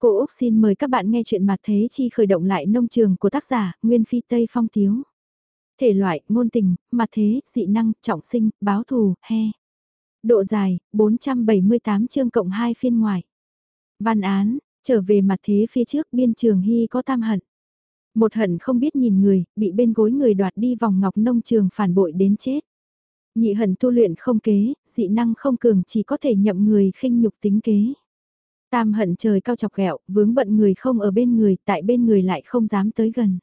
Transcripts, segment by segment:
Cô Úc xin mời các bạn nghe chuyện mặt thế chi khởi động lại nông trường của tác giả Nguyên Phi Tây Phong Tiếu. Thể loại, ngôn tình, mặt thế, dị năng, trọng sinh, báo thù, he. Độ dài, 478 chương cộng 2 phiên ngoài. Văn án, trở về mặt thế phía trước biên trường hy có tam hận. Một hận không biết nhìn người, bị bên gối người đoạt đi vòng ngọc nông trường phản bội đến chết. Nhị hận tu luyện không kế, dị năng không cường chỉ có thể nhậm người khinh nhục tính kế. Tam hận trời cao chọc ghẹo, vướng bận người không ở bên người, tại bên người lại không dám tới gần.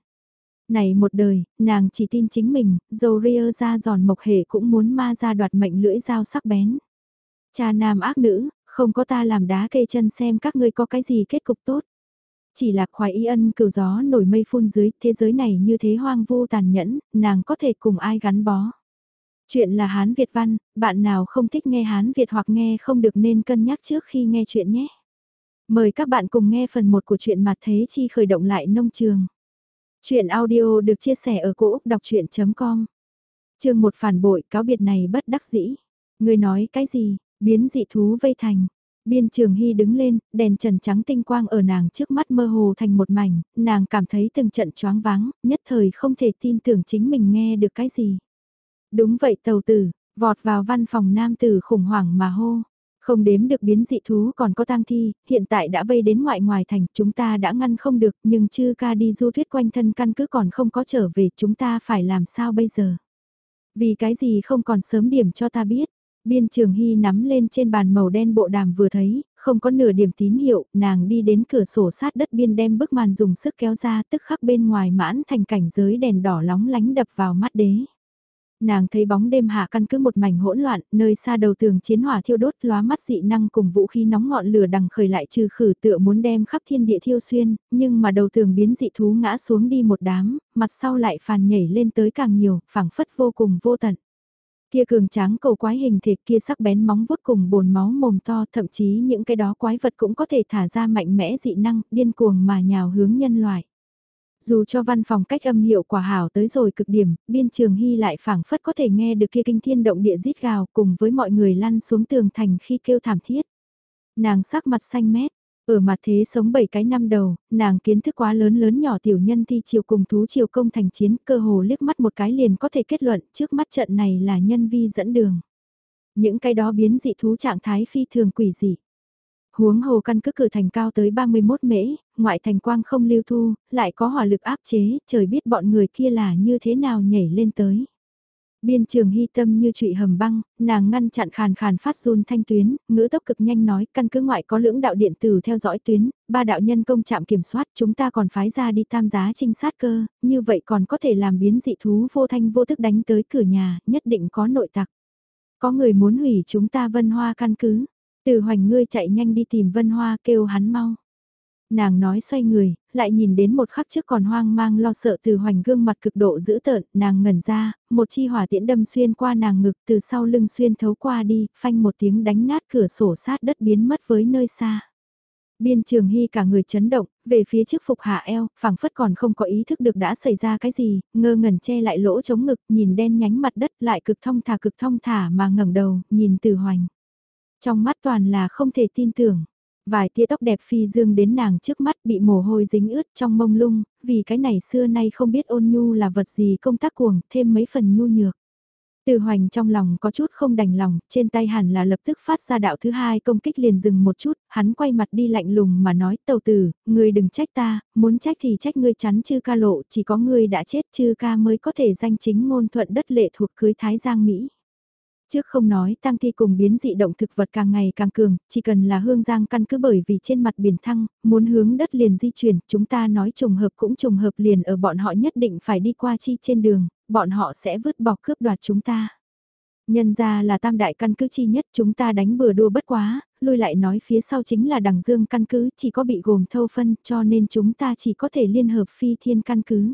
Này một đời, nàng chỉ tin chính mình, dầu ria ra giòn mộc hệ cũng muốn ma ra đoạt mệnh lưỡi dao sắc bén. Cha nam ác nữ, không có ta làm đá kê chân xem các ngươi có cái gì kết cục tốt. Chỉ là khoái y ân cửu gió nổi mây phun dưới, thế giới này như thế hoang vu tàn nhẫn, nàng có thể cùng ai gắn bó. Chuyện là Hán Việt văn, bạn nào không thích nghe Hán Việt hoặc nghe không được nên cân nhắc trước khi nghe chuyện nhé. Mời các bạn cùng nghe phần 1 của truyện Mạt Thế Chi khởi động lại nông trường. Chuyện audio được chia sẻ ở cỗ đọc chuyện.com Chương một phản bội cáo biệt này bất đắc dĩ. Người nói cái gì, biến dị thú vây thành. Biên trường hy đứng lên, đèn trần trắng tinh quang ở nàng trước mắt mơ hồ thành một mảnh, nàng cảm thấy từng trận choáng váng, nhất thời không thể tin tưởng chính mình nghe được cái gì. Đúng vậy tàu tử, vọt vào văn phòng nam tử khủng hoảng mà hô. Không đếm được biến dị thú còn có tang thi, hiện tại đã vây đến ngoại ngoài thành, chúng ta đã ngăn không được, nhưng chư ca đi du thuyết quanh thân căn cứ còn không có trở về, chúng ta phải làm sao bây giờ? Vì cái gì không còn sớm điểm cho ta biết? Biên trường hy nắm lên trên bàn màu đen bộ đàm vừa thấy, không có nửa điểm tín hiệu, nàng đi đến cửa sổ sát đất biên đem bức màn dùng sức kéo ra tức khắc bên ngoài mãn thành cảnh giới đèn đỏ lóng lánh đập vào mắt đế. Nàng thấy bóng đêm hạ căn cứ một mảnh hỗn loạn, nơi xa đầu tường chiến hỏa thiêu đốt lóa mắt dị năng cùng vũ khí nóng ngọn lửa đằng khởi lại trừ khử tựa muốn đem khắp thiên địa thiêu xuyên, nhưng mà đầu tường biến dị thú ngã xuống đi một đám, mặt sau lại phàn nhảy lên tới càng nhiều, phảng phất vô cùng vô tận. Kia cường tráng cầu quái hình thể kia sắc bén móng vuốt cùng bồn máu mồm to thậm chí những cái đó quái vật cũng có thể thả ra mạnh mẽ dị năng, điên cuồng mà nhào hướng nhân loại. Dù cho văn phòng cách âm hiệu quả hảo tới rồi cực điểm, biên trường hy lại phảng phất có thể nghe được kia kinh thiên động địa rít gào cùng với mọi người lăn xuống tường thành khi kêu thảm thiết. Nàng sắc mặt xanh mét, ở mặt thế sống 7 cái năm đầu, nàng kiến thức quá lớn lớn nhỏ tiểu nhân thi chiều cùng thú chiều công thành chiến cơ hồ liếc mắt một cái liền có thể kết luận trước mắt trận này là nhân vi dẫn đường. Những cái đó biến dị thú trạng thái phi thường quỷ dị. Huống hồ căn cứ cử thành cao tới 31 mễ, ngoại thành quang không lưu thu, lại có hỏa lực áp chế, trời biết bọn người kia là như thế nào nhảy lên tới. Biên trường hy tâm như trụy hầm băng, nàng ngăn chặn khàn khàn phát run thanh tuyến, ngữ tốc cực nhanh nói, căn cứ ngoại có lưỡng đạo điện tử theo dõi tuyến, ba đạo nhân công chạm kiểm soát, chúng ta còn phái ra đi tam giá trinh sát cơ, như vậy còn có thể làm biến dị thú vô thanh vô thức đánh tới cửa nhà, nhất định có nội tặc. Có người muốn hủy chúng ta vân hoa căn cứ, từ hoành ngươi chạy nhanh đi tìm Vân Hoa kêu hắn mau. Nàng nói xoay người, lại nhìn đến một khắc trước còn hoang mang lo sợ từ hoành gương mặt cực độ dữ tợn, nàng ngẩn ra, một chi hỏa tiễn đâm xuyên qua nàng ngực từ sau lưng xuyên thấu qua đi, phanh một tiếng đánh nát cửa sổ sát đất biến mất với nơi xa. Biên trường hy cả người chấn động, về phía trước phục hạ eo, phảng phất còn không có ý thức được đã xảy ra cái gì, ngơ ngẩn che lại lỗ chống ngực, nhìn đen nhánh mặt đất lại cực thông thả cực thông thả mà ngẩng đầu, nhìn từ hoành. Trong mắt toàn là không thể tin tưởng. Vài tia tóc đẹp phi dương đến nàng trước mắt bị mồ hôi dính ướt trong mông lung, vì cái này xưa nay không biết ôn nhu là vật gì công tác cuồng, thêm mấy phần nhu nhược. Từ hoành trong lòng có chút không đành lòng, trên tay hẳn là lập tức phát ra đạo thứ hai công kích liền dừng một chút, hắn quay mặt đi lạnh lùng mà nói tàu tử, ngươi đừng trách ta, muốn trách thì trách ngươi chắn chư ca lộ, chỉ có ngươi đã chết chư ca mới có thể danh chính ngôn thuận đất lệ thuộc cưới Thái Giang Mỹ. Trước không nói tăng thi cùng biến dị động thực vật càng ngày càng cường, chỉ cần là hương giang căn cứ bởi vì trên mặt biển thăng, muốn hướng đất liền di chuyển, chúng ta nói trùng hợp cũng trùng hợp liền ở bọn họ nhất định phải đi qua chi trên đường, bọn họ sẽ vứt bỏ cướp đoạt chúng ta. Nhân ra là tam đại căn cứ chi nhất chúng ta đánh bừa đua bất quá, lui lại nói phía sau chính là đằng dương căn cứ chỉ có bị gồm thâu phân cho nên chúng ta chỉ có thể liên hợp phi thiên căn cứ.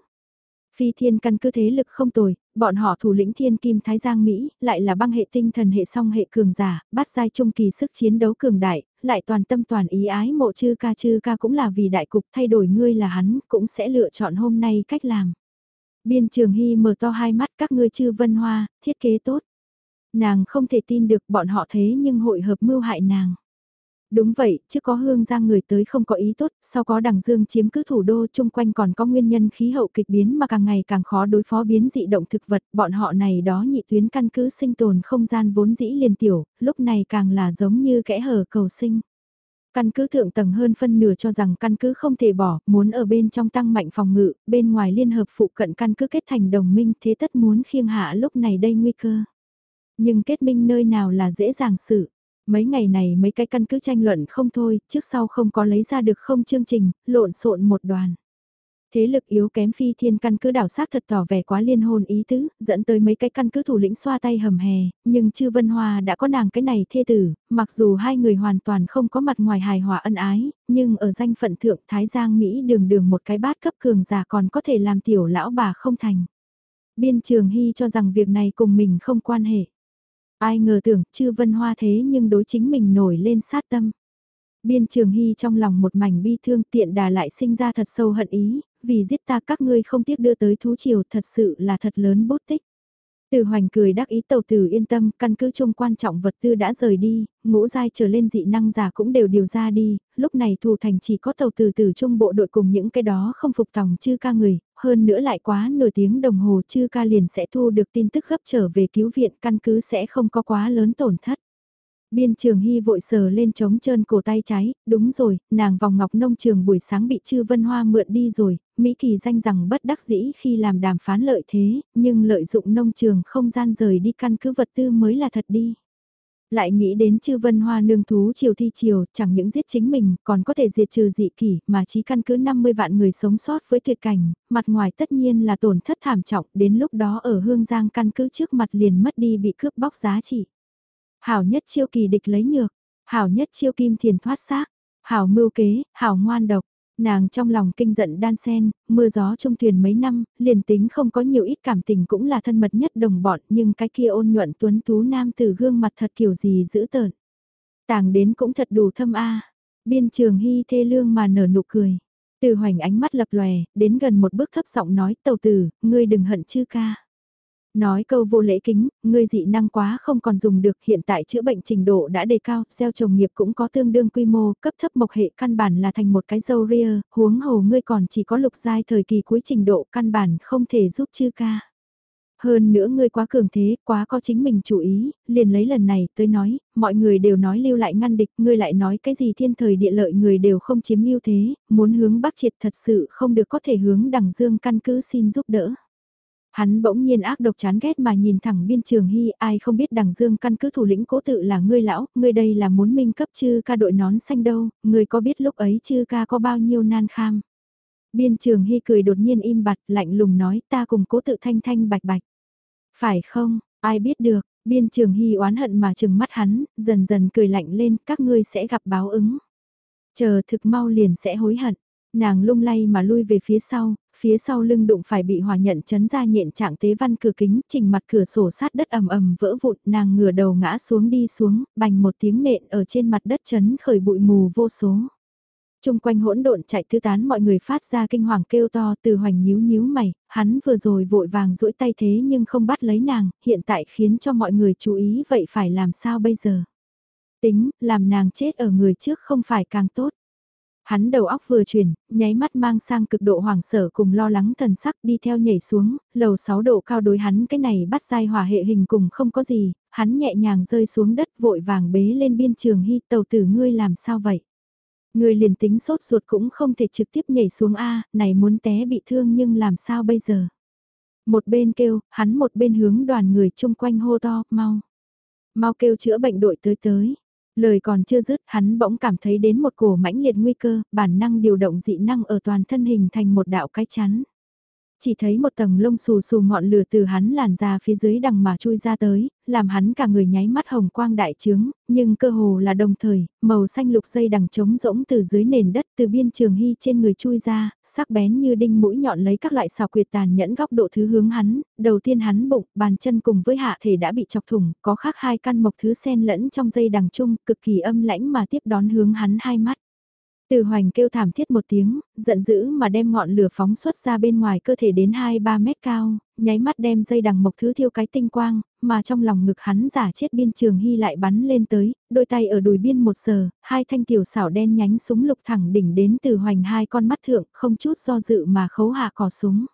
Phi thiên căn cứ thế lực không tồi, bọn họ thủ lĩnh thiên kim Thái Giang Mỹ, lại là băng hệ tinh thần hệ song hệ cường giả, bắt giai trung kỳ sức chiến đấu cường đại, lại toàn tâm toàn ý ái mộ chư ca chư ca cũng là vì đại cục thay đổi ngươi là hắn, cũng sẽ lựa chọn hôm nay cách làm. Biên trường hy mở to hai mắt các ngươi chư vân hoa, thiết kế tốt. Nàng không thể tin được bọn họ thế nhưng hội hợp mưu hại nàng. Đúng vậy, chứ có hương giang người tới không có ý tốt, sau có đằng dương chiếm cứ thủ đô chung quanh còn có nguyên nhân khí hậu kịch biến mà càng ngày càng khó đối phó biến dị động thực vật, bọn họ này đó nhị tuyến căn cứ sinh tồn không gian vốn dĩ liền tiểu, lúc này càng là giống như kẽ hở cầu sinh. Căn cứ thượng tầng hơn phân nửa cho rằng căn cứ không thể bỏ, muốn ở bên trong tăng mạnh phòng ngự, bên ngoài liên hợp phụ cận căn cứ kết thành đồng minh thế tất muốn khiêng hạ lúc này đây nguy cơ. Nhưng kết minh nơi nào là dễ dàng xử. Mấy ngày này mấy cái căn cứ tranh luận không thôi, trước sau không có lấy ra được không chương trình, lộn xộn một đoàn. Thế lực yếu kém phi thiên căn cứ đảo xác thật tỏ vẻ quá liên hôn ý tứ, dẫn tới mấy cái căn cứ thủ lĩnh xoa tay hầm hè, nhưng chư Vân Hoa đã có nàng cái này thê tử, mặc dù hai người hoàn toàn không có mặt ngoài hài hòa ân ái, nhưng ở danh phận thượng Thái Giang Mỹ đường đường một cái bát cấp cường giả còn có thể làm tiểu lão bà không thành. Biên trường Hy cho rằng việc này cùng mình không quan hệ. Ai ngờ tưởng chư Vân Hoa thế nhưng đối chính mình nổi lên sát tâm. Biên trường hy trong lòng một mảnh bi thương tiện đà lại sinh ra thật sâu hận ý, vì giết ta các ngươi không tiếc đưa tới thú triều thật sự là thật lớn bút tích. Từ hoành cười đắc ý tàu tử yên tâm, căn cứ chung quan trọng vật tư đã rời đi, ngũ giai trở lên dị năng giả cũng đều điều ra đi, lúc này thủ thành chỉ có tàu tử từ trung bộ đội cùng những cái đó không phục tòng chư ca người, hơn nữa lại quá nửa tiếng đồng hồ chư ca liền sẽ thu được tin tức gấp trở về cứu viện căn cứ sẽ không có quá lớn tổn thất. Biên trường hy vội sờ lên trống trơn cổ tay trái, đúng rồi, nàng vòng ngọc nông trường buổi sáng bị chư vân hoa mượn đi rồi, Mỹ Kỳ danh rằng bất đắc dĩ khi làm đàm phán lợi thế, nhưng lợi dụng nông trường không gian rời đi căn cứ vật tư mới là thật đi. Lại nghĩ đến chư vân hoa nương thú chiều thi chiều, chẳng những giết chính mình, còn có thể diệt trừ dị kỷ, mà chỉ căn cứ 50 vạn người sống sót với tuyệt cảnh, mặt ngoài tất nhiên là tổn thất thảm trọng, đến lúc đó ở hương giang căn cứ trước mặt liền mất đi bị cướp bóc giá trị. Hảo nhất chiêu kỳ địch lấy nhược, hảo nhất chiêu kim thiền thoát xác, hảo mưu kế, hảo ngoan độc. Nàng trong lòng kinh giận đan sen, mưa gió trong thuyền mấy năm, liền tính không có nhiều ít cảm tình cũng là thân mật nhất đồng bọn nhưng cái kia ôn nhuận tuấn tú nam từ gương mặt thật kiểu gì dữ tợn. Tàng đến cũng thật đủ thâm a Biên trường hy thê lương mà nở nụ cười. Từ hoành ánh mắt lập lòe, đến gần một bước thấp giọng nói tàu tử, ngươi đừng hận chư ca. Nói câu vô lễ kính, ngươi dị năng quá không còn dùng được hiện tại chữa bệnh trình độ đã đề cao, gieo trồng nghiệp cũng có tương đương quy mô, cấp thấp mộc hệ căn bản là thành một cái dâu ria, huống hồ ngươi còn chỉ có lục giai thời kỳ cuối trình độ căn bản không thể giúp chư ca. Hơn nữa ngươi quá cường thế, quá có chính mình chủ ý, liền lấy lần này tới nói, mọi người đều nói lưu lại ngăn địch, ngươi lại nói cái gì thiên thời địa lợi người đều không chiếm ưu thế, muốn hướng bắc triệt thật sự không được có thể hướng đằng dương căn cứ xin giúp đỡ. Hắn bỗng nhiên ác độc chán ghét mà nhìn thẳng biên trường hy ai không biết đằng dương căn cứ thủ lĩnh cố tự là ngươi lão, ngươi đây là muốn minh cấp chư ca đội nón xanh đâu, ngươi có biết lúc ấy chư ca có bao nhiêu nan kham. Biên trường hy cười đột nhiên im bặt lạnh lùng nói ta cùng cố tự thanh thanh bạch bạch. Phải không, ai biết được, biên trường hy oán hận mà trừng mắt hắn, dần dần cười lạnh lên các ngươi sẽ gặp báo ứng. Chờ thực mau liền sẽ hối hận. Nàng lung lay mà lui về phía sau, phía sau lưng đụng phải bị hòa nhận chấn ra nhện trạng tế văn cửa kính, chỉnh mặt cửa sổ sát đất ầm ầm vỡ vụn, nàng ngửa đầu ngã xuống đi xuống, bành một tiếng nện ở trên mặt đất chấn khởi bụi mù vô số. Trung quanh hỗn độn chạy tứ tán mọi người phát ra kinh hoàng kêu to từ hoành nhíu nhíu mày, hắn vừa rồi vội vàng duỗi tay thế nhưng không bắt lấy nàng, hiện tại khiến cho mọi người chú ý vậy phải làm sao bây giờ. Tính, làm nàng chết ở người trước không phải càng tốt. Hắn đầu óc vừa chuyển, nháy mắt mang sang cực độ hoảng sở cùng lo lắng thần sắc đi theo nhảy xuống, lầu 6 độ cao đối hắn cái này bắt dai hỏa hệ hình cùng không có gì, hắn nhẹ nhàng rơi xuống đất vội vàng bế lên biên trường hy tàu tử ngươi làm sao vậy. Người liền tính sốt ruột cũng không thể trực tiếp nhảy xuống A, này muốn té bị thương nhưng làm sao bây giờ. Một bên kêu, hắn một bên hướng đoàn người chung quanh hô to, mau. Mau kêu chữa bệnh đội tới tới. Lời còn chưa dứt, hắn bỗng cảm thấy đến một cổ mãnh liệt nguy cơ, bản năng điều động dị năng ở toàn thân hình thành một đạo cái chắn. Chỉ thấy một tầng lông xù xù ngọn lửa từ hắn làn ra phía dưới đằng mà chui ra tới, làm hắn cả người nháy mắt hồng quang đại trướng, nhưng cơ hồ là đồng thời, màu xanh lục dây đằng trống rỗng từ dưới nền đất từ biên trường hy trên người chui ra, sắc bén như đinh mũi nhọn lấy các loại xào quyệt tàn nhẫn góc độ thứ hướng hắn, đầu tiên hắn bụng, bàn chân cùng với hạ thể đã bị chọc thủng, có khác hai căn mộc thứ sen lẫn trong dây đằng chung, cực kỳ âm lãnh mà tiếp đón hướng hắn hai mắt. Từ hoành kêu thảm thiết một tiếng, giận dữ mà đem ngọn lửa phóng xuất ra bên ngoài cơ thể đến 2-3 mét cao, nháy mắt đem dây đằng mộc thứ thiêu cái tinh quang, mà trong lòng ngực hắn giả chết biên trường hy lại bắn lên tới, đôi tay ở đùi biên một sờ, hai thanh tiểu xảo đen nhánh súng lục thẳng đỉnh đến từ hoành hai con mắt thượng, không chút do dự mà khấu hạ cò súng.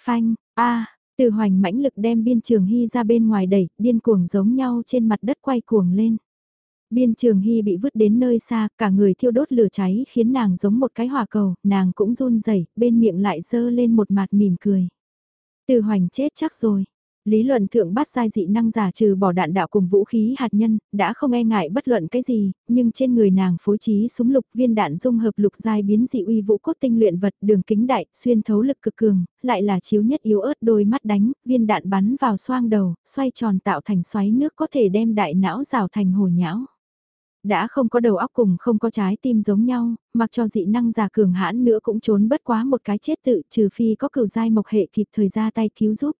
Phanh, a từ hoành mãnh lực đem biên trường hy ra bên ngoài đẩy, điên cuồng giống nhau trên mặt đất quay cuồng lên. Biên trường hy bị vứt đến nơi xa, cả người thiêu đốt lửa cháy khiến nàng giống một cái hỏa cầu, nàng cũng run rẩy bên miệng lại dơ lên một mặt mỉm cười. Từ hoành chết chắc rồi. Lý luận thượng bắt giai dị năng giả trừ bỏ đạn đạo cùng vũ khí hạt nhân, đã không e ngại bất luận cái gì, nhưng trên người nàng phối trí súng lục viên đạn dung hợp lục giai biến dị uy vũ cốt tinh luyện vật đường kính đại, xuyên thấu lực cực cường, lại là chiếu nhất yếu ớt đôi mắt đánh, viên đạn bắn vào xoang đầu, xoay tròn tạo thành xoáy nước có thể đem đại não rào thành hồ nhão đã không có đầu óc cùng không có trái tim giống nhau, mặc cho dị năng giả cường hãn nữa cũng trốn bất quá một cái chết tự trừ phi có cửu giai mộc hệ kịp thời ra tay cứu giúp.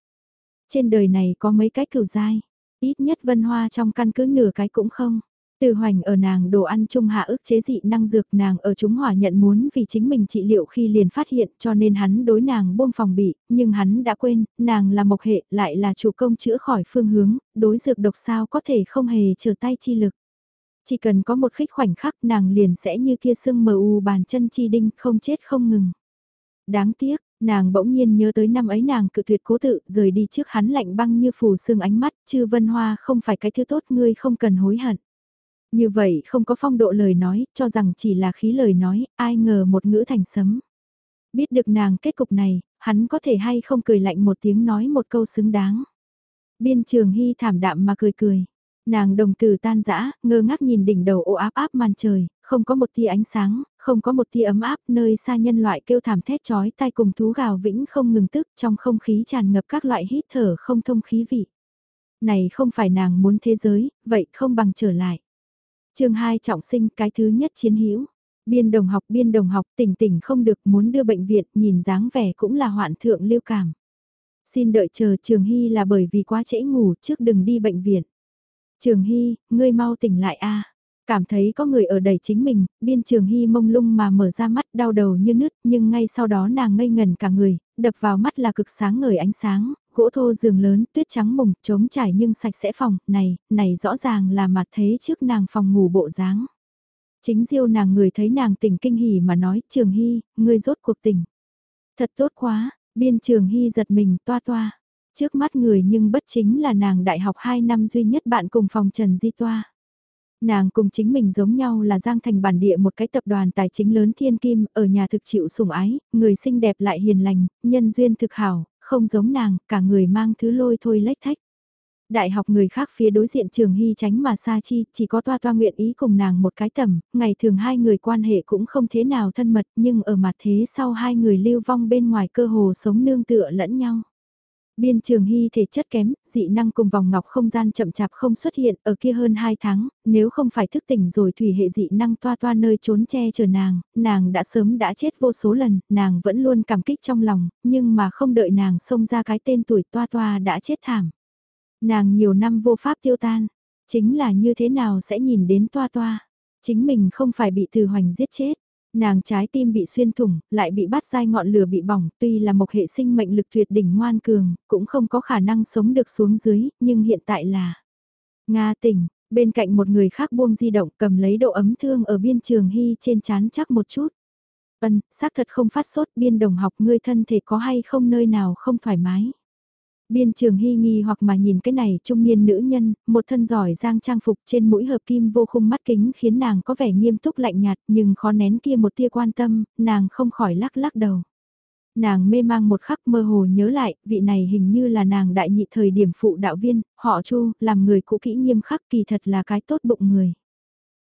Trên đời này có mấy cái cửu giai, ít nhất vân hoa trong căn cứ nửa cái cũng không. Từ hoành ở nàng đồ ăn chung hạ ức chế dị năng dược nàng ở chúng hỏa nhận muốn vì chính mình trị liệu khi liền phát hiện cho nên hắn đối nàng buông phòng bị, nhưng hắn đã quên, nàng là mộc hệ lại là chủ công chữa khỏi phương hướng, đối dược độc sao có thể không hề trở tay chi lực. Chỉ cần có một khích khoảnh khắc nàng liền sẽ như kia sưng mờ u bàn chân chi đinh không chết không ngừng. Đáng tiếc, nàng bỗng nhiên nhớ tới năm ấy nàng cự tuyệt cố tự rời đi trước hắn lạnh băng như phù sương ánh mắt, chư vân hoa không phải cái thứ tốt ngươi không cần hối hận. Như vậy không có phong độ lời nói, cho rằng chỉ là khí lời nói, ai ngờ một ngữ thành sấm. Biết được nàng kết cục này, hắn có thể hay không cười lạnh một tiếng nói một câu xứng đáng. Biên trường hy thảm đạm mà cười cười. Nàng đồng tử tan dã ngơ ngác nhìn đỉnh đầu ô áp áp màn trời, không có một tia ánh sáng, không có một tia ấm áp, nơi xa nhân loại kêu thảm thét chói tai cùng thú gào vĩnh không ngừng tức, trong không khí tràn ngập các loại hít thở không thông khí vị. Này không phải nàng muốn thế giới, vậy không bằng trở lại. chương 2 trọng sinh cái thứ nhất chiến hữu Biên đồng học biên đồng học tỉnh tỉnh không được muốn đưa bệnh viện nhìn dáng vẻ cũng là hoạn thượng lưu cảm. Xin đợi chờ Trường Hy là bởi vì quá trễ ngủ trước đừng đi bệnh viện. Trường Hy, ngươi mau tỉnh lại a. Cảm thấy có người ở đẩy chính mình, biên trường hy mông lung mà mở ra mắt đau đầu như nứt nhưng ngay sau đó nàng ngây ngần cả người, đập vào mắt là cực sáng ngời ánh sáng, gỗ thô giường lớn, tuyết trắng mùng, trống trải nhưng sạch sẽ phòng, này, này rõ ràng là mặt thế trước nàng phòng ngủ bộ dáng. Chính diêu nàng người thấy nàng tỉnh kinh hỉ mà nói, trường hy, ngươi rốt cuộc tỉnh. Thật tốt quá, biên trường hy giật mình toa toa. Trước mắt người nhưng bất chính là nàng đại học 2 năm duy nhất bạn cùng phòng Trần Di Toa. Nàng cùng chính mình giống nhau là Giang Thành bản địa một cái tập đoàn tài chính lớn thiên kim, ở nhà thực chịu sủng ái, người xinh đẹp lại hiền lành, nhân duyên thực hảo, không giống nàng, cả người mang thứ lôi thôi lách thách. Đại học người khác phía đối diện trường hy tránh mà xa chi, chỉ có toa toa nguyện ý cùng nàng một cái tầm, ngày thường hai người quan hệ cũng không thế nào thân mật nhưng ở mặt thế sau hai người lưu vong bên ngoài cơ hồ sống nương tựa lẫn nhau. Biên trường hy thể chất kém, dị năng cùng vòng ngọc không gian chậm chạp không xuất hiện ở kia hơn 2 tháng, nếu không phải thức tỉnh rồi thủy hệ dị năng toa toa nơi trốn che chở nàng, nàng đã sớm đã chết vô số lần, nàng vẫn luôn cảm kích trong lòng, nhưng mà không đợi nàng xông ra cái tên tuổi toa toa đã chết thảm. Nàng nhiều năm vô pháp tiêu tan, chính là như thế nào sẽ nhìn đến toa toa, chính mình không phải bị từ hoành giết chết Nàng trái tim bị xuyên thủng, lại bị bắt dai ngọn lửa bị bỏng, tuy là một hệ sinh mệnh lực tuyệt đỉnh ngoan cường, cũng không có khả năng sống được xuống dưới, nhưng hiện tại là Nga tỉnh, bên cạnh một người khác buông di động cầm lấy độ ấm thương ở biên trường hy trên chán chắc một chút. vân xác thật không phát sốt biên đồng học ngươi thân thể có hay không nơi nào không thoải mái. Biên trường hy nghi hoặc mà nhìn cái này trung niên nữ nhân, một thân giỏi giang trang phục trên mũi hợp kim vô khung mắt kính khiến nàng có vẻ nghiêm túc lạnh nhạt nhưng khó nén kia một tia quan tâm, nàng không khỏi lắc lắc đầu. Nàng mê mang một khắc mơ hồ nhớ lại, vị này hình như là nàng đại nhị thời điểm phụ đạo viên, họ chu, làm người cũ kỹ nghiêm khắc kỳ thật là cái tốt bụng người.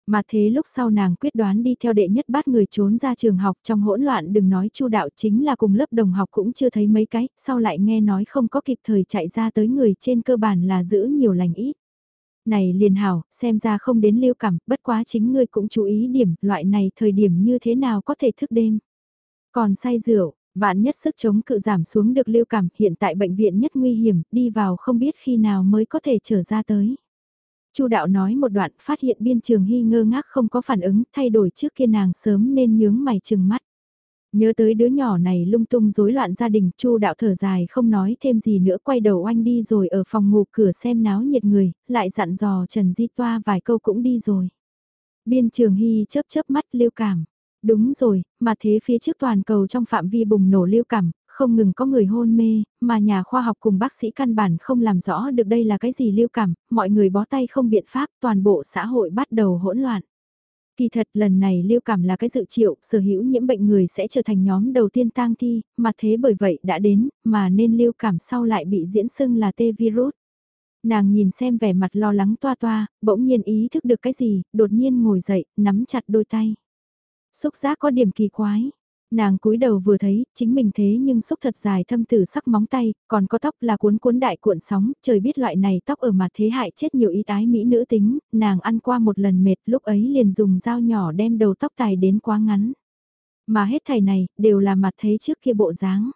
Mà thế lúc sau nàng quyết đoán đi theo đệ nhất bát người trốn ra trường học trong hỗn loạn đừng nói chu đạo chính là cùng lớp đồng học cũng chưa thấy mấy cái, sau lại nghe nói không có kịp thời chạy ra tới người trên cơ bản là giữ nhiều lành ít. Này liền hảo, xem ra không đến lưu cảm, bất quá chính ngươi cũng chú ý điểm, loại này thời điểm như thế nào có thể thức đêm. Còn say rượu, vạn nhất sức chống cự giảm xuống được lưu cảm, hiện tại bệnh viện nhất nguy hiểm, đi vào không biết khi nào mới có thể trở ra tới. Chu đạo nói một đoạn phát hiện biên trường hy ngơ ngác không có phản ứng thay đổi trước kia nàng sớm nên nhướng mày chừng mắt. Nhớ tới đứa nhỏ này lung tung rối loạn gia đình, Chu đạo thở dài không nói thêm gì nữa quay đầu anh đi rồi ở phòng ngủ cửa xem náo nhiệt người, lại dặn dò Trần Di Toa vài câu cũng đi rồi. Biên trường hy chớp chớp mắt lưu cảm. Đúng rồi, mà thế phía trước toàn cầu trong phạm vi bùng nổ lưu cảm, không ngừng có người hôn mê, mà nhà khoa học cùng bác sĩ căn bản không làm rõ được đây là cái gì lưu cảm, mọi người bó tay không biện pháp, toàn bộ xã hội bắt đầu hỗn loạn. Kỳ thật lần này lưu cảm là cái dự triệu, sở hữu nhiễm bệnh người sẽ trở thành nhóm đầu tiên tang thi, mà thế bởi vậy đã đến, mà nên lưu cảm sau lại bị diễn xưng là tê virus. Nàng nhìn xem vẻ mặt lo lắng toa toa, bỗng nhiên ý thức được cái gì, đột nhiên ngồi dậy, nắm chặt đôi tay. Xúc giác có điểm kỳ quái, Nàng cúi đầu vừa thấy, chính mình thế nhưng xúc thật dài thâm tử sắc móng tay, còn có tóc là cuốn cuốn đại cuộn sóng, trời biết loại này tóc ở mặt thế hại chết nhiều ý tái mỹ nữ tính, nàng ăn qua một lần mệt lúc ấy liền dùng dao nhỏ đem đầu tóc tài đến quá ngắn. Mà hết thầy này, đều là mặt thế trước kia bộ dáng.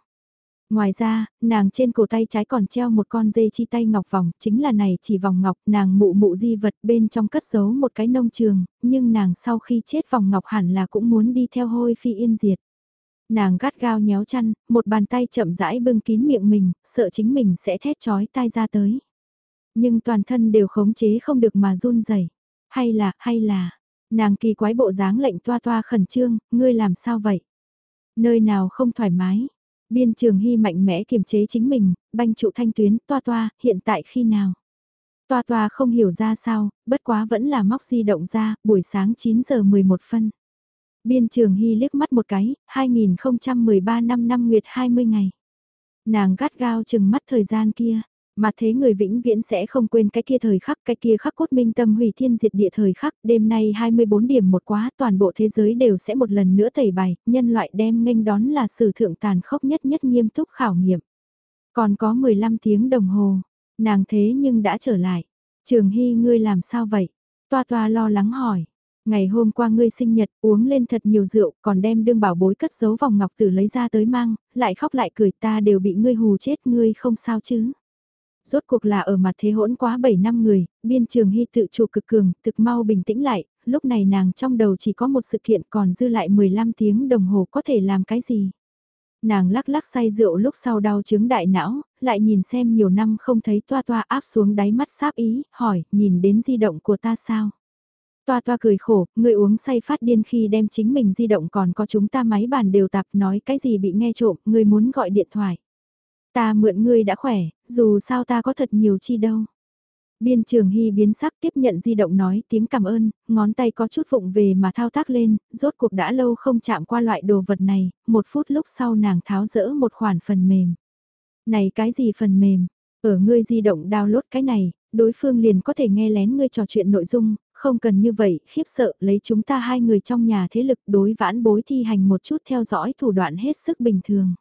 Ngoài ra, nàng trên cổ tay trái còn treo một con dây chi tay ngọc vòng, chính là này chỉ vòng ngọc, nàng mụ mụ di vật bên trong cất giấu một cái nông trường, nhưng nàng sau khi chết vòng ngọc hẳn là cũng muốn đi theo hôi phi yên diệt. Nàng gắt gao nhéo chăn, một bàn tay chậm rãi bưng kín miệng mình, sợ chính mình sẽ thét chói tai ra tới. Nhưng toàn thân đều khống chế không được mà run rẩy. Hay là, hay là, nàng kỳ quái bộ dáng lệnh toa toa khẩn trương, ngươi làm sao vậy? Nơi nào không thoải mái? Biên trường hy mạnh mẽ kiềm chế chính mình, banh trụ thanh tuyến, toa toa, hiện tại khi nào? Toa toa không hiểu ra sao, bất quá vẫn là móc di động ra, buổi sáng 9 giờ 11 phân. Biên trường hy liếc mắt một cái, 2013 năm năm nguyệt 20 ngày. Nàng gắt gao chừng mắt thời gian kia, mà thế người vĩnh viễn sẽ không quên cái kia thời khắc, cái kia khắc cốt minh tâm hủy thiên diệt địa thời khắc, đêm nay 24 điểm một quá, toàn bộ thế giới đều sẽ một lần nữa tẩy bài, nhân loại đem nghênh đón là sử thượng tàn khốc nhất nhất nghiêm túc khảo nghiệm. Còn có 15 tiếng đồng hồ, nàng thế nhưng đã trở lại. Trường Hy ngươi làm sao vậy? Toa toa lo lắng hỏi. Ngày hôm qua ngươi sinh nhật, uống lên thật nhiều rượu, còn đem đương bảo bối cất giấu vòng ngọc tử lấy ra tới mang, lại khóc lại cười ta đều bị ngươi hù chết ngươi không sao chứ. Rốt cuộc là ở mặt thế hỗn quá 7 năm người, biên trường hy tự chủ cực cường, thực mau bình tĩnh lại, lúc này nàng trong đầu chỉ có một sự kiện còn dư lại 15 tiếng đồng hồ có thể làm cái gì. Nàng lắc lắc say rượu lúc sau đau chứng đại não, lại nhìn xem nhiều năm không thấy toa toa áp xuống đáy mắt sáp ý, hỏi, nhìn đến di động của ta sao? Toa toa cười khổ, người uống say phát điên khi đem chính mình di động còn có chúng ta máy bàn đều tạp nói cái gì bị nghe trộm, người muốn gọi điện thoại. Ta mượn ngươi đã khỏe, dù sao ta có thật nhiều chi đâu. Biên trường hy biến sắc tiếp nhận di động nói tiếng cảm ơn, ngón tay có chút vụng về mà thao tác lên, rốt cuộc đã lâu không chạm qua loại đồ vật này, một phút lúc sau nàng tháo rỡ một khoản phần mềm. Này cái gì phần mềm? Ở ngươi di động download cái này, đối phương liền có thể nghe lén ngươi trò chuyện nội dung, không cần như vậy, khiếp sợ lấy chúng ta hai người trong nhà thế lực đối vãn bối thi hành một chút theo dõi thủ đoạn hết sức bình thường.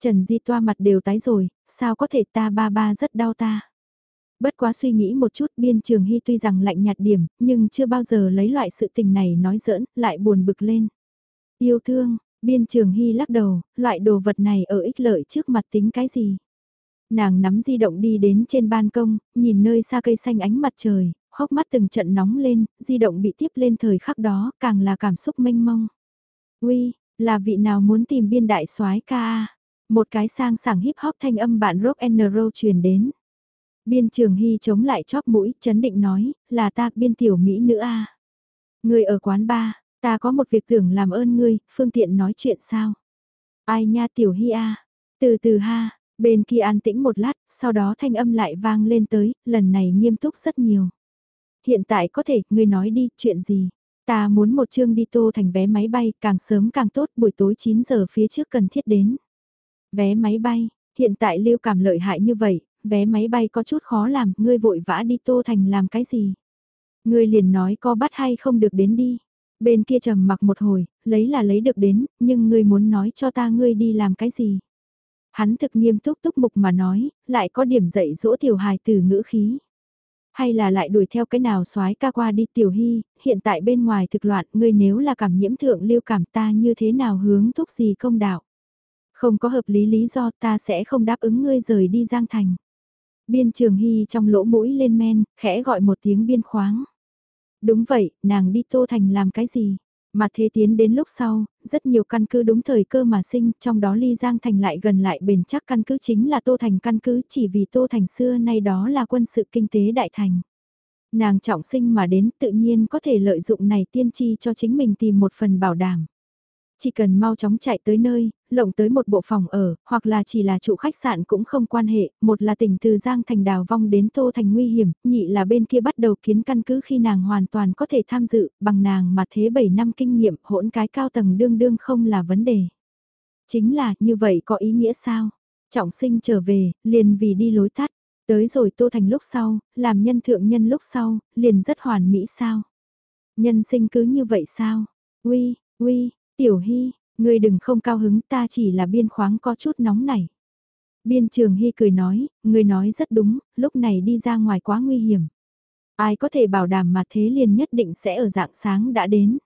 Trần Di toa mặt đều tái rồi, sao có thể ta ba ba rất đau ta. Bất quá suy nghĩ một chút biên trường hy tuy rằng lạnh nhạt điểm, nhưng chưa bao giờ lấy loại sự tình này nói giỡn, lại buồn bực lên. Yêu thương, biên trường hy lắc đầu, loại đồ vật này ở ích lợi trước mặt tính cái gì. Nàng nắm di động đi đến trên ban công, nhìn nơi xa cây xanh ánh mặt trời, hốc mắt từng trận nóng lên, di động bị tiếp lên thời khắc đó, càng là cảm xúc mênh mông. Uy, là vị nào muốn tìm biên đại soái ca Một cái sang sảng hip hop thanh âm bạn rock and roll truyền đến. Biên trường hy chống lại chóp mũi, chấn định nói, là ta biên tiểu Mỹ nữ a Người ở quán ba, ta có một việc tưởng làm ơn ngươi, phương tiện nói chuyện sao? Ai nha tiểu hy a Từ từ ha, bên kia an tĩnh một lát, sau đó thanh âm lại vang lên tới, lần này nghiêm túc rất nhiều. Hiện tại có thể, ngươi nói đi, chuyện gì? Ta muốn một chương đi tô thành vé máy bay, càng sớm càng tốt, buổi tối 9 giờ phía trước cần thiết đến. Vé máy bay, hiện tại lưu cảm lợi hại như vậy, vé máy bay có chút khó làm, ngươi vội vã đi tô thành làm cái gì? Ngươi liền nói có bắt hay không được đến đi. Bên kia trầm mặc một hồi, lấy là lấy được đến, nhưng ngươi muốn nói cho ta ngươi đi làm cái gì? Hắn thực nghiêm túc túc mục mà nói, lại có điểm dạy dỗ tiểu hài từ ngữ khí. Hay là lại đuổi theo cái nào soái ca qua đi tiểu hy, hiện tại bên ngoài thực loạn, ngươi nếu là cảm nhiễm thượng lưu cảm ta như thế nào hướng thúc gì công đạo. Không có hợp lý lý do ta sẽ không đáp ứng ngươi rời đi Giang Thành. Biên trường hy trong lỗ mũi lên men, khẽ gọi một tiếng biên khoáng. Đúng vậy, nàng đi Tô Thành làm cái gì? Mà thế tiến đến lúc sau, rất nhiều căn cứ đúng thời cơ mà sinh, trong đó Ly Giang Thành lại gần lại bền chắc căn cứ chính là Tô Thành căn cứ chỉ vì Tô Thành xưa nay đó là quân sự kinh tế đại thành. Nàng trọng sinh mà đến tự nhiên có thể lợi dụng này tiên tri cho chính mình tìm một phần bảo đảm. Chỉ cần mau chóng chạy tới nơi, lộng tới một bộ phòng ở, hoặc là chỉ là trụ khách sạn cũng không quan hệ, một là tỉnh từ Giang Thành đào vong đến Tô Thành nguy hiểm, nhị là bên kia bắt đầu kiến căn cứ khi nàng hoàn toàn có thể tham dự, bằng nàng mà thế 7 năm kinh nghiệm hỗn cái cao tầng đương đương không là vấn đề. Chính là, như vậy có ý nghĩa sao? Trọng sinh trở về, liền vì đi lối tắt, tới rồi Tô Thành lúc sau, làm nhân thượng nhân lúc sau, liền rất hoàn mỹ sao? Nhân sinh cứ như vậy sao? Uy, uy, Tiểu Hy, ngươi đừng không cao hứng ta chỉ là biên khoáng có chút nóng này. Biên trường Hy cười nói, ngươi nói rất đúng, lúc này đi ra ngoài quá nguy hiểm. Ai có thể bảo đảm mà thế liền nhất định sẽ ở dạng sáng đã đến.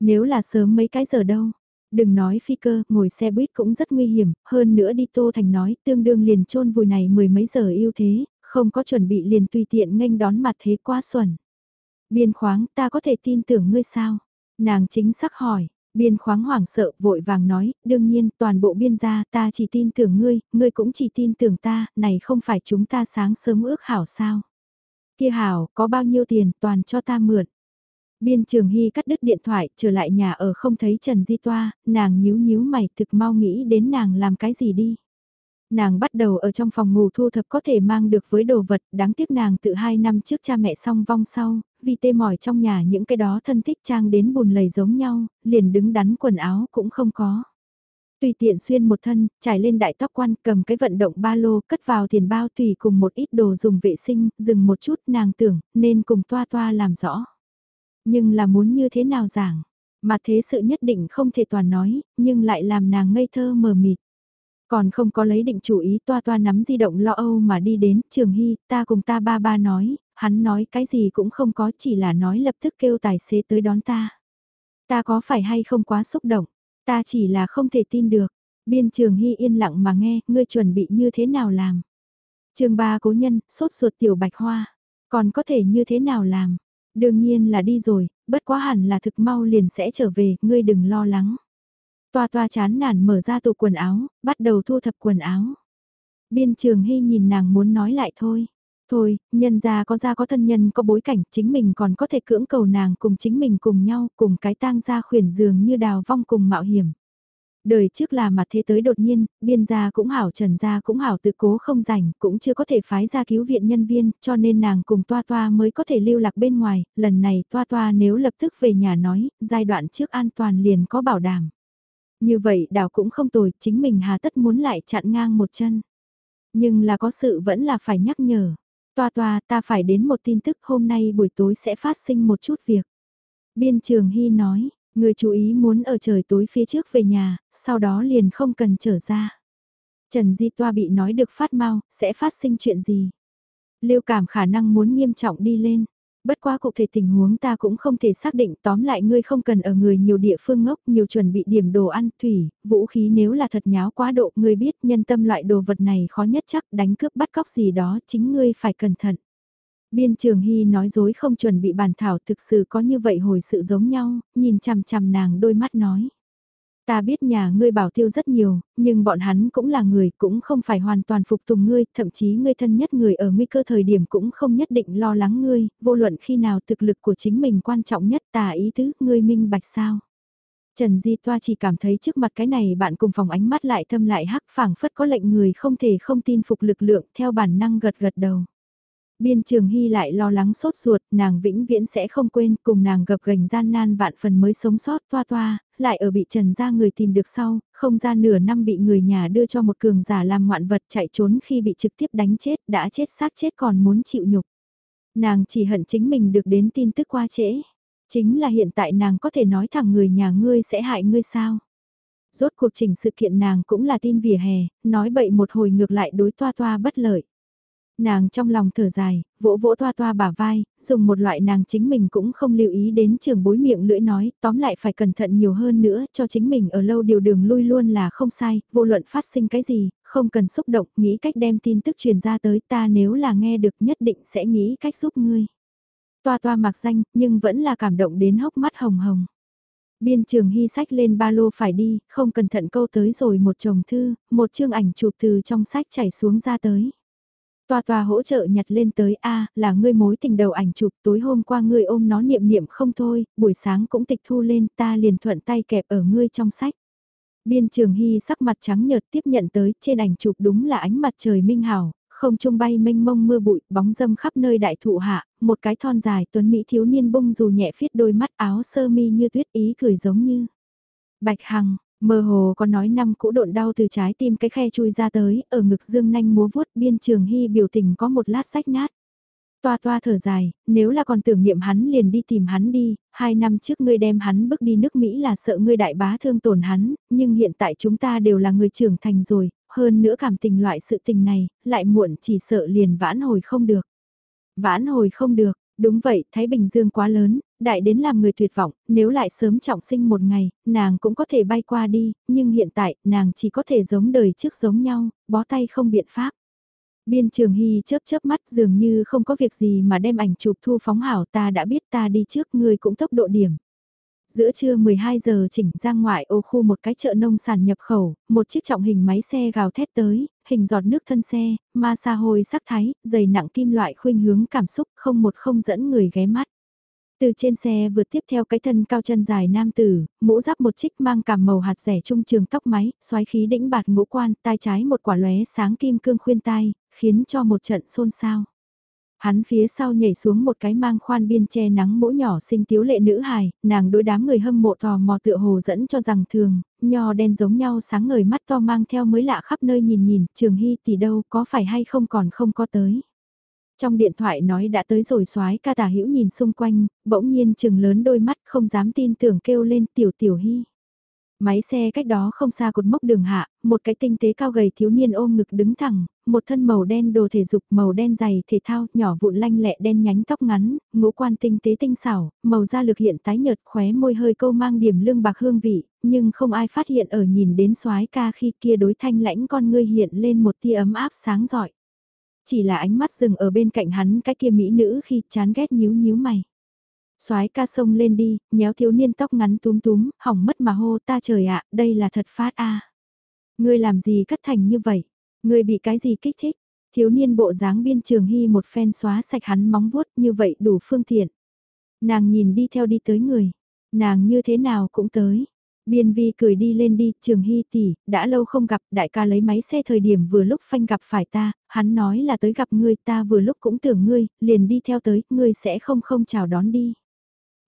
Nếu là sớm mấy cái giờ đâu, đừng nói phi cơ, ngồi xe buýt cũng rất nguy hiểm, hơn nữa đi Tô Thành nói tương đương liền chôn vùi này mười mấy giờ yêu thế, không có chuẩn bị liền tùy tiện nghênh đón mặt thế quá xuẩn. Biên khoáng ta có thể tin tưởng ngươi sao? Nàng chính xác hỏi, Biên khoáng hoảng sợ vội vàng nói, đương nhiên toàn bộ biên gia ta chỉ tin tưởng ngươi, ngươi cũng chỉ tin tưởng ta, này không phải chúng ta sáng sớm ước hảo sao. Kia hảo, có bao nhiêu tiền toàn cho ta mượn. Biên trường hy cắt đứt điện thoại, trở lại nhà ở không thấy Trần Di Toa, nàng nhíu nhíu mày thực mau nghĩ đến nàng làm cái gì đi. Nàng bắt đầu ở trong phòng ngủ thu thập có thể mang được với đồ vật, đáng tiếc nàng tự hai năm trước cha mẹ song vong sau, vì tê mỏi trong nhà những cái đó thân thích trang đến bùn lầy giống nhau, liền đứng đắn quần áo cũng không có. Tùy tiện xuyên một thân, trải lên đại tóc quan, cầm cái vận động ba lô, cất vào tiền bao tùy cùng một ít đồ dùng vệ sinh, dừng một chút nàng tưởng, nên cùng toa toa làm rõ. Nhưng là muốn như thế nào giảng, mà thế sự nhất định không thể toàn nói, nhưng lại làm nàng ngây thơ mờ mịt. Còn không có lấy định chủ ý toa toa nắm di động lo âu mà đi đến, trường hy, ta cùng ta ba ba nói, hắn nói cái gì cũng không có chỉ là nói lập tức kêu tài xế tới đón ta. Ta có phải hay không quá xúc động, ta chỉ là không thể tin được. Biên trường hy yên lặng mà nghe, ngươi chuẩn bị như thế nào làm. trường ba cố nhân, sốt ruột tiểu bạch hoa, còn có thể như thế nào làm. Đương nhiên là đi rồi, bất quá hẳn là thực mau liền sẽ trở về, ngươi đừng lo lắng. Toa toa chán nản mở ra tủ quần áo, bắt đầu thu thập quần áo. Biên trường hy nhìn nàng muốn nói lại thôi. Thôi, nhân gia có gia có thân nhân có bối cảnh, chính mình còn có thể cưỡng cầu nàng cùng chính mình cùng nhau, cùng cái tang gia khuyển dường như đào vong cùng mạo hiểm. Đời trước là mặt thế tới đột nhiên, biên gia cũng hảo trần gia cũng hảo tự cố không rảnh, cũng chưa có thể phái ra cứu viện nhân viên, cho nên nàng cùng toa toa mới có thể lưu lạc bên ngoài, lần này toa toa nếu lập tức về nhà nói, giai đoạn trước an toàn liền có bảo đảm. Như vậy đảo cũng không tồi, chính mình hà tất muốn lại chặn ngang một chân. Nhưng là có sự vẫn là phải nhắc nhở. Toa toa ta phải đến một tin tức hôm nay buổi tối sẽ phát sinh một chút việc. Biên trường Hy nói, người chú ý muốn ở trời tối phía trước về nhà, sau đó liền không cần trở ra. Trần Di Toa bị nói được phát mau, sẽ phát sinh chuyện gì? Lưu cảm khả năng muốn nghiêm trọng đi lên. Bất quá cụ thể tình huống ta cũng không thể xác định tóm lại ngươi không cần ở người nhiều địa phương ngốc nhiều chuẩn bị điểm đồ ăn, thủy, vũ khí nếu là thật nháo quá độ ngươi biết nhân tâm loại đồ vật này khó nhất chắc đánh cướp bắt cóc gì đó chính ngươi phải cẩn thận. Biên trường Hy nói dối không chuẩn bị bàn thảo thực sự có như vậy hồi sự giống nhau, nhìn chằm chằm nàng đôi mắt nói. Ta biết nhà ngươi bảo tiêu rất nhiều, nhưng bọn hắn cũng là người, cũng không phải hoàn toàn phục tùng ngươi, thậm chí ngươi thân nhất người ở nguy cơ thời điểm cũng không nhất định lo lắng ngươi, vô luận khi nào thực lực của chính mình quan trọng nhất tà ý tứ, ngươi minh bạch sao. Trần Di Toa chỉ cảm thấy trước mặt cái này bạn cùng phòng ánh mắt lại thâm lại hắc phảng phất có lệnh người không thể không tin phục lực lượng theo bản năng gật gật đầu. Biên trường hy lại lo lắng sốt ruột, nàng vĩnh viễn sẽ không quên cùng nàng gập gành gian nan vạn phần mới sống sót toa toa, lại ở bị trần ra người tìm được sau, không ra nửa năm bị người nhà đưa cho một cường giả làm ngoạn vật chạy trốn khi bị trực tiếp đánh chết, đã chết xác chết còn muốn chịu nhục. Nàng chỉ hận chính mình được đến tin tức qua trễ. Chính là hiện tại nàng có thể nói thẳng người nhà ngươi sẽ hại ngươi sao. Rốt cuộc trình sự kiện nàng cũng là tin vỉa hè, nói bậy một hồi ngược lại đối toa toa bất lợi. Nàng trong lòng thở dài, vỗ vỗ toa toa bả vai, dùng một loại nàng chính mình cũng không lưu ý đến trường bối miệng lưỡi nói, tóm lại phải cẩn thận nhiều hơn nữa, cho chính mình ở lâu điều đường lui luôn là không sai, vô luận phát sinh cái gì, không cần xúc động, nghĩ cách đem tin tức truyền ra tới ta nếu là nghe được nhất định sẽ nghĩ cách giúp ngươi. Toa toa mặc danh, nhưng vẫn là cảm động đến hốc mắt hồng hồng. Biên trường hy sách lên ba lô phải đi, không cẩn thận câu tới rồi một chồng thư, một chương ảnh chụp từ trong sách chảy xuống ra tới. Toa toa hỗ trợ nhặt lên tới A, là ngươi mối tình đầu ảnh chụp tối hôm qua ngươi ôm nó niệm niệm không thôi, buổi sáng cũng tịch thu lên ta liền thuận tay kẹp ở ngươi trong sách. Biên trường hy sắc mặt trắng nhợt tiếp nhận tới trên ảnh chụp đúng là ánh mặt trời minh hảo, không trung bay mênh mông mưa bụi, bóng dâm khắp nơi đại thụ hạ, một cái thon dài tuấn Mỹ thiếu niên bung dù nhẹ phiết đôi mắt áo sơ mi như tuyết ý cười giống như. Bạch Hằng, mơ hồ có nói năm cũ độn đau từ trái tim cái khe chui ra tới, ở ngực dương nanh múa vuốt biên trường hy biểu tình có một lát sách nát. Toa toa thở dài, nếu là còn tưởng niệm hắn liền đi tìm hắn đi, hai năm trước ngươi đem hắn bước đi nước Mỹ là sợ ngươi đại bá thương tổn hắn, nhưng hiện tại chúng ta đều là người trưởng thành rồi, hơn nữa cảm tình loại sự tình này, lại muộn chỉ sợ liền vãn hồi không được. Vãn hồi không được, đúng vậy, Thái Bình Dương quá lớn, đại đến làm người tuyệt vọng, nếu lại sớm trọng sinh một ngày, nàng cũng có thể bay qua đi, nhưng hiện tại, nàng chỉ có thể giống đời trước giống nhau, bó tay không biện pháp. Biên trường hy chớp chớp mắt dường như không có việc gì mà đem ảnh chụp thu phóng hảo ta đã biết ta đi trước người cũng tốc độ điểm. Giữa trưa 12 giờ chỉnh ra ngoại ô khu một cái chợ nông sản nhập khẩu, một chiếc trọng hình máy xe gào thét tới, hình giọt nước thân xe, ma sa hồi sắc thái, dày nặng kim loại khuynh hướng cảm xúc không một không dẫn người ghé mắt. Từ trên xe vượt tiếp theo cái thân cao chân dài nam tử, mũ giáp một chiếc mang cảm màu hạt rẻ trung trường tóc máy, xoáy khí đĩnh bạt ngũ quan, tai trái một quả lóe sáng kim cương khuyên tai, khiến cho một trận xôn xao. Hắn phía sau nhảy xuống một cái mang khoan biên che nắng mũ nhỏ xinh tiếu lệ nữ hài, nàng đối đám người hâm mộ tò mò tựa hồ dẫn cho rằng thường, nho đen giống nhau sáng ngời mắt to mang theo mới lạ khắp nơi nhìn nhìn, trường hy tỷ đâu có phải hay không còn không có tới. Trong điện thoại nói đã tới rồi soái ca tả hữu nhìn xung quanh, bỗng nhiên chừng lớn đôi mắt không dám tin tưởng kêu lên tiểu tiểu hy. Máy xe cách đó không xa cột mốc đường hạ, một cái tinh tế cao gầy thiếu niên ôm ngực đứng thẳng, một thân màu đen đồ thể dục màu đen dày thể thao, nhỏ vụn lanh lẹ đen nhánh tóc ngắn, ngũ quan tinh tế tinh xảo, màu da lực hiện tái nhợt khóe môi hơi câu mang điểm lương bạc hương vị, nhưng không ai phát hiện ở nhìn đến soái ca khi kia đối thanh lãnh con ngươi hiện lên một tia ấm áp sáng rọi. Chỉ là ánh mắt dừng ở bên cạnh hắn cái kia mỹ nữ khi chán ghét nhíu nhíu mày soái ca sông lên đi, nhéo thiếu niên tóc ngắn túm túm, hỏng mất mà hô ta trời ạ, đây là thật phát a. Ngươi làm gì cất thành như vậy? Ngươi bị cái gì kích thích? Thiếu niên bộ dáng biên trường hy một phen xóa sạch hắn móng vuốt như vậy đủ phương tiện. Nàng nhìn đi theo đi tới người. Nàng như thế nào cũng tới. Biên vi cười đi lên đi, trường hy tỷ, đã lâu không gặp, đại ca lấy máy xe thời điểm vừa lúc phanh gặp phải ta, hắn nói là tới gặp ngươi, ta vừa lúc cũng tưởng ngươi, liền đi theo tới, ngươi sẽ không không chào đón đi.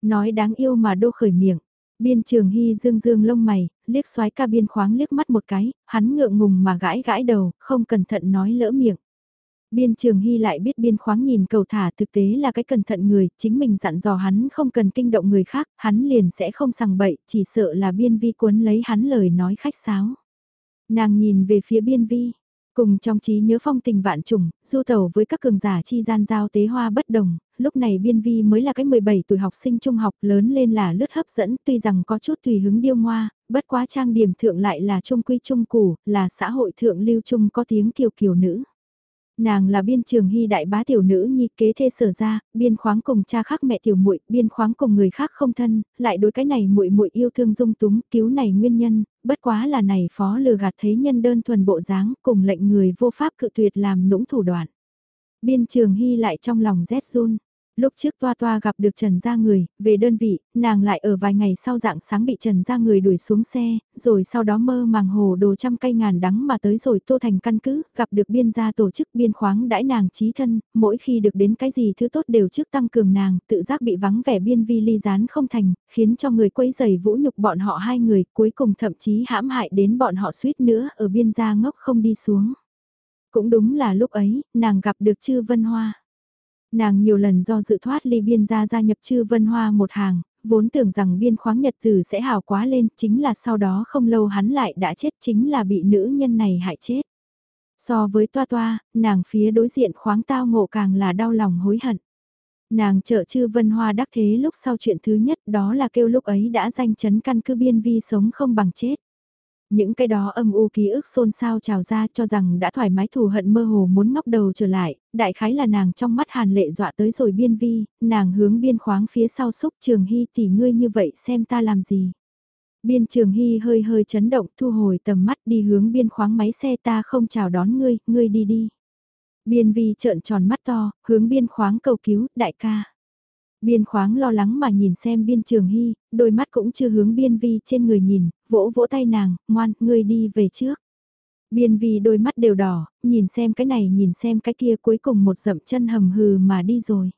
Nói đáng yêu mà đô khởi miệng. Biên trường hy dương dương lông mày, liếc xoái ca biên khoáng liếc mắt một cái, hắn ngượng ngùng mà gãi gãi đầu, không cẩn thận nói lỡ miệng. Biên trường hy lại biết biên khoáng nhìn cầu thả thực tế là cái cẩn thận người, chính mình dặn dò hắn không cần kinh động người khác, hắn liền sẽ không sằng bậy, chỉ sợ là biên vi cuốn lấy hắn lời nói khách sáo. Nàng nhìn về phía biên vi, Cùng trong trí nhớ phong tình vạn trùng, du tàu với các cường giả chi gian giao tế hoa bất đồng, lúc này biên vi mới là cái 17 tuổi học sinh trung học lớn lên là lướt hấp dẫn tuy rằng có chút tùy hứng điêu ngoa, bất quá trang điểm thượng lại là trung quy trung củ, là xã hội thượng lưu trung có tiếng kiều kiều nữ. Nàng là biên trường hy đại bá tiểu nữ nhi kế thê sở ra, biên khoáng cùng cha khác mẹ tiểu muội, biên khoáng cùng người khác không thân, lại đối cái này muội muội yêu thương dung túng, cứu này nguyên nhân, bất quá là này phó lừa gạt thấy nhân đơn thuần bộ dáng, cùng lệnh người vô pháp cự tuyệt làm nũng thủ đoạn. Biên trường hy lại trong lòng rét run. Lúc trước toa toa gặp được Trần gia người, về đơn vị, nàng lại ở vài ngày sau dạng sáng bị Trần gia người đuổi xuống xe, rồi sau đó mơ màng hồ đồ trăm cây ngàn đắng mà tới rồi tô thành căn cứ, gặp được biên gia tổ chức biên khoáng đãi nàng trí thân, mỗi khi được đến cái gì thứ tốt đều trước tăng cường nàng, tự giác bị vắng vẻ biên vi ly gián không thành, khiến cho người quấy giày vũ nhục bọn họ hai người, cuối cùng thậm chí hãm hại đến bọn họ suýt nữa ở biên gia ngốc không đi xuống. Cũng đúng là lúc ấy, nàng gặp được chư Vân Hoa. Nàng nhiều lần do dự thoát ly biên gia gia nhập chư vân hoa một hàng, vốn tưởng rằng biên khoáng nhật tử sẽ hào quá lên, chính là sau đó không lâu hắn lại đã chết chính là bị nữ nhân này hại chết. So với toa toa, nàng phía đối diện khoáng tao ngộ càng là đau lòng hối hận. Nàng trợ chư vân hoa đắc thế lúc sau chuyện thứ nhất đó là kêu lúc ấy đã danh chấn căn cứ biên vi sống không bằng chết. Những cái đó âm u ký ức xôn xao trào ra cho rằng đã thoải mái thù hận mơ hồ muốn ngóc đầu trở lại, đại khái là nàng trong mắt hàn lệ dọa tới rồi biên vi, nàng hướng biên khoáng phía sau xúc trường hy tỷ ngươi như vậy xem ta làm gì. Biên trường hy hơi hơi chấn động thu hồi tầm mắt đi hướng biên khoáng máy xe ta không chào đón ngươi, ngươi đi đi. Biên vi trợn tròn mắt to, hướng biên khoáng cầu cứu, đại ca. Biên khoáng lo lắng mà nhìn xem biên trường hy, đôi mắt cũng chưa hướng biên vi trên người nhìn, vỗ vỗ tay nàng, ngoan, ngươi đi về trước. Biên vi đôi mắt đều đỏ, nhìn xem cái này nhìn xem cái kia cuối cùng một dậm chân hầm hừ mà đi rồi.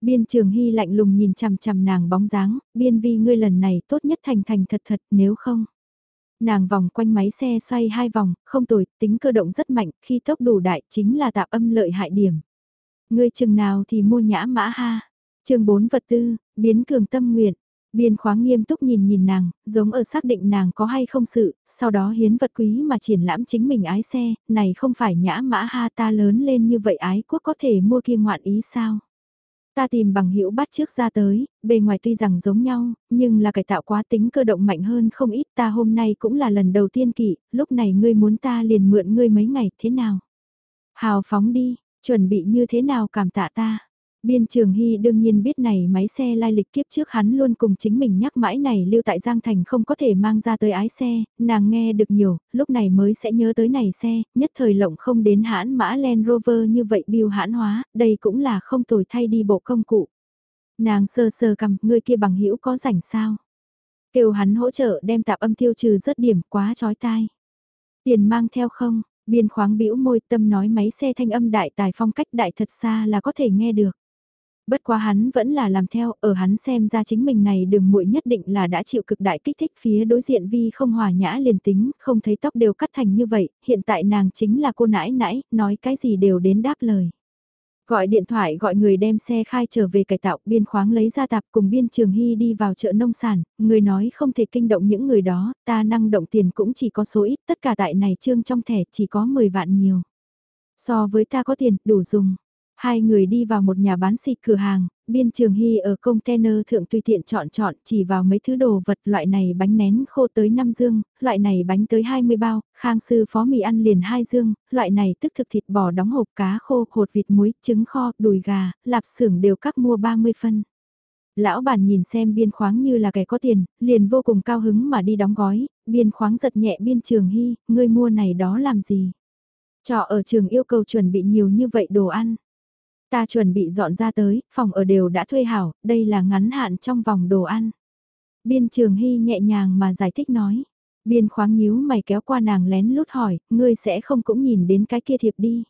Biên trường hy lạnh lùng nhìn chằm chằm nàng bóng dáng, biên vi ngươi lần này tốt nhất thành thành thật thật nếu không. Nàng vòng quanh máy xe xoay hai vòng, không tồi, tính cơ động rất mạnh, khi tốc đủ đại chính là tạp âm lợi hại điểm. Ngươi chừng nào thì mua nhã mã ha chương 4 vật tư, biến cường tâm nguyện. Biên khoáng nghiêm túc nhìn nhìn nàng, giống ở xác định nàng có hay không sự, sau đó hiến vật quý mà triển lãm chính mình ái xe, này không phải nhã mã ha ta lớn lên như vậy ái quốc có thể mua kia ngoạn ý sao. Ta tìm bằng hữu bắt trước ra tới, bề ngoài tuy rằng giống nhau, nhưng là cải tạo quá tính cơ động mạnh hơn không ít ta hôm nay cũng là lần đầu tiên kỵ, lúc này ngươi muốn ta liền mượn ngươi mấy ngày thế nào. Hào phóng đi, chuẩn bị như thế nào cảm tạ ta. Biên Trường Hy đương nhiên biết này máy xe lai lịch kiếp trước hắn luôn cùng chính mình nhắc mãi này lưu tại Giang Thành không có thể mang ra tới ái xe, nàng nghe được nhiều, lúc này mới sẽ nhớ tới này xe, nhất thời lộng không đến hãn mã Land Rover như vậy biêu hãn hóa, đây cũng là không tồi thay đi bộ công cụ. Nàng sơ sơ cầm, người kia bằng hữu có rảnh sao? Kêu hắn hỗ trợ đem tạp âm tiêu trừ rớt điểm quá chói tai. Tiền mang theo không? Biên khoáng bĩu môi tâm nói máy xe thanh âm đại tài phong cách đại thật xa là có thể nghe được. Bất quá hắn vẫn là làm theo, ở hắn xem ra chính mình này đường muội nhất định là đã chịu cực đại kích thích phía đối diện vi không hòa nhã liền tính, không thấy tóc đều cắt thành như vậy, hiện tại nàng chính là cô nãi nãi, nói cái gì đều đến đáp lời. Gọi điện thoại gọi người đem xe khai trở về cải tạo, biên khoáng lấy ra tạp cùng biên trường hy đi vào chợ nông sản, người nói không thể kinh động những người đó, ta năng động tiền cũng chỉ có số ít, tất cả tại này trương trong thẻ chỉ có 10 vạn nhiều. So với ta có tiền, đủ dùng. Hai người đi vào một nhà bán xịt cửa hàng, biên trường hy ở container thượng tùy tiện chọn chọn chỉ vào mấy thứ đồ vật loại này bánh nén khô tới 5 dương, loại này bánh tới 20 bao, khang sư phó mì ăn liền 2 dương, loại này tức thực thịt bò đóng hộp cá khô, hột vịt muối, trứng kho, đùi gà, lạp xưởng đều các mua 30 phân. Lão bản nhìn xem biên khoáng như là kẻ có tiền, liền vô cùng cao hứng mà đi đóng gói, biên khoáng giật nhẹ biên trường hy, ngươi mua này đó làm gì? Trọ ở trường yêu cầu chuẩn bị nhiều như vậy đồ ăn. Ta chuẩn bị dọn ra tới, phòng ở đều đã thuê hảo, đây là ngắn hạn trong vòng đồ ăn. Biên trường hy nhẹ nhàng mà giải thích nói. Biên khoáng nhíu mày kéo qua nàng lén lút hỏi, ngươi sẽ không cũng nhìn đến cái kia thiệp đi.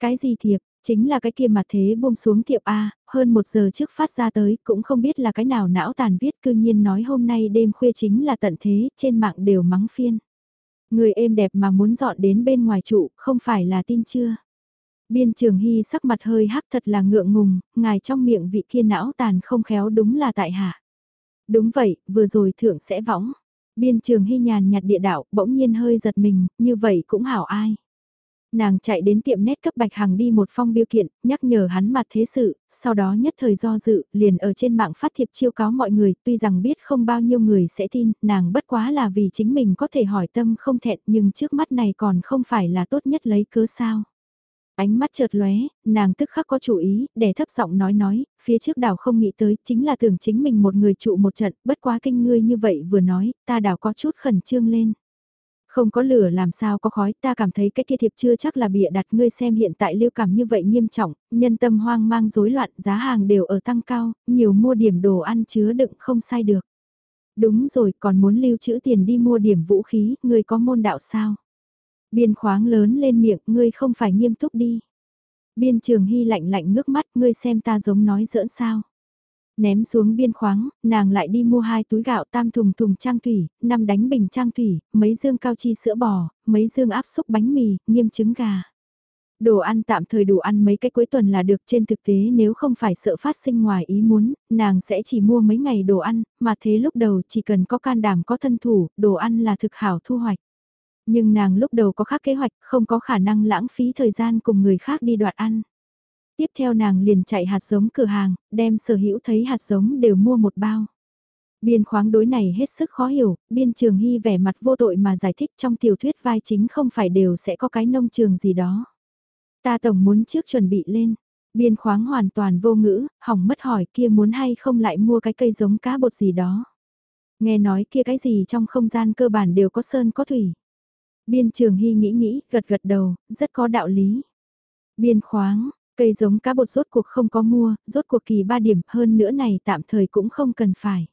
Cái gì thiệp, chính là cái kia mặt thế buông xuống thiệp A, hơn một giờ trước phát ra tới, cũng không biết là cái nào não tàn viết cư nhiên nói hôm nay đêm khuya chính là tận thế, trên mạng đều mắng phiên. Người êm đẹp mà muốn dọn đến bên ngoài trụ, không phải là tin chưa? Biên trường hy sắc mặt hơi hắc thật là ngượng ngùng, ngài trong miệng vị kia não tàn không khéo đúng là tại hạ. Đúng vậy, vừa rồi thượng sẽ võng. Biên trường hy nhàn nhạt địa đạo, bỗng nhiên hơi giật mình, như vậy cũng hảo ai. Nàng chạy đến tiệm nét cấp bạch hàng đi một phong biêu kiện, nhắc nhở hắn mặt thế sự, sau đó nhất thời do dự, liền ở trên mạng phát thiệp chiêu cáo mọi người, tuy rằng biết không bao nhiêu người sẽ tin, nàng bất quá là vì chính mình có thể hỏi tâm không thẹn nhưng trước mắt này còn không phải là tốt nhất lấy cớ sao. Ánh mắt chợt lóe, nàng tức khắc có chủ ý, để thấp giọng nói nói, phía trước đảo không nghĩ tới, chính là tưởng chính mình một người trụ một trận, bất quá kinh ngươi như vậy vừa nói, ta đảo có chút khẩn trương lên. Không có lửa làm sao có khói, ta cảm thấy cái kia thiệp chưa chắc là bịa đặt ngươi xem hiện tại lưu cảm như vậy nghiêm trọng, nhân tâm hoang mang rối loạn, giá hàng đều ở tăng cao, nhiều mua điểm đồ ăn chứa đựng không sai được. Đúng rồi, còn muốn lưu trữ tiền đi mua điểm vũ khí, ngươi có môn đạo sao? Biên khoáng lớn lên miệng, ngươi không phải nghiêm túc đi. Biên trường hy lạnh lạnh ngước mắt, ngươi xem ta giống nói giỡn sao. Ném xuống biên khoáng, nàng lại đi mua hai túi gạo tam thùng thùng trang thủy, năm đánh bình trang thủy, mấy dương cao chi sữa bò, mấy dương áp xúc bánh mì, nghiêm trứng gà. Đồ ăn tạm thời đủ ăn mấy cái cuối tuần là được trên thực tế nếu không phải sợ phát sinh ngoài ý muốn, nàng sẽ chỉ mua mấy ngày đồ ăn, mà thế lúc đầu chỉ cần có can đảm có thân thủ, đồ ăn là thực hảo thu hoạch. Nhưng nàng lúc đầu có khác kế hoạch, không có khả năng lãng phí thời gian cùng người khác đi đoạt ăn. Tiếp theo nàng liền chạy hạt giống cửa hàng, đem sở hữu thấy hạt giống đều mua một bao. Biên khoáng đối này hết sức khó hiểu, biên trường hy vẻ mặt vô tội mà giải thích trong tiểu thuyết vai chính không phải đều sẽ có cái nông trường gì đó. Ta tổng muốn trước chuẩn bị lên, biên khoáng hoàn toàn vô ngữ, hỏng mất hỏi kia muốn hay không lại mua cái cây giống cá bột gì đó. Nghe nói kia cái gì trong không gian cơ bản đều có sơn có thủy. Biên trường hy nghĩ nghĩ, gật gật đầu, rất có đạo lý. Biên khoáng, cây giống cá bột rốt cuộc không có mua, rốt cuộc kỳ ba điểm hơn nữa này tạm thời cũng không cần phải.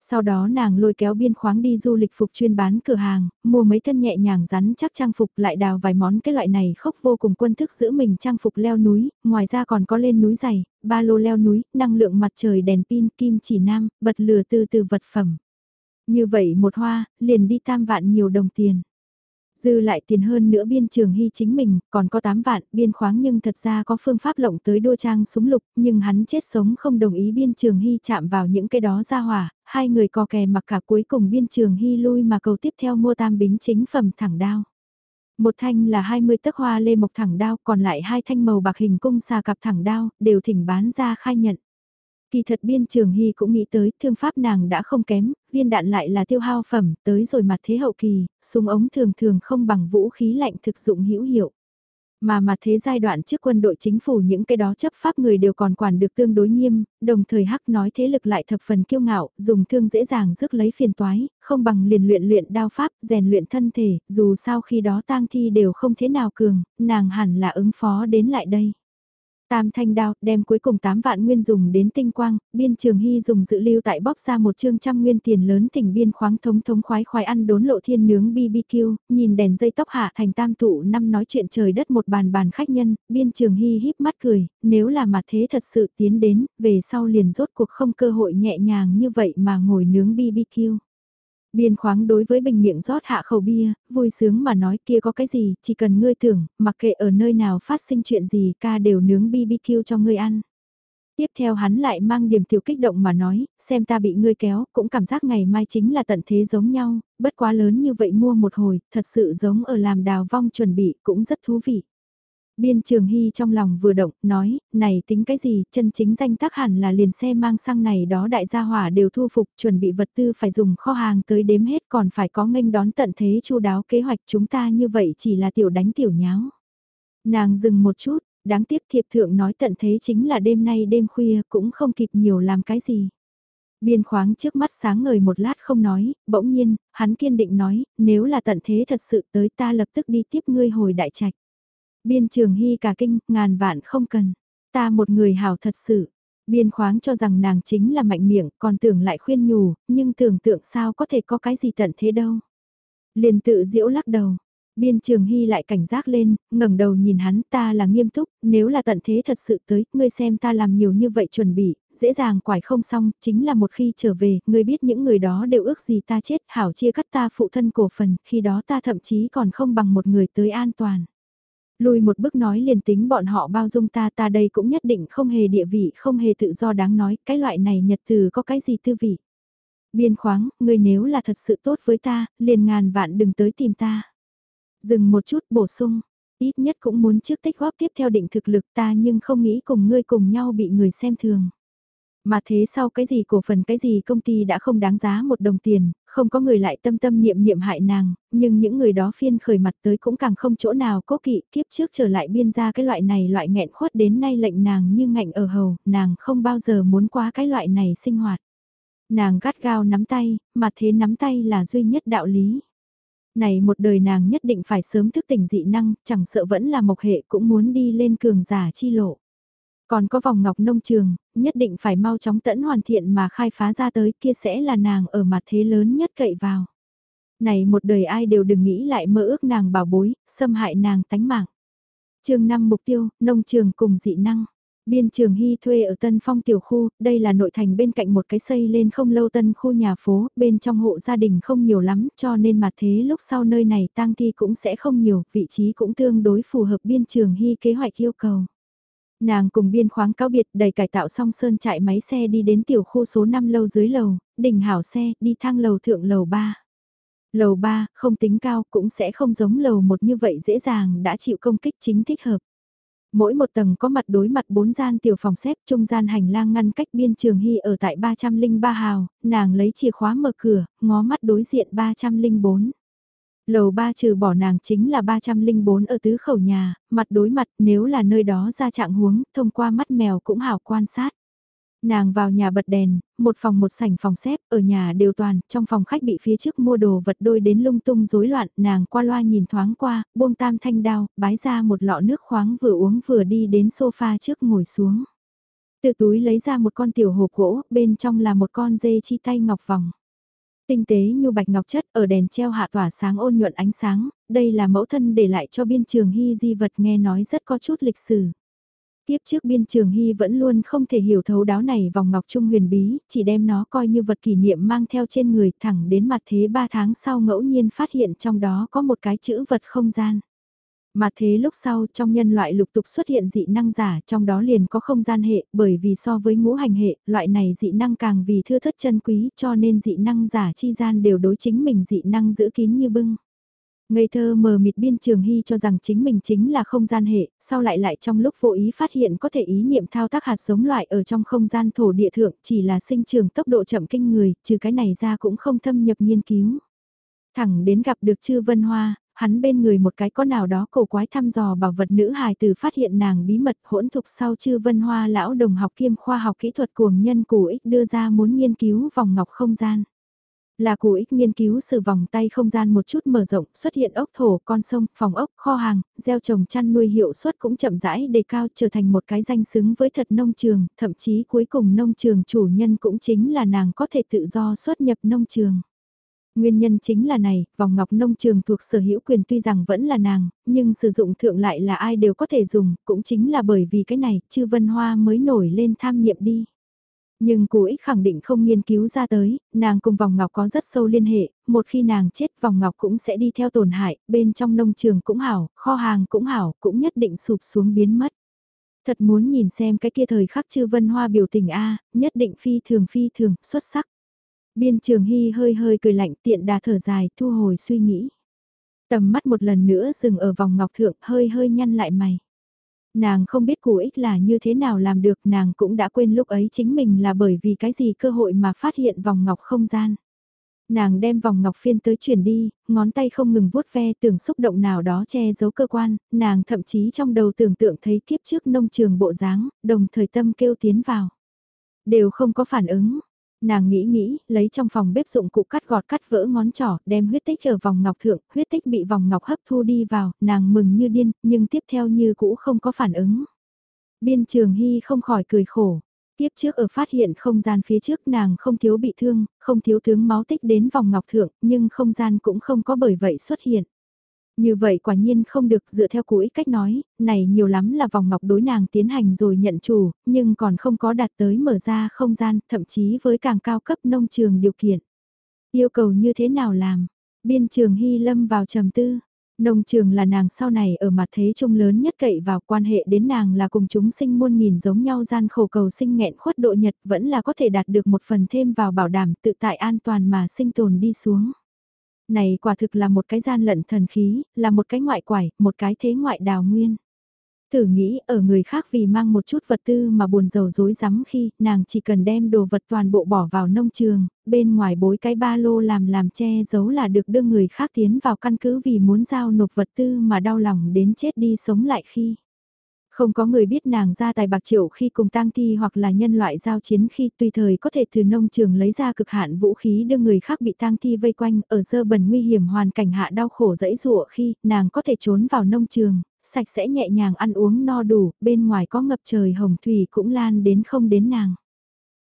Sau đó nàng lôi kéo biên khoáng đi du lịch phục chuyên bán cửa hàng, mua mấy thân nhẹ nhàng rắn chắc trang phục lại đào vài món cái loại này khốc vô cùng quân thức giữ mình trang phục leo núi, ngoài ra còn có lên núi dày, ba lô leo núi, năng lượng mặt trời đèn pin kim chỉ nam, bật lửa từ từ vật phẩm. Như vậy một hoa, liền đi tam vạn nhiều đồng tiền. Dư lại tiền hơn nữa biên trường hy chính mình, còn có 8 vạn, biên khoáng nhưng thật ra có phương pháp lộng tới đua trang súng lục, nhưng hắn chết sống không đồng ý biên trường hy chạm vào những cái đó ra hỏa, hai người co kè mặc cả cuối cùng biên trường hy lui mà cầu tiếp theo mua tam bính chính phẩm thẳng đao. Một thanh là 20 tấc hoa lê mộc thẳng đao, còn lại hai thanh màu bạc hình cung xà cặp thẳng đao, đều thỉnh bán ra khai nhận. Kỳ thật biên trường hy cũng nghĩ tới, thương pháp nàng đã không kém, viên đạn lại là tiêu hao phẩm, tới rồi mặt thế hậu kỳ, súng ống thường thường không bằng vũ khí lạnh thực dụng hữu hiệu. Mà mà thế giai đoạn trước quân đội chính phủ những cái đó chấp pháp người đều còn quản được tương đối nghiêm, đồng thời hắc nói thế lực lại thập phần kiêu ngạo, dùng thương dễ dàng rước lấy phiền toái, không bằng liền luyện luyện đao pháp, rèn luyện thân thể, dù sao khi đó tang thi đều không thế nào cường, nàng hẳn là ứng phó đến lại đây. Tam thanh đao, đem cuối cùng 8 vạn nguyên dùng đến tinh quang, biên trường hy dùng dự lưu tại bóp ra một chương trăm nguyên tiền lớn tỉnh biên khoáng thống thống khoái khoái ăn đốn lộ thiên nướng BBQ, nhìn đèn dây tóc hạ thành tam tụ năm nói chuyện trời đất một bàn bàn khách nhân, biên trường hy híp mắt cười, nếu là mặt thế thật sự tiến đến, về sau liền rốt cuộc không cơ hội nhẹ nhàng như vậy mà ngồi nướng BBQ. Biên khoáng đối với bình miệng rót hạ khẩu bia, vui sướng mà nói kia có cái gì, chỉ cần ngươi tưởng, mặc kệ ở nơi nào phát sinh chuyện gì ca đều nướng BBQ cho ngươi ăn. Tiếp theo hắn lại mang điểm tiểu kích động mà nói, xem ta bị ngươi kéo, cũng cảm giác ngày mai chính là tận thế giống nhau, bất quá lớn như vậy mua một hồi, thật sự giống ở làm đào vong chuẩn bị, cũng rất thú vị. Biên Trường Hy trong lòng vừa động, nói, này tính cái gì, chân chính danh tác hẳn là liền xe mang sang này đó đại gia hỏa đều thu phục, chuẩn bị vật tư phải dùng kho hàng tới đếm hết còn phải có nghênh đón tận thế chu đáo kế hoạch chúng ta như vậy chỉ là tiểu đánh tiểu nháo. Nàng dừng một chút, đáng tiếc thiệp thượng nói tận thế chính là đêm nay đêm khuya cũng không kịp nhiều làm cái gì. Biên khoáng trước mắt sáng ngời một lát không nói, bỗng nhiên, hắn kiên định nói, nếu là tận thế thật sự tới ta lập tức đi tiếp ngươi hồi đại trạch. Biên trường hy cả kinh, ngàn vạn không cần. Ta một người hảo thật sự. Biên khoáng cho rằng nàng chính là mạnh miệng, còn tưởng lại khuyên nhủ, nhưng tưởng tượng sao có thể có cái gì tận thế đâu. Liền tự diễu lắc đầu. Biên trường hy lại cảnh giác lên, ngẩng đầu nhìn hắn ta là nghiêm túc, nếu là tận thế thật sự tới, ngươi xem ta làm nhiều như vậy chuẩn bị, dễ dàng quải không xong, chính là một khi trở về, ngươi biết những người đó đều ước gì ta chết, hảo chia cắt ta phụ thân cổ phần, khi đó ta thậm chí còn không bằng một người tới an toàn. Lùi một bước nói liền tính bọn họ bao dung ta ta đây cũng nhất định không hề địa vị không hề tự do đáng nói, cái loại này nhật từ có cái gì tư vị. Biên khoáng, người nếu là thật sự tốt với ta, liền ngàn vạn đừng tới tìm ta. Dừng một chút bổ sung, ít nhất cũng muốn trước tích góp tiếp theo định thực lực ta nhưng không nghĩ cùng ngươi cùng nhau bị người xem thường. Mà thế sau cái gì cổ phần cái gì công ty đã không đáng giá một đồng tiền, không có người lại tâm tâm niệm niệm hại nàng, nhưng những người đó phiên khởi mặt tới cũng càng không chỗ nào cố kỵ, kiếp trước trở lại biên ra cái loại này loại nghẹn khuất đến nay lệnh nàng như ngạnh ở hầu, nàng không bao giờ muốn qua cái loại này sinh hoạt. Nàng gắt gao nắm tay, mà thế nắm tay là duy nhất đạo lý. Này một đời nàng nhất định phải sớm thức tỉnh dị năng, chẳng sợ vẫn là mộc hệ cũng muốn đi lên cường giả chi lộ. Còn có vòng ngọc nông trường, nhất định phải mau chóng tẫn hoàn thiện mà khai phá ra tới kia sẽ là nàng ở mặt thế lớn nhất cậy vào. Này một đời ai đều đừng nghĩ lại mơ ước nàng bảo bối, xâm hại nàng tánh mạng. chương 5 mục tiêu, nông trường cùng dị năng. Biên trường Hy thuê ở Tân Phong tiểu khu, đây là nội thành bên cạnh một cái xây lên không lâu tân khu nhà phố, bên trong hộ gia đình không nhiều lắm cho nên mặt thế lúc sau nơi này tang thi cũng sẽ không nhiều, vị trí cũng tương đối phù hợp biên trường Hy kế hoạch yêu cầu. Nàng cùng biên khoáng cáo biệt đầy cải tạo xong sơn chạy máy xe đi đến tiểu khu số 5 lâu dưới lầu, đỉnh hảo xe, đi thang lầu thượng lầu 3. Lầu 3, không tính cao cũng sẽ không giống lầu một như vậy dễ dàng đã chịu công kích chính thích hợp. Mỗi một tầng có mặt đối mặt bốn gian tiểu phòng xếp, trung gian hành lang ngăn cách biên trường hy ở tại 303 hào, nàng lấy chìa khóa mở cửa, ngó mắt đối diện 304. Lầu ba trừ bỏ nàng chính là 304 ở tứ khẩu nhà, mặt đối mặt nếu là nơi đó ra trạng huống, thông qua mắt mèo cũng hảo quan sát. Nàng vào nhà bật đèn, một phòng một sảnh phòng xếp, ở nhà đều toàn, trong phòng khách bị phía trước mua đồ vật đôi đến lung tung rối loạn, nàng qua loa nhìn thoáng qua, buông tam thanh đao, bái ra một lọ nước khoáng vừa uống vừa đi đến sofa trước ngồi xuống. Từ túi lấy ra một con tiểu hộp gỗ, bên trong là một con dê chi tay ngọc vòng. Tinh tế nhu bạch ngọc chất ở đèn treo hạ tỏa sáng ôn nhuận ánh sáng, đây là mẫu thân để lại cho biên trường hy di vật nghe nói rất có chút lịch sử. Tiếp trước biên trường hy vẫn luôn không thể hiểu thấu đáo này vòng ngọc trung huyền bí, chỉ đem nó coi như vật kỷ niệm mang theo trên người thẳng đến mặt thế 3 tháng sau ngẫu nhiên phát hiện trong đó có một cái chữ vật không gian. Mà thế lúc sau trong nhân loại lục tục xuất hiện dị năng giả trong đó liền có không gian hệ bởi vì so với ngũ hành hệ loại này dị năng càng vì thưa thất chân quý cho nên dị năng giả chi gian đều đối chính mình dị năng giữ kín như bưng. Ngây thơ mờ mịt biên trường hy cho rằng chính mình chính là không gian hệ, sau lại lại trong lúc vô ý phát hiện có thể ý niệm thao tác hạt giống loại ở trong không gian thổ địa thượng chỉ là sinh trường tốc độ chậm kinh người, trừ cái này ra cũng không thâm nhập nghiên cứu. Thẳng đến gặp được chư vân hoa, hắn bên người một cái có nào đó cổ quái thăm dò bảo vật nữ hài từ phát hiện nàng bí mật hỗn thục sau chư vân hoa lão đồng học kiêm khoa học kỹ thuật cuồng nhân củ ích đưa ra muốn nghiên cứu vòng ngọc không gian. Là củ ích nghiên cứu sự vòng tay không gian một chút mở rộng, xuất hiện ốc thổ, con sông, phòng ốc, kho hàng, gieo trồng chăn nuôi hiệu suất cũng chậm rãi đề cao trở thành một cái danh xứng với thật nông trường, thậm chí cuối cùng nông trường chủ nhân cũng chính là nàng có thể tự do xuất nhập nông trường. Nguyên nhân chính là này, vòng ngọc nông trường thuộc sở hữu quyền tuy rằng vẫn là nàng, nhưng sử dụng thượng lại là ai đều có thể dùng, cũng chính là bởi vì cái này, chư vân hoa mới nổi lên tham niệm đi. Nhưng cô ích khẳng định không nghiên cứu ra tới, nàng cùng vòng ngọc có rất sâu liên hệ, một khi nàng chết vòng ngọc cũng sẽ đi theo tổn hại, bên trong nông trường cũng hảo, kho hàng cũng hảo, cũng nhất định sụp xuống biến mất. Thật muốn nhìn xem cái kia thời khắc chư vân hoa biểu tình A, nhất định phi thường phi thường, xuất sắc. Biên trường hy hơi hơi cười lạnh tiện đà thở dài, thu hồi suy nghĩ. Tầm mắt một lần nữa dừng ở vòng ngọc thượng hơi hơi nhăn lại mày. Nàng không biết cụ ích là như thế nào làm được nàng cũng đã quên lúc ấy chính mình là bởi vì cái gì cơ hội mà phát hiện vòng ngọc không gian. Nàng đem vòng ngọc phiên tới chuyển đi, ngón tay không ngừng vuốt ve tưởng xúc động nào đó che giấu cơ quan, nàng thậm chí trong đầu tưởng tượng thấy kiếp trước nông trường bộ dáng, đồng thời tâm kêu tiến vào. Đều không có phản ứng, Nàng nghĩ nghĩ, lấy trong phòng bếp dụng cụ cắt gọt cắt vỡ ngón trỏ, đem huyết tích ở vòng ngọc thượng, huyết tích bị vòng ngọc hấp thu đi vào, nàng mừng như điên, nhưng tiếp theo như cũ không có phản ứng. Biên trường hy không khỏi cười khổ. Tiếp trước ở phát hiện không gian phía trước nàng không thiếu bị thương, không thiếu tướng máu tích đến vòng ngọc thượng, nhưng không gian cũng không có bởi vậy xuất hiện. Như vậy quả nhiên không được dựa theo cũ cách nói, này nhiều lắm là vòng ngọc đối nàng tiến hành rồi nhận chủ, nhưng còn không có đạt tới mở ra không gian, thậm chí với càng cao cấp nông trường điều kiện. Yêu cầu như thế nào làm? Biên trường Hy Lâm vào trầm tư. Nông trường là nàng sau này ở mặt thế trung lớn nhất cậy vào quan hệ đến nàng là cùng chúng sinh muôn nghìn giống nhau gian khổ cầu sinh nghẹn khuất độ nhật vẫn là có thể đạt được một phần thêm vào bảo đảm tự tại an toàn mà sinh tồn đi xuống. Này quả thực là một cái gian lận thần khí, là một cái ngoại quải, một cái thế ngoại đào nguyên. Thử nghĩ ở người khác vì mang một chút vật tư mà buồn rầu dối rắm khi nàng chỉ cần đem đồ vật toàn bộ bỏ vào nông trường, bên ngoài bối cái ba lô làm làm che giấu là được đưa người khác tiến vào căn cứ vì muốn giao nộp vật tư mà đau lòng đến chết đi sống lại khi. Không có người biết nàng ra tài bạc triệu khi cùng tang thi hoặc là nhân loại giao chiến khi tùy thời có thể từ nông trường lấy ra cực hạn vũ khí đưa người khác bị tang thi vây quanh ở dơ bẩn nguy hiểm hoàn cảnh hạ đau khổ dẫy dụa khi nàng có thể trốn vào nông trường, sạch sẽ nhẹ nhàng ăn uống no đủ, bên ngoài có ngập trời hồng thủy cũng lan đến không đến nàng.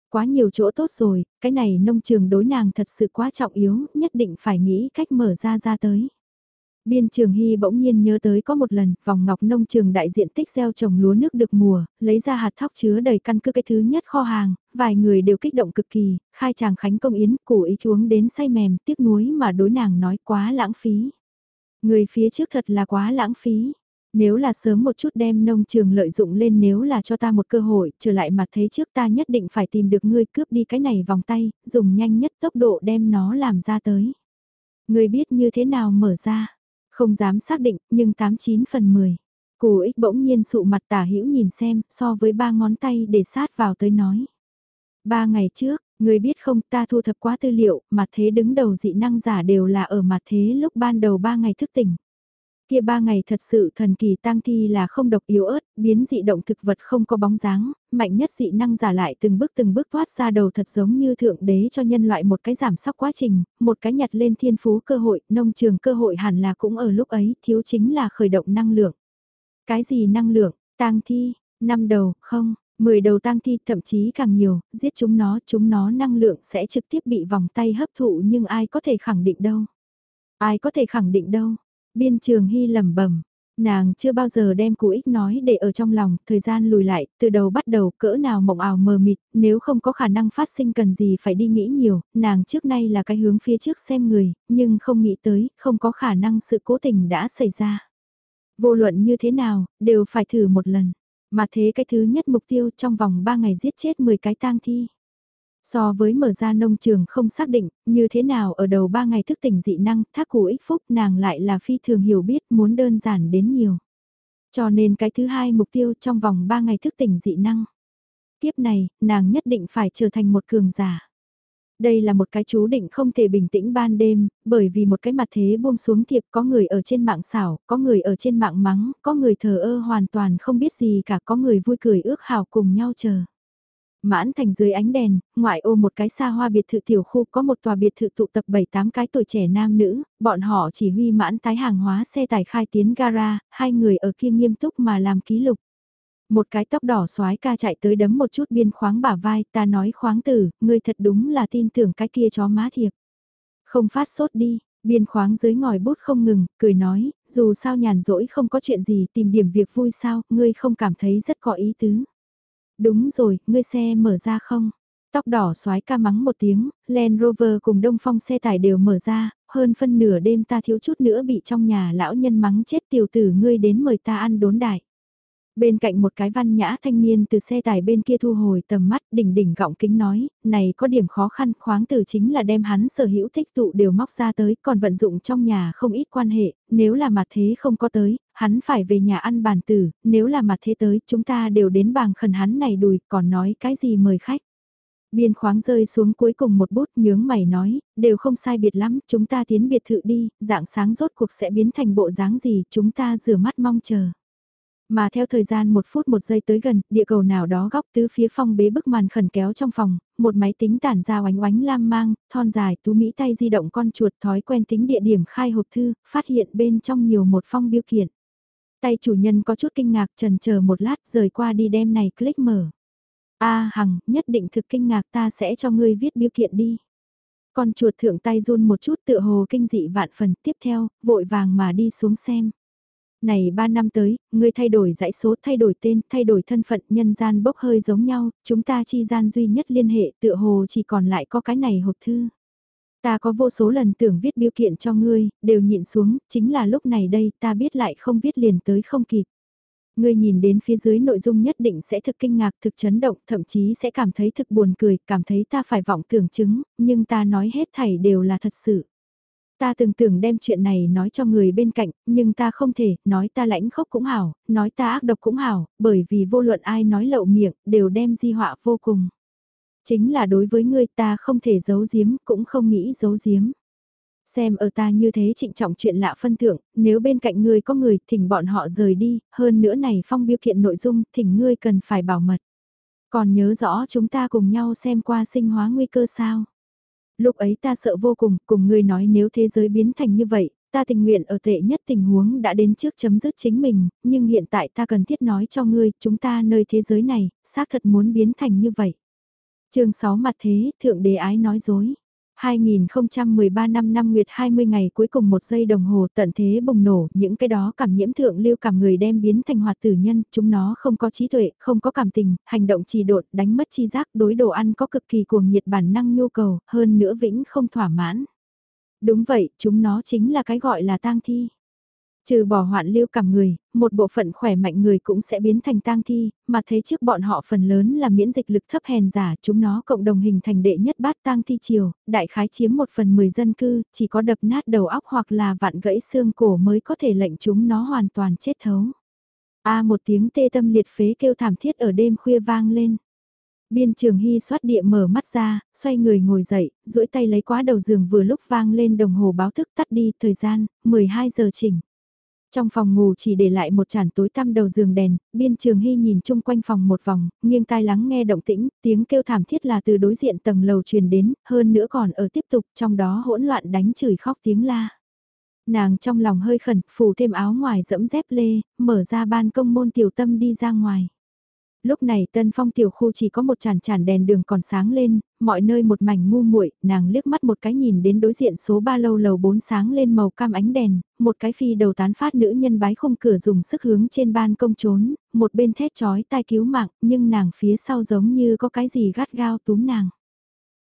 Quá nhiều chỗ tốt rồi, cái này nông trường đối nàng thật sự quá trọng yếu, nhất định phải nghĩ cách mở ra ra tới. Biên Trường Hy bỗng nhiên nhớ tới có một lần, vòng ngọc nông trường đại diện tích gieo trồng lúa nước được mùa, lấy ra hạt thóc chứa đầy căn cứ cái thứ nhất kho hàng, vài người đều kích động cực kỳ, khai chàng khánh công yến, củ ý chuống đến say mềm, tiếc nuối mà đối nàng nói quá lãng phí. Người phía trước thật là quá lãng phí. Nếu là sớm một chút đem nông trường lợi dụng lên nếu là cho ta một cơ hội, trở lại mặt thế trước ta nhất định phải tìm được ngươi cướp đi cái này vòng tay, dùng nhanh nhất tốc độ đem nó làm ra tới. Ngươi biết như thế nào mở ra, không dám xác định, nhưng 89 phần 10. Cù ích bỗng nhiên sụ mặt tả hữu nhìn xem, so với ba ngón tay để sát vào tới nói. Ba ngày trước, người biết không ta thu thập quá tư liệu, mà thế đứng đầu dị năng giả đều là ở mặt thế lúc ban đầu ba ngày thức tỉnh. Kia ba ngày thật sự thần kỳ tang thi là không độc yếu ớt, biến dị động thực vật không có bóng dáng, mạnh nhất dị năng giả lại từng bước từng bước thoát ra đầu thật giống như thượng đế cho nhân loại một cái giảm sóc quá trình, một cái nhặt lên thiên phú cơ hội, nông trường cơ hội hẳn là cũng ở lúc ấy, thiếu chính là khởi động năng lượng. Cái gì năng lượng, tang thi, năm đầu, không, mười đầu tang thi thậm chí càng nhiều, giết chúng nó, chúng nó năng lượng sẽ trực tiếp bị vòng tay hấp thụ nhưng ai có thể khẳng định đâu. Ai có thể khẳng định đâu Biên trường hy lẩm bẩm nàng chưa bao giờ đem cú ích nói để ở trong lòng, thời gian lùi lại, từ đầu bắt đầu cỡ nào mộng ảo mờ mịt, nếu không có khả năng phát sinh cần gì phải đi nghĩ nhiều, nàng trước nay là cái hướng phía trước xem người, nhưng không nghĩ tới, không có khả năng sự cố tình đã xảy ra. Vô luận như thế nào, đều phải thử một lần, mà thế cái thứ nhất mục tiêu trong vòng 3 ngày giết chết 10 cái tang thi. So với mở ra nông trường không xác định, như thế nào ở đầu ba ngày thức tỉnh dị năng, thác củ ích phúc nàng lại là phi thường hiểu biết muốn đơn giản đến nhiều. Cho nên cái thứ hai mục tiêu trong vòng ba ngày thức tỉnh dị năng. Tiếp này, nàng nhất định phải trở thành một cường giả. Đây là một cái chú định không thể bình tĩnh ban đêm, bởi vì một cái mặt thế buông xuống thiệp có người ở trên mạng xảo, có người ở trên mạng mắng, có người thờ ơ hoàn toàn không biết gì cả, có người vui cười ước hảo cùng nhau chờ. Mãn thành dưới ánh đèn, ngoại ô một cái xa hoa biệt thự tiểu khu có một tòa biệt thự tụ tập 7-8 cái tuổi trẻ nam nữ, bọn họ chỉ huy mãn tái hàng hóa xe tải khai tiến gara, hai người ở kia nghiêm túc mà làm ký lục. Một cái tóc đỏ xoái ca chạy tới đấm một chút biên khoáng bả vai, ta nói khoáng tử, ngươi thật đúng là tin tưởng cái kia chó má thiệp. Không phát sốt đi, biên khoáng dưới ngòi bút không ngừng, cười nói, dù sao nhàn rỗi không có chuyện gì tìm điểm việc vui sao, ngươi không cảm thấy rất có ý tứ. Đúng rồi, ngươi xe mở ra không? Tóc đỏ xoái ca mắng một tiếng, Land Rover cùng Đông Phong xe tải đều mở ra, hơn phân nửa đêm ta thiếu chút nữa bị trong nhà lão nhân mắng chết tiểu tử ngươi đến mời ta ăn đốn đại. Bên cạnh một cái văn nhã thanh niên từ xe tải bên kia thu hồi tầm mắt đỉnh đỉnh gọng kính nói, này có điểm khó khăn khoáng từ chính là đem hắn sở hữu thích tụ đều móc ra tới còn vận dụng trong nhà không ít quan hệ, nếu là mặt thế không có tới, hắn phải về nhà ăn bàn tử, nếu là mặt thế tới chúng ta đều đến bàn khẩn hắn này đùi còn nói cái gì mời khách. Biên khoáng rơi xuống cuối cùng một bút nhướng mày nói, đều không sai biệt lắm, chúng ta tiến biệt thự đi, dạng sáng rốt cuộc sẽ biến thành bộ dáng gì, chúng ta rửa mắt mong chờ. Mà theo thời gian một phút một giây tới gần, địa cầu nào đó góc tứ phía phong bế bức màn khẩn kéo trong phòng, một máy tính tản ra oánh oánh lam mang, thon dài tú Mỹ tay di động con chuột thói quen tính địa điểm khai hộp thư, phát hiện bên trong nhiều một phong biêu kiện. Tay chủ nhân có chút kinh ngạc trần chờ một lát rời qua đi đem này click mở. a Hằng, nhất định thực kinh ngạc ta sẽ cho ngươi viết biêu kiện đi. Con chuột thượng tay run một chút tựa hồ kinh dị vạn phần tiếp theo, vội vàng mà đi xuống xem này 3 năm tới, ngươi thay đổi dãy số, thay đổi tên, thay đổi thân phận, nhân gian bốc hơi giống nhau, chúng ta chi gian duy nhất liên hệ tựa hồ chỉ còn lại có cái này hộp thư. Ta có vô số lần tưởng viết biêu kiện cho ngươi, đều nhịn xuống, chính là lúc này đây ta biết lại không viết liền tới không kịp. Ngươi nhìn đến phía dưới nội dung nhất định sẽ thực kinh ngạc, thực chấn động, thậm chí sẽ cảm thấy thực buồn cười, cảm thấy ta phải vọng tưởng chứng, nhưng ta nói hết thảy đều là thật sự. Ta từng tưởng đem chuyện này nói cho người bên cạnh, nhưng ta không thể, nói ta lãnh khốc cũng hảo, nói ta ác độc cũng hảo, bởi vì vô luận ai nói lậu miệng, đều đem di họa vô cùng. Chính là đối với ngươi ta không thể giấu giếm, cũng không nghĩ giấu giếm. Xem ở ta như thế trịnh trọng chuyện lạ phân thưởng, nếu bên cạnh ngươi có người, thỉnh bọn họ rời đi, hơn nữa này phong biêu kiện nội dung, thỉnh ngươi cần phải bảo mật. Còn nhớ rõ chúng ta cùng nhau xem qua sinh hóa nguy cơ sao? Lúc ấy ta sợ vô cùng, cùng ngươi nói nếu thế giới biến thành như vậy, ta tình nguyện ở tệ nhất tình huống đã đến trước chấm dứt chính mình, nhưng hiện tại ta cần thiết nói cho ngươi, chúng ta nơi thế giới này, xác thật muốn biến thành như vậy. chương 6 mặt thế, Thượng Đế Ái nói dối. 2013 năm năm nguyệt 20 ngày cuối cùng một giây đồng hồ tận thế bùng nổ, những cái đó cảm nhiễm thượng lưu cảm người đem biến thành hoạt tử nhân, chúng nó không có trí tuệ, không có cảm tình, hành động trì độn, đánh mất chi giác, đối đồ ăn có cực kỳ cuồng nhiệt bản năng nhu cầu, hơn nữa vĩnh không thỏa mãn. Đúng vậy, chúng nó chính là cái gọi là tang thi. Trừ bỏ hoạn lưu cảm người, một bộ phận khỏe mạnh người cũng sẽ biến thành tang thi, mà thấy trước bọn họ phần lớn là miễn dịch lực thấp hèn giả, chúng nó cộng đồng hình thành đệ nhất bát tang thi chiều, đại khái chiếm một phần mười dân cư, chỉ có đập nát đầu óc hoặc là vạn gãy xương cổ mới có thể lệnh chúng nó hoàn toàn chết thấu. A một tiếng tê tâm liệt phế kêu thảm thiết ở đêm khuya vang lên. Biên trường hy xoát địa mở mắt ra, xoay người ngồi dậy, duỗi tay lấy quá đầu giường vừa lúc vang lên đồng hồ báo thức tắt đi, thời gian, 12 giờ chỉnh. Trong phòng ngủ chỉ để lại một chản tối tăm đầu giường đèn, biên trường hy nhìn chung quanh phòng một vòng, nghiêng tai lắng nghe động tĩnh, tiếng kêu thảm thiết là từ đối diện tầng lầu truyền đến, hơn nữa còn ở tiếp tục, trong đó hỗn loạn đánh chửi khóc tiếng la. Nàng trong lòng hơi khẩn, phủ thêm áo ngoài dẫm dép lê, mở ra ban công môn tiểu tâm đi ra ngoài. Lúc này tân phong tiểu khu chỉ có một tràn tràn đèn đường còn sáng lên, mọi nơi một mảnh ngu muội nàng liếc mắt một cái nhìn đến đối diện số ba lâu lầu bốn sáng lên màu cam ánh đèn, một cái phi đầu tán phát nữ nhân bái không cửa dùng sức hướng trên ban công trốn, một bên thét chói tai cứu mạng, nhưng nàng phía sau giống như có cái gì gắt gao túm nàng.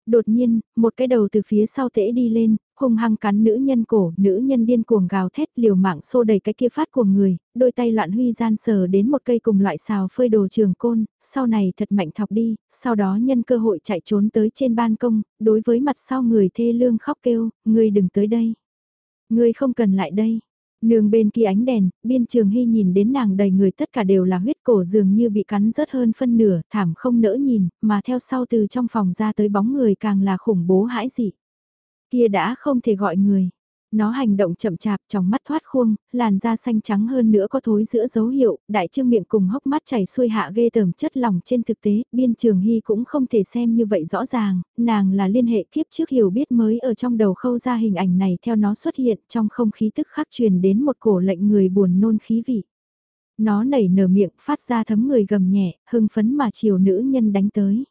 Đột nhiên, một cái đầu từ phía sau tễ đi lên, hung hăng cắn nữ nhân cổ, nữ nhân điên cuồng gào thét liều mạng xô đầy cái kia phát của người, đôi tay loạn huy gian sờ đến một cây cùng loại xào phơi đồ trường côn, sau này thật mạnh thọc đi, sau đó nhân cơ hội chạy trốn tới trên ban công, đối với mặt sau người thê lương khóc kêu, người đừng tới đây. Người không cần lại đây, Nương bên kia ánh đèn, biên trường hy nhìn đến nàng đầy người tất cả đều là huyết cổ dường như bị cắn rớt hơn phân nửa, thảm không nỡ nhìn, mà theo sau từ trong phòng ra tới bóng người càng là khủng bố hãi dị. Kia đã không thể gọi người. Nó hành động chậm chạp trong mắt thoát khuôn, làn da xanh trắng hơn nữa có thối giữa dấu hiệu, đại trương miệng cùng hốc mắt chảy xuôi hạ ghê tởm chất lòng trên thực tế, biên trường hy cũng không thể xem như vậy rõ ràng, nàng là liên hệ kiếp trước hiểu biết mới ở trong đầu khâu ra hình ảnh này theo nó xuất hiện trong không khí tức khắc truyền đến một cổ lệnh người buồn nôn khí vị. Nó nảy nở miệng phát ra thấm người gầm nhẹ, hưng phấn mà chiều nữ nhân đánh tới.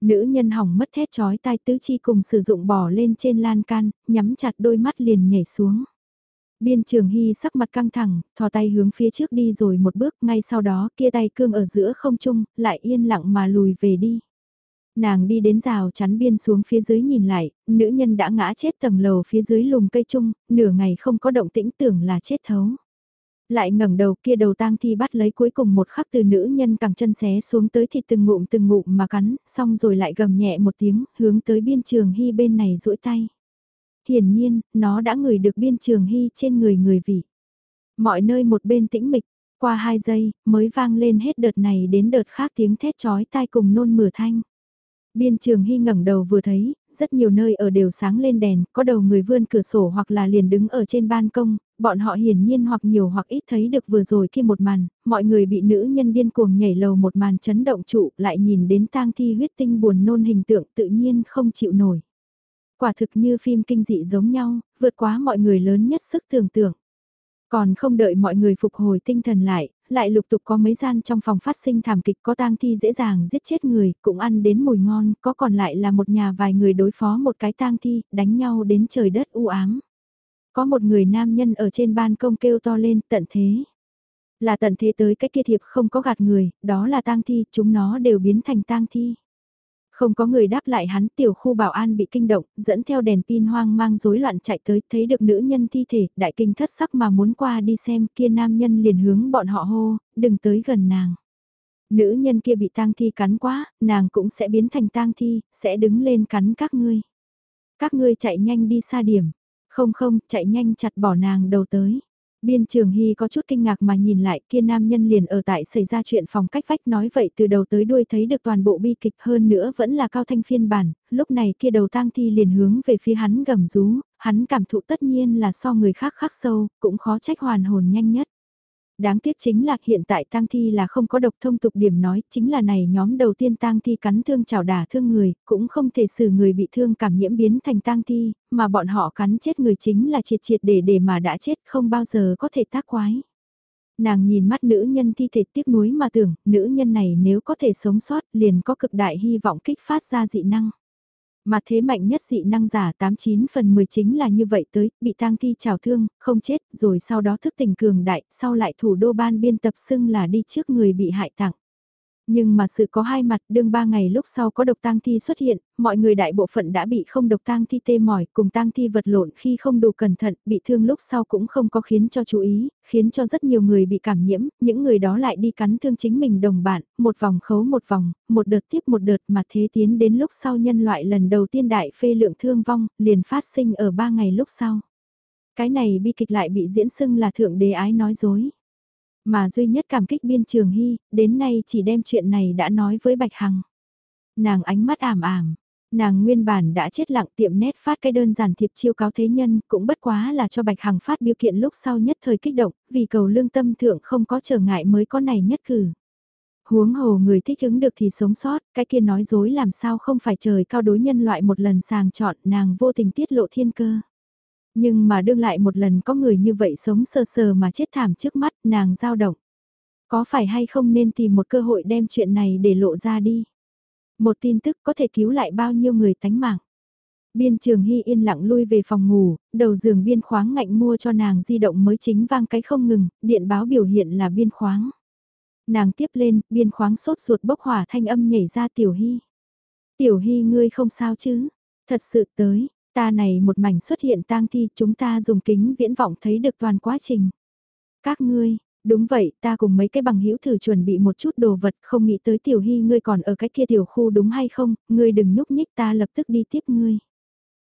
Nữ nhân hỏng mất thét chói tai tứ chi cùng sử dụng bỏ lên trên lan can, nhắm chặt đôi mắt liền nhảy xuống. Biên trường hy sắc mặt căng thẳng, thò tay hướng phía trước đi rồi một bước, ngay sau đó kia tay cương ở giữa không trung, lại yên lặng mà lùi về đi. Nàng đi đến rào chắn biên xuống phía dưới nhìn lại, nữ nhân đã ngã chết tầng lầu phía dưới lùm cây trung, nửa ngày không có động tĩnh tưởng là chết thấu. Lại ngẩng đầu kia đầu tang thi bắt lấy cuối cùng một khắc từ nữ nhân cẳng chân xé xuống tới thịt từng ngụm từng ngụm mà cắn, xong rồi lại gầm nhẹ một tiếng, hướng tới biên trường hy bên này duỗi tay. Hiển nhiên, nó đã ngửi được biên trường hy trên người người vị. Mọi nơi một bên tĩnh mịch, qua hai giây, mới vang lên hết đợt này đến đợt khác tiếng thét chói tai cùng nôn mửa thanh. Biên trường hy ngẩng đầu vừa thấy, rất nhiều nơi ở đều sáng lên đèn, có đầu người vươn cửa sổ hoặc là liền đứng ở trên ban công, bọn họ hiển nhiên hoặc nhiều hoặc ít thấy được vừa rồi kia một màn, mọi người bị nữ nhân điên cuồng nhảy lầu một màn chấn động trụ lại nhìn đến tang thi huyết tinh buồn nôn hình tượng tự nhiên không chịu nổi. Quả thực như phim kinh dị giống nhau, vượt quá mọi người lớn nhất sức tưởng tượng. Còn không đợi mọi người phục hồi tinh thần lại, lại lục tục có mấy gian trong phòng phát sinh thảm kịch có tang thi dễ dàng giết chết người, cũng ăn đến mùi ngon, có còn lại là một nhà vài người đối phó một cái tang thi, đánh nhau đến trời đất u ám. Có một người nam nhân ở trên ban công kêu to lên tận thế. Là tận thế tới cái kia thiệp không có gạt người, đó là tang thi, chúng nó đều biến thành tang thi. Không có người đáp lại hắn, tiểu khu bảo an bị kinh động, dẫn theo đèn pin hoang mang rối loạn chạy tới, thấy được nữ nhân thi thể, đại kinh thất sắc mà muốn qua đi xem, kia nam nhân liền hướng bọn họ hô, đừng tới gần nàng. Nữ nhân kia bị tang thi cắn quá, nàng cũng sẽ biến thành tang thi, sẽ đứng lên cắn các ngươi. Các ngươi chạy nhanh đi xa điểm, không không, chạy nhanh chặt bỏ nàng đầu tới. Biên trường Hy có chút kinh ngạc mà nhìn lại kia nam nhân liền ở tại xảy ra chuyện phòng cách vách nói vậy từ đầu tới đuôi thấy được toàn bộ bi kịch hơn nữa vẫn là cao thanh phiên bản, lúc này kia đầu tang thi liền hướng về phía hắn gầm rú, hắn cảm thụ tất nhiên là so người khác khắc sâu, cũng khó trách hoàn hồn nhanh nhất. Đáng tiếc chính là hiện tại tang thi là không có độc thông tục điểm nói, chính là này nhóm đầu tiên tang thi cắn thương chảo đả thương người, cũng không thể xử người bị thương cảm nhiễm biến thành tang thi, mà bọn họ cắn chết người chính là triệt triệt để để mà đã chết không bao giờ có thể tác quái. Nàng nhìn mắt nữ nhân thi thể tiếc nuối mà tưởng, nữ nhân này nếu có thể sống sót liền có cực đại hy vọng kích phát ra dị năng. Mà thế mạnh nhất dị năng giả 89 phần 10 chính là như vậy tới, bị tang thi trào thương, không chết, rồi sau đó thức tỉnh cường đại, sau lại thủ đô ban biên tập xưng là đi trước người bị hại tặng. Nhưng mà sự có hai mặt, đương ba ngày lúc sau có độc tang thi xuất hiện, mọi người đại bộ phận đã bị không độc tang thi tê mỏi, cùng tang thi vật lộn khi không đủ cẩn thận, bị thương lúc sau cũng không có khiến cho chú ý, khiến cho rất nhiều người bị cảm nhiễm, những người đó lại đi cắn thương chính mình đồng bạn, một vòng khấu một vòng, một đợt tiếp một đợt mà thế tiến đến lúc sau nhân loại lần đầu tiên đại phê lượng thương vong, liền phát sinh ở ba ngày lúc sau. Cái này bi kịch lại bị diễn xưng là thượng đế ái nói dối. Mà duy nhất cảm kích biên trường hy, đến nay chỉ đem chuyện này đã nói với Bạch Hằng. Nàng ánh mắt ảm ảm, nàng nguyên bản đã chết lặng tiệm nét phát cái đơn giản thiệp chiêu cáo thế nhân, cũng bất quá là cho Bạch Hằng phát biểu kiện lúc sau nhất thời kích động, vì cầu lương tâm thượng không có trở ngại mới có này nhất cử. Huống hồ người thích ứng được thì sống sót, cái kia nói dối làm sao không phải trời cao đối nhân loại một lần sàng chọn nàng vô tình tiết lộ thiên cơ. Nhưng mà đương lại một lần có người như vậy sống sờ sờ mà chết thảm trước mắt nàng dao động. Có phải hay không nên tìm một cơ hội đem chuyện này để lộ ra đi. Một tin tức có thể cứu lại bao nhiêu người tánh mạng. Biên trường hy yên lặng lui về phòng ngủ, đầu giường biên khoáng ngạnh mua cho nàng di động mới chính vang cái không ngừng, điện báo biểu hiện là biên khoáng. Nàng tiếp lên, biên khoáng sốt ruột bốc hỏa thanh âm nhảy ra tiểu hy. Tiểu hy ngươi không sao chứ? Thật sự tới, ta này một mảnh xuất hiện tang thi chúng ta dùng kính viễn vọng thấy được toàn quá trình. Các ngươi, đúng vậy ta cùng mấy cái bằng hữu thử chuẩn bị một chút đồ vật không nghĩ tới tiểu hy ngươi còn ở cái kia tiểu khu đúng hay không, ngươi đừng nhúc nhích ta lập tức đi tiếp ngươi.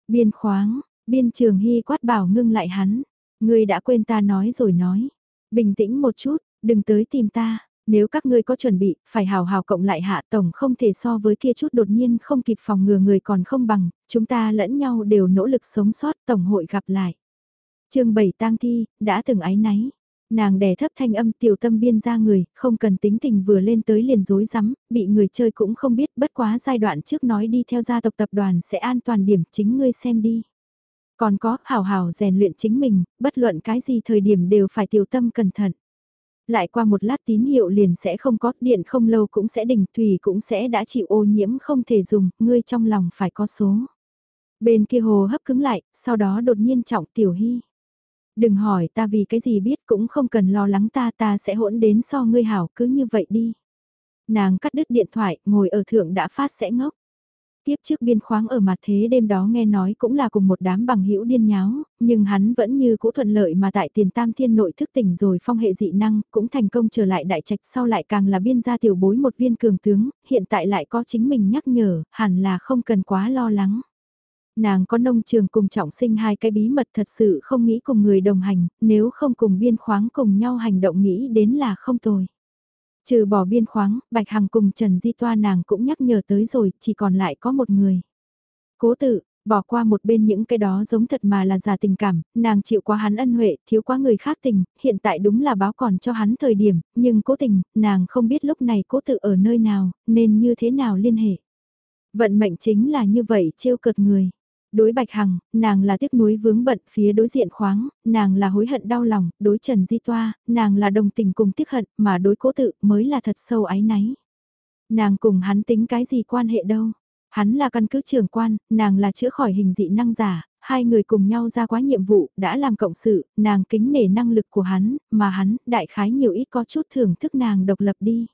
Biên khoáng, biên trường hy quát bảo ngưng lại hắn, ngươi đã quên ta nói rồi nói. Bình tĩnh một chút, đừng tới tìm ta, nếu các ngươi có chuẩn bị, phải hào hào cộng lại hạ tổng không thể so với kia chút đột nhiên không kịp phòng ngừa người còn không bằng, chúng ta lẫn nhau đều nỗ lực sống sót tổng hội gặp lại. chương 7 tang thi, đã từng ái náy. Nàng đè thấp thanh âm tiểu tâm biên ra người, không cần tính tình vừa lên tới liền dối rắm bị người chơi cũng không biết bất quá giai đoạn trước nói đi theo gia tộc tập đoàn sẽ an toàn điểm chính ngươi xem đi. Còn có, hào hào rèn luyện chính mình, bất luận cái gì thời điểm đều phải tiểu tâm cẩn thận. Lại qua một lát tín hiệu liền sẽ không có, điện không lâu cũng sẽ đình, thủy cũng sẽ đã chịu ô nhiễm không thể dùng, ngươi trong lòng phải có số. Bên kia hồ hấp cứng lại, sau đó đột nhiên trọng tiểu hy. Đừng hỏi ta vì cái gì biết cũng không cần lo lắng ta ta sẽ hỗn đến so ngươi hảo cứ như vậy đi. Nàng cắt đứt điện thoại, ngồi ở thượng đã phát sẽ ngốc. Tiếp trước biên khoáng ở mặt thế đêm đó nghe nói cũng là cùng một đám bằng hữu điên nháo, nhưng hắn vẫn như cũ thuận lợi mà tại tiền tam thiên nội thức tỉnh rồi phong hệ dị năng, cũng thành công trở lại đại trạch sau lại càng là biên gia tiểu bối một viên cường tướng, hiện tại lại có chính mình nhắc nhở, hẳn là không cần quá lo lắng. Nàng có nông trường cùng trọng sinh hai cái bí mật thật sự không nghĩ cùng người đồng hành, nếu không cùng biên khoáng cùng nhau hành động nghĩ đến là không tồi. Trừ bỏ biên khoáng, Bạch Hằng cùng Trần Di Toa nàng cũng nhắc nhở tới rồi, chỉ còn lại có một người. Cố tự, bỏ qua một bên những cái đó giống thật mà là giả tình cảm, nàng chịu quá hắn ân huệ, thiếu quá người khác tình, hiện tại đúng là báo còn cho hắn thời điểm, nhưng cố tình, nàng không biết lúc này cố tự ở nơi nào, nên như thế nào liên hệ. Vận mệnh chính là như vậy trêu cợt người. Đối Bạch Hằng, nàng là tiếc nuối vướng bận phía đối diện khoáng, nàng là hối hận đau lòng, đối Trần Di Toa, nàng là đồng tình cùng tiếc hận, mà đối cố tự mới là thật sâu ái náy. Nàng cùng hắn tính cái gì quan hệ đâu. Hắn là căn cứ trưởng quan, nàng là chữa khỏi hình dị năng giả, hai người cùng nhau ra quá nhiệm vụ, đã làm cộng sự, nàng kính nể năng lực của hắn, mà hắn, đại khái nhiều ít có chút thưởng thức nàng độc lập đi.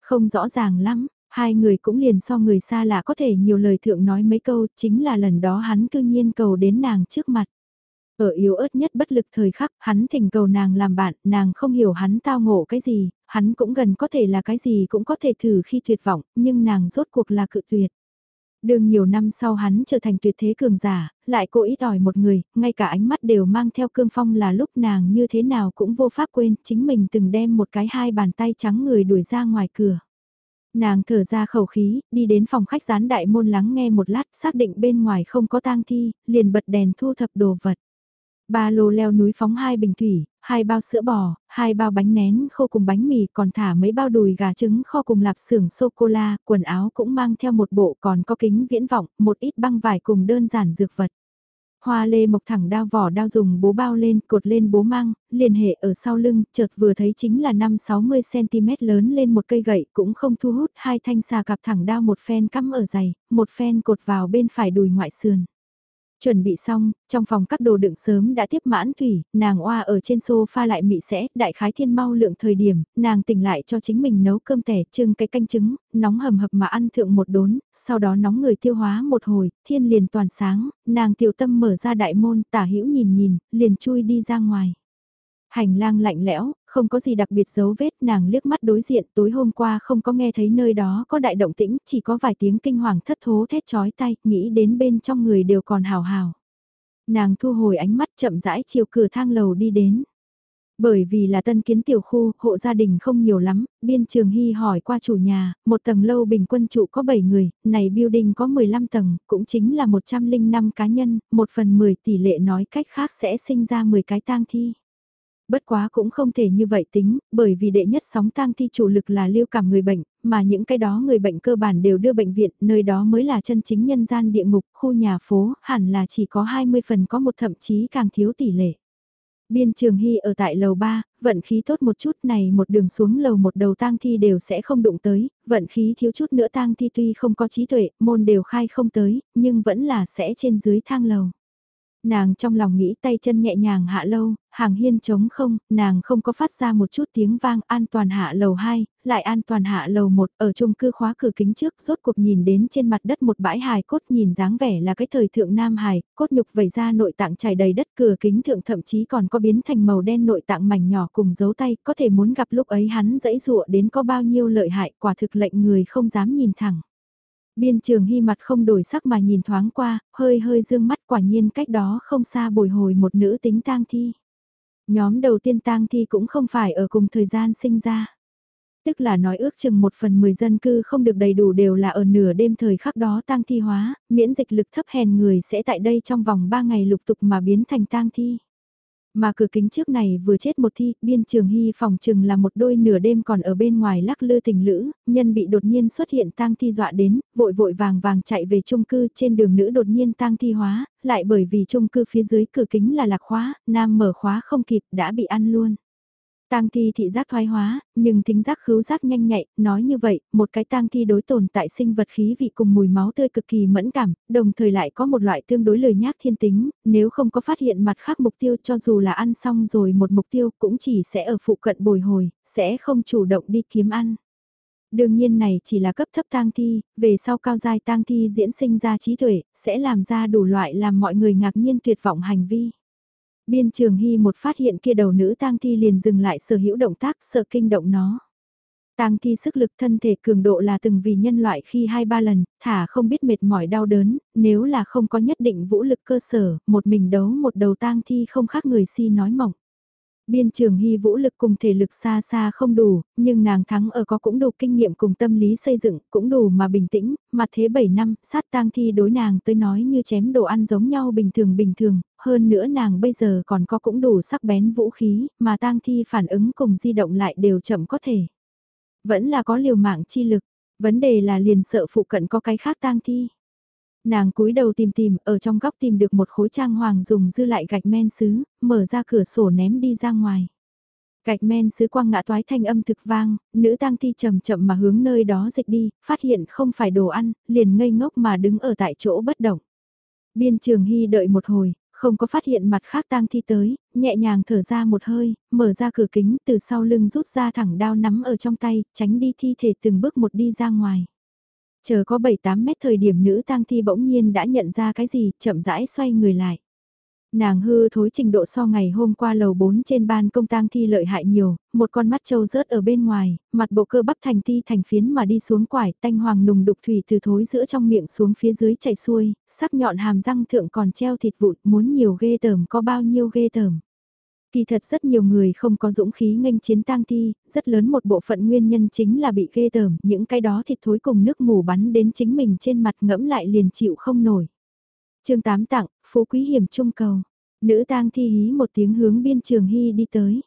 Không rõ ràng lắm, Hai người cũng liền so người xa lạ có thể nhiều lời thượng nói mấy câu, chính là lần đó hắn cư nhiên cầu đến nàng trước mặt. Ở yếu ớt nhất bất lực thời khắc, hắn thỉnh cầu nàng làm bạn, nàng không hiểu hắn tao ngộ cái gì, hắn cũng gần có thể là cái gì cũng có thể thử khi tuyệt vọng, nhưng nàng rốt cuộc là cự tuyệt. Đường nhiều năm sau hắn trở thành tuyệt thế cường giả, lại cô ít ỏi một người, ngay cả ánh mắt đều mang theo cương phong là lúc nàng như thế nào cũng vô pháp quên, chính mình từng đem một cái hai bàn tay trắng người đuổi ra ngoài cửa. Nàng thở ra khẩu khí, đi đến phòng khách gián đại môn lắng nghe một lát, xác định bên ngoài không có tang thi, liền bật đèn thu thập đồ vật. Ba lô leo núi phóng hai bình thủy, hai bao sữa bò, hai bao bánh nén khô cùng bánh mì còn thả mấy bao đùi gà trứng kho cùng lạp xưởng sô-cô-la, quần áo cũng mang theo một bộ còn có kính viễn vọng, một ít băng vải cùng đơn giản dược vật. Hoa lê mộc thẳng đao vỏ đao dùng bố bao lên, cột lên bố mang, liên hệ ở sau lưng, chợt vừa thấy chính là 5-60cm lớn lên một cây gậy, cũng không thu hút hai thanh xà cặp thẳng đao một phen cắm ở giày, một phen cột vào bên phải đùi ngoại sườn. Chuẩn bị xong, trong phòng các đồ đựng sớm đã tiếp mãn thủy, nàng oa ở trên sofa lại mị sẽ, đại khái thiên mau lượng thời điểm, nàng tỉnh lại cho chính mình nấu cơm tẻ trưng cái canh trứng, nóng hầm hập mà ăn thượng một đốn, sau đó nóng người tiêu hóa một hồi, thiên liền toàn sáng, nàng tiểu tâm mở ra đại môn, tả hữu nhìn nhìn, liền chui đi ra ngoài. Hành lang lạnh lẽo, không có gì đặc biệt dấu vết nàng liếc mắt đối diện tối hôm qua không có nghe thấy nơi đó có đại động tĩnh, chỉ có vài tiếng kinh hoàng thất thố thét chói tay, nghĩ đến bên trong người đều còn hào hào. Nàng thu hồi ánh mắt chậm rãi chiều cửa thang lầu đi đến. Bởi vì là tân kiến tiểu khu, hộ gia đình không nhiều lắm, biên trường hy hỏi qua chủ nhà, một tầng lâu bình quân trụ có 7 người, này building có 15 tầng, cũng chính là 105 cá nhân, một phần 10 tỷ lệ nói cách khác sẽ sinh ra 10 cái tang thi. Bất quá cũng không thể như vậy tính, bởi vì đệ nhất sóng tang thi chủ lực là lưu cảm người bệnh, mà những cái đó người bệnh cơ bản đều đưa bệnh viện, nơi đó mới là chân chính nhân gian địa ngục, khu nhà phố, hẳn là chỉ có 20 phần có một thậm chí càng thiếu tỷ lệ. Biên Trường Hy ở tại lầu 3, vận khí tốt một chút này một đường xuống lầu một đầu tang thi đều sẽ không đụng tới, vận khí thiếu chút nữa tang thi tuy không có trí tuệ, môn đều khai không tới, nhưng vẫn là sẽ trên dưới thang lầu. Nàng trong lòng nghĩ tay chân nhẹ nhàng hạ lâu, hàng hiên trống không, nàng không có phát ra một chút tiếng vang an toàn hạ lầu 2, lại an toàn hạ lầu 1 ở chung cư khóa cửa kính trước rốt cuộc nhìn đến trên mặt đất một bãi hài cốt nhìn dáng vẻ là cái thời thượng nam hài, cốt nhục vẩy ra nội tạng chảy đầy đất cửa kính thượng thậm chí còn có biến thành màu đen nội tạng mảnh nhỏ cùng dấu tay, có thể muốn gặp lúc ấy hắn dẫy dụa đến có bao nhiêu lợi hại quả thực lệnh người không dám nhìn thẳng. Biên trường hy mặt không đổi sắc mà nhìn thoáng qua, hơi hơi dương mắt quả nhiên cách đó không xa bồi hồi một nữ tính tang thi. Nhóm đầu tiên tang thi cũng không phải ở cùng thời gian sinh ra. Tức là nói ước chừng một phần mười dân cư không được đầy đủ đều là ở nửa đêm thời khắc đó tang thi hóa, miễn dịch lực thấp hèn người sẽ tại đây trong vòng ba ngày lục tục mà biến thành tang thi. Mà cửa kính trước này vừa chết một thi, biên trường hy phòng trừng là một đôi nửa đêm còn ở bên ngoài lắc lư tình lữ, nhân bị đột nhiên xuất hiện tang thi dọa đến, vội vội vàng vàng chạy về chung cư trên đường nữ đột nhiên tang thi hóa, lại bởi vì chung cư phía dưới cửa kính là lạc khóa, nam mở khóa không kịp đã bị ăn luôn. Tang thi thị giác thoái hóa, nhưng thính giác khứu giác nhanh nhạy, nói như vậy, một cái tang thi đối tồn tại sinh vật khí vị cùng mùi máu tươi cực kỳ mẫn cảm, đồng thời lại có một loại tương đối lời nhác thiên tính, nếu không có phát hiện mặt khác mục tiêu cho dù là ăn xong rồi một mục tiêu cũng chỉ sẽ ở phụ cận bồi hồi, sẽ không chủ động đi kiếm ăn. Đương nhiên này chỉ là cấp thấp tang thi, về sau cao giai tang thi diễn sinh ra trí tuệ, sẽ làm ra đủ loại làm mọi người ngạc nhiên tuyệt vọng hành vi. Biên trường hy một phát hiện kia đầu nữ tang thi liền dừng lại sở hữu động tác sợ kinh động nó. Tang thi sức lực thân thể cường độ là từng vì nhân loại khi hai ba lần, thả không biết mệt mỏi đau đớn, nếu là không có nhất định vũ lực cơ sở, một mình đấu một đầu tang thi không khác người si nói mỏng. Biên trường hy vũ lực cùng thể lực xa xa không đủ, nhưng nàng thắng ở có cũng đủ kinh nghiệm cùng tâm lý xây dựng, cũng đủ mà bình tĩnh, mà thế 7 năm, sát tang thi đối nàng tới nói như chém đồ ăn giống nhau bình thường bình thường, hơn nữa nàng bây giờ còn có cũng đủ sắc bén vũ khí, mà tang thi phản ứng cùng di động lại đều chậm có thể. Vẫn là có liều mạng chi lực, vấn đề là liền sợ phụ cận có cái khác tang thi. Nàng cúi đầu tìm tìm, ở trong góc tìm được một khối trang hoàng dùng dư lại gạch men sứ, mở ra cửa sổ ném đi ra ngoài. Gạch men sứ quang ngã toái thanh âm thực vang, nữ tang thi chậm chậm mà hướng nơi đó dịch đi, phát hiện không phải đồ ăn, liền ngây ngốc mà đứng ở tại chỗ bất động. Biên trường hy đợi một hồi, không có phát hiện mặt khác tang thi tới, nhẹ nhàng thở ra một hơi, mở ra cửa kính từ sau lưng rút ra thẳng đao nắm ở trong tay, tránh đi thi thể từng bước một đi ra ngoài. Chờ có 7-8 mét thời điểm nữ tang thi bỗng nhiên đã nhận ra cái gì, chậm rãi xoay người lại. Nàng hư thối trình độ so ngày hôm qua lầu 4 trên ban công tang thi lợi hại nhiều, một con mắt trâu rớt ở bên ngoài, mặt bộ cơ bắp thành thi thành phiến mà đi xuống quải, tanh hoàng nùng đục thủy từ thối giữa trong miệng xuống phía dưới chảy xuôi, sắc nhọn hàm răng thượng còn treo thịt vụn, muốn nhiều ghê tởm có bao nhiêu ghê tởm. Kỳ thật rất nhiều người không có dũng khí nghênh chiến tang thi, rất lớn một bộ phận nguyên nhân chính là bị ghê tởm, những cái đó thịt thối cùng nước mù bắn đến chính mình trên mặt ngẫm lại liền chịu không nổi. chương 8 tặng, phú quý hiểm trung cầu. Nữ tang thi hí một tiếng hướng biên trường hy đi tới.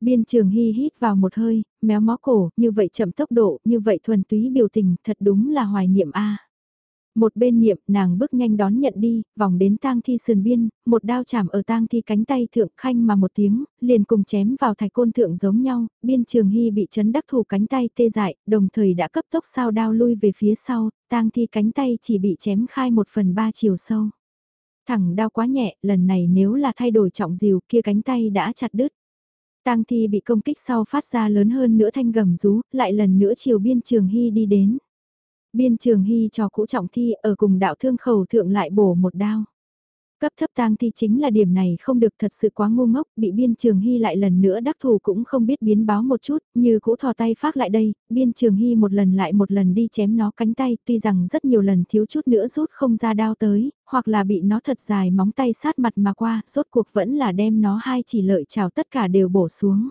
Biên trường hy hít vào một hơi, méo mó cổ, như vậy chậm tốc độ, như vậy thuần túy biểu tình, thật đúng là hoài niệm a. Một bên niệm, nàng bước nhanh đón nhận đi, vòng đến tang thi sườn biên, một đao chạm ở tang thi cánh tay thượng khanh mà một tiếng, liền cùng chém vào thạch côn thượng giống nhau, biên trường hy bị chấn đắc thủ cánh tay tê dại, đồng thời đã cấp tốc sao đao lui về phía sau, tang thi cánh tay chỉ bị chém khai một phần ba chiều sâu. Thẳng đao quá nhẹ, lần này nếu là thay đổi trọng diều kia cánh tay đã chặt đứt. Tang thi bị công kích sau phát ra lớn hơn nữa thanh gầm rú, lại lần nữa chiều biên trường hy đi đến. Biên trường hy cho cũ trọng thi ở cùng đạo thương khẩu thượng lại bổ một đao. Cấp thấp tang thi chính là điểm này không được thật sự quá ngu ngốc, bị biên trường hy lại lần nữa đắc thủ cũng không biết biến báo một chút, như cũ thò tay phát lại đây, biên trường hy một lần lại một lần đi chém nó cánh tay, tuy rằng rất nhiều lần thiếu chút nữa rút không ra đao tới, hoặc là bị nó thật dài móng tay sát mặt mà qua, rốt cuộc vẫn là đem nó hai chỉ lợi chào tất cả đều bổ xuống.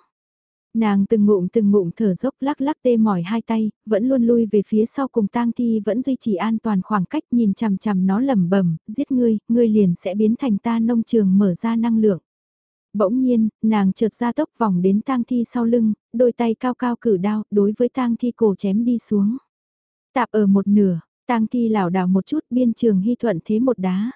Nàng từng ngụm từng ngụm thở dốc lắc lắc tê mỏi hai tay, vẫn luôn lui về phía sau cùng tang thi vẫn duy trì an toàn khoảng cách nhìn chằm chằm nó lẩm bẩm giết ngươi, ngươi liền sẽ biến thành ta nông trường mở ra năng lượng. Bỗng nhiên, nàng trượt ra tốc vòng đến tang thi sau lưng, đôi tay cao cao cử đao, đối với tang thi cổ chém đi xuống. Tạp ở một nửa, tang thi lảo đảo một chút biên trường hy thuận thế một đá.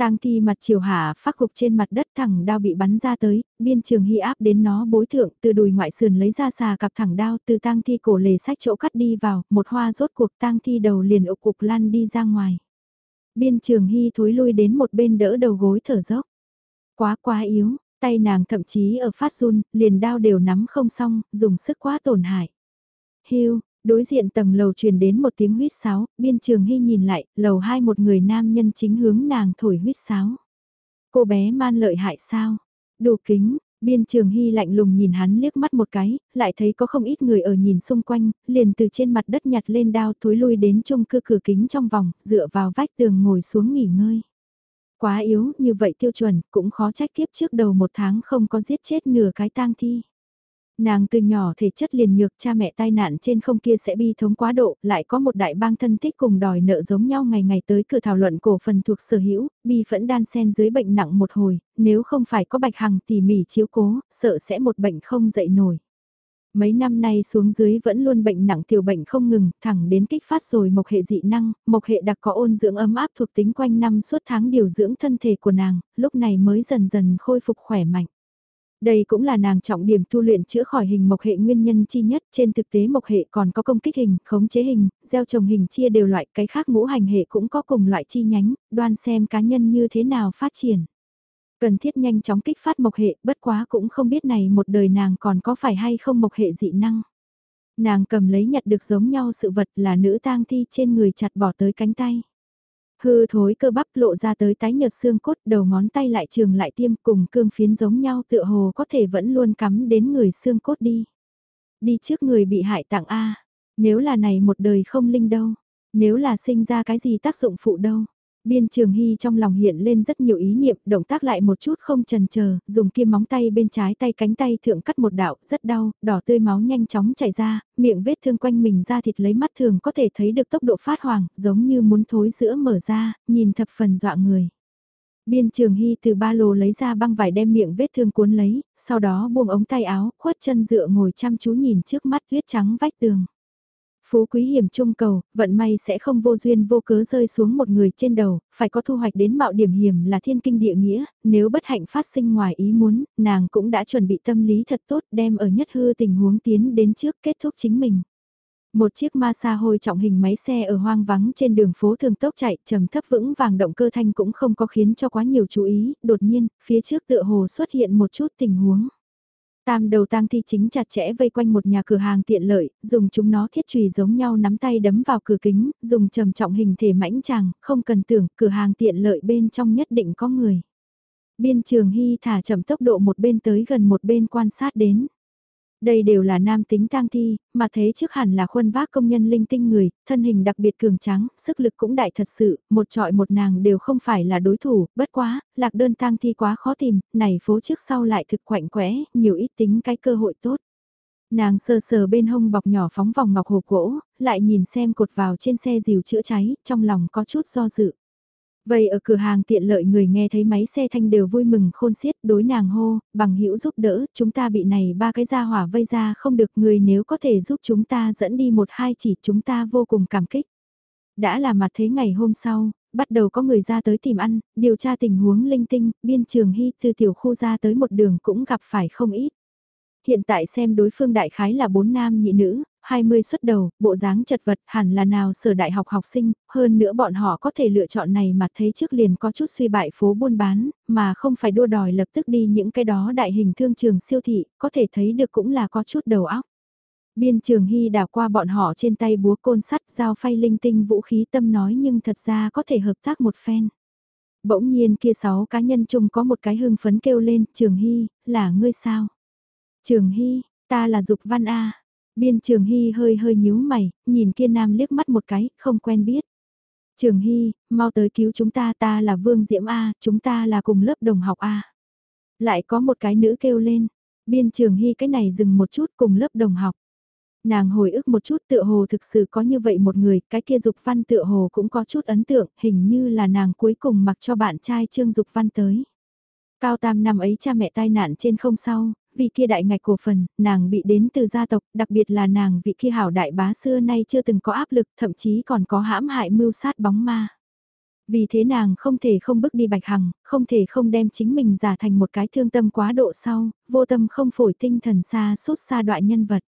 Tang thi mặt chiều hạ phát cục trên mặt đất thẳng đao bị bắn ra tới, biên trường hy áp đến nó bối thượng từ đùi ngoại sườn lấy ra xà cặp thẳng đao từ tang thi cổ lề sách chỗ cắt đi vào, một hoa rốt cuộc tang thi đầu liền ục cục lăn đi ra ngoài. Biên trường hy thối lui đến một bên đỡ đầu gối thở dốc. Quá quá yếu, tay nàng thậm chí ở phát run, liền đao đều nắm không xong, dùng sức quá tổn hại. Hưu, Đối diện tầng lầu truyền đến một tiếng huyết sáo, biên trường hy nhìn lại, lầu hai một người nam nhân chính hướng nàng thổi huyết sáo. Cô bé man lợi hại sao? Đủ kính, biên trường hy lạnh lùng nhìn hắn liếc mắt một cái, lại thấy có không ít người ở nhìn xung quanh, liền từ trên mặt đất nhặt lên đao thối lui đến chung cư cửa kính trong vòng, dựa vào vách tường ngồi xuống nghỉ ngơi. Quá yếu, như vậy tiêu chuẩn, cũng khó trách kiếp trước đầu một tháng không có giết chết nửa cái tang thi. Nàng từ nhỏ thể chất liền nhược cha mẹ tai nạn trên không kia sẽ bi thống quá độ, lại có một đại bang thân thích cùng đòi nợ giống nhau ngày ngày tới cửa thảo luận cổ phần thuộc sở hữu, bi phẫn đan sen dưới bệnh nặng một hồi, nếu không phải có bạch hằng tỉ mỉ chiếu cố, sợ sẽ một bệnh không dậy nổi. Mấy năm nay xuống dưới vẫn luôn bệnh nặng tiểu bệnh không ngừng, thẳng đến kích phát rồi mộc hệ dị năng, mộc hệ đặc có ôn dưỡng ấm áp thuộc tính quanh năm suốt tháng điều dưỡng thân thể của nàng, lúc này mới dần dần khôi phục khỏe mạnh. Đây cũng là nàng trọng điểm tu luyện chữa khỏi hình mộc hệ nguyên nhân chi nhất, trên thực tế mộc hệ còn có công kích hình, khống chế hình, gieo trồng hình chia đều loại, cái khác ngũ hành hệ cũng có cùng loại chi nhánh, đoan xem cá nhân như thế nào phát triển. Cần thiết nhanh chóng kích phát mộc hệ, bất quá cũng không biết này một đời nàng còn có phải hay không mộc hệ dị năng. Nàng cầm lấy nhặt được giống nhau sự vật là nữ tang thi trên người chặt bỏ tới cánh tay. Hư thối cơ bắp lộ ra tới tái nhợt xương cốt đầu ngón tay lại trường lại tiêm cùng cương phiến giống nhau tựa hồ có thể vẫn luôn cắm đến người xương cốt đi. Đi trước người bị hại tặng A, nếu là này một đời không linh đâu, nếu là sinh ra cái gì tác dụng phụ đâu. Biên Trường Hy trong lòng hiện lên rất nhiều ý niệm, động tác lại một chút không chần chờ, dùng kim móng tay bên trái tay cánh tay thượng cắt một đạo, rất đau, đỏ tươi máu nhanh chóng chảy ra, miệng vết thương quanh mình ra thịt lấy mắt thường có thể thấy được tốc độ phát hoàng, giống như muốn thối sữa mở ra, nhìn thập phần dọa người. Biên Trường Hy từ ba lô lấy ra băng vải đem miệng vết thương cuốn lấy, sau đó buông ống tay áo, khuất chân dựa ngồi chăm chú nhìn trước mắt huyết trắng vách tường. Phú quý hiểm trung cầu, vận may sẽ không vô duyên vô cớ rơi xuống một người trên đầu, phải có thu hoạch đến mạo điểm hiểm là thiên kinh địa nghĩa, nếu bất hạnh phát sinh ngoài ý muốn, nàng cũng đã chuẩn bị tâm lý thật tốt đem ở nhất hư tình huống tiến đến trước kết thúc chính mình. Một chiếc ma sa hôi trọng hình máy xe ở hoang vắng trên đường phố thường tốc chạy trầm thấp vững vàng động cơ thanh cũng không có khiến cho quá nhiều chú ý, đột nhiên, phía trước tựa hồ xuất hiện một chút tình huống. Tam đầu tang thi chính chặt chẽ vây quanh một nhà cửa hàng tiện lợi, dùng chúng nó thiết trùy giống nhau nắm tay đấm vào cửa kính, dùng trầm trọng hình thể mãnh chàng, không cần tưởng, cửa hàng tiện lợi bên trong nhất định có người. Biên trường hy thả chậm tốc độ một bên tới gần một bên quan sát đến. Đây đều là nam tính tang thi, mà thế trước hẳn là khuôn vác công nhân linh tinh người, thân hình đặc biệt cường tráng, sức lực cũng đại thật sự, một trọi một nàng đều không phải là đối thủ, bất quá, lạc đơn tang thi quá khó tìm, này phố trước sau lại thực quạnh quẽ, nhiều ít tính cái cơ hội tốt. Nàng sờ sờ bên hông bọc nhỏ phóng vòng ngọc hộp gỗ, lại nhìn xem cột vào trên xe dìu chữa cháy, trong lòng có chút do dự. Vậy ở cửa hàng tiện lợi người nghe thấy máy xe thanh đều vui mừng khôn xiết đối nàng hô, bằng hữu giúp đỡ, chúng ta bị này ba cái gia hỏa vây ra không được người nếu có thể giúp chúng ta dẫn đi một hai chỉ chúng ta vô cùng cảm kích. Đã là mặt thế ngày hôm sau, bắt đầu có người ra tới tìm ăn, điều tra tình huống linh tinh, biên trường hy từ tiểu khu ra tới một đường cũng gặp phải không ít. Hiện tại xem đối phương đại khái là bốn nam nhị nữ, 20 xuất đầu, bộ dáng chật vật hẳn là nào sở đại học học sinh, hơn nữa bọn họ có thể lựa chọn này mà thấy trước liền có chút suy bại phố buôn bán, mà không phải đua đòi lập tức đi những cái đó đại hình thương trường siêu thị, có thể thấy được cũng là có chút đầu óc. Biên trường hy đảo qua bọn họ trên tay búa côn sắt giao phay linh tinh vũ khí tâm nói nhưng thật ra có thể hợp tác một phen. Bỗng nhiên kia sáu cá nhân chung có một cái hưng phấn kêu lên, Trường Hy, là ngươi sao? Trường Hy, ta là Dục Văn A. Biên Trường Hy hơi hơi nhíu mày, nhìn kia nam liếc mắt một cái, không quen biết. Trường Hy, mau tới cứu chúng ta ta là Vương Diễm A, chúng ta là cùng lớp đồng học A. Lại có một cái nữ kêu lên, biên Trường Hy cái này dừng một chút cùng lớp đồng học. Nàng hồi ức một chút tựa hồ thực sự có như vậy một người, cái kia Dục Văn tựa hồ cũng có chút ấn tượng, hình như là nàng cuối cùng mặc cho bạn trai Trương Dục Văn tới. Cao tam năm ấy cha mẹ tai nạn trên không sau, vì kia đại ngạch cổ phần, nàng bị đến từ gia tộc, đặc biệt là nàng vị kia hảo đại bá xưa nay chưa từng có áp lực, thậm chí còn có hãm hại mưu sát bóng ma. Vì thế nàng không thể không bước đi bạch hằng, không thể không đem chính mình giả thành một cái thương tâm quá độ sau, vô tâm không phổi tinh thần xa suốt xa đoạn nhân vật.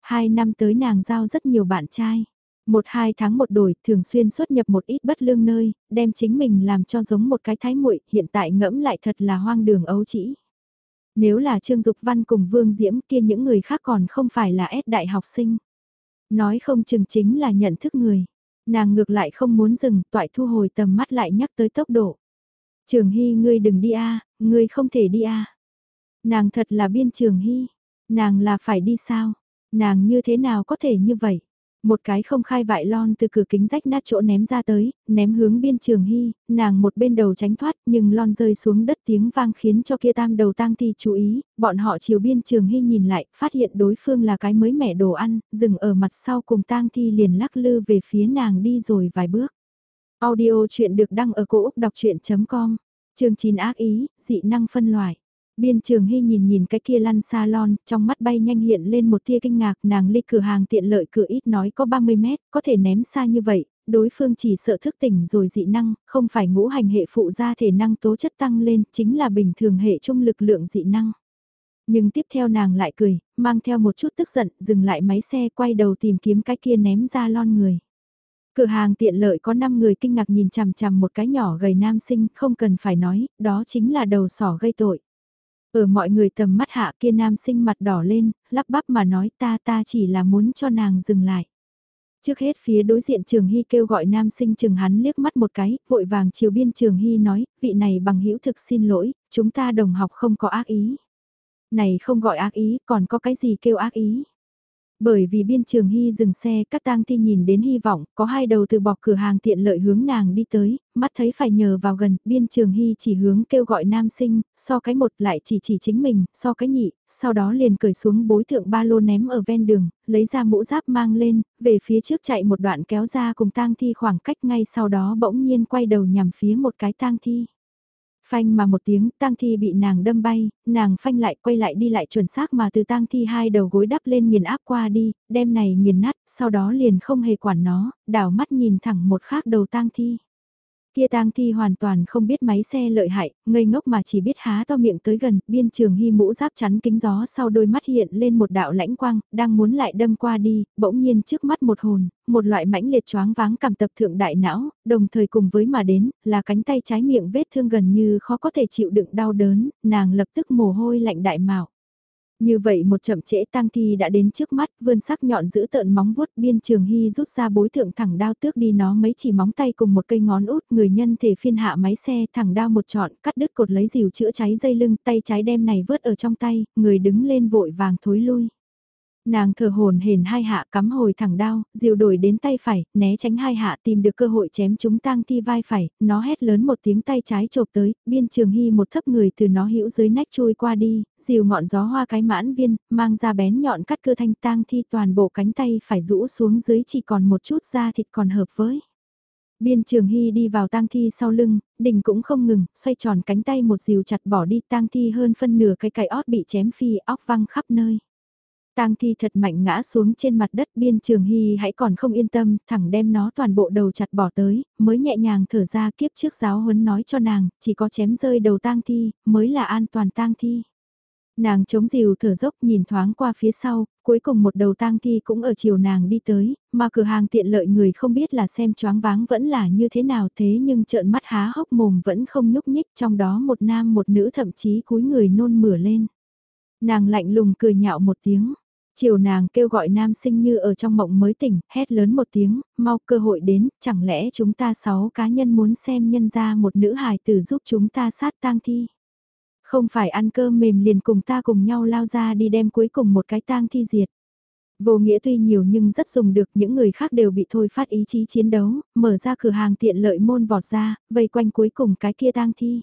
Hai năm tới nàng giao rất nhiều bạn trai. Một hai tháng một đổi, thường xuyên xuất nhập một ít bất lương nơi, đem chính mình làm cho giống một cái thái muội hiện tại ngẫm lại thật là hoang đường ấu trĩ nếu là Trương Dục Văn cùng Vương Diễm kia những người khác còn không phải là s đại học sinh. Nói không chừng chính là nhận thức người. Nàng ngược lại không muốn dừng, toại thu hồi tầm mắt lại nhắc tới tốc độ. Trường Hy ngươi đừng đi a ngươi không thể đi a Nàng thật là biên Trường Hy, nàng là phải đi sao? Nàng như thế nào có thể như vậy? Một cái không khai vại lon từ cửa kính rách nát chỗ ném ra tới, ném hướng biên trường hy, nàng một bên đầu tránh thoát nhưng lon rơi xuống đất tiếng vang khiến cho kia tam đầu tang thi chú ý, bọn họ chiều biên trường hy nhìn lại, phát hiện đối phương là cái mới mẻ đồ ăn, dừng ở mặt sau cùng tang thi liền lắc lư về phía nàng đi rồi vài bước. Audio chuyện được đăng ở cổ Úc đọc chuyện.com, chương 9 ác ý, dị năng phân loại. Biên trường hy nhìn nhìn cái kia lăn salon, trong mắt bay nhanh hiện lên một tia kinh ngạc, nàng ly cửa hàng tiện lợi cửa ít nói có 30 mét, có thể ném xa như vậy, đối phương chỉ sợ thức tỉnh rồi dị năng, không phải ngũ hành hệ phụ ra thể năng tố chất tăng lên, chính là bình thường hệ trung lực lượng dị năng. Nhưng tiếp theo nàng lại cười, mang theo một chút tức giận, dừng lại máy xe quay đầu tìm kiếm cái kia ném ra lon người. Cửa hàng tiện lợi có 5 người kinh ngạc nhìn chằm chằm một cái nhỏ gầy nam sinh, không cần phải nói, đó chính là đầu sỏ gây tội. Ở mọi người tầm mắt hạ kia nam sinh mặt đỏ lên, lắp bắp mà nói ta ta chỉ là muốn cho nàng dừng lại. Trước hết phía đối diện Trường Hy kêu gọi nam sinh Trường hắn liếc mắt một cái, vội vàng chiều biên Trường Hy nói, vị này bằng hữu thực xin lỗi, chúng ta đồng học không có ác ý. Này không gọi ác ý, còn có cái gì kêu ác ý. Bởi vì biên trường hy dừng xe, các tang thi nhìn đến hy vọng, có hai đầu từ bọc cửa hàng tiện lợi hướng nàng đi tới, mắt thấy phải nhờ vào gần, biên trường hy chỉ hướng kêu gọi nam sinh, so cái một lại chỉ chỉ chính mình, so cái nhị, sau đó liền cởi xuống bối thượng ba lô ném ở ven đường, lấy ra mũ giáp mang lên, về phía trước chạy một đoạn kéo ra cùng tang thi khoảng cách ngay sau đó bỗng nhiên quay đầu nhằm phía một cái tang thi. Phanh mà một tiếng, tang thi bị nàng đâm bay, nàng phanh lại quay lại đi lại chuẩn xác mà từ tang thi hai đầu gối đắp lên nghiền áp qua đi, đem này nghiền nát, sau đó liền không hề quản nó, đảo mắt nhìn thẳng một khác đầu tang thi. Kia tang thi hoàn toàn không biết máy xe lợi hại, ngây ngốc mà chỉ biết há to miệng tới gần, biên trường hy mũ giáp chắn kính gió sau đôi mắt hiện lên một đạo lãnh quang, đang muốn lại đâm qua đi, bỗng nhiên trước mắt một hồn, một loại mãnh liệt choáng váng cảm tập thượng đại não, đồng thời cùng với mà đến, là cánh tay trái miệng vết thương gần như khó có thể chịu đựng đau đớn, nàng lập tức mồ hôi lạnh đại mạo. Như vậy một chậm trễ tang thi đã đến trước mắt, vươn sắc nhọn giữ tợn móng vuốt biên trường hy rút ra bối thượng thẳng đao tước đi nó mấy chỉ móng tay cùng một cây ngón út, người nhân thể phiên hạ máy xe thẳng đao một trọn, cắt đứt cột lấy dìu chữa cháy dây lưng, tay trái đem này vớt ở trong tay, người đứng lên vội vàng thối lui. Nàng thở hồn hển hai hạ cắm hồi thẳng đao, diều đổi đến tay phải, né tránh hai hạ tìm được cơ hội chém chúng tang thi vai phải, nó hét lớn một tiếng tay trái chộp tới, biên trường hy một thấp người từ nó hữu dưới nách chui qua đi, diều ngọn gió hoa cái mãn viên, mang ra bén nhọn cắt cơ thanh tang thi toàn bộ cánh tay phải rũ xuống dưới chỉ còn một chút da thịt còn hợp với. Biên trường hy đi vào tang thi sau lưng, đỉnh cũng không ngừng, xoay tròn cánh tay một diều chặt bỏ đi tang thi hơn phân nửa cái cài ót bị chém phi óc văng khắp nơi. Tang thi thật mạnh ngã xuống trên mặt đất biên trường hy hãy còn không yên tâm, thẳng đem nó toàn bộ đầu chặt bỏ tới, mới nhẹ nhàng thở ra kiếp trước giáo huấn nói cho nàng, chỉ có chém rơi đầu tang thi, mới là an toàn tang thi. Nàng chống dìu thở dốc nhìn thoáng qua phía sau, cuối cùng một đầu tang thi cũng ở chiều nàng đi tới, mà cửa hàng tiện lợi người không biết là xem choáng váng vẫn là như thế nào thế nhưng trợn mắt há hốc mồm vẫn không nhúc nhích trong đó một nam một nữ thậm chí cúi người nôn mửa lên. Nàng lạnh lùng cười nhạo một tiếng, Chiều nàng kêu gọi nam sinh như ở trong mộng mới tỉnh, hét lớn một tiếng, mau cơ hội đến, chẳng lẽ chúng ta sáu cá nhân muốn xem nhân ra một nữ hài tử giúp chúng ta sát tang thi. Không phải ăn cơm mềm liền cùng ta cùng nhau lao ra đi đem cuối cùng một cái tang thi diệt. Vô nghĩa tuy nhiều nhưng rất dùng được những người khác đều bị thôi phát ý chí chiến đấu, mở ra cửa hàng tiện lợi môn vọt ra, vây quanh cuối cùng cái kia tang thi.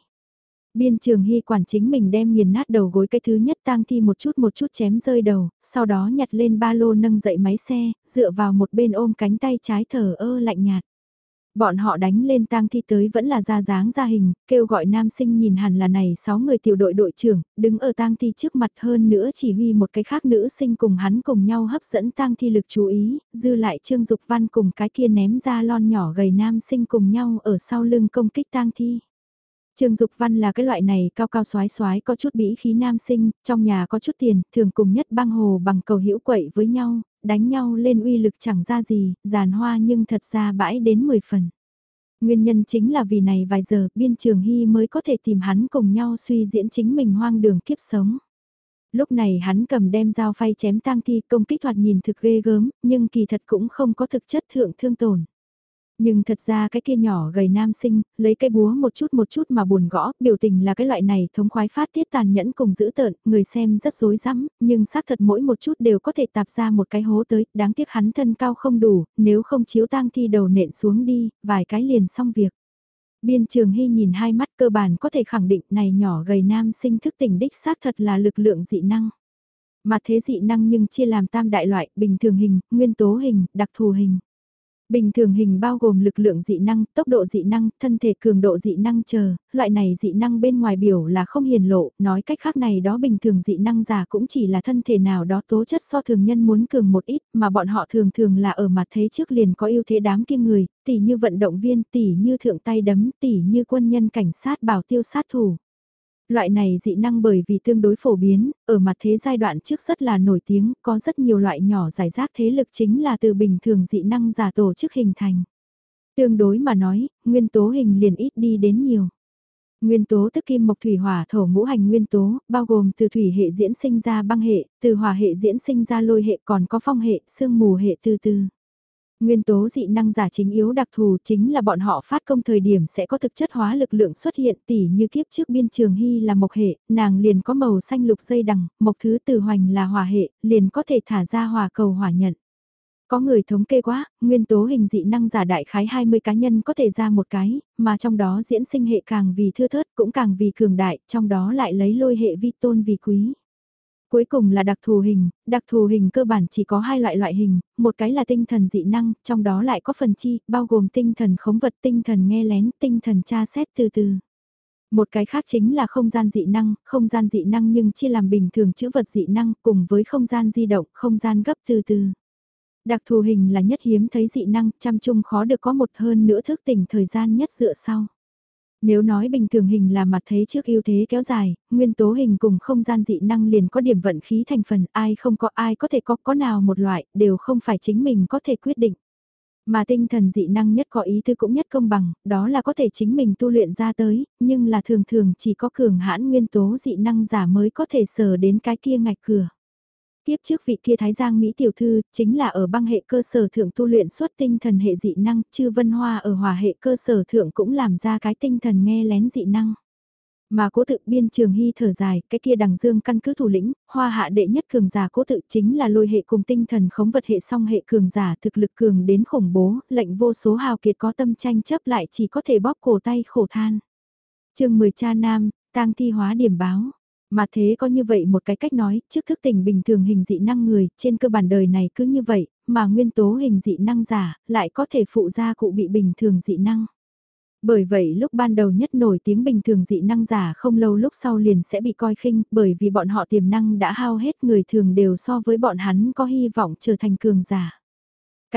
Biên trường hy quản chính mình đem nghiền nát đầu gối cái thứ nhất tang thi một chút một chút chém rơi đầu, sau đó nhặt lên ba lô nâng dậy máy xe, dựa vào một bên ôm cánh tay trái thở ơ lạnh nhạt. Bọn họ đánh lên tang thi tới vẫn là ra dáng ra hình, kêu gọi nam sinh nhìn hẳn là này 6 người tiểu đội đội trưởng, đứng ở tang thi trước mặt hơn nữa chỉ huy một cái khác nữ sinh cùng hắn cùng nhau hấp dẫn tang thi lực chú ý, dư lại Trương Dục Văn cùng cái kia ném ra lon nhỏ gầy nam sinh cùng nhau ở sau lưng công kích tang thi. Trương Dục Văn là cái loại này cao cao xoái xoái có chút bĩ khí nam sinh, trong nhà có chút tiền, thường cùng nhất băng hồ bằng cầu hữu quậy với nhau, đánh nhau lên uy lực chẳng ra gì, giàn hoa nhưng thật ra bãi đến 10 phần. Nguyên nhân chính là vì này vài giờ biên trường hy mới có thể tìm hắn cùng nhau suy diễn chính mình hoang đường kiếp sống. Lúc này hắn cầm đem dao phay chém tang thi công kích thoạt nhìn thực ghê gớm, nhưng kỳ thật cũng không có thực chất thượng thương tổn. Nhưng thật ra cái kia nhỏ gầy nam sinh, lấy cây búa một chút một chút mà buồn gõ, biểu tình là cái loại này thống khoái phát tiết tàn nhẫn cùng giữ tợn, người xem rất rối rắm, nhưng xác thật mỗi một chút đều có thể tạp ra một cái hố tới, đáng tiếc hắn thân cao không đủ, nếu không chiếu tang thi đầu nện xuống đi, vài cái liền xong việc. Biên trường hy nhìn hai mắt cơ bản có thể khẳng định này nhỏ gầy nam sinh thức tỉnh đích xác thật là lực lượng dị năng. Mà thế dị năng nhưng chia làm tam đại loại, bình thường hình, nguyên tố hình, đặc thù hình. Bình thường hình bao gồm lực lượng dị năng, tốc độ dị năng, thân thể cường độ dị năng chờ, loại này dị năng bên ngoài biểu là không hiền lộ, nói cách khác này đó bình thường dị năng giả cũng chỉ là thân thể nào đó tố chất so thường nhân muốn cường một ít, mà bọn họ thường thường là ở mặt thế trước liền có ưu thế đám kia người, tỉ như vận động viên, tỉ như thượng tay đấm, tỉ như quân nhân cảnh sát bảo tiêu sát thủ. Loại này dị năng bởi vì tương đối phổ biến, ở mặt thế giai đoạn trước rất là nổi tiếng, có rất nhiều loại nhỏ giải rác thế lực chính là từ bình thường dị năng giả tổ chức hình thành. Tương đối mà nói, nguyên tố hình liền ít đi đến nhiều. Nguyên tố tức kim mộc thủy hỏa thổ ngũ hành nguyên tố, bao gồm từ thủy hệ diễn sinh ra băng hệ, từ hỏa hệ diễn sinh ra lôi hệ còn có phong hệ, sương mù hệ từ từ. Nguyên tố dị năng giả chính yếu đặc thù chính là bọn họ phát công thời điểm sẽ có thực chất hóa lực lượng xuất hiện tỉ như kiếp trước biên trường hy là mộc hệ, nàng liền có màu xanh lục dây đằng, mộc thứ từ hoành là hỏa hệ, liền có thể thả ra hòa cầu hỏa nhận. Có người thống kê quá, nguyên tố hình dị năng giả đại khái 20 cá nhân có thể ra một cái, mà trong đó diễn sinh hệ càng vì thưa thớt cũng càng vì cường đại, trong đó lại lấy lôi hệ vi tôn vì quý. Cuối cùng là đặc thù hình, đặc thù hình cơ bản chỉ có hai loại loại hình, một cái là tinh thần dị năng, trong đó lại có phần chi, bao gồm tinh thần khống vật, tinh thần nghe lén, tinh thần tra xét từ từ. Một cái khác chính là không gian dị năng, không gian dị năng nhưng chia làm bình thường chữ vật dị năng cùng với không gian di động, không gian gấp từ từ. Đặc thù hình là nhất hiếm thấy dị năng, chăm chung khó được có một hơn nữa thức tỉnh thời gian nhất dựa sau. Nếu nói bình thường hình là mặt thế trước ưu thế kéo dài, nguyên tố hình cùng không gian dị năng liền có điểm vận khí thành phần, ai không có ai có thể có có nào một loại, đều không phải chính mình có thể quyết định. Mà tinh thần dị năng nhất có ý tư cũng nhất công bằng, đó là có thể chính mình tu luyện ra tới, nhưng là thường thường chỉ có cường hãn nguyên tố dị năng giả mới có thể sờ đến cái kia ngạch cửa. Tiếp trước vị kia Thái Giang Mỹ tiểu thư, chính là ở băng hệ cơ sở thượng tu luyện xuất tinh thần hệ dị năng, chư vân hoa ở hòa hệ cơ sở thượng cũng làm ra cái tinh thần nghe lén dị năng. Mà cố tự biên trường hy thở dài, cái kia đằng dương căn cứ thủ lĩnh, hoa hạ đệ nhất cường giả cố tự chính là lôi hệ cùng tinh thần khống vật hệ song hệ cường giả thực lực cường đến khủng bố, lệnh vô số hào kiệt có tâm tranh chấp lại chỉ có thể bóp cổ tay khổ than. chương 10 cha nam, tang thi hóa điểm báo. Mà thế có như vậy một cái cách nói, trước thức tỉnh bình thường hình dị năng người, trên cơ bản đời này cứ như vậy, mà nguyên tố hình dị năng giả, lại có thể phụ ra cụ bị bình thường dị năng. Bởi vậy lúc ban đầu nhất nổi tiếng bình thường dị năng giả không lâu lúc sau liền sẽ bị coi khinh, bởi vì bọn họ tiềm năng đã hao hết người thường đều so với bọn hắn có hy vọng trở thành cường giả.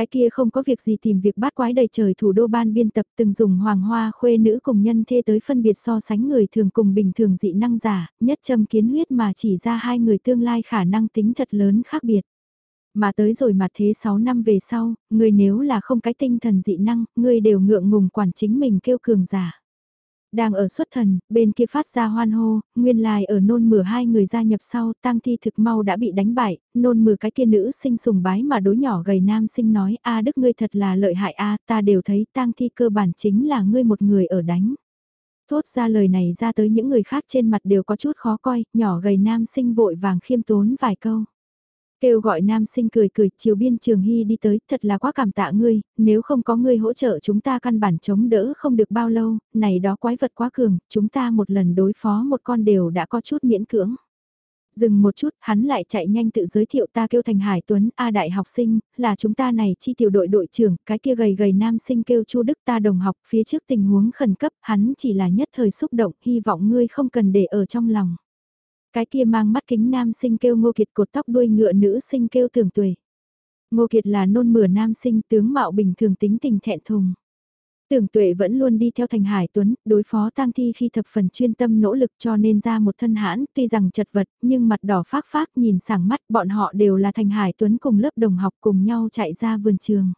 Cái kia không có việc gì tìm việc bắt quái đầy trời thủ đô ban biên tập từng dùng hoàng hoa khuê nữ cùng nhân thê tới phân biệt so sánh người thường cùng bình thường dị năng giả, nhất châm kiến huyết mà chỉ ra hai người tương lai khả năng tính thật lớn khác biệt. Mà tới rồi mà thế 6 năm về sau, người nếu là không cái tinh thần dị năng, người đều ngượng ngùng quản chính mình kêu cường giả. Đang ở xuất thần, bên kia phát ra hoan hô, nguyên lai ở nôn mửa hai người gia nhập sau, tang thi thực mau đã bị đánh bại, nôn mửa cái kia nữ sinh sùng bái mà đối nhỏ gầy nam sinh nói, a đức ngươi thật là lợi hại a ta đều thấy tang thi cơ bản chính là ngươi một người ở đánh. Thốt ra lời này ra tới những người khác trên mặt đều có chút khó coi, nhỏ gầy nam sinh vội vàng khiêm tốn vài câu. Kêu gọi nam sinh cười cười, chiều biên trường hy đi tới, thật là quá cảm tạ ngươi, nếu không có ngươi hỗ trợ chúng ta căn bản chống đỡ không được bao lâu, này đó quái vật quá cường, chúng ta một lần đối phó một con đều đã có chút miễn cưỡng. Dừng một chút, hắn lại chạy nhanh tự giới thiệu ta kêu thành Hải Tuấn, A đại học sinh, là chúng ta này chi tiểu đội đội trưởng, cái kia gầy gầy nam sinh kêu Chu Đức ta đồng học, phía trước tình huống khẩn cấp, hắn chỉ là nhất thời xúc động, hy vọng ngươi không cần để ở trong lòng. Cái kia mang mắt kính nam sinh kêu Ngô Kiệt cột tóc đuôi ngựa nữ sinh kêu tưởng tuổi. Ngô Kiệt là nôn mửa nam sinh tướng mạo bình thường tính tình thẹn thùng. Tưởng tuệ vẫn luôn đi theo thành Hải Tuấn, đối phó tang thi khi thập phần chuyên tâm nỗ lực cho nên ra một thân hãn, tuy rằng chật vật, nhưng mặt đỏ phác phác nhìn sảng mắt bọn họ đều là thành Hải Tuấn cùng lớp đồng học cùng nhau chạy ra vườn trường.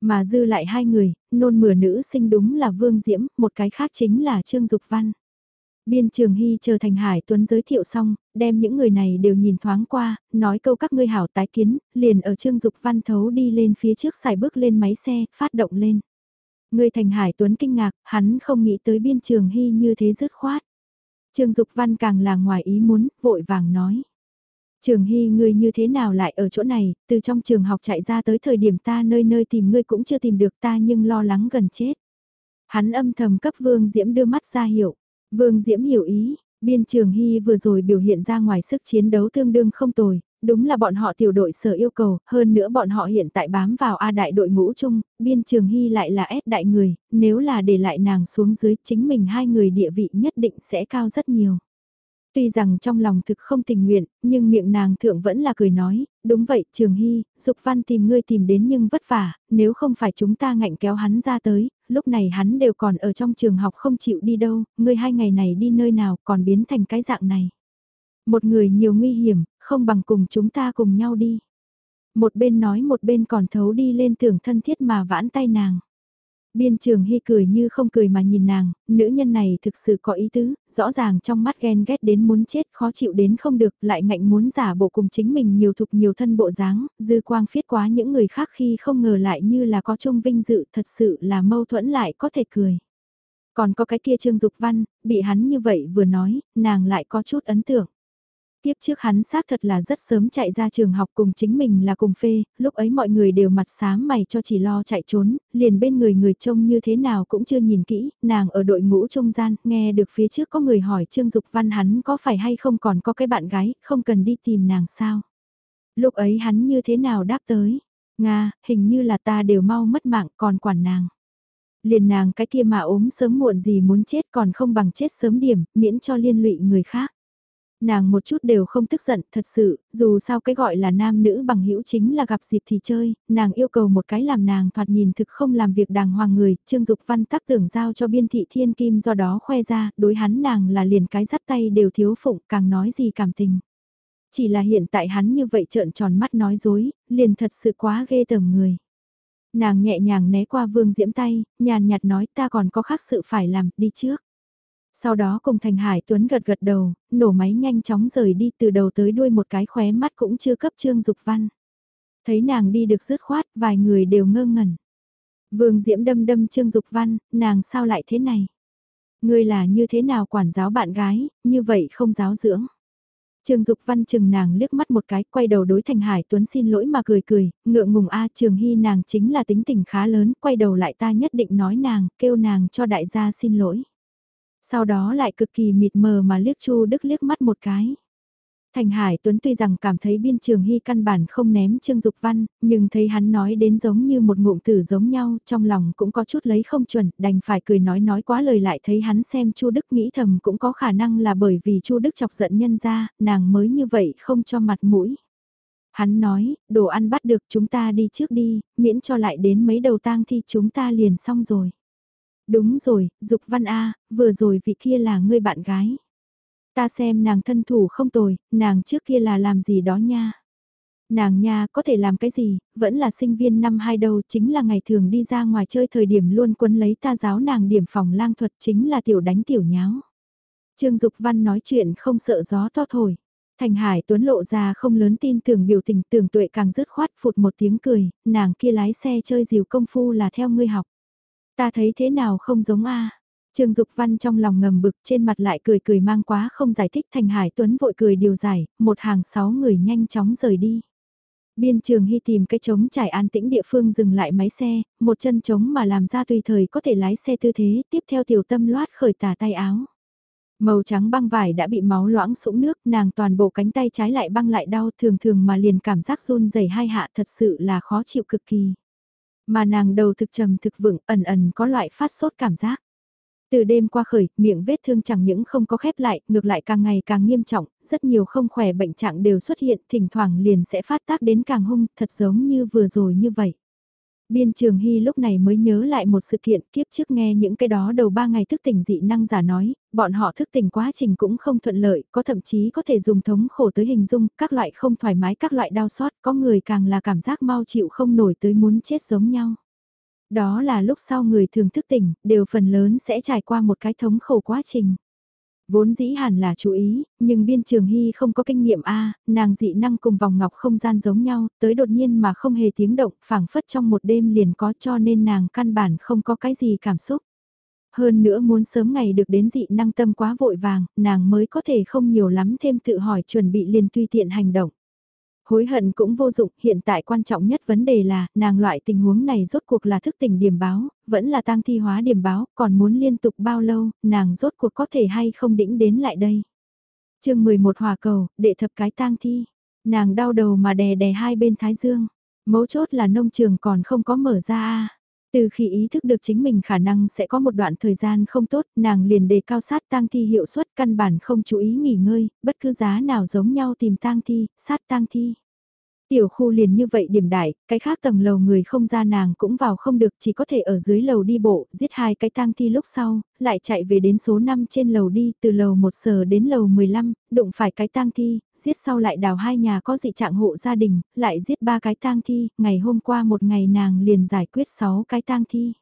Mà dư lại hai người, nôn mửa nữ sinh đúng là Vương Diễm, một cái khác chính là Trương Dục Văn. Biên Trường Hy chờ Thành Hải Tuấn giới thiệu xong, đem những người này đều nhìn thoáng qua, nói câu các ngươi hảo tái kiến, liền ở Trương Dục Văn thấu đi lên phía trước xài bước lên máy xe, phát động lên. Người Thành Hải Tuấn kinh ngạc, hắn không nghĩ tới Biên Trường Hy như thế dứt khoát. Trương Dục Văn càng là ngoài ý muốn, vội vàng nói. Trường Hy ngươi như thế nào lại ở chỗ này, từ trong trường học chạy ra tới thời điểm ta nơi nơi tìm ngươi cũng chưa tìm được ta nhưng lo lắng gần chết. Hắn âm thầm cấp Vương Diễm đưa mắt ra hiệu. Vương Diễm hiểu ý, biên trường hy vừa rồi biểu hiện ra ngoài sức chiến đấu tương đương không tồi, đúng là bọn họ tiểu đội sở yêu cầu, hơn nữa bọn họ hiện tại bám vào A đại đội ngũ chung, biên trường hy lại là S đại người, nếu là để lại nàng xuống dưới chính mình hai người địa vị nhất định sẽ cao rất nhiều. Tuy rằng trong lòng thực không tình nguyện, nhưng miệng nàng thượng vẫn là cười nói, đúng vậy Trường Hy, Dục Văn tìm ngươi tìm đến nhưng vất vả, nếu không phải chúng ta ngạnh kéo hắn ra tới, lúc này hắn đều còn ở trong trường học không chịu đi đâu, ngươi hai ngày này đi nơi nào còn biến thành cái dạng này. Một người nhiều nguy hiểm, không bằng cùng chúng ta cùng nhau đi. Một bên nói một bên còn thấu đi lên tưởng thân thiết mà vãn tay nàng. Biên trường hy cười như không cười mà nhìn nàng, nữ nhân này thực sự có ý tứ, rõ ràng trong mắt ghen ghét đến muốn chết khó chịu đến không được, lại ngạnh muốn giả bộ cùng chính mình nhiều thục nhiều thân bộ dáng, dư quang phiết quá những người khác khi không ngờ lại như là có chung vinh dự thật sự là mâu thuẫn lại có thể cười. Còn có cái kia Trương Dục Văn, bị hắn như vậy vừa nói, nàng lại có chút ấn tượng. Tiếp trước hắn xác thật là rất sớm chạy ra trường học cùng chính mình là cùng phê, lúc ấy mọi người đều mặt xám mày cho chỉ lo chạy trốn, liền bên người người trông như thế nào cũng chưa nhìn kỹ, nàng ở đội ngũ trung gian, nghe được phía trước có người hỏi Trương Dục Văn hắn có phải hay không còn có cái bạn gái, không cần đi tìm nàng sao. Lúc ấy hắn như thế nào đáp tới, Nga, hình như là ta đều mau mất mạng còn quản nàng. Liền nàng cái kia mà ốm sớm muộn gì muốn chết còn không bằng chết sớm điểm, miễn cho liên lụy người khác. Nàng một chút đều không tức giận, thật sự, dù sao cái gọi là nam nữ bằng hữu chính là gặp dịp thì chơi, nàng yêu cầu một cái làm nàng thoạt nhìn thực không làm việc đàng hoàng người, Trương Dục Văn tác tưởng giao cho biên thị thiên kim do đó khoe ra, đối hắn nàng là liền cái dắt tay đều thiếu phụng, càng nói gì cảm tình. Chỉ là hiện tại hắn như vậy trợn tròn mắt nói dối, liền thật sự quá ghê tởm người. Nàng nhẹ nhàng né qua vương diễm tay, nhàn nhạt nói ta còn có khác sự phải làm, đi trước. Sau đó cùng Thành Hải Tuấn gật gật đầu, nổ máy nhanh chóng rời đi từ đầu tới đuôi một cái khóe mắt cũng chưa cấp Trương Dục Văn. Thấy nàng đi được dứt khoát, vài người đều ngơ ngẩn. Vương Diễm đâm đâm Trương Dục Văn, nàng sao lại thế này? Ngươi là như thế nào quản giáo bạn gái, như vậy không giáo dưỡng. Trương Dục Văn chừng nàng liếc mắt một cái, quay đầu đối Thành Hải Tuấn xin lỗi mà cười cười, ngượng ngùng a Trường Hy nàng chính là tính tình khá lớn, quay đầu lại ta nhất định nói nàng, kêu nàng cho đại gia xin lỗi. Sau đó lại cực kỳ mịt mờ mà liếc Chu Đức liếc mắt một cái. Thành Hải Tuấn tuy rằng cảm thấy biên trường hy căn bản không ném Trương Dục Văn, nhưng thấy hắn nói đến giống như một ngụm tử giống nhau, trong lòng cũng có chút lấy không chuẩn, đành phải cười nói nói quá lời lại thấy hắn xem Chu Đức nghĩ thầm cũng có khả năng là bởi vì Chu Đức chọc giận nhân ra, nàng mới như vậy không cho mặt mũi. Hắn nói, đồ ăn bắt được chúng ta đi trước đi, miễn cho lại đến mấy đầu tang thi chúng ta liền xong rồi. Đúng rồi, Dục Văn A, vừa rồi vị kia là ngươi bạn gái. Ta xem nàng thân thủ không tồi, nàng trước kia là làm gì đó nha. Nàng nha có thể làm cái gì, vẫn là sinh viên năm hai đâu, chính là ngày thường đi ra ngoài chơi thời điểm luôn quấn lấy ta giáo nàng điểm phòng lang thuật chính là tiểu đánh tiểu nháo. Trương Dục Văn nói chuyện không sợ gió to thổi. Thành Hải Tuấn lộ ra không lớn tin tưởng biểu tình tưởng tuệ càng dứt khoát phụt một tiếng cười, nàng kia lái xe chơi dìu công phu là theo ngươi học. Ta thấy thế nào không giống a Trương Dục Văn trong lòng ngầm bực trên mặt lại cười cười mang quá không giải thích Thành Hải Tuấn vội cười điều giải, một hàng sáu người nhanh chóng rời đi. Biên trường hy tìm cái trống trải an tĩnh địa phương dừng lại máy xe, một chân trống mà làm ra tùy thời có thể lái xe tư thế, tiếp theo tiểu tâm loát khởi tà tay áo. Màu trắng băng vải đã bị máu loãng sũng nước, nàng toàn bộ cánh tay trái lại băng lại đau thường thường mà liền cảm giác run rẩy hai hạ thật sự là khó chịu cực kỳ. Mà nàng đầu thực trầm thực vững ẩn ẩn có loại phát sốt cảm giác. Từ đêm qua khởi, miệng vết thương chẳng những không có khép lại, ngược lại càng ngày càng nghiêm trọng, rất nhiều không khỏe bệnh trạng đều xuất hiện, thỉnh thoảng liền sẽ phát tác đến càng hung, thật giống như vừa rồi như vậy. Biên Trường Hy lúc này mới nhớ lại một sự kiện kiếp trước nghe những cái đó đầu ba ngày thức tỉnh dị năng giả nói, bọn họ thức tỉnh quá trình cũng không thuận lợi, có thậm chí có thể dùng thống khổ tới hình dung, các loại không thoải mái các loại đau xót, có người càng là cảm giác mau chịu không nổi tới muốn chết giống nhau. Đó là lúc sau người thường thức tỉnh, đều phần lớn sẽ trải qua một cái thống khổ quá trình. Vốn dĩ hẳn là chú ý, nhưng biên trường hy không có kinh nghiệm A, nàng dị năng cùng vòng ngọc không gian giống nhau, tới đột nhiên mà không hề tiếng động, phảng phất trong một đêm liền có cho nên nàng căn bản không có cái gì cảm xúc. Hơn nữa muốn sớm ngày được đến dị năng tâm quá vội vàng, nàng mới có thể không nhiều lắm thêm tự hỏi chuẩn bị liền tùy tiện hành động. Hối hận cũng vô dụng, hiện tại quan trọng nhất vấn đề là, nàng loại tình huống này rốt cuộc là thức tỉnh điểm báo, vẫn là tăng thi hóa điểm báo, còn muốn liên tục bao lâu, nàng rốt cuộc có thể hay không đĩnh đến lại đây. chương 11 hòa cầu, đệ thập cái tang thi, nàng đau đầu mà đè đè hai bên thái dương, mấu chốt là nông trường còn không có mở ra từ khi ý thức được chính mình khả năng sẽ có một đoạn thời gian không tốt, nàng liền đề cao sát tang thi hiệu suất căn bản không chú ý nghỉ ngơi, bất cứ giá nào giống nhau tìm tang thi, sát tang thi. Tiểu khu liền như vậy điểm đại, cái khác tầng lầu người không ra nàng cũng vào không được chỉ có thể ở dưới lầu đi bộ, giết hai cái tang thi lúc sau, lại chạy về đến số 5 trên lầu đi, từ lầu 1 giờ đến lầu 15, đụng phải cái tang thi, giết sau lại đào hai nhà có dị trạng hộ gia đình, lại giết ba cái tang thi, ngày hôm qua một ngày nàng liền giải quyết 6 cái tang thi.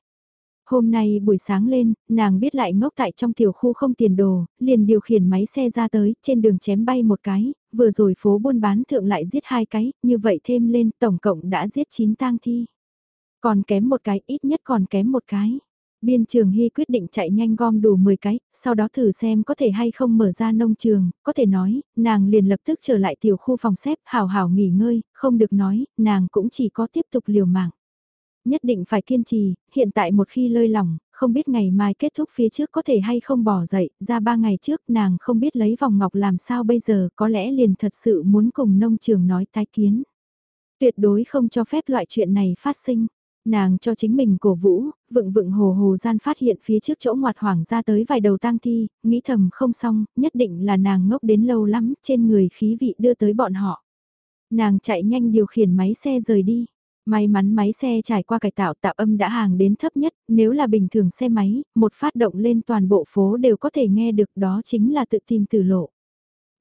Hôm nay buổi sáng lên, nàng biết lại ngốc tại trong tiểu khu không tiền đồ, liền điều khiển máy xe ra tới, trên đường chém bay một cái, vừa rồi phố buôn bán thượng lại giết hai cái, như vậy thêm lên tổng cộng đã giết 9 tang thi. Còn kém một cái, ít nhất còn kém một cái. Biên trường Hy quyết định chạy nhanh gom đủ 10 cái, sau đó thử xem có thể hay không mở ra nông trường, có thể nói, nàng liền lập tức trở lại tiểu khu phòng xếp hào hào nghỉ ngơi, không được nói, nàng cũng chỉ có tiếp tục liều mạng nhất định phải kiên trì, hiện tại một khi lơi lỏng, không biết ngày mai kết thúc phía trước có thể hay không bỏ dậy, ra ba ngày trước nàng không biết lấy vòng ngọc làm sao bây giờ, có lẽ liền thật sự muốn cùng nông trường nói tái kiến. Tuyệt đối không cho phép loại chuyện này phát sinh. Nàng cho chính mình cổ vũ, vựng vựng hồ hồ gian phát hiện phía trước chỗ ngoặt hoảng ra tới vài đầu tang thi, nghĩ thầm không xong, nhất định là nàng ngốc đến lâu lắm, trên người khí vị đưa tới bọn họ. Nàng chạy nhanh điều khiển máy xe rời đi. May mắn máy xe trải qua cải tạo tạo âm đã hàng đến thấp nhất, nếu là bình thường xe máy, một phát động lên toàn bộ phố đều có thể nghe được đó chính là tự tìm tử lộ.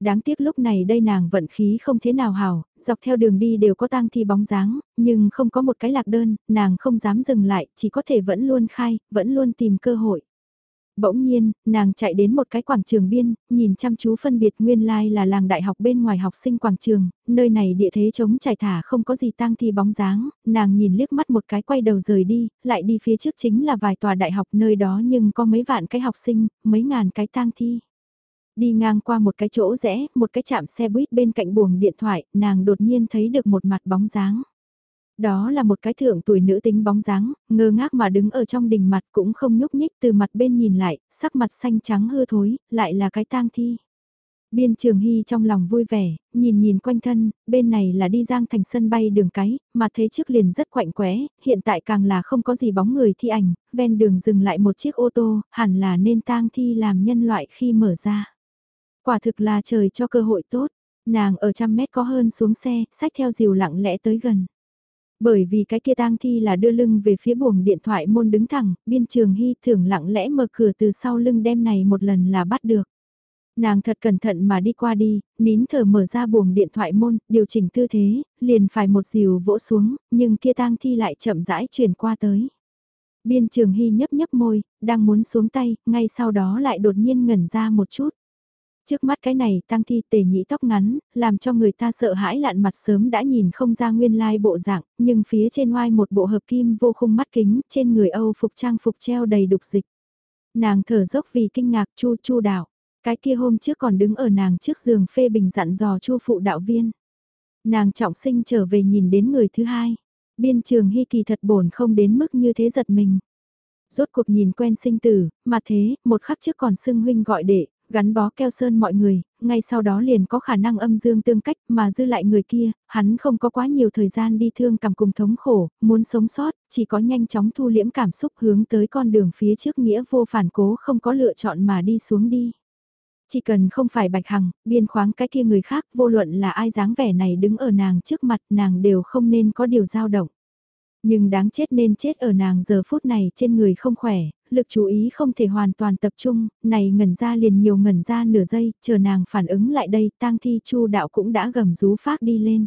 Đáng tiếc lúc này đây nàng vận khí không thế nào hào, dọc theo đường đi đều có tang thi bóng dáng, nhưng không có một cái lạc đơn, nàng không dám dừng lại, chỉ có thể vẫn luôn khai, vẫn luôn tìm cơ hội. Bỗng nhiên, nàng chạy đến một cái quảng trường biên, nhìn chăm chú phân biệt nguyên lai là làng đại học bên ngoài học sinh quảng trường, nơi này địa thế chống trải thả không có gì tang thi bóng dáng, nàng nhìn liếc mắt một cái quay đầu rời đi, lại đi phía trước chính là vài tòa đại học nơi đó nhưng có mấy vạn cái học sinh, mấy ngàn cái tang thi. Đi ngang qua một cái chỗ rẽ, một cái chạm xe buýt bên cạnh buồng điện thoại, nàng đột nhiên thấy được một mặt bóng dáng. Đó là một cái thượng tuổi nữ tính bóng dáng, ngơ ngác mà đứng ở trong đình mặt cũng không nhúc nhích từ mặt bên nhìn lại, sắc mặt xanh trắng hư thối, lại là cái tang thi. Biên Trường Hy trong lòng vui vẻ, nhìn nhìn quanh thân, bên này là đi giang thành sân bay đường cái, mà thế trước liền rất quạnh quẽ, hiện tại càng là không có gì bóng người thi ảnh, ven đường dừng lại một chiếc ô tô, hẳn là nên tang thi làm nhân loại khi mở ra. Quả thực là trời cho cơ hội tốt, nàng ở trăm mét có hơn xuống xe, sách theo diều lặng lẽ tới gần. Bởi vì cái kia tang thi là đưa lưng về phía buồng điện thoại môn đứng thẳng, biên trường hy thường lặng lẽ mở cửa từ sau lưng đem này một lần là bắt được. Nàng thật cẩn thận mà đi qua đi, nín thở mở ra buồng điện thoại môn, điều chỉnh tư thế, liền phải một dìu vỗ xuống, nhưng kia tang thi lại chậm rãi chuyển qua tới. Biên trường hy nhấp nhấp môi, đang muốn xuống tay, ngay sau đó lại đột nhiên ngẩn ra một chút. Trước mắt cái này tăng thi tề nhĩ tóc ngắn, làm cho người ta sợ hãi lạn mặt sớm đã nhìn không ra nguyên lai bộ dạng, nhưng phía trên ngoài một bộ hợp kim vô khung mắt kính, trên người Âu phục trang phục treo đầy đục dịch. Nàng thở dốc vì kinh ngạc chu chu đạo, cái kia hôm trước còn đứng ở nàng trước giường phê bình dặn dò chu phụ đạo viên. Nàng trọng sinh trở về nhìn đến người thứ hai, biên trường hy kỳ thật bổn không đến mức như thế giật mình rốt cuộc nhìn quen sinh tử, mà thế, một khắc trước còn xưng huynh gọi đệ, gắn bó keo sơn mọi người, ngay sau đó liền có khả năng âm dương tương cách mà dư lại người kia, hắn không có quá nhiều thời gian đi thương cảm cùng thống khổ, muốn sống sót, chỉ có nhanh chóng thu liễm cảm xúc hướng tới con đường phía trước nghĩa vô phản cố không có lựa chọn mà đi xuống đi. Chỉ cần không phải bạch hằng, biên khoáng cái kia người khác vô luận là ai dáng vẻ này đứng ở nàng trước mặt nàng đều không nên có điều dao động. Nhưng đáng chết nên chết ở nàng giờ phút này trên người không khỏe, lực chú ý không thể hoàn toàn tập trung, này ngẩn ra liền nhiều ngẩn ra nửa giây, chờ nàng phản ứng lại đây, tang thi chu đạo cũng đã gầm rú phát đi lên.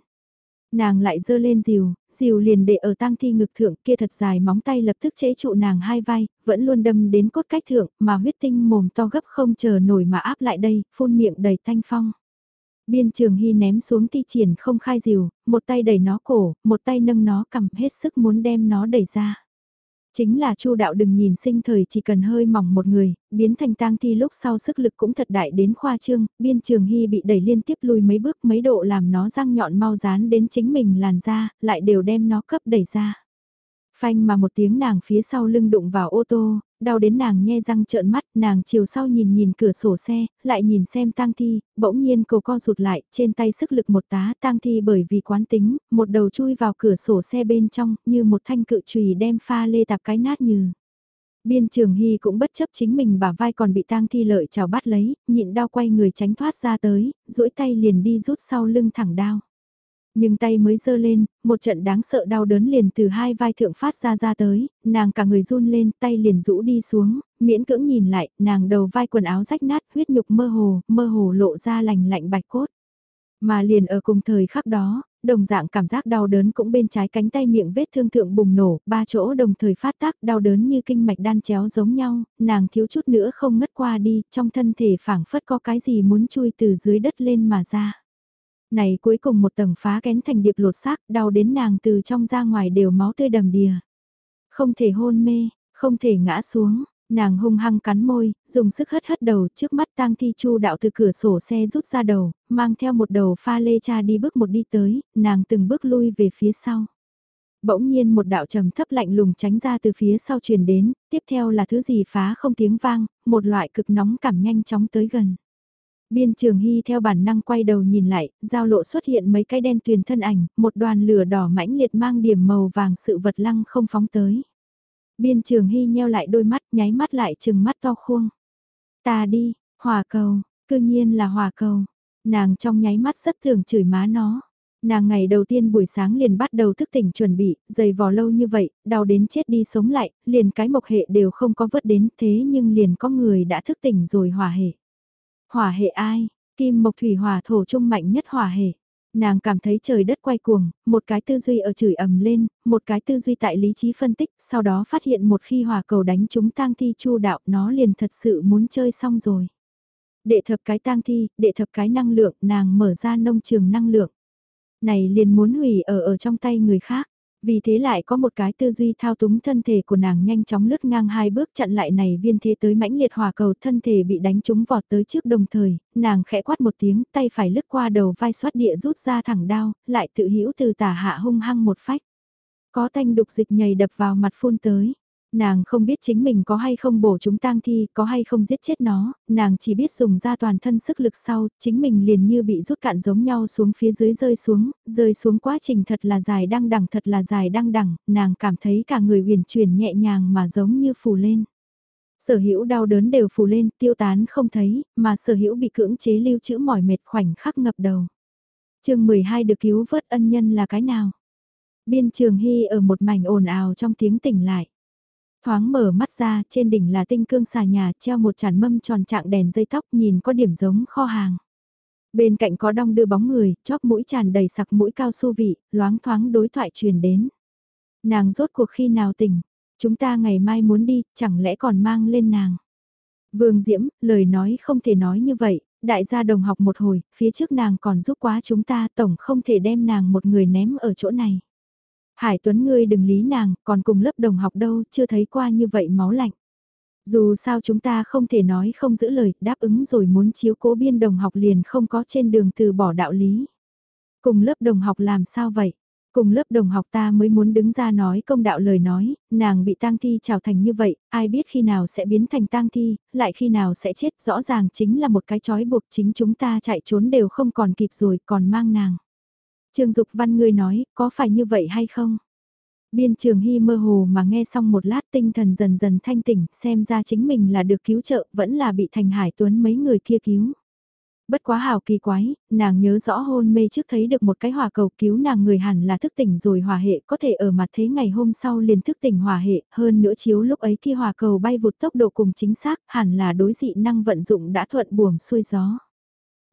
Nàng lại dơ lên diều, diều liền để ở tang thi ngực thượng kia thật dài móng tay lập tức chế trụ nàng hai vai, vẫn luôn đâm đến cốt cách thượng mà huyết tinh mồm to gấp không chờ nổi mà áp lại đây, phun miệng đầy thanh phong. Biên trường hy ném xuống ti triển không khai diều, một tay đẩy nó cổ, một tay nâng nó cầm hết sức muốn đem nó đẩy ra. Chính là chu đạo đừng nhìn sinh thời chỉ cần hơi mỏng một người, biến thành tang thi lúc sau sức lực cũng thật đại đến khoa trương, biên trường hy bị đẩy liên tiếp lùi mấy bước mấy độ làm nó răng nhọn mau dán đến chính mình làn da, lại đều đem nó cấp đẩy ra. Phanh mà một tiếng nàng phía sau lưng đụng vào ô tô, đau đến nàng nhe răng trợn mắt, nàng chiều sau nhìn nhìn cửa sổ xe, lại nhìn xem tang thi, bỗng nhiên cầu co rụt lại, trên tay sức lực một tá tang thi bởi vì quán tính, một đầu chui vào cửa sổ xe bên trong, như một thanh cự chùy đem pha lê tạp cái nát như. Biên trường hy cũng bất chấp chính mình bả vai còn bị tang thi lợi chào bắt lấy, nhịn đau quay người tránh thoát ra tới, duỗi tay liền đi rút sau lưng thẳng đao. Nhưng tay mới giơ lên, một trận đáng sợ đau đớn liền từ hai vai thượng phát ra ra tới, nàng cả người run lên, tay liền rũ đi xuống, miễn cưỡng nhìn lại, nàng đầu vai quần áo rách nát, huyết nhục mơ hồ, mơ hồ lộ ra lành lạnh bạch cốt. Mà liền ở cùng thời khắc đó, đồng dạng cảm giác đau đớn cũng bên trái cánh tay miệng vết thương thượng bùng nổ, ba chỗ đồng thời phát tác đau đớn như kinh mạch đan chéo giống nhau, nàng thiếu chút nữa không ngất qua đi, trong thân thể phảng phất có cái gì muốn chui từ dưới đất lên mà ra. Này cuối cùng một tầng phá kén thành điệp lột xác, đau đến nàng từ trong ra ngoài đều máu tươi đầm đìa. Không thể hôn mê, không thể ngã xuống, nàng hung hăng cắn môi, dùng sức hất hất đầu trước mắt tang thi chu đạo từ cửa sổ xe rút ra đầu, mang theo một đầu pha lê cha đi bước một đi tới, nàng từng bước lui về phía sau. Bỗng nhiên một đạo trầm thấp lạnh lùng tránh ra từ phía sau truyền đến, tiếp theo là thứ gì phá không tiếng vang, một loại cực nóng cảm nhanh chóng tới gần. Biên trường hy theo bản năng quay đầu nhìn lại, giao lộ xuất hiện mấy cái đen tuyền thân ảnh, một đoàn lửa đỏ mãnh liệt mang điểm màu vàng sự vật lăng không phóng tới. Biên trường hy nheo lại đôi mắt, nháy mắt lại chừng mắt to khuông. Ta đi, hòa cầu, cư nhiên là hòa cầu. Nàng trong nháy mắt rất thường chửi má nó. Nàng ngày đầu tiên buổi sáng liền bắt đầu thức tỉnh chuẩn bị, dày vò lâu như vậy, đau đến chết đi sống lại, liền cái mộc hệ đều không có vớt đến thế nhưng liền có người đã thức tỉnh rồi hòa hệ. Hỏa hệ ai? Kim Mộc Thủy Hỏa thổ trung mạnh nhất hỏa hệ. Nàng cảm thấy trời đất quay cuồng, một cái tư duy ở chửi ầm lên, một cái tư duy tại lý trí phân tích, sau đó phát hiện một khi hỏa cầu đánh chúng tang thi chu đạo nó liền thật sự muốn chơi xong rồi. Đệ thập cái tang thi, đệ thập cái năng lượng, nàng mở ra nông trường năng lượng. Này liền muốn hủy ở ở trong tay người khác. Vì thế lại có một cái tư duy thao túng thân thể của nàng nhanh chóng lướt ngang hai bước chặn lại này viên thế tới mãnh liệt hòa cầu thân thể bị đánh trúng vọt tới trước đồng thời, nàng khẽ quát một tiếng tay phải lướt qua đầu vai xoát địa rút ra thẳng đao, lại tự hữu từ tả hạ hung hăng một phách. Có thanh đục dịch nhầy đập vào mặt phun tới. Nàng không biết chính mình có hay không bổ chúng tang thi, có hay không giết chết nó, nàng chỉ biết dùng ra toàn thân sức lực sau, chính mình liền như bị rút cạn giống nhau xuống phía dưới rơi xuống, rơi xuống quá trình thật là dài đăng đẳng thật là dài đăng đẳng, nàng cảm thấy cả người huyền chuyển nhẹ nhàng mà giống như phù lên. Sở hữu đau đớn đều phù lên, tiêu tán không thấy, mà sở hữu bị cưỡng chế lưu trữ mỏi mệt khoảnh khắc ngập đầu. chương 12 được cứu vớt ân nhân là cái nào? Biên trường hy ở một mảnh ồn ào trong tiếng tỉnh lại thoáng mở mắt ra, trên đỉnh là tinh cương xà nhà, treo một chản mâm tròn trạng đèn dây tóc nhìn có điểm giống kho hàng. Bên cạnh có đong đưa bóng người, chóp mũi tràn đầy sặc mũi cao su vị, loáng thoáng đối thoại truyền đến. Nàng rốt cuộc khi nào tỉnh, chúng ta ngày mai muốn đi, chẳng lẽ còn mang lên nàng. Vương Diễm, lời nói không thể nói như vậy, đại gia đồng học một hồi, phía trước nàng còn giúp quá chúng ta, tổng không thể đem nàng một người ném ở chỗ này. Hải Tuấn ngươi đừng lý nàng, còn cùng lớp đồng học đâu, chưa thấy qua như vậy máu lạnh. Dù sao chúng ta không thể nói không giữ lời, đáp ứng rồi muốn chiếu cố biên đồng học liền không có trên đường từ bỏ đạo lý. Cùng lớp đồng học làm sao vậy? Cùng lớp đồng học ta mới muốn đứng ra nói công đạo lời nói, nàng bị tang thi trào thành như vậy, ai biết khi nào sẽ biến thành tang thi, lại khi nào sẽ chết, rõ ràng chính là một cái chói buộc chính chúng ta chạy trốn đều không còn kịp rồi, còn mang nàng. Trương Dục Văn ngươi nói, có phải như vậy hay không? Biên trường hy mơ hồ mà nghe xong một lát tinh thần dần dần thanh tỉnh, xem ra chính mình là được cứu trợ, vẫn là bị thành hải tuấn mấy người kia cứu. Bất quá hào kỳ quái, nàng nhớ rõ hôn mê trước thấy được một cái hòa cầu cứu nàng người hẳn là thức tỉnh rồi hòa hệ có thể ở mặt thế ngày hôm sau liền thức tỉnh hòa hệ, hơn nữa chiếu lúc ấy kia hòa cầu bay vụt tốc độ cùng chính xác hẳn là đối dị năng vận dụng đã thuận buồm xuôi gió.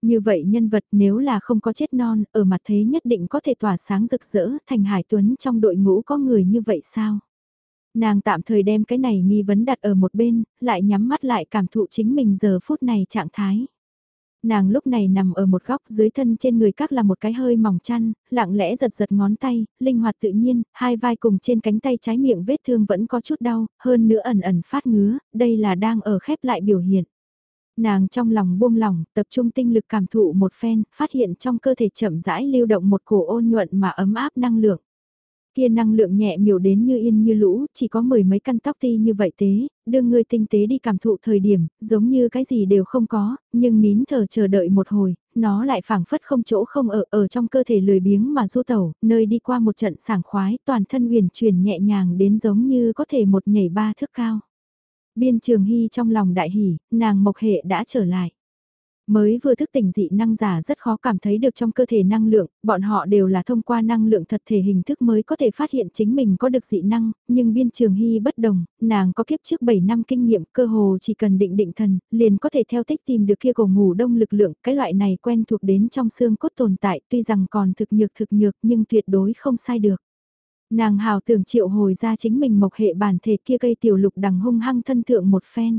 Như vậy nhân vật nếu là không có chết non, ở mặt thế nhất định có thể tỏa sáng rực rỡ, thành Hải Tuấn trong đội ngũ có người như vậy sao? Nàng tạm thời đem cái này nghi vấn đặt ở một bên, lại nhắm mắt lại cảm thụ chính mình giờ phút này trạng thái. Nàng lúc này nằm ở một góc dưới thân trên người các là một cái hơi mỏng chăn, lặng lẽ giật giật ngón tay, linh hoạt tự nhiên, hai vai cùng trên cánh tay trái miệng vết thương vẫn có chút đau, hơn nữa ẩn ẩn phát ngứa, đây là đang ở khép lại biểu hiện. Nàng trong lòng buông lỏng, tập trung tinh lực cảm thụ một phen, phát hiện trong cơ thể chậm rãi lưu động một cổ ôn nhuận mà ấm áp năng lượng. Kia năng lượng nhẹ miểu đến như yên như lũ, chỉ có mười mấy căn tóc ti như vậy tế, đưa người tinh tế đi cảm thụ thời điểm, giống như cái gì đều không có, nhưng nín thở chờ đợi một hồi, nó lại phảng phất không chỗ không ở, ở trong cơ thể lười biếng mà du tẩu, nơi đi qua một trận sảng khoái, toàn thân huyền chuyển nhẹ nhàng đến giống như có thể một nhảy ba thước cao. Biên trường hy trong lòng đại hỉ, nàng mộc hệ đã trở lại. Mới vừa thức tỉnh dị năng giả rất khó cảm thấy được trong cơ thể năng lượng, bọn họ đều là thông qua năng lượng thật thể hình thức mới có thể phát hiện chính mình có được dị năng, nhưng biên trường hy bất đồng, nàng có kiếp trước 7 năm kinh nghiệm cơ hồ chỉ cần định định thần, liền có thể theo tích tìm được kia cổ ngủ đông lực lượng, cái loại này quen thuộc đến trong xương cốt tồn tại tuy rằng còn thực nhược thực nhược nhưng tuyệt đối không sai được. Nàng hào tưởng triệu hồi ra chính mình mộc hệ bản thể kia cây tiểu lục đằng hung hăng thân thượng một phen.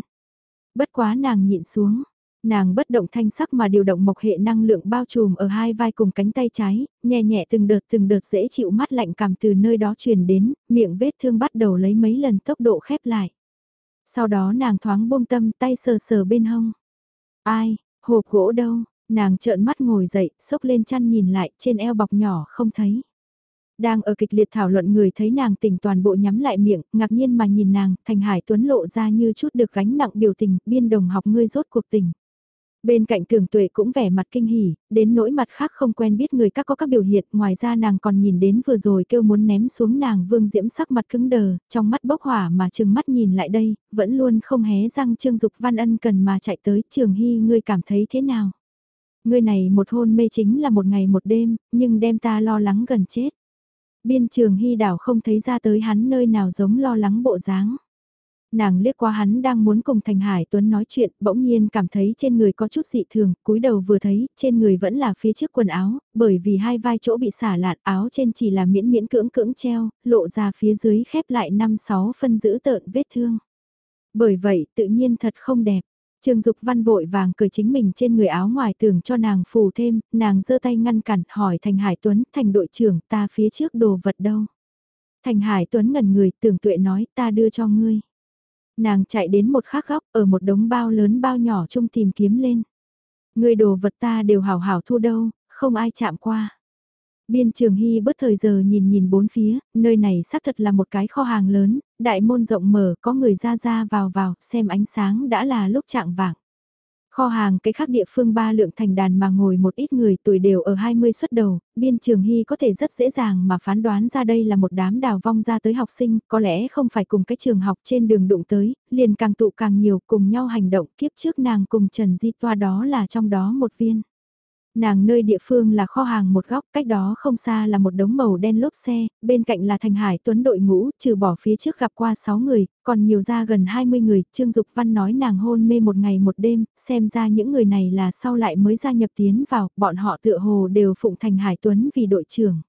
Bất quá nàng nhịn xuống, nàng bất động thanh sắc mà điều động mộc hệ năng lượng bao trùm ở hai vai cùng cánh tay trái, nhẹ nhẹ từng đợt từng đợt dễ chịu mắt lạnh cảm từ nơi đó truyền đến, miệng vết thương bắt đầu lấy mấy lần tốc độ khép lại. Sau đó nàng thoáng buông tâm tay sờ sờ bên hông. Ai, hộp gỗ đâu, nàng trợn mắt ngồi dậy, xốc lên chăn nhìn lại trên eo bọc nhỏ không thấy. Đang ở kịch liệt thảo luận người thấy nàng tỉnh toàn bộ nhắm lại miệng, ngạc nhiên mà nhìn nàng, Thành Hải Tuấn lộ ra như chút được gánh nặng biểu tình, biên đồng học ngươi rốt cuộc tình. Bên cạnh thường tuệ cũng vẻ mặt kinh hỉ, đến nỗi mặt khác không quen biết người các có các biểu hiện, ngoài ra nàng còn nhìn đến vừa rồi kêu muốn ném xuống nàng vương diễm sắc mặt cứng đờ, trong mắt bốc hỏa mà chừng mắt nhìn lại đây, vẫn luôn không hé răng trương dục văn ân cần mà chạy tới trường hy ngươi cảm thấy thế nào. Ngươi này một hôn mê chính là một ngày một đêm, nhưng đem ta lo lắng gần chết. Biên trường hy đảo không thấy ra tới hắn nơi nào giống lo lắng bộ dáng. Nàng liếc qua hắn đang muốn cùng Thành Hải Tuấn nói chuyện, bỗng nhiên cảm thấy trên người có chút dị thường, cúi đầu vừa thấy, trên người vẫn là phía trước quần áo, bởi vì hai vai chỗ bị xả lạn áo trên chỉ là miễn miễn cưỡng cưỡng treo, lộ ra phía dưới khép lại năm sáu phân giữ tợn vết thương. Bởi vậy tự nhiên thật không đẹp. Trương Dục Văn vội vàng cởi chính mình trên người áo ngoài tưởng cho nàng phù thêm, nàng giơ tay ngăn cản hỏi Thành Hải Tuấn, thành đội trưởng ta phía trước đồ vật đâu. Thành Hải Tuấn ngẩn người tưởng tuệ nói ta đưa cho ngươi. Nàng chạy đến một khắc góc ở một đống bao lớn bao nhỏ chung tìm kiếm lên. Người đồ vật ta đều hảo hảo thu đâu, không ai chạm qua. Biên trường hy bất thời giờ nhìn nhìn bốn phía, nơi này xác thật là một cái kho hàng lớn, đại môn rộng mở có người ra ra vào vào, xem ánh sáng đã là lúc trạng vạng. Kho hàng cái khác địa phương ba lượng thành đàn mà ngồi một ít người tuổi đều ở 20 xuất đầu, biên trường hy có thể rất dễ dàng mà phán đoán ra đây là một đám đào vong ra tới học sinh, có lẽ không phải cùng cái trường học trên đường đụng tới, liền càng tụ càng nhiều cùng nhau hành động kiếp trước nàng cùng Trần Di Toa đó là trong đó một viên. Nàng nơi địa phương là kho hàng một góc, cách đó không xa là một đống màu đen lốp xe, bên cạnh là Thành Hải Tuấn đội ngũ, trừ bỏ phía trước gặp qua 6 người, còn nhiều ra gần 20 người, Trương Dục Văn nói nàng hôn mê một ngày một đêm, xem ra những người này là sau lại mới gia nhập tiến vào, bọn họ tựa hồ đều phụng Thành Hải Tuấn vì đội trưởng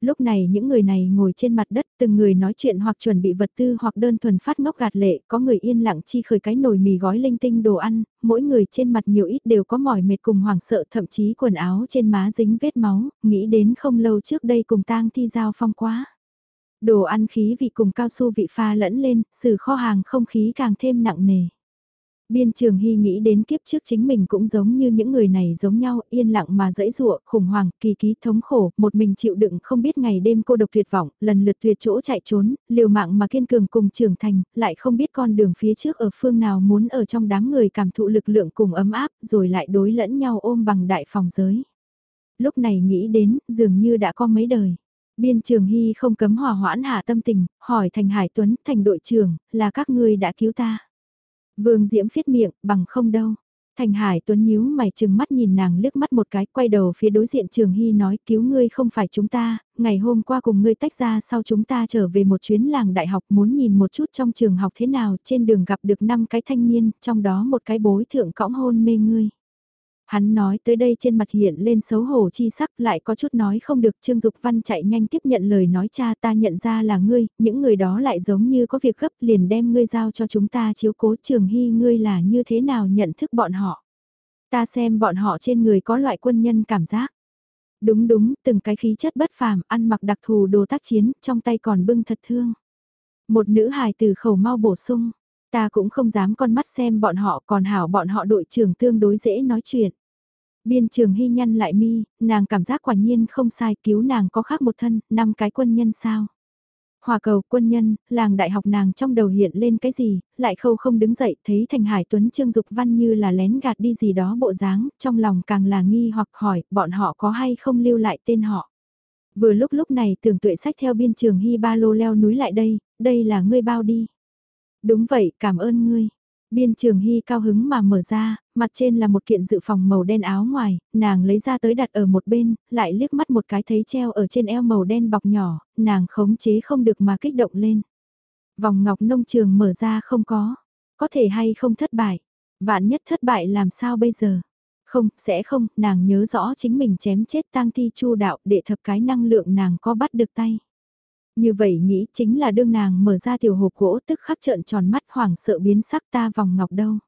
lúc này những người này ngồi trên mặt đất từng người nói chuyện hoặc chuẩn bị vật tư hoặc đơn thuần phát ngốc gạt lệ, có người yên lặng chi khởi cái nồi mì gói linh tinh đồ ăn, mỗi người trên mặt nhiều ít đều có mỏi mệt cùng hoảng sợ thậm chí quần áo trên má dính vết máu, nghĩ đến không lâu trước đây cùng tang thi giao phong quá. Đồ ăn khí vị cùng cao su vị pha lẫn lên, sự kho hàng không khí càng thêm nặng nề. Biên trường hy nghĩ đến kiếp trước chính mình cũng giống như những người này giống nhau, yên lặng mà dẫy dụa, khủng hoảng, kỳ ký, thống khổ, một mình chịu đựng không biết ngày đêm cô độc tuyệt vọng, lần lượt tuyệt chỗ chạy trốn, liều mạng mà kiên cường cùng trưởng thành, lại không biết con đường phía trước ở phương nào muốn ở trong đám người cảm thụ lực lượng cùng ấm áp, rồi lại đối lẫn nhau ôm bằng đại phòng giới. Lúc này nghĩ đến, dường như đã có mấy đời. Biên trường hy không cấm hòa hoãn hạ tâm tình, hỏi thành Hải Tuấn, thành đội trưởng, là các ngươi đã cứu ta. Vương Diễm phiết miệng, bằng không đâu. Thành Hải Tuấn nhíu mày chừng mắt nhìn nàng liếc mắt một cái, quay đầu phía đối diện Trường Hy nói cứu ngươi không phải chúng ta, ngày hôm qua cùng ngươi tách ra sau chúng ta trở về một chuyến làng đại học muốn nhìn một chút trong trường học thế nào trên đường gặp được 5 cái thanh niên, trong đó một cái bối thượng cõng hôn mê ngươi. Hắn nói tới đây trên mặt hiện lên xấu hổ chi sắc lại có chút nói không được Trương Dục Văn chạy nhanh tiếp nhận lời nói cha ta nhận ra là ngươi, những người đó lại giống như có việc gấp liền đem ngươi giao cho chúng ta chiếu cố trường hy ngươi là như thế nào nhận thức bọn họ. Ta xem bọn họ trên người có loại quân nhân cảm giác. Đúng đúng, từng cái khí chất bất phàm, ăn mặc đặc thù đồ tác chiến, trong tay còn bưng thật thương. Một nữ hài từ khẩu mau bổ sung, ta cũng không dám con mắt xem bọn họ còn hảo bọn họ đội trưởng tương đối dễ nói chuyện. Biên trường hy nhăn lại mi, nàng cảm giác quả nhiên không sai cứu nàng có khác một thân, năm cái quân nhân sao. Hòa cầu quân nhân, làng đại học nàng trong đầu hiện lên cái gì, lại khâu không đứng dậy thấy Thành Hải Tuấn Trương Dục Văn như là lén gạt đi gì đó bộ dáng, trong lòng càng là nghi hoặc hỏi bọn họ có hay không lưu lại tên họ. Vừa lúc lúc này tưởng tuệ sách theo biên trường hy ba lô leo núi lại đây, đây là ngươi bao đi. Đúng vậy, cảm ơn ngươi. Biên trường hy cao hứng mà mở ra, mặt trên là một kiện dự phòng màu đen áo ngoài, nàng lấy ra tới đặt ở một bên, lại liếc mắt một cái thấy treo ở trên eo màu đen bọc nhỏ, nàng khống chế không được mà kích động lên. Vòng ngọc nông trường mở ra không có, có thể hay không thất bại, vạn nhất thất bại làm sao bây giờ? Không, sẽ không, nàng nhớ rõ chính mình chém chết tang thi chu đạo để thập cái năng lượng nàng có bắt được tay. Như vậy nghĩ chính là đương nàng mở ra tiểu hộp gỗ tức khắc trợn tròn mắt hoảng sợ biến sắc ta vòng ngọc đâu.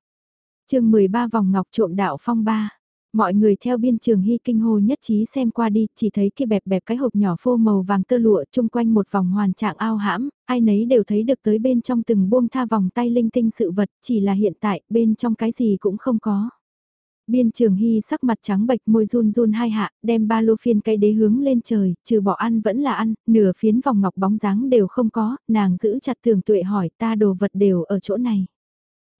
chương 13 vòng ngọc trộm đạo phong ba. Mọi người theo biên trường hy kinh hô nhất trí xem qua đi, chỉ thấy kia bẹp bẹp cái hộp nhỏ phô màu vàng tơ lụa chung quanh một vòng hoàn trạng ao hãm, ai nấy đều thấy được tới bên trong từng buông tha vòng tay linh tinh sự vật, chỉ là hiện tại bên trong cái gì cũng không có. Biên trường hy sắc mặt trắng bệch môi run run hai hạ, đem ba lô phiên cây đế hướng lên trời, trừ bỏ ăn vẫn là ăn, nửa phiến vòng ngọc bóng dáng đều không có, nàng giữ chặt tường tuệ hỏi ta đồ vật đều ở chỗ này.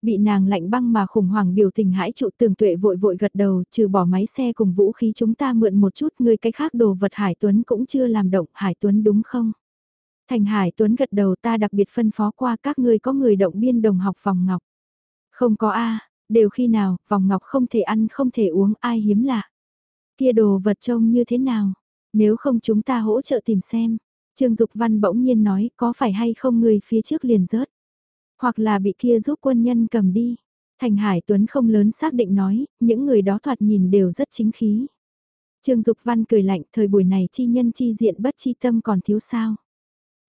Bị nàng lạnh băng mà khủng hoảng biểu tình hãi trụ tường tuệ vội vội gật đầu, trừ bỏ máy xe cùng vũ khí chúng ta mượn một chút, người cái khác đồ vật Hải Tuấn cũng chưa làm động, Hải Tuấn đúng không? Thành Hải Tuấn gật đầu ta đặc biệt phân phó qua các ngươi có người động biên đồng học vòng ngọc. Không có A, Đều khi nào, vòng ngọc không thể ăn không thể uống ai hiếm lạ. Kia đồ vật trông như thế nào? Nếu không chúng ta hỗ trợ tìm xem. Trương Dục Văn bỗng nhiên nói có phải hay không người phía trước liền rớt. Hoặc là bị kia giúp quân nhân cầm đi. Thành Hải Tuấn không lớn xác định nói, những người đó thoạt nhìn đều rất chính khí. Trương Dục Văn cười lạnh, thời buổi này chi nhân chi diện bất chi tâm còn thiếu sao.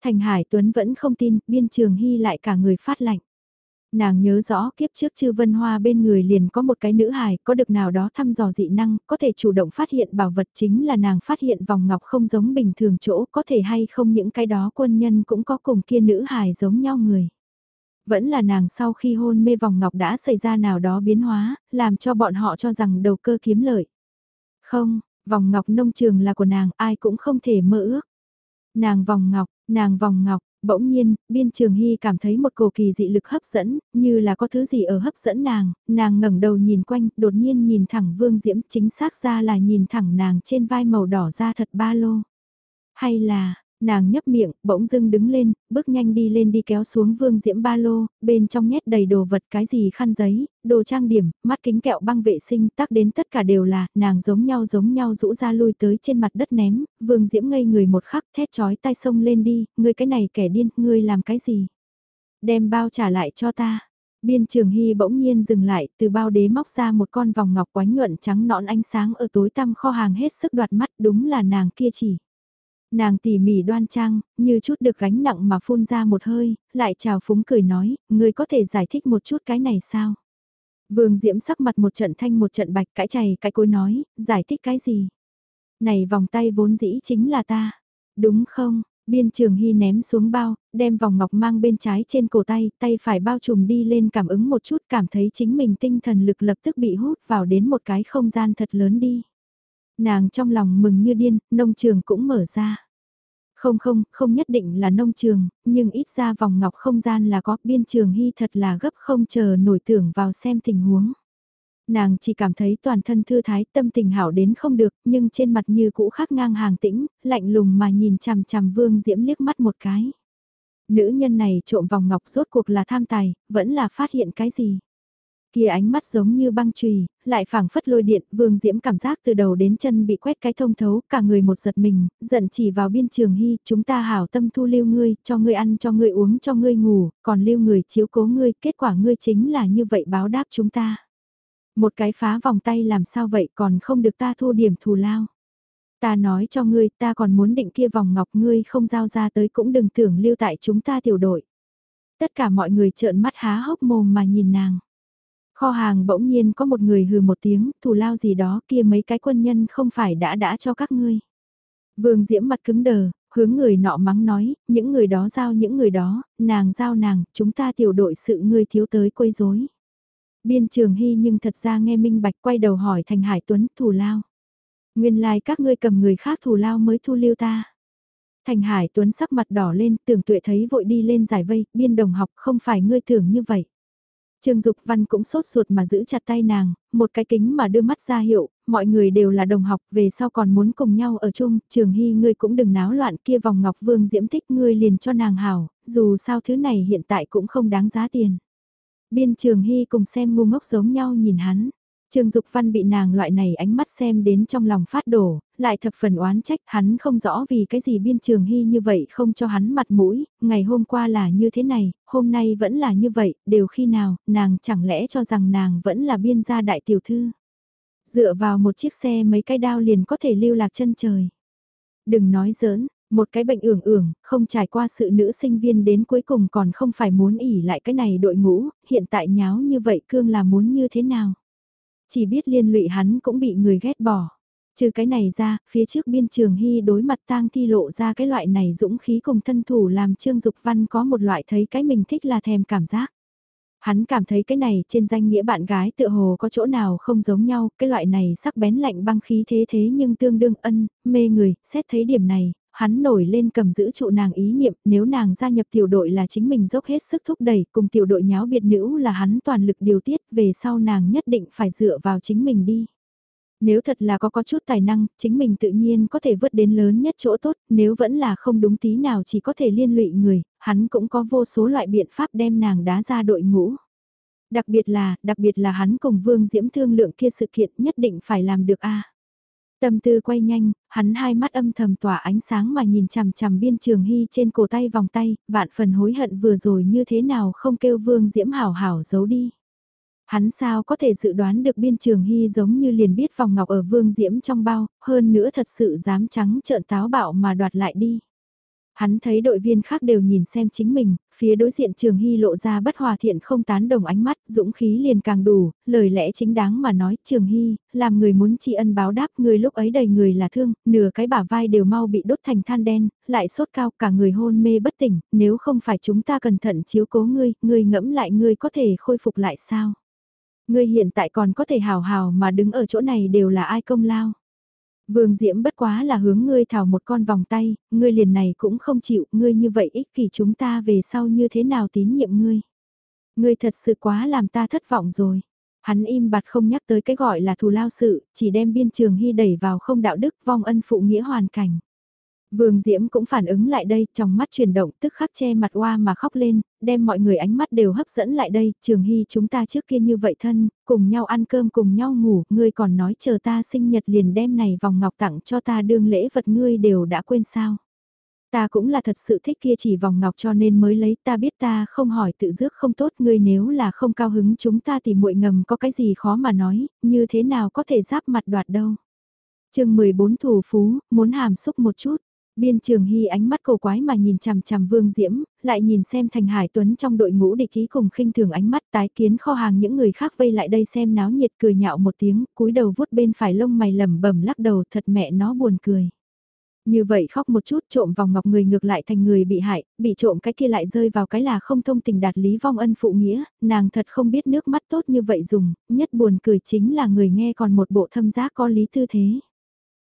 Thành Hải Tuấn vẫn không tin, biên trường hy lại cả người phát lạnh. Nàng nhớ rõ kiếp trước chư vân hoa bên người liền có một cái nữ hài có được nào đó thăm dò dị năng, có thể chủ động phát hiện bảo vật chính là nàng phát hiện vòng ngọc không giống bình thường chỗ có thể hay không những cái đó quân nhân cũng có cùng kia nữ hài giống nhau người. Vẫn là nàng sau khi hôn mê vòng ngọc đã xảy ra nào đó biến hóa, làm cho bọn họ cho rằng đầu cơ kiếm lợi. Không, vòng ngọc nông trường là của nàng ai cũng không thể mơ ước. Nàng vòng ngọc, nàng vòng ngọc, Bỗng nhiên, biên trường hy cảm thấy một cổ kỳ dị lực hấp dẫn, như là có thứ gì ở hấp dẫn nàng, nàng ngẩng đầu nhìn quanh, đột nhiên nhìn thẳng vương diễm chính xác ra là nhìn thẳng nàng trên vai màu đỏ ra thật ba lô. Hay là, Nàng nhấp miệng, bỗng dưng đứng lên, bước nhanh đi lên đi kéo xuống vương diễm ba lô, bên trong nhét đầy đồ vật cái gì khăn giấy, đồ trang điểm, mắt kính kẹo băng vệ sinh, tắc đến tất cả đều là, nàng giống nhau giống nhau rũ ra lui tới trên mặt đất ném, vương diễm ngây người một khắc thét chói tay sông lên đi, ngươi cái này kẻ điên, ngươi làm cái gì? Đem bao trả lại cho ta. Biên trường hy bỗng nhiên dừng lại, từ bao đế móc ra một con vòng ngọc quánh nhuận trắng nõn ánh sáng ở tối tăm kho hàng hết sức đoạt mắt đúng là nàng kia chỉ. Nàng tỉ mỉ đoan trang, như chút được gánh nặng mà phun ra một hơi, lại chào phúng cười nói, người có thể giải thích một chút cái này sao? Vương Diễm sắc mặt một trận thanh một trận bạch cãi chày cãi cối nói, giải thích cái gì? Này vòng tay vốn dĩ chính là ta, đúng không? Biên trường hy ném xuống bao, đem vòng ngọc mang bên trái trên cổ tay, tay phải bao trùm đi lên cảm ứng một chút cảm thấy chính mình tinh thần lực lập tức bị hút vào đến một cái không gian thật lớn đi. Nàng trong lòng mừng như điên, nông trường cũng mở ra. Không không, không nhất định là nông trường, nhưng ít ra vòng ngọc không gian là có biên trường hy thật là gấp không chờ nổi tưởng vào xem tình huống. Nàng chỉ cảm thấy toàn thân thư thái tâm tình hảo đến không được, nhưng trên mặt như cũ khác ngang hàng tĩnh, lạnh lùng mà nhìn chằm chằm vương diễm liếc mắt một cái. Nữ nhân này trộm vòng ngọc rốt cuộc là tham tài, vẫn là phát hiện cái gì? Kia ánh mắt giống như băng chùy, lại phảng phất lôi điện, Vương Diễm cảm giác từ đầu đến chân bị quét cái thông thấu, cả người một giật mình, giận chỉ vào biên trường hy, chúng ta hảo tâm thu lưu ngươi, cho ngươi ăn cho ngươi uống cho ngươi ngủ, còn lưu người chiếu cố ngươi, kết quả ngươi chính là như vậy báo đáp chúng ta. Một cái phá vòng tay làm sao vậy còn không được ta thu điểm thù lao. Ta nói cho ngươi ta còn muốn định kia vòng ngọc ngươi không giao ra tới cũng đừng tưởng lưu tại chúng ta tiểu đội. Tất cả mọi người trợn mắt há hốc mồm mà nhìn nàng. Kho hàng bỗng nhiên có một người hừ một tiếng, thù lao gì đó kia mấy cái quân nhân không phải đã đã cho các ngươi. Vương Diễm mặt cứng đờ, hướng người nọ mắng nói, những người đó giao những người đó, nàng giao nàng, chúng ta tiểu đội sự ngươi thiếu tới quấy rối. Biên trường hy nhưng thật ra nghe minh bạch quay đầu hỏi thành hải tuấn thù lao. Nguyên lai like các ngươi cầm người khác thù lao mới thu lưu ta. Thành hải tuấn sắc mặt đỏ lên tưởng tuệ thấy vội đi lên giải vây, biên đồng học không phải ngươi tưởng như vậy. Trương Dục Văn cũng sốt ruột mà giữ chặt tay nàng, một cái kính mà đưa mắt ra hiệu, mọi người đều là đồng học, về sau còn muốn cùng nhau ở chung, Trường Hy ngươi cũng đừng náo loạn kia vòng ngọc vương diễm thích ngươi liền cho nàng hảo, dù sao thứ này hiện tại cũng không đáng giá tiền. Biên Trường Hy cùng xem ngu ngốc giống nhau nhìn hắn. Trương Dục Văn bị nàng loại này ánh mắt xem đến trong lòng phát đổ, lại thập phần oán trách hắn không rõ vì cái gì biên trường hy như vậy không cho hắn mặt mũi, ngày hôm qua là như thế này, hôm nay vẫn là như vậy, đều khi nào, nàng chẳng lẽ cho rằng nàng vẫn là biên gia đại tiểu thư. Dựa vào một chiếc xe mấy cái đao liền có thể lưu lạc chân trời. Đừng nói giỡn, một cái bệnh ưởng ưởng, không trải qua sự nữ sinh viên đến cuối cùng còn không phải muốn ỉ lại cái này đội ngũ, hiện tại nháo như vậy cương là muốn như thế nào chỉ biết liên lụy hắn cũng bị người ghét bỏ. Trừ cái này ra, phía trước biên trường hy đối mặt tang thi lộ ra cái loại này dũng khí cùng thân thủ làm Trương Dục Văn có một loại thấy cái mình thích là thèm cảm giác. Hắn cảm thấy cái này trên danh nghĩa bạn gái tựa hồ có chỗ nào không giống nhau, cái loại này sắc bén lạnh băng khí thế thế nhưng tương đương ân, mê người, xét thấy điểm này, hắn nổi lên cầm giữ trụ nàng ý niệm nếu nàng gia nhập tiểu đội là chính mình dốc hết sức thúc đẩy cùng tiểu đội nháo biệt nữ là hắn toàn lực điều tiết về sau nàng nhất định phải dựa vào chính mình đi. Nếu thật là có có chút tài năng, chính mình tự nhiên có thể vớt đến lớn nhất chỗ tốt, nếu vẫn là không đúng tí nào chỉ có thể liên lụy người, hắn cũng có vô số loại biện pháp đem nàng đá ra đội ngũ. Đặc biệt là, đặc biệt là hắn cùng Vương Diễm thương lượng kia sự kiện nhất định phải làm được a. Tâm tư quay nhanh, hắn hai mắt âm thầm tỏa ánh sáng mà nhìn chằm chằm biên trường hy trên cổ tay vòng tay, vạn phần hối hận vừa rồi như thế nào không kêu vương diễm hảo hảo giấu đi. Hắn sao có thể dự đoán được biên trường hy giống như liền biết vòng ngọc ở vương diễm trong bao, hơn nữa thật sự dám trắng trợn táo bạo mà đoạt lại đi. Hắn thấy đội viên khác đều nhìn xem chính mình, phía đối diện Trường Hy lộ ra bất hòa thiện không tán đồng ánh mắt, dũng khí liền càng đủ, lời lẽ chính đáng mà nói Trường Hy, làm người muốn tri ân báo đáp người lúc ấy đầy người là thương, nửa cái bả vai đều mau bị đốt thành than đen, lại sốt cao cả người hôn mê bất tỉnh, nếu không phải chúng ta cẩn thận chiếu cố ngươi, ngươi ngẫm lại ngươi có thể khôi phục lại sao? Ngươi hiện tại còn có thể hào hào mà đứng ở chỗ này đều là ai công lao? Vương Diễm bất quá là hướng ngươi thảo một con vòng tay, ngươi liền này cũng không chịu, ngươi như vậy ích kỷ chúng ta về sau như thế nào tín nhiệm ngươi. Ngươi thật sự quá làm ta thất vọng rồi. Hắn im bặt không nhắc tới cái gọi là thù lao sự, chỉ đem biên trường hy đẩy vào không đạo đức vong ân phụ nghĩa hoàn cảnh. Vương Diễm cũng phản ứng lại đây, trong mắt chuyển động tức khắc che mặt oa mà khóc lên, đem mọi người ánh mắt đều hấp dẫn lại đây, Trường Hy chúng ta trước kia như vậy thân, cùng nhau ăn cơm cùng nhau ngủ, ngươi còn nói chờ ta sinh nhật liền đem này vòng ngọc tặng cho ta đương lễ vật ngươi đều đã quên sao. Ta cũng là thật sự thích kia chỉ vòng ngọc cho nên mới lấy ta biết ta không hỏi tự dước không tốt ngươi nếu là không cao hứng chúng ta thì muội ngầm có cái gì khó mà nói, như thế nào có thể giáp mặt đoạt đâu. chương 14 thủ phú, muốn hàm xúc một chút. Biên trường hy ánh mắt cổ quái mà nhìn chằm chằm vương diễm, lại nhìn xem thành hải tuấn trong đội ngũ địch ký cùng khinh thường ánh mắt tái kiến kho hàng những người khác vây lại đây xem náo nhiệt cười nhạo một tiếng, cúi đầu vuốt bên phải lông mày lẩm bẩm lắc đầu thật mẹ nó buồn cười. Như vậy khóc một chút trộm vòng ngọc người ngược lại thành người bị hại, bị trộm cái kia lại rơi vào cái là không thông tình đạt lý vong ân phụ nghĩa, nàng thật không biết nước mắt tốt như vậy dùng, nhất buồn cười chính là người nghe còn một bộ thâm giác có lý tư thế.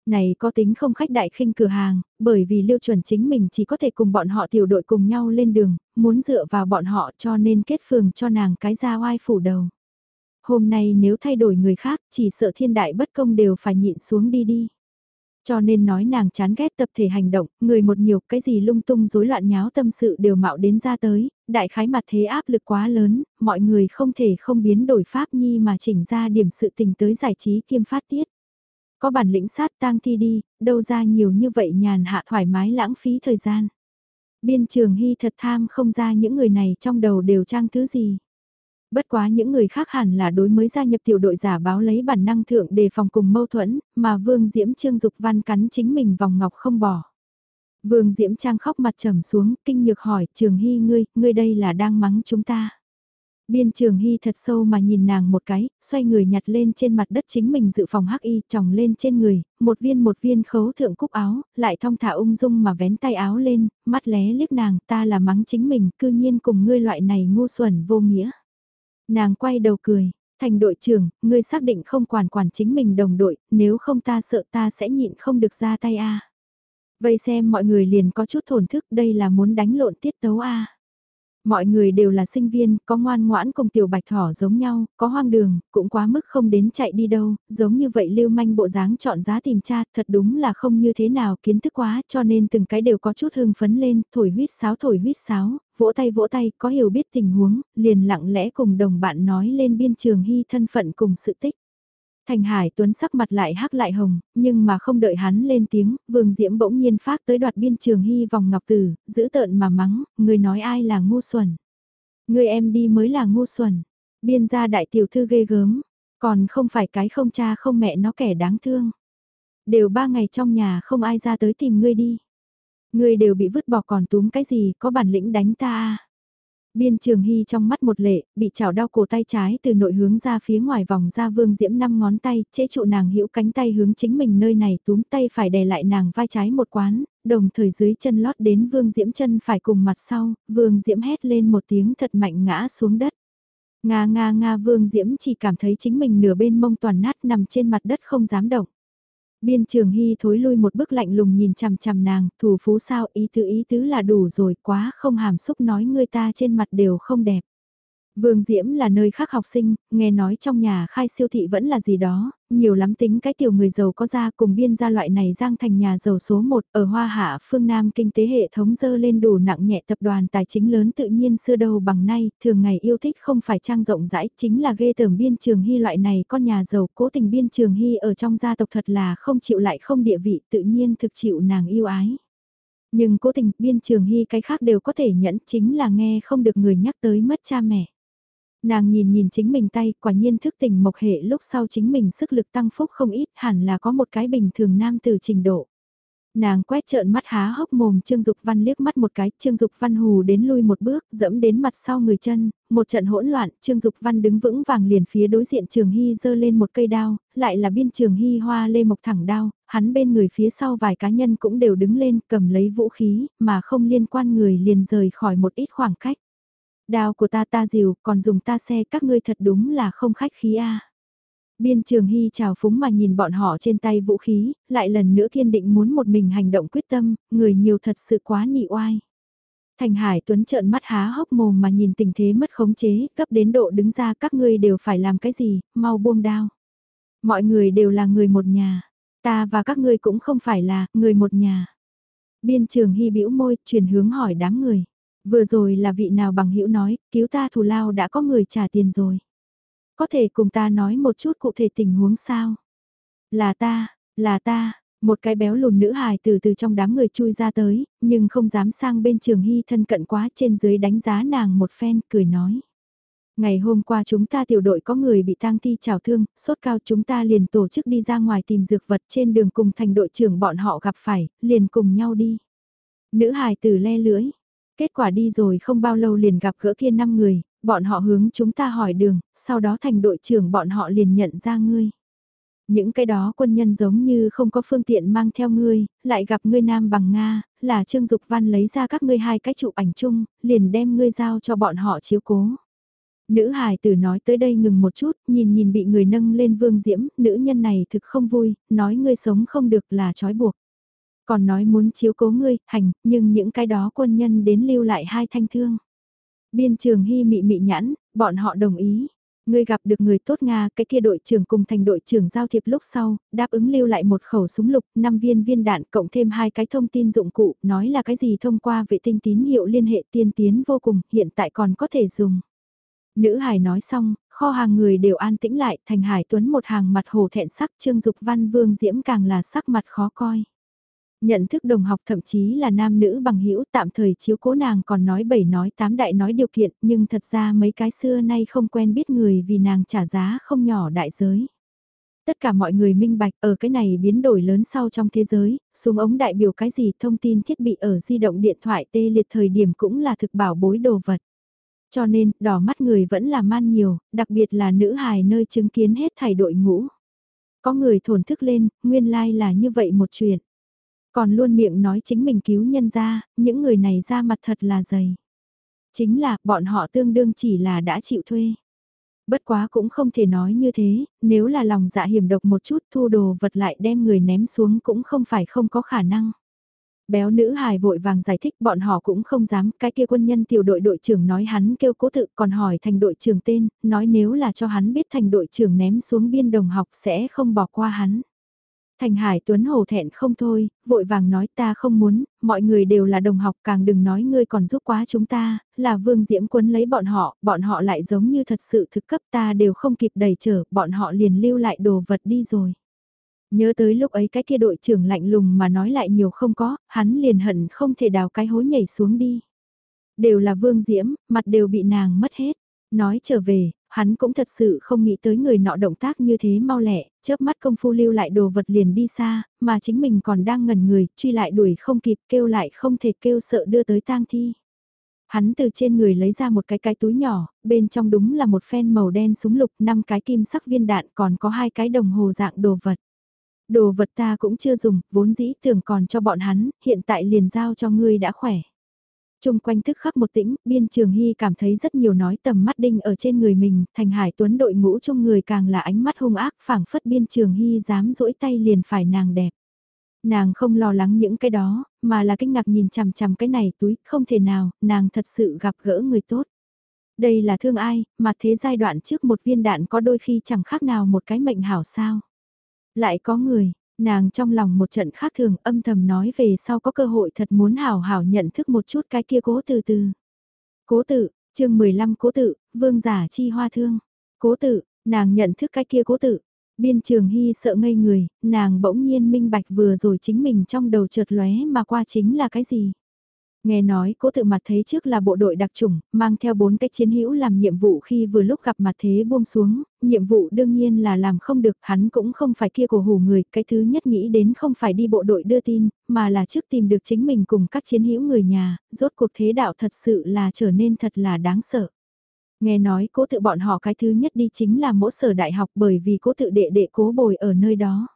Này có tính không khách đại khinh cửa hàng, bởi vì lưu chuẩn chính mình chỉ có thể cùng bọn họ tiểu đội cùng nhau lên đường, muốn dựa vào bọn họ cho nên kết phường cho nàng cái ra oai phủ đầu. Hôm nay nếu thay đổi người khác chỉ sợ thiên đại bất công đều phải nhịn xuống đi đi. Cho nên nói nàng chán ghét tập thể hành động, người một nhiều cái gì lung tung rối loạn nháo tâm sự đều mạo đến ra tới, đại khái mặt thế áp lực quá lớn, mọi người không thể không biến đổi pháp nhi mà chỉnh ra điểm sự tình tới giải trí kiêm phát tiết. Có bản lĩnh sát tang thi đi, đâu ra nhiều như vậy nhàn hạ thoải mái lãng phí thời gian. Biên trường hy thật tham không ra những người này trong đầu đều trang thứ gì. Bất quá những người khác hẳn là đối mới gia nhập tiểu đội giả báo lấy bản năng thượng đề phòng cùng mâu thuẫn, mà Vương Diễm Trương Dục Văn cắn chính mình vòng ngọc không bỏ. Vương Diễm Trang khóc mặt trầm xuống, kinh nhược hỏi, Trường Hy ngươi, ngươi đây là đang mắng chúng ta. Biên Trường Hy thật sâu mà nhìn nàng một cái, xoay người nhặt lên trên mặt đất chính mình dự phòng hắc y, tròng lên trên người, một viên một viên khấu thượng cúc áo, lại thong thả ung dung mà vén tay áo lên, mắt lé liếc nàng, ta là mắng chính mình, cư nhiên cùng ngươi loại này ngu xuẩn vô nghĩa. Nàng quay đầu cười, thành đội trưởng, ngươi xác định không quản quản chính mình đồng đội, nếu không ta sợ ta sẽ nhịn không được ra tay a. Vậy xem mọi người liền có chút thổn thức đây là muốn đánh lộn tiết tấu a. Mọi người đều là sinh viên, có ngoan ngoãn cùng tiểu bạch thỏ giống nhau, có hoang đường, cũng quá mức không đến chạy đi đâu, giống như vậy lưu manh bộ dáng chọn giá tìm cha, thật đúng là không như thế nào kiến thức quá cho nên từng cái đều có chút hưng phấn lên, thổi huyết sáo thổi huyết sáo, vỗ tay vỗ tay, có hiểu biết tình huống, liền lặng lẽ cùng đồng bạn nói lên biên trường hy thân phận cùng sự tích. Thành Hải Tuấn sắc mặt lại hắc lại hồng, nhưng mà không đợi hắn lên tiếng, Vương Diễm bỗng nhiên phát tới đoạt biên trường hy vòng ngọc tử, giữ tợn mà mắng, người nói ai là ngu xuẩn. Người em đi mới là ngu xuẩn. Biên gia đại tiểu thư ghê gớm, còn không phải cái không cha không mẹ nó kẻ đáng thương. Đều ba ngày trong nhà không ai ra tới tìm ngươi đi. Ngươi đều bị vứt bỏ còn túm cái gì, có bản lĩnh đánh ta à. Biên Trường Hy trong mắt một lệ, bị chảo đau cổ tay trái từ nội hướng ra phía ngoài vòng ra vương diễm năm ngón tay, chế trụ nàng hữu cánh tay hướng chính mình nơi này túm tay phải đè lại nàng vai trái một quán, đồng thời dưới chân lót đến vương diễm chân phải cùng mặt sau, vương diễm hét lên một tiếng thật mạnh ngã xuống đất. Nga nga nga vương diễm chỉ cảm thấy chính mình nửa bên mông toàn nát nằm trên mặt đất không dám động. Biên trường hy thối lui một bước lạnh lùng nhìn chằm chằm nàng, thủ phú sao ý tứ ý tứ là đủ rồi quá không hàm xúc nói người ta trên mặt đều không đẹp. Vương Diễm là nơi khác học sinh, nghe nói trong nhà khai siêu thị vẫn là gì đó, nhiều lắm tính cái tiểu người giàu có ra cùng biên gia loại này giang thành nhà giàu số 1 ở Hoa Hạ phương Nam kinh tế hệ thống dơ lên đủ nặng nhẹ tập đoàn tài chính lớn tự nhiên xưa đâu bằng nay, thường ngày yêu thích không phải trang rộng rãi chính là ghê tởm biên trường hy loại này con nhà giàu cố tình biên trường hy ở trong gia tộc thật là không chịu lại không địa vị tự nhiên thực chịu nàng yêu ái. Nhưng cố tình biên trường hy cái khác đều có thể nhẫn chính là nghe không được người nhắc tới mất cha mẹ. Nàng nhìn nhìn chính mình tay, quả nhiên thức tỉnh mộc hệ lúc sau chính mình sức lực tăng phúc không ít, hẳn là có một cái bình thường nam từ trình độ. Nàng quét trợn mắt há hốc mồm Trương Dục Văn liếc mắt một cái, Trương Dục Văn hù đến lui một bước, dẫm đến mặt sau người chân, một trận hỗn loạn, Trương Dục Văn đứng vững vàng liền phía đối diện Trường Hy giơ lên một cây đao, lại là biên Trường Hy hoa lê mộc thẳng đao, hắn bên người phía sau vài cá nhân cũng đều đứng lên cầm lấy vũ khí, mà không liên quan người liền rời khỏi một ít khoảng cách. Đao của ta ta dìu, còn dùng ta xe các ngươi thật đúng là không khách khí a. Biên trường hy chào phúng mà nhìn bọn họ trên tay vũ khí, lại lần nữa kiên định muốn một mình hành động quyết tâm, người nhiều thật sự quá nhị oai. Thành Hải Tuấn trợn mắt há hốc mồm mà nhìn tình thế mất khống chế, cấp đến độ đứng ra các ngươi đều phải làm cái gì, mau buông đao. Mọi người đều là người một nhà, ta và các ngươi cũng không phải là người một nhà. Biên trường hy bĩu môi, chuyển hướng hỏi đám người. Vừa rồi là vị nào bằng hữu nói, cứu ta thù lao đã có người trả tiền rồi. Có thể cùng ta nói một chút cụ thể tình huống sao? Là ta, là ta, một cái béo lùn nữ hài từ từ trong đám người chui ra tới, nhưng không dám sang bên trường hy thân cận quá trên dưới đánh giá nàng một phen, cười nói. Ngày hôm qua chúng ta tiểu đội có người bị tang thi trào thương, sốt cao chúng ta liền tổ chức đi ra ngoài tìm dược vật trên đường cùng thành đội trưởng bọn họ gặp phải, liền cùng nhau đi. Nữ hài tử le lưỡi. Kết quả đi rồi không bao lâu liền gặp gỡ kia năm người, bọn họ hướng chúng ta hỏi đường, sau đó thành đội trưởng bọn họ liền nhận ra ngươi. Những cái đó quân nhân giống như không có phương tiện mang theo ngươi, lại gặp ngươi nam bằng Nga, là Trương Dục Văn lấy ra các ngươi hai cái chụp ảnh chung, liền đem ngươi giao cho bọn họ chiếu cố. Nữ hài tử nói tới đây ngừng một chút, nhìn nhìn bị người nâng lên vương diễm, nữ nhân này thực không vui, nói ngươi sống không được là trói buộc. Còn nói muốn chiếu cố ngươi, hành, nhưng những cái đó quân nhân đến lưu lại hai thanh thương. Biên trường hy mị mị nhãn, bọn họ đồng ý. Ngươi gặp được người tốt Nga, cái kia đội trưởng cùng thành đội trưởng giao thiệp lúc sau, đáp ứng lưu lại một khẩu súng lục, 5 viên viên đạn cộng thêm hai cái thông tin dụng cụ, nói là cái gì thông qua vệ tinh tín hiệu liên hệ tiên tiến vô cùng, hiện tại còn có thể dùng. Nữ hải nói xong, kho hàng người đều an tĩnh lại, thành hải tuấn một hàng mặt hồ thẹn sắc trương dục văn vương diễm càng là sắc mặt khó coi. Nhận thức đồng học thậm chí là nam nữ bằng hữu tạm thời chiếu cố nàng còn nói bảy nói tám đại nói điều kiện nhưng thật ra mấy cái xưa nay không quen biết người vì nàng trả giá không nhỏ đại giới. Tất cả mọi người minh bạch ở cái này biến đổi lớn sau trong thế giới, súng ống đại biểu cái gì thông tin thiết bị ở di động điện thoại tê liệt thời điểm cũng là thực bảo bối đồ vật. Cho nên, đỏ mắt người vẫn là man nhiều, đặc biệt là nữ hài nơi chứng kiến hết thảy đội ngũ. Có người thổn thức lên, nguyên lai like là như vậy một chuyện. Còn luôn miệng nói chính mình cứu nhân ra, những người này ra mặt thật là dày. Chính là, bọn họ tương đương chỉ là đã chịu thuê. Bất quá cũng không thể nói như thế, nếu là lòng dạ hiểm độc một chút thu đồ vật lại đem người ném xuống cũng không phải không có khả năng. Béo nữ hài vội vàng giải thích bọn họ cũng không dám, cái kia quân nhân tiểu đội đội trưởng nói hắn kêu cố tự còn hỏi thành đội trưởng tên, nói nếu là cho hắn biết thành đội trưởng ném xuống biên đồng học sẽ không bỏ qua hắn. Thành Hải Tuấn hổ thẹn không thôi, vội vàng nói ta không muốn, mọi người đều là đồng học càng đừng nói ngươi còn giúp quá chúng ta, là Vương Diễm Quân lấy bọn họ, bọn họ lại giống như thật sự thực cấp ta đều không kịp đẩy trở, bọn họ liền lưu lại đồ vật đi rồi. Nhớ tới lúc ấy cái kia đội trưởng lạnh lùng mà nói lại nhiều không có, hắn liền hận không thể đào cái hố nhảy xuống đi. Đều là Vương Diễm, mặt đều bị nàng mất hết. Nói trở về, hắn cũng thật sự không nghĩ tới người nọ động tác như thế mau lẹ, chớp mắt công phu lưu lại đồ vật liền đi xa, mà chính mình còn đang ngẩn người, truy lại đuổi không kịp kêu lại không thể kêu sợ đưa tới tang thi. Hắn từ trên người lấy ra một cái cái túi nhỏ, bên trong đúng là một phen màu đen súng lục, năm cái kim sắc viên đạn còn có hai cái đồng hồ dạng đồ vật. Đồ vật ta cũng chưa dùng, vốn dĩ tưởng còn cho bọn hắn, hiện tại liền giao cho ngươi đã khỏe. Trung quanh thức khắc một tĩnh, biên trường hy cảm thấy rất nhiều nói tầm mắt đinh ở trên người mình, thành hải tuấn đội ngũ trong người càng là ánh mắt hung ác phảng phất biên trường hy dám rỗi tay liền phải nàng đẹp. Nàng không lo lắng những cái đó, mà là kinh ngạc nhìn chằm chằm cái này túi, không thể nào, nàng thật sự gặp gỡ người tốt. Đây là thương ai, mà thế giai đoạn trước một viên đạn có đôi khi chẳng khác nào một cái mệnh hảo sao. Lại có người, Nàng trong lòng một trận khác thường âm thầm nói về sau có cơ hội thật muốn hảo hảo nhận thức một chút cái kia cố từ từ. Cố tự, chương 15 cố tự, vương giả chi hoa thương. Cố tự, nàng nhận thức cái kia cố tự. Biên trường hy sợ ngây người, nàng bỗng nhiên minh bạch vừa rồi chính mình trong đầu chợt lóe mà qua chính là cái gì. Nghe nói cố tự mặt thấy trước là bộ đội đặc trùng, mang theo bốn cái chiến hữu làm nhiệm vụ khi vừa lúc gặp mặt thế buông xuống, nhiệm vụ đương nhiên là làm không được, hắn cũng không phải kia cổ hủ người, cái thứ nhất nghĩ đến không phải đi bộ đội đưa tin, mà là trước tìm được chính mình cùng các chiến hữu người nhà, rốt cuộc thế đạo thật sự là trở nên thật là đáng sợ. Nghe nói cố tự bọn họ cái thứ nhất đi chính là mỗi sở đại học bởi vì cố tự đệ đệ cố bồi ở nơi đó.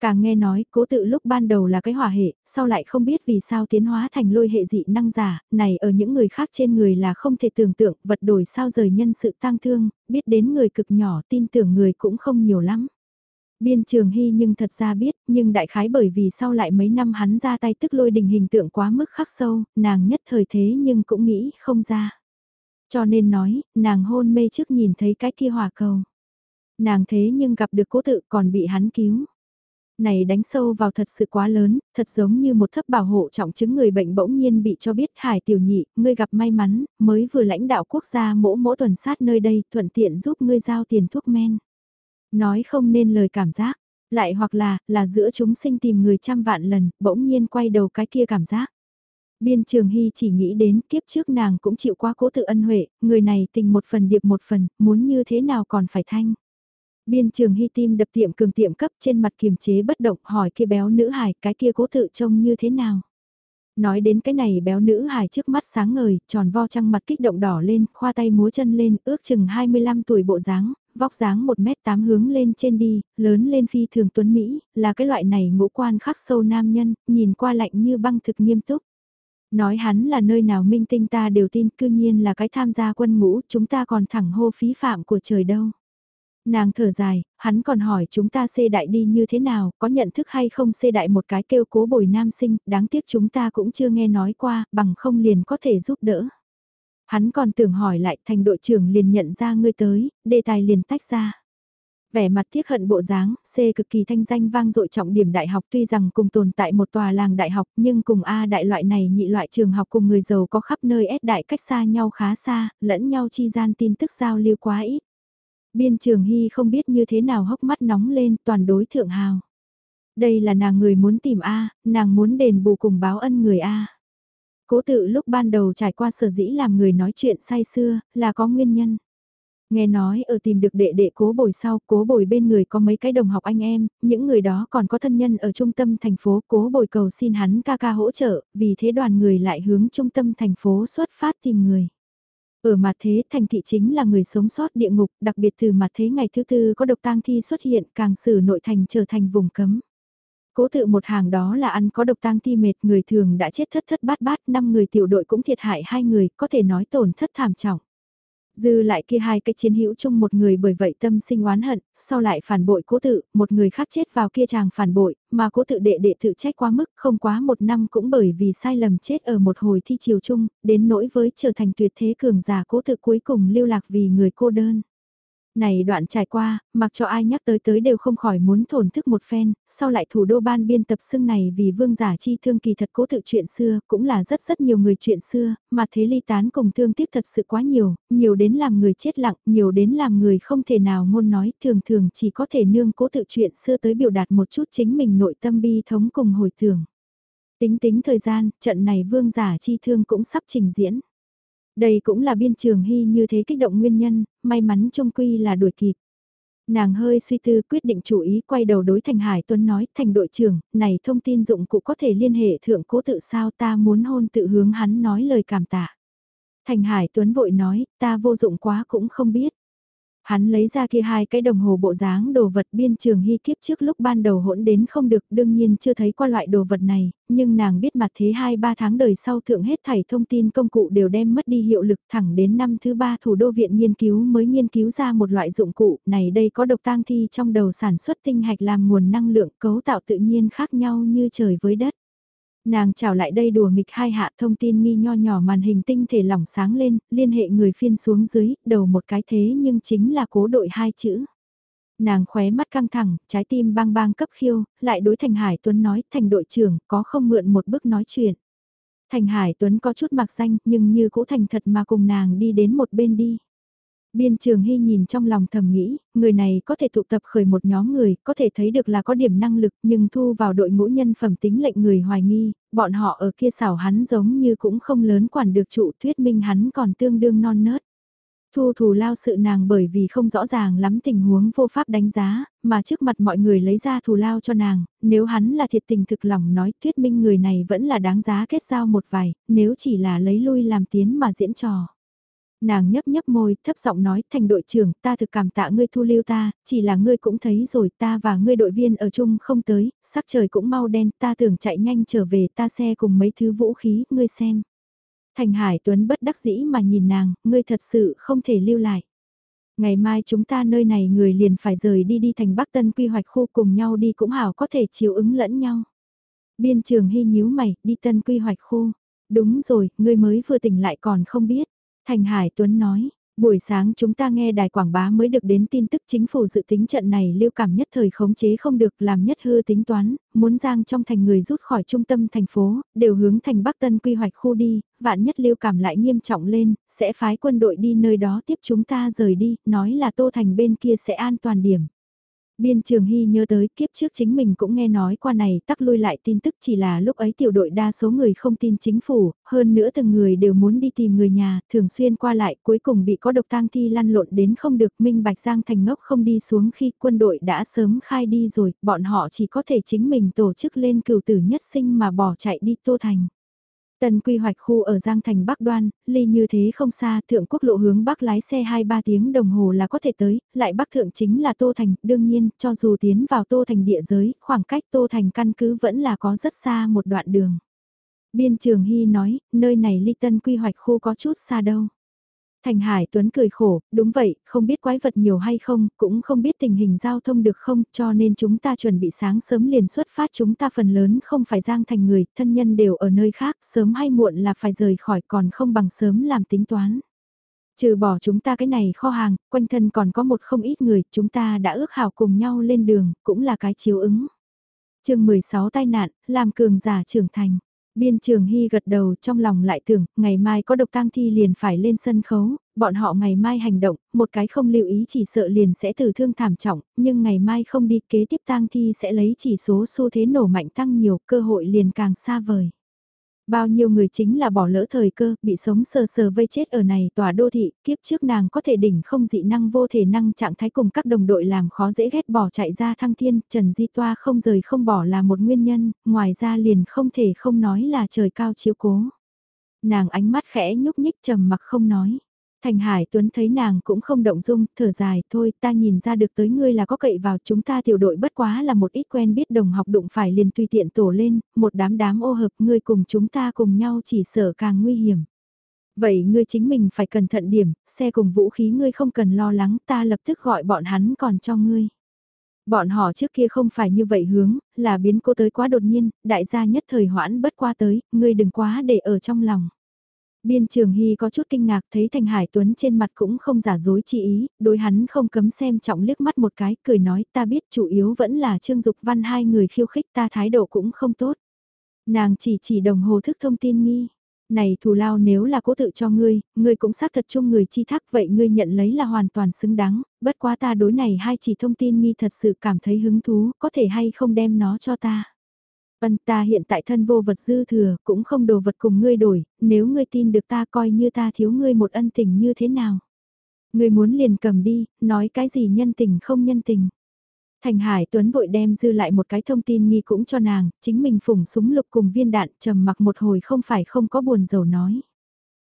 Càng nghe nói, cố tự lúc ban đầu là cái hỏa hệ, sau lại không biết vì sao tiến hóa thành lôi hệ dị năng giả, này ở những người khác trên người là không thể tưởng tượng, vật đổi sao rời nhân sự tăng thương, biết đến người cực nhỏ tin tưởng người cũng không nhiều lắm. Biên trường hy nhưng thật ra biết, nhưng đại khái bởi vì sau lại mấy năm hắn ra tay tức lôi đình hình tượng quá mức khắc sâu, nàng nhất thời thế nhưng cũng nghĩ không ra. Cho nên nói, nàng hôn mê trước nhìn thấy cái kia hỏa cầu. Nàng thế nhưng gặp được cố tự còn bị hắn cứu. Này đánh sâu vào thật sự quá lớn, thật giống như một thấp bảo hộ trọng chứng người bệnh bỗng nhiên bị cho biết hải tiểu nhị, ngươi gặp may mắn, mới vừa lãnh đạo quốc gia mỗ mỗ tuần sát nơi đây thuận tiện giúp ngươi giao tiền thuốc men. Nói không nên lời cảm giác, lại hoặc là, là giữa chúng sinh tìm người trăm vạn lần, bỗng nhiên quay đầu cái kia cảm giác. Biên Trường Hy chỉ nghĩ đến kiếp trước nàng cũng chịu qua cố tự ân huệ, người này tình một phần điệp một phần, muốn như thế nào còn phải thanh. Biên Trường Hy tim đập tiệm cường tiệm cấp trên mặt kiềm chế bất động hỏi kia béo nữ hải cái kia cố tự trông như thế nào. Nói đến cái này béo nữ hải trước mắt sáng ngời, tròn vo trăng mặt kích động đỏ lên, khoa tay múa chân lên, ước chừng 25 tuổi bộ dáng, vóc dáng 1m8 hướng lên trên đi, lớn lên phi thường tuấn Mỹ, là cái loại này ngũ quan khắc sâu nam nhân, nhìn qua lạnh như băng thực nghiêm túc. Nói hắn là nơi nào minh tinh ta đều tin cư nhiên là cái tham gia quân ngũ chúng ta còn thẳng hô phí phạm của trời đâu. Nàng thở dài, hắn còn hỏi chúng ta xê đại đi như thế nào, có nhận thức hay không xê đại một cái kêu cố bồi nam sinh, đáng tiếc chúng ta cũng chưa nghe nói qua, bằng không liền có thể giúp đỡ. Hắn còn tưởng hỏi lại thành đội trưởng liền nhận ra ngươi tới, đề tài liền tách ra. Vẻ mặt tiếc hận bộ dáng, C cực kỳ thanh danh vang dội trọng điểm đại học tuy rằng cùng tồn tại một tòa làng đại học nhưng cùng A đại loại này nhị loại trường học cùng người giàu có khắp nơi S đại cách xa nhau khá xa, lẫn nhau chi gian tin tức giao lưu quá ít. Biên trường hy không biết như thế nào hốc mắt nóng lên toàn đối thượng hào. Đây là nàng người muốn tìm A, nàng muốn đền bù cùng báo ân người A. Cố tự lúc ban đầu trải qua sở dĩ làm người nói chuyện say xưa, là có nguyên nhân. Nghe nói ở tìm được đệ đệ cố bồi sau, cố bồi bên người có mấy cái đồng học anh em, những người đó còn có thân nhân ở trung tâm thành phố, cố bồi cầu xin hắn ca ca hỗ trợ, vì thế đoàn người lại hướng trung tâm thành phố xuất phát tìm người. Ở mặt thế thành thị chính là người sống sót địa ngục, đặc biệt từ mặt thế ngày thứ tư có độc tang thi xuất hiện càng xử nội thành trở thành vùng cấm. Cố tự một hàng đó là ăn có độc tang thi mệt, người thường đã chết thất thất bát bát, năm người tiểu đội cũng thiệt hại hai người, có thể nói tổn thất thảm trọng. Dư lại kia hai cái chiến hữu chung một người bởi vậy tâm sinh oán hận, sau lại phản bội cố tự, một người khác chết vào kia chàng phản bội, mà cố tự đệ đệ tự trách quá mức, không quá một năm cũng bởi vì sai lầm chết ở một hồi thi chiều chung, đến nỗi với trở thành tuyệt thế cường giả cố tự cuối cùng lưu lạc vì người cô đơn. Này đoạn trải qua, mặc cho ai nhắc tới tới đều không khỏi muốn thổn thức một phen, sau lại thủ đô ban biên tập xưng này vì vương giả chi thương kỳ thật cố tự chuyện xưa, cũng là rất rất nhiều người chuyện xưa, mà thế ly tán cùng thương tiếc thật sự quá nhiều, nhiều đến làm người chết lặng, nhiều đến làm người không thể nào ngôn nói, thường thường chỉ có thể nương cố tự chuyện xưa tới biểu đạt một chút chính mình nội tâm bi thống cùng hồi tưởng. Tính tính thời gian, trận này vương giả chi thương cũng sắp trình diễn. Đây cũng là biên trường hy như thế kích động nguyên nhân, may mắn trông quy là đuổi kịp. Nàng hơi suy tư quyết định chủ ý quay đầu đối Thành Hải Tuấn nói thành đội trưởng, này thông tin dụng cụ có thể liên hệ thượng cố tự sao ta muốn hôn tự hướng hắn nói lời cảm tạ. Thành Hải Tuấn vội nói, ta vô dụng quá cũng không biết. Hắn lấy ra kia hai cái đồng hồ bộ dáng đồ vật biên trường hy kiếp trước lúc ban đầu hỗn đến không được đương nhiên chưa thấy qua loại đồ vật này, nhưng nàng biết mặt thế 2-3 tháng đời sau thượng hết thảy thông tin công cụ đều đem mất đi hiệu lực thẳng đến năm thứ ba thủ đô viện nghiên cứu mới nghiên cứu ra một loại dụng cụ này đây có độc tang thi trong đầu sản xuất tinh hạch làm nguồn năng lượng cấu tạo tự nhiên khác nhau như trời với đất. Nàng chào lại đây đùa nghịch hai hạ thông tin nghi nho nhỏ màn hình tinh thể lỏng sáng lên, liên hệ người phiên xuống dưới, đầu một cái thế nhưng chính là cố đội hai chữ. Nàng khóe mắt căng thẳng, trái tim bang bang cấp khiêu, lại đối Thành Hải Tuấn nói, thành đội trưởng, có không mượn một bước nói chuyện. Thành Hải Tuấn có chút mặc danh, nhưng như cũ thành thật mà cùng nàng đi đến một bên đi. Biên trường hy nhìn trong lòng thầm nghĩ, người này có thể tụ tập khởi một nhóm người, có thể thấy được là có điểm năng lực nhưng thu vào đội ngũ nhân phẩm tính lệnh người hoài nghi, bọn họ ở kia xảo hắn giống như cũng không lớn quản được trụ thuyết minh hắn còn tương đương non nớt. Thu thù lao sự nàng bởi vì không rõ ràng lắm tình huống vô pháp đánh giá, mà trước mặt mọi người lấy ra thù lao cho nàng, nếu hắn là thiệt tình thực lòng nói thuyết minh người này vẫn là đáng giá kết giao một vài, nếu chỉ là lấy lui làm tiến mà diễn trò. Nàng nhấp nhấp môi, thấp giọng nói, thành đội trưởng, ta thực cảm tạ ngươi thu lưu ta, chỉ là ngươi cũng thấy rồi, ta và ngươi đội viên ở chung không tới, sắc trời cũng mau đen, ta tưởng chạy nhanh trở về, ta xe cùng mấy thứ vũ khí, ngươi xem. Thành Hải Tuấn bất đắc dĩ mà nhìn nàng, ngươi thật sự không thể lưu lại. Ngày mai chúng ta nơi này người liền phải rời đi đi thành Bắc Tân quy hoạch khu cùng nhau đi cũng hảo có thể chiều ứng lẫn nhau. Biên trường hy nhíu mày, đi tân quy hoạch khu. Đúng rồi, ngươi mới vừa tỉnh lại còn không biết. Thành Hải Tuấn nói, Buổi sáng chúng ta nghe đài quảng bá mới được đến tin tức chính phủ dự tính trận này lưu cảm nhất thời khống chế không được làm nhất hư tính toán, muốn giang trong thành người rút khỏi trung tâm thành phố, đều hướng thành Bắc Tân quy hoạch khu đi, vạn nhất lưu cảm lại nghiêm trọng lên, sẽ phái quân đội đi nơi đó tiếp chúng ta rời đi, nói là Tô Thành bên kia sẽ an toàn điểm. Biên Trường Hy nhớ tới kiếp trước chính mình cũng nghe nói qua này tắc lui lại tin tức chỉ là lúc ấy tiểu đội đa số người không tin chính phủ, hơn nữa từng người đều muốn đi tìm người nhà, thường xuyên qua lại cuối cùng bị có độc tang thi lăn lộn đến không được minh bạch giang thành ngốc không đi xuống khi quân đội đã sớm khai đi rồi, bọn họ chỉ có thể chính mình tổ chức lên cửu tử nhất sinh mà bỏ chạy đi tô thành. Tân quy hoạch khu ở Giang Thành Bắc Đoan, ly như thế không xa, thượng quốc lộ hướng Bắc lái xe 2-3 tiếng đồng hồ là có thể tới, lại Bắc thượng chính là Tô Thành, đương nhiên, cho dù tiến vào Tô Thành địa giới, khoảng cách Tô Thành căn cứ vẫn là có rất xa một đoạn đường. Biên Trường Hy nói, nơi này ly tân quy hoạch khu có chút xa đâu. Thành Hải Tuấn cười khổ, đúng vậy, không biết quái vật nhiều hay không, cũng không biết tình hình giao thông được không, cho nên chúng ta chuẩn bị sáng sớm liền xuất phát chúng ta phần lớn không phải giang thành người, thân nhân đều ở nơi khác, sớm hay muộn là phải rời khỏi còn không bằng sớm làm tính toán. Trừ bỏ chúng ta cái này kho hàng, quanh thân còn có một không ít người, chúng ta đã ước hảo cùng nhau lên đường, cũng là cái chiếu ứng. chương 16 tai nạn, làm cường giả trưởng thành. Biên trường Hy gật đầu trong lòng lại tưởng, ngày mai có độc tang thi liền phải lên sân khấu, bọn họ ngày mai hành động, một cái không lưu ý chỉ sợ liền sẽ tử thương thảm trọng, nhưng ngày mai không đi kế tiếp tang thi sẽ lấy chỉ số xu thế nổ mạnh tăng nhiều, cơ hội liền càng xa vời. Bao nhiêu người chính là bỏ lỡ thời cơ, bị sống sờ sờ vây chết ở này tòa đô thị, kiếp trước nàng có thể đỉnh không dị năng vô thể năng trạng thái cùng các đồng đội làm khó dễ ghét bỏ chạy ra thăng thiên, Trần Di Toa không rời không bỏ là một nguyên nhân, ngoài ra liền không thể không nói là trời cao chiếu cố. Nàng ánh mắt khẽ nhúc nhích trầm mặc không nói. Thành Hải Tuấn thấy nàng cũng không động dung, thở dài, thôi ta nhìn ra được tới ngươi là có cậy vào chúng ta tiểu đội bất quá là một ít quen biết đồng học đụng phải liền tùy tiện tổ lên, một đám đám ô hợp ngươi cùng chúng ta cùng nhau chỉ sợ càng nguy hiểm. Vậy ngươi chính mình phải cẩn thận điểm, xe cùng vũ khí ngươi không cần lo lắng ta lập tức gọi bọn hắn còn cho ngươi. Bọn họ trước kia không phải như vậy hướng, là biến cô tới quá đột nhiên, đại gia nhất thời hoãn bất qua tới, ngươi đừng quá để ở trong lòng. Biên Trường Hy có chút kinh ngạc thấy Thành Hải Tuấn trên mặt cũng không giả dối chi ý, đối hắn không cấm xem trọng liếc mắt một cái, cười nói ta biết chủ yếu vẫn là Trương Dục Văn hai người khiêu khích ta thái độ cũng không tốt. Nàng chỉ chỉ đồng hồ thức thông tin nghi. Này thù lao nếu là cố tự cho ngươi, ngươi cũng xác thật chung người chi thác vậy ngươi nhận lấy là hoàn toàn xứng đáng, bất quá ta đối này hai chỉ thông tin nghi thật sự cảm thấy hứng thú, có thể hay không đem nó cho ta. Vân ta hiện tại thân vô vật dư thừa, cũng không đồ vật cùng ngươi đổi, nếu ngươi tin được ta coi như ta thiếu ngươi một ân tình như thế nào. Ngươi muốn liền cầm đi, nói cái gì nhân tình không nhân tình. Thành Hải Tuấn vội đem dư lại một cái thông tin nghi cũng cho nàng, chính mình phủng súng lục cùng viên đạn trầm mặc một hồi không phải không có buồn dầu nói.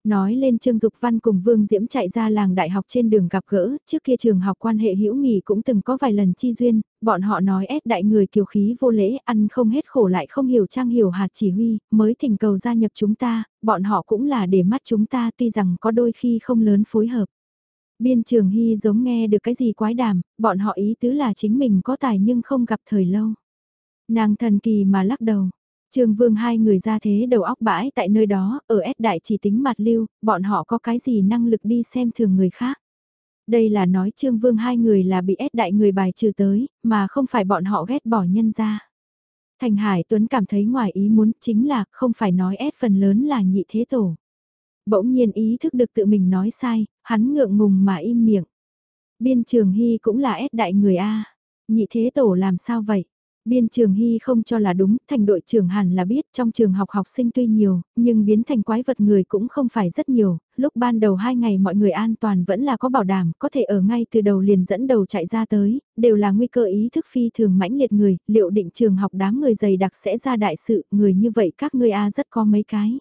Nói lên Trương Dục Văn cùng Vương Diễm chạy ra làng đại học trên đường gặp gỡ, trước kia trường học quan hệ hữu nghị cũng từng có vài lần chi duyên, bọn họ nói ép đại người kiều khí vô lễ, ăn không hết khổ lại không hiểu trang hiểu hạt chỉ huy, mới thỉnh cầu gia nhập chúng ta, bọn họ cũng là để mắt chúng ta tuy rằng có đôi khi không lớn phối hợp. Biên trường hy giống nghe được cái gì quái đàm, bọn họ ý tứ là chính mình có tài nhưng không gặp thời lâu. Nàng thần kỳ mà lắc đầu, Trương Vương hai người ra thế đầu óc bãi tại nơi đó, ở S đại chỉ tính mặt lưu, bọn họ có cái gì năng lực đi xem thường người khác. Đây là nói Trương Vương hai người là bị S đại người bài trừ tới, mà không phải bọn họ ghét bỏ nhân ra. Thành Hải Tuấn cảm thấy ngoài ý muốn chính là không phải nói S phần lớn là nhị thế tổ. Bỗng nhiên ý thức được tự mình nói sai, hắn ngượng ngùng mà im miệng. Biên trường Hy cũng là S đại người A. Nhị thế tổ làm sao vậy? Biên trường hy không cho là đúng, thành đội trưởng hẳn là biết trong trường học học sinh tuy nhiều, nhưng biến thành quái vật người cũng không phải rất nhiều, lúc ban đầu hai ngày mọi người an toàn vẫn là có bảo đảm, có thể ở ngay từ đầu liền dẫn đầu chạy ra tới, đều là nguy cơ ý thức phi thường mãnh liệt người, liệu định trường học đám người dày đặc sẽ ra đại sự, người như vậy các ngươi A rất có mấy cái.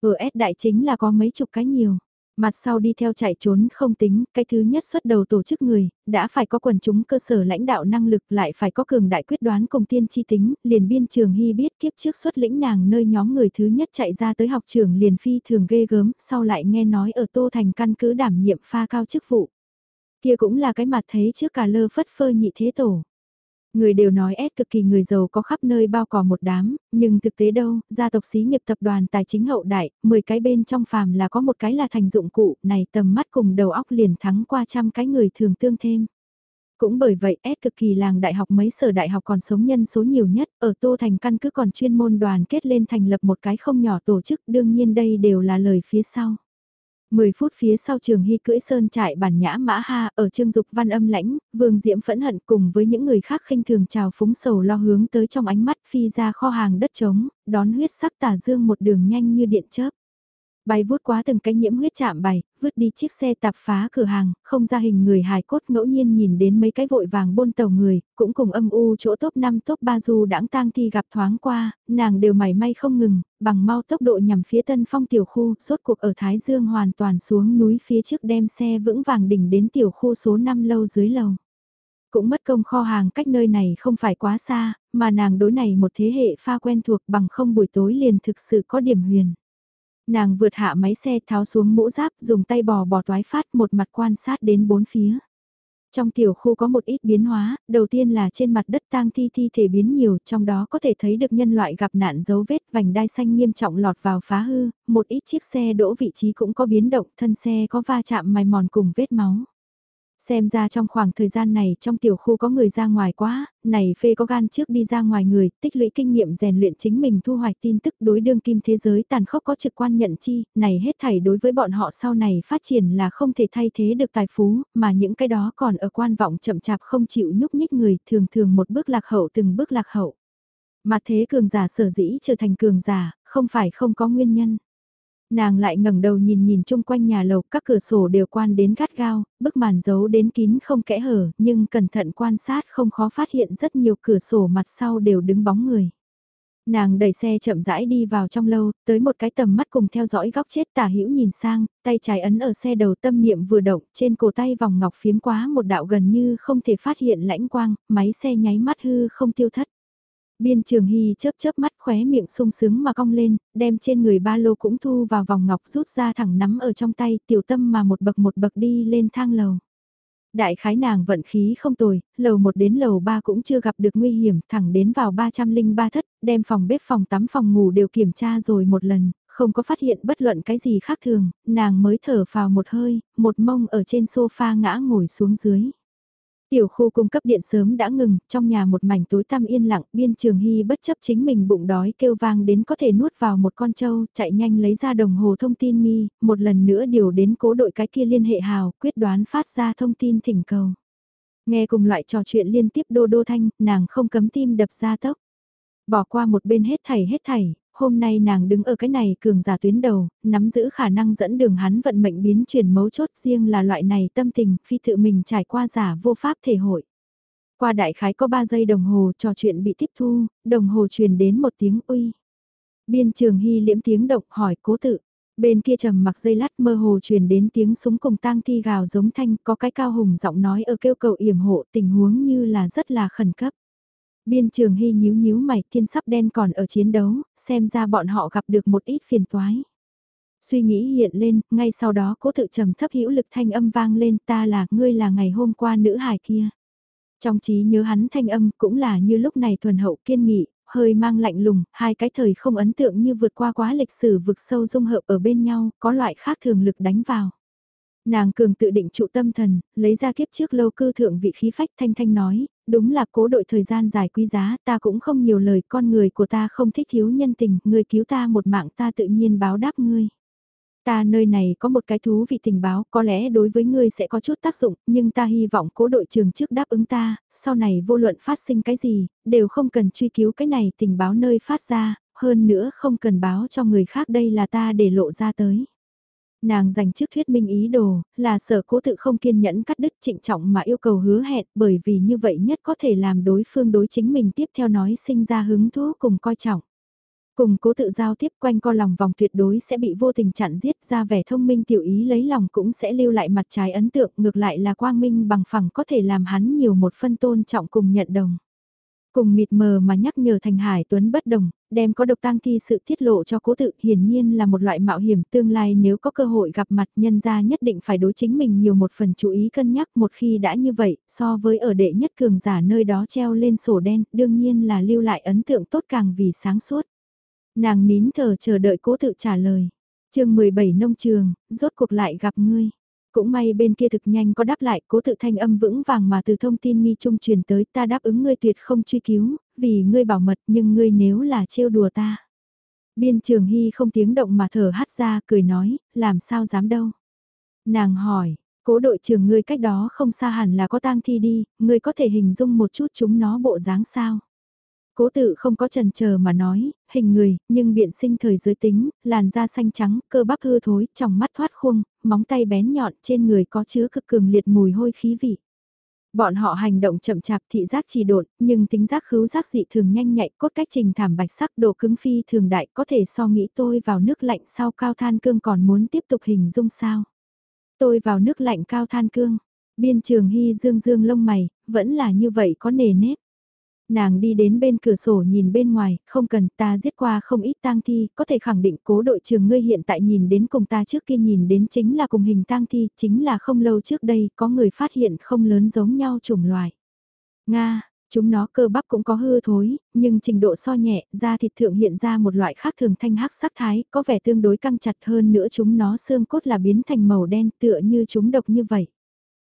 Ở S đại chính là có mấy chục cái nhiều. Mặt sau đi theo chạy trốn không tính, cái thứ nhất xuất đầu tổ chức người, đã phải có quần chúng cơ sở lãnh đạo năng lực lại phải có cường đại quyết đoán cùng tiên chi tính, liền biên trường hy biết kiếp trước xuất lĩnh nàng nơi nhóm người thứ nhất chạy ra tới học trường liền phi thường ghê gớm, sau lại nghe nói ở Tô Thành căn cứ đảm nhiệm pha cao chức vụ. Kia cũng là cái mặt thấy trước cả lơ phất phơ nhị thế tổ. Người đều nói S cực kỳ người giàu có khắp nơi bao cỏ một đám, nhưng thực tế đâu, gia tộc xí nghiệp tập đoàn tài chính hậu đại, 10 cái bên trong phàm là có một cái là thành dụng cụ, này tầm mắt cùng đầu óc liền thắng qua trăm cái người thường tương thêm. Cũng bởi vậy S cực kỳ làng đại học mấy sở đại học còn sống nhân số nhiều nhất, ở Tô Thành căn cứ còn chuyên môn đoàn kết lên thành lập một cái không nhỏ tổ chức, đương nhiên đây đều là lời phía sau. 10 phút phía sau trường hy cưỡi sơn trại bản nhã mã ha ở trương dục văn âm lãnh, vương diễm phẫn hận cùng với những người khác khinh thường chào phúng sầu lo hướng tới trong ánh mắt phi ra kho hàng đất trống, đón huyết sắc tà dương một đường nhanh như điện chớp. Bay vút quá từng cái nhiễm huyết chạm bày, vứt đi chiếc xe tạp phá cửa hàng, không ra hình người hài cốt ngẫu nhiên nhìn đến mấy cái vội vàng bôn tàu người, cũng cùng âm u chỗ top 5 top 3 du đãng tang thi gặp thoáng qua, nàng đều mảy may không ngừng, bằng mau tốc độ nhằm phía tân phong tiểu khu, rốt cuộc ở Thái Dương hoàn toàn xuống núi phía trước đem xe vững vàng đỉnh đến tiểu khu số 5 lâu dưới lầu. Cũng mất công kho hàng cách nơi này không phải quá xa, mà nàng đối này một thế hệ pha quen thuộc bằng không buổi tối liền thực sự có điểm huyền. Nàng vượt hạ máy xe tháo xuống mũ giáp dùng tay bò bò toái phát một mặt quan sát đến bốn phía. Trong tiểu khu có một ít biến hóa, đầu tiên là trên mặt đất tang thi thi thể biến nhiều, trong đó có thể thấy được nhân loại gặp nạn dấu vết vành đai xanh nghiêm trọng lọt vào phá hư, một ít chiếc xe đỗ vị trí cũng có biến động, thân xe có va chạm mài mòn cùng vết máu. Xem ra trong khoảng thời gian này trong tiểu khu có người ra ngoài quá, này phê có gan trước đi ra ngoài người, tích lũy kinh nghiệm rèn luyện chính mình thu hoạch tin tức đối đương kim thế giới tàn khốc có trực quan nhận chi, này hết thảy đối với bọn họ sau này phát triển là không thể thay thế được tài phú, mà những cái đó còn ở quan vọng chậm chạp không chịu nhúc nhích người, thường thường một bước lạc hậu từng bước lạc hậu. Mà thế cường giả sở dĩ trở thành cường giả, không phải không có nguyên nhân. Nàng lại ngẩng đầu nhìn nhìn chung quanh nhà lầu, các cửa sổ đều quan đến gắt gao, bức màn giấu đến kín không kẽ hở, nhưng cẩn thận quan sát không khó phát hiện rất nhiều cửa sổ mặt sau đều đứng bóng người. Nàng đẩy xe chậm rãi đi vào trong lâu, tới một cái tầm mắt cùng theo dõi góc chết tả hữu nhìn sang, tay trái ấn ở xe đầu tâm niệm vừa động, trên cổ tay vòng ngọc phiếm quá một đạo gần như không thể phát hiện lãnh quang, máy xe nháy mắt hư không tiêu thất. Biên trường hy chớp chớp mắt khóe miệng sung sướng mà cong lên, đem trên người ba lô cũng thu vào vòng ngọc rút ra thẳng nắm ở trong tay tiểu tâm mà một bậc một bậc đi lên thang lầu. Đại khái nàng vận khí không tồi, lầu 1 đến lầu 3 cũng chưa gặp được nguy hiểm, thẳng đến vào 303 thất, đem phòng bếp phòng tắm phòng ngủ đều kiểm tra rồi một lần, không có phát hiện bất luận cái gì khác thường, nàng mới thở vào một hơi, một mông ở trên sofa ngã ngồi xuống dưới. Tiểu khu cung cấp điện sớm đã ngừng, trong nhà một mảnh tối tăm yên lặng, biên trường hy bất chấp chính mình bụng đói kêu vang đến có thể nuốt vào một con trâu, chạy nhanh lấy ra đồng hồ thông tin nghi, một lần nữa điều đến cố đội cái kia liên hệ hào, quyết đoán phát ra thông tin thỉnh cầu. Nghe cùng loại trò chuyện liên tiếp đô đô thanh, nàng không cấm tim đập ra tốc. Bỏ qua một bên hết thảy hết thảy, hôm nay nàng đứng ở cái này cường giả tuyến đầu, nắm giữ khả năng dẫn đường hắn vận mệnh biến chuyển mấu chốt riêng là loại này tâm tình phi tự mình trải qua giả vô pháp thể hội. Qua đại khái có 3 giây đồng hồ trò chuyện bị tiếp thu, đồng hồ truyền đến một tiếng uy. Biên trường hy liễm tiếng độc hỏi cố tự. Bên kia trầm mặc dây lát mơ hồ truyền đến tiếng súng cùng tang thi gào giống thanh có cái cao hùng giọng nói ở kêu cầu yểm hộ tình huống như là rất là khẩn cấp. Biên trường hy nhíu nhíu mày thiên sắp đen còn ở chiến đấu, xem ra bọn họ gặp được một ít phiền toái. Suy nghĩ hiện lên, ngay sau đó cố tự trầm thấp hữu lực thanh âm vang lên ta là ngươi là ngày hôm qua nữ hài kia. Trong trí nhớ hắn thanh âm cũng là như lúc này thuần hậu kiên nghị, hơi mang lạnh lùng, hai cái thời không ấn tượng như vượt qua quá lịch sử vực sâu dung hợp ở bên nhau, có loại khác thường lực đánh vào. Nàng cường tự định trụ tâm thần, lấy ra kiếp trước lâu cư thượng vị khí phách thanh thanh nói, đúng là cố đội thời gian dài quý giá, ta cũng không nhiều lời, con người của ta không thích thiếu nhân tình, người cứu ta một mạng ta tự nhiên báo đáp ngươi. Ta nơi này có một cái thú vị tình báo, có lẽ đối với ngươi sẽ có chút tác dụng, nhưng ta hy vọng cố đội trường trước đáp ứng ta, sau này vô luận phát sinh cái gì, đều không cần truy cứu cái này tình báo nơi phát ra, hơn nữa không cần báo cho người khác đây là ta để lộ ra tới. Nàng dành trước thuyết minh ý đồ, là sở cố tự không kiên nhẫn cắt đứt trịnh trọng mà yêu cầu hứa hẹn bởi vì như vậy nhất có thể làm đối phương đối chính mình tiếp theo nói sinh ra hứng thú cùng coi trọng. Cùng cố tự giao tiếp quanh co lòng vòng tuyệt đối sẽ bị vô tình chặn giết ra vẻ thông minh tiểu ý lấy lòng cũng sẽ lưu lại mặt trái ấn tượng ngược lại là quang minh bằng phẳng có thể làm hắn nhiều một phân tôn trọng cùng nhận đồng. Cùng mịt mờ mà nhắc nhở Thành Hải Tuấn bất đồng, đem có độc tang thi sự tiết lộ cho cố tự hiển nhiên là một loại mạo hiểm tương lai nếu có cơ hội gặp mặt nhân gia nhất định phải đối chính mình nhiều một phần chú ý cân nhắc một khi đã như vậy, so với ở đệ nhất cường giả nơi đó treo lên sổ đen, đương nhiên là lưu lại ấn tượng tốt càng vì sáng suốt. Nàng nín thở chờ đợi cố tự trả lời. chương 17 nông trường, rốt cuộc lại gặp ngươi. Cũng may bên kia thực nhanh có đáp lại, cố tự thanh âm vững vàng mà từ thông tin nghi trung truyền tới ta đáp ứng ngươi tuyệt không truy cứu, vì ngươi bảo mật nhưng ngươi nếu là trêu đùa ta. Biên trường hy không tiếng động mà thở hắt ra cười nói, làm sao dám đâu. Nàng hỏi, cố đội trưởng ngươi cách đó không xa hẳn là có tang thi đi, ngươi có thể hình dung một chút chúng nó bộ dáng sao. Cố tự không có trần chờ mà nói, hình người, nhưng biện sinh thời giới tính, làn da xanh trắng, cơ bắp hư thối, trong mắt thoát khuông, móng tay bén nhọn trên người có chứa cực cường liệt mùi hôi khí vị. Bọn họ hành động chậm chạp thị giác trì đột, nhưng tính giác khứu giác dị thường nhanh nhạy, cốt cách trình thảm bạch sắc độ cứng phi thường đại có thể so nghĩ tôi vào nước lạnh sau cao than cương còn muốn tiếp tục hình dung sao. Tôi vào nước lạnh cao than cương, biên trường hy dương dương lông mày, vẫn là như vậy có nề nếp. Nàng đi đến bên cửa sổ nhìn bên ngoài, không cần ta giết qua không ít tang thi, có thể khẳng định cố đội trường ngươi hiện tại nhìn đến cùng ta trước kia nhìn đến chính là cùng hình tang thi, chính là không lâu trước đây có người phát hiện không lớn giống nhau chủng loài. Nga, chúng nó cơ bắp cũng có hư thối, nhưng trình độ so nhẹ, da thịt thượng hiện ra một loại khác thường thanh hắc sắc thái, có vẻ tương đối căng chặt hơn nữa chúng nó xương cốt là biến thành màu đen tựa như chúng độc như vậy.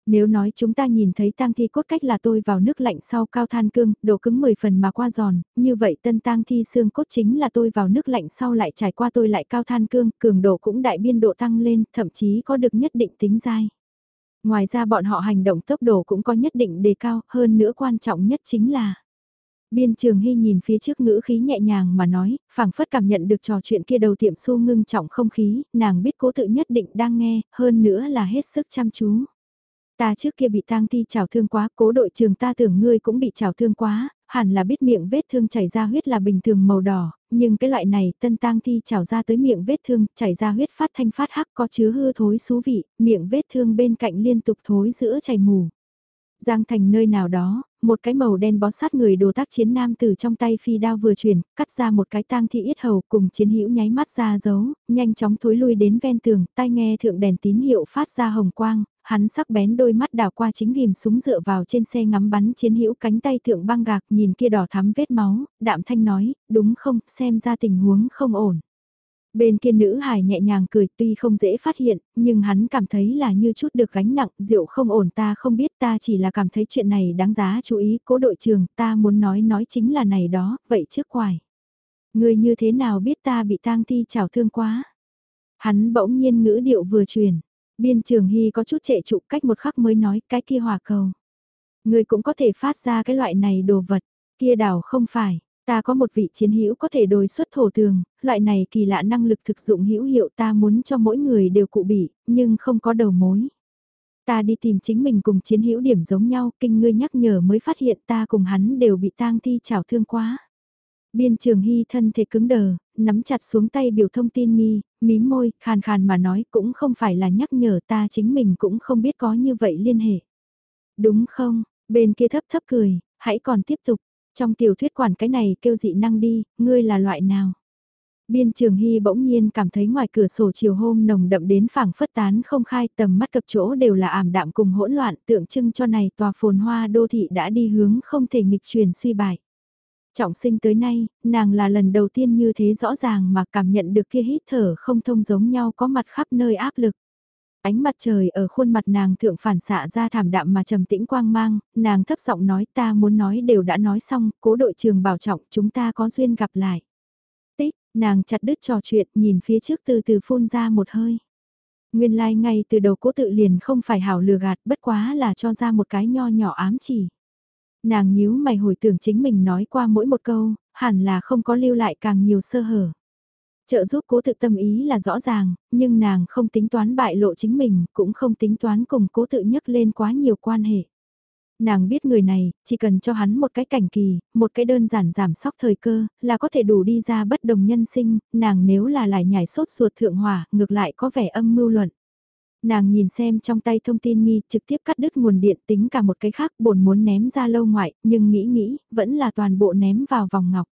Nếu nói chúng ta nhìn thấy tang thi cốt cách là tôi vào nước lạnh sau cao than cương, độ cứng 10 phần mà qua giòn, như vậy tân tang thi xương cốt chính là tôi vào nước lạnh sau lại trải qua tôi lại cao than cương, cường độ cũng đại biên độ tăng lên, thậm chí có được nhất định tính dai. Ngoài ra bọn họ hành động tốc độ cũng có nhất định đề cao, hơn nữa quan trọng nhất chính là Biên trường hy nhìn phía trước ngữ khí nhẹ nhàng mà nói, phảng phất cảm nhận được trò chuyện kia đầu tiệm su ngưng trọng không khí, nàng biết cố tự nhất định đang nghe, hơn nữa là hết sức chăm chú. Ta trước kia bị tang thi chảo thương quá, cố đội trường ta tưởng ngươi cũng bị chảo thương quá, hẳn là biết miệng vết thương chảy ra huyết là bình thường màu đỏ, nhưng cái loại này tân tang thi chảo ra tới miệng vết thương, chảy ra huyết phát thanh phát hắc có chứa hư thối xú vị, miệng vết thương bên cạnh liên tục thối giữa chảy mù. Giang thành nơi nào đó, một cái màu đen bó sát người đồ tác chiến nam từ trong tay phi đao vừa chuyển, cắt ra một cái tang thi yết hầu cùng chiến hữu nháy mắt ra giấu, nhanh chóng thối lui đến ven tường, tai nghe thượng đèn tín hiệu phát ra hồng quang, hắn sắc bén đôi mắt đảo qua chính ghim súng dựa vào trên xe ngắm bắn chiến hữu cánh tay thượng băng gạc nhìn kia đỏ thắm vết máu, đạm thanh nói, đúng không, xem ra tình huống không ổn. Bên kia nữ hài nhẹ nhàng cười tuy không dễ phát hiện, nhưng hắn cảm thấy là như chút được gánh nặng, rượu không ổn ta không biết ta chỉ là cảm thấy chuyện này đáng giá chú ý, cố đội trường ta muốn nói nói chính là này đó, vậy trước hoài. Người như thế nào biết ta bị tang thi chảo thương quá? Hắn bỗng nhiên ngữ điệu vừa truyền, biên trường hy có chút trệ trụ cách một khắc mới nói cái kia hòa cầu. Người cũng có thể phát ra cái loại này đồ vật, kia đảo không phải, Ta có một vị chiến hữu có thể đối xuất thổ tường, loại này kỳ lạ năng lực thực dụng hữu hiệu ta muốn cho mỗi người đều cụ bị, nhưng không có đầu mối. Ta đi tìm chính mình cùng chiến hữu điểm giống nhau, kinh ngươi nhắc nhở mới phát hiện ta cùng hắn đều bị tang thi chảo thương quá. Biên trường hy thân thể cứng đờ, nắm chặt xuống tay biểu thông tin nghi, mím môi, khàn khàn mà nói cũng không phải là nhắc nhở ta chính mình cũng không biết có như vậy liên hệ. Đúng không, bên kia thấp thấp cười, hãy còn tiếp tục, trong tiểu thuyết quản cái này kêu dị năng đi, ngươi là loại nào? Biên trường hy bỗng nhiên cảm thấy ngoài cửa sổ chiều hôm nồng đậm đến phảng phất tán không khai tầm mắt cập chỗ đều là ảm đạm cùng hỗn loạn tượng trưng cho này tòa phồn hoa đô thị đã đi hướng không thể nghịch truyền suy bại. Trọng sinh tới nay, nàng là lần đầu tiên như thế rõ ràng mà cảm nhận được kia hít thở không thông giống nhau có mặt khắp nơi áp lực. Ánh mặt trời ở khuôn mặt nàng thượng phản xạ ra thảm đạm mà trầm tĩnh quang mang, nàng thấp giọng nói ta muốn nói đều đã nói xong, cố đội trường bảo trọng chúng ta có duyên gặp lại. Tích, nàng chặt đứt trò chuyện nhìn phía trước từ từ phun ra một hơi. Nguyên lai like ngay từ đầu cố tự liền không phải hảo lừa gạt bất quá là cho ra một cái nho nhỏ ám chỉ. Nàng nhíu mày hồi tưởng chính mình nói qua mỗi một câu, hẳn là không có lưu lại càng nhiều sơ hở. Trợ giúp cố tự tâm ý là rõ ràng, nhưng nàng không tính toán bại lộ chính mình, cũng không tính toán cùng cố tự nhấc lên quá nhiều quan hệ. Nàng biết người này, chỉ cần cho hắn một cái cảnh kỳ, một cái đơn giản giảm sóc thời cơ, là có thể đủ đi ra bất đồng nhân sinh, nàng nếu là lại nhảy sốt ruột thượng hỏa, ngược lại có vẻ âm mưu luận. Nàng nhìn xem trong tay thông tin nghi trực tiếp cắt đứt nguồn điện tính cả một cái khác bổn muốn ném ra lâu ngoại, nhưng nghĩ nghĩ, vẫn là toàn bộ ném vào vòng ngọc.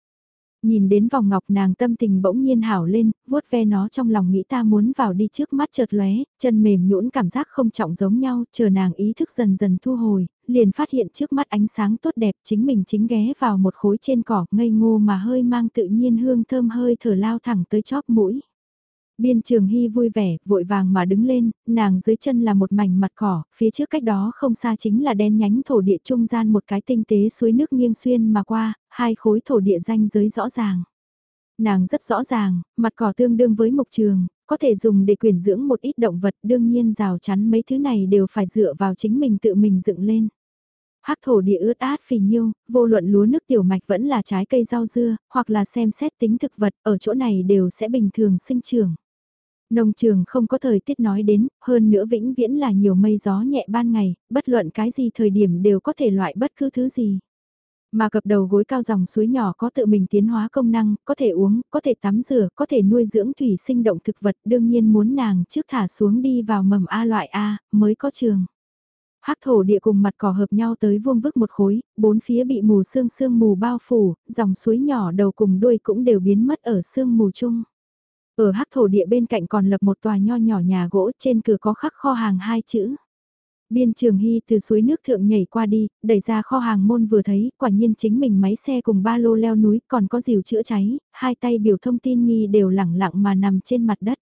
Nhìn đến vòng ngọc nàng tâm tình bỗng nhiên hảo lên, vuốt ve nó trong lòng nghĩ ta muốn vào đi trước mắt chợt lóe, chân mềm nhũn cảm giác không trọng giống nhau, chờ nàng ý thức dần dần thu hồi, liền phát hiện trước mắt ánh sáng tốt đẹp chính mình chính ghé vào một khối trên cỏ ngây ngô mà hơi mang tự nhiên hương thơm hơi thở lao thẳng tới chóp mũi. Biên trường hy vui vẻ, vội vàng mà đứng lên, nàng dưới chân là một mảnh mặt cỏ, phía trước cách đó không xa chính là đen nhánh thổ địa trung gian một cái tinh tế suối nước nghiêng xuyên mà qua, hai khối thổ địa danh giới rõ ràng. Nàng rất rõ ràng, mặt cỏ tương đương với mục trường, có thể dùng để quyền dưỡng một ít động vật đương nhiên rào chắn mấy thứ này đều phải dựa vào chính mình tự mình dựng lên. Hắc thổ địa ướt át phì nhiêu, vô luận lúa nước tiểu mạch vẫn là trái cây rau dưa, hoặc là xem xét tính thực vật, ở chỗ này đều sẽ bình thường sinh trưởng. Nông trường không có thời tiết nói đến, hơn nữa vĩnh viễn là nhiều mây gió nhẹ ban ngày, bất luận cái gì thời điểm đều có thể loại bất cứ thứ gì. Mà cập đầu gối cao dòng suối nhỏ có tự mình tiến hóa công năng, có thể uống, có thể tắm rửa, có thể nuôi dưỡng thủy sinh động thực vật đương nhiên muốn nàng trước thả xuống đi vào mầm A loại A, mới có trường. Hắc thổ địa cùng mặt cỏ hợp nhau tới vuông vức một khối, bốn phía bị mù sương sương mù bao phủ, dòng suối nhỏ đầu cùng đuôi cũng đều biến mất ở sương mù chung. Ở hắc thổ địa bên cạnh còn lập một tòa nho nhỏ nhà gỗ trên cửa có khắc kho hàng hai chữ. Biên trường hy từ suối nước thượng nhảy qua đi, đẩy ra kho hàng môn vừa thấy, quả nhiên chính mình máy xe cùng ba lô leo núi còn có dìu chữa cháy, hai tay biểu thông tin nghi đều lẳng lặng mà nằm trên mặt đất.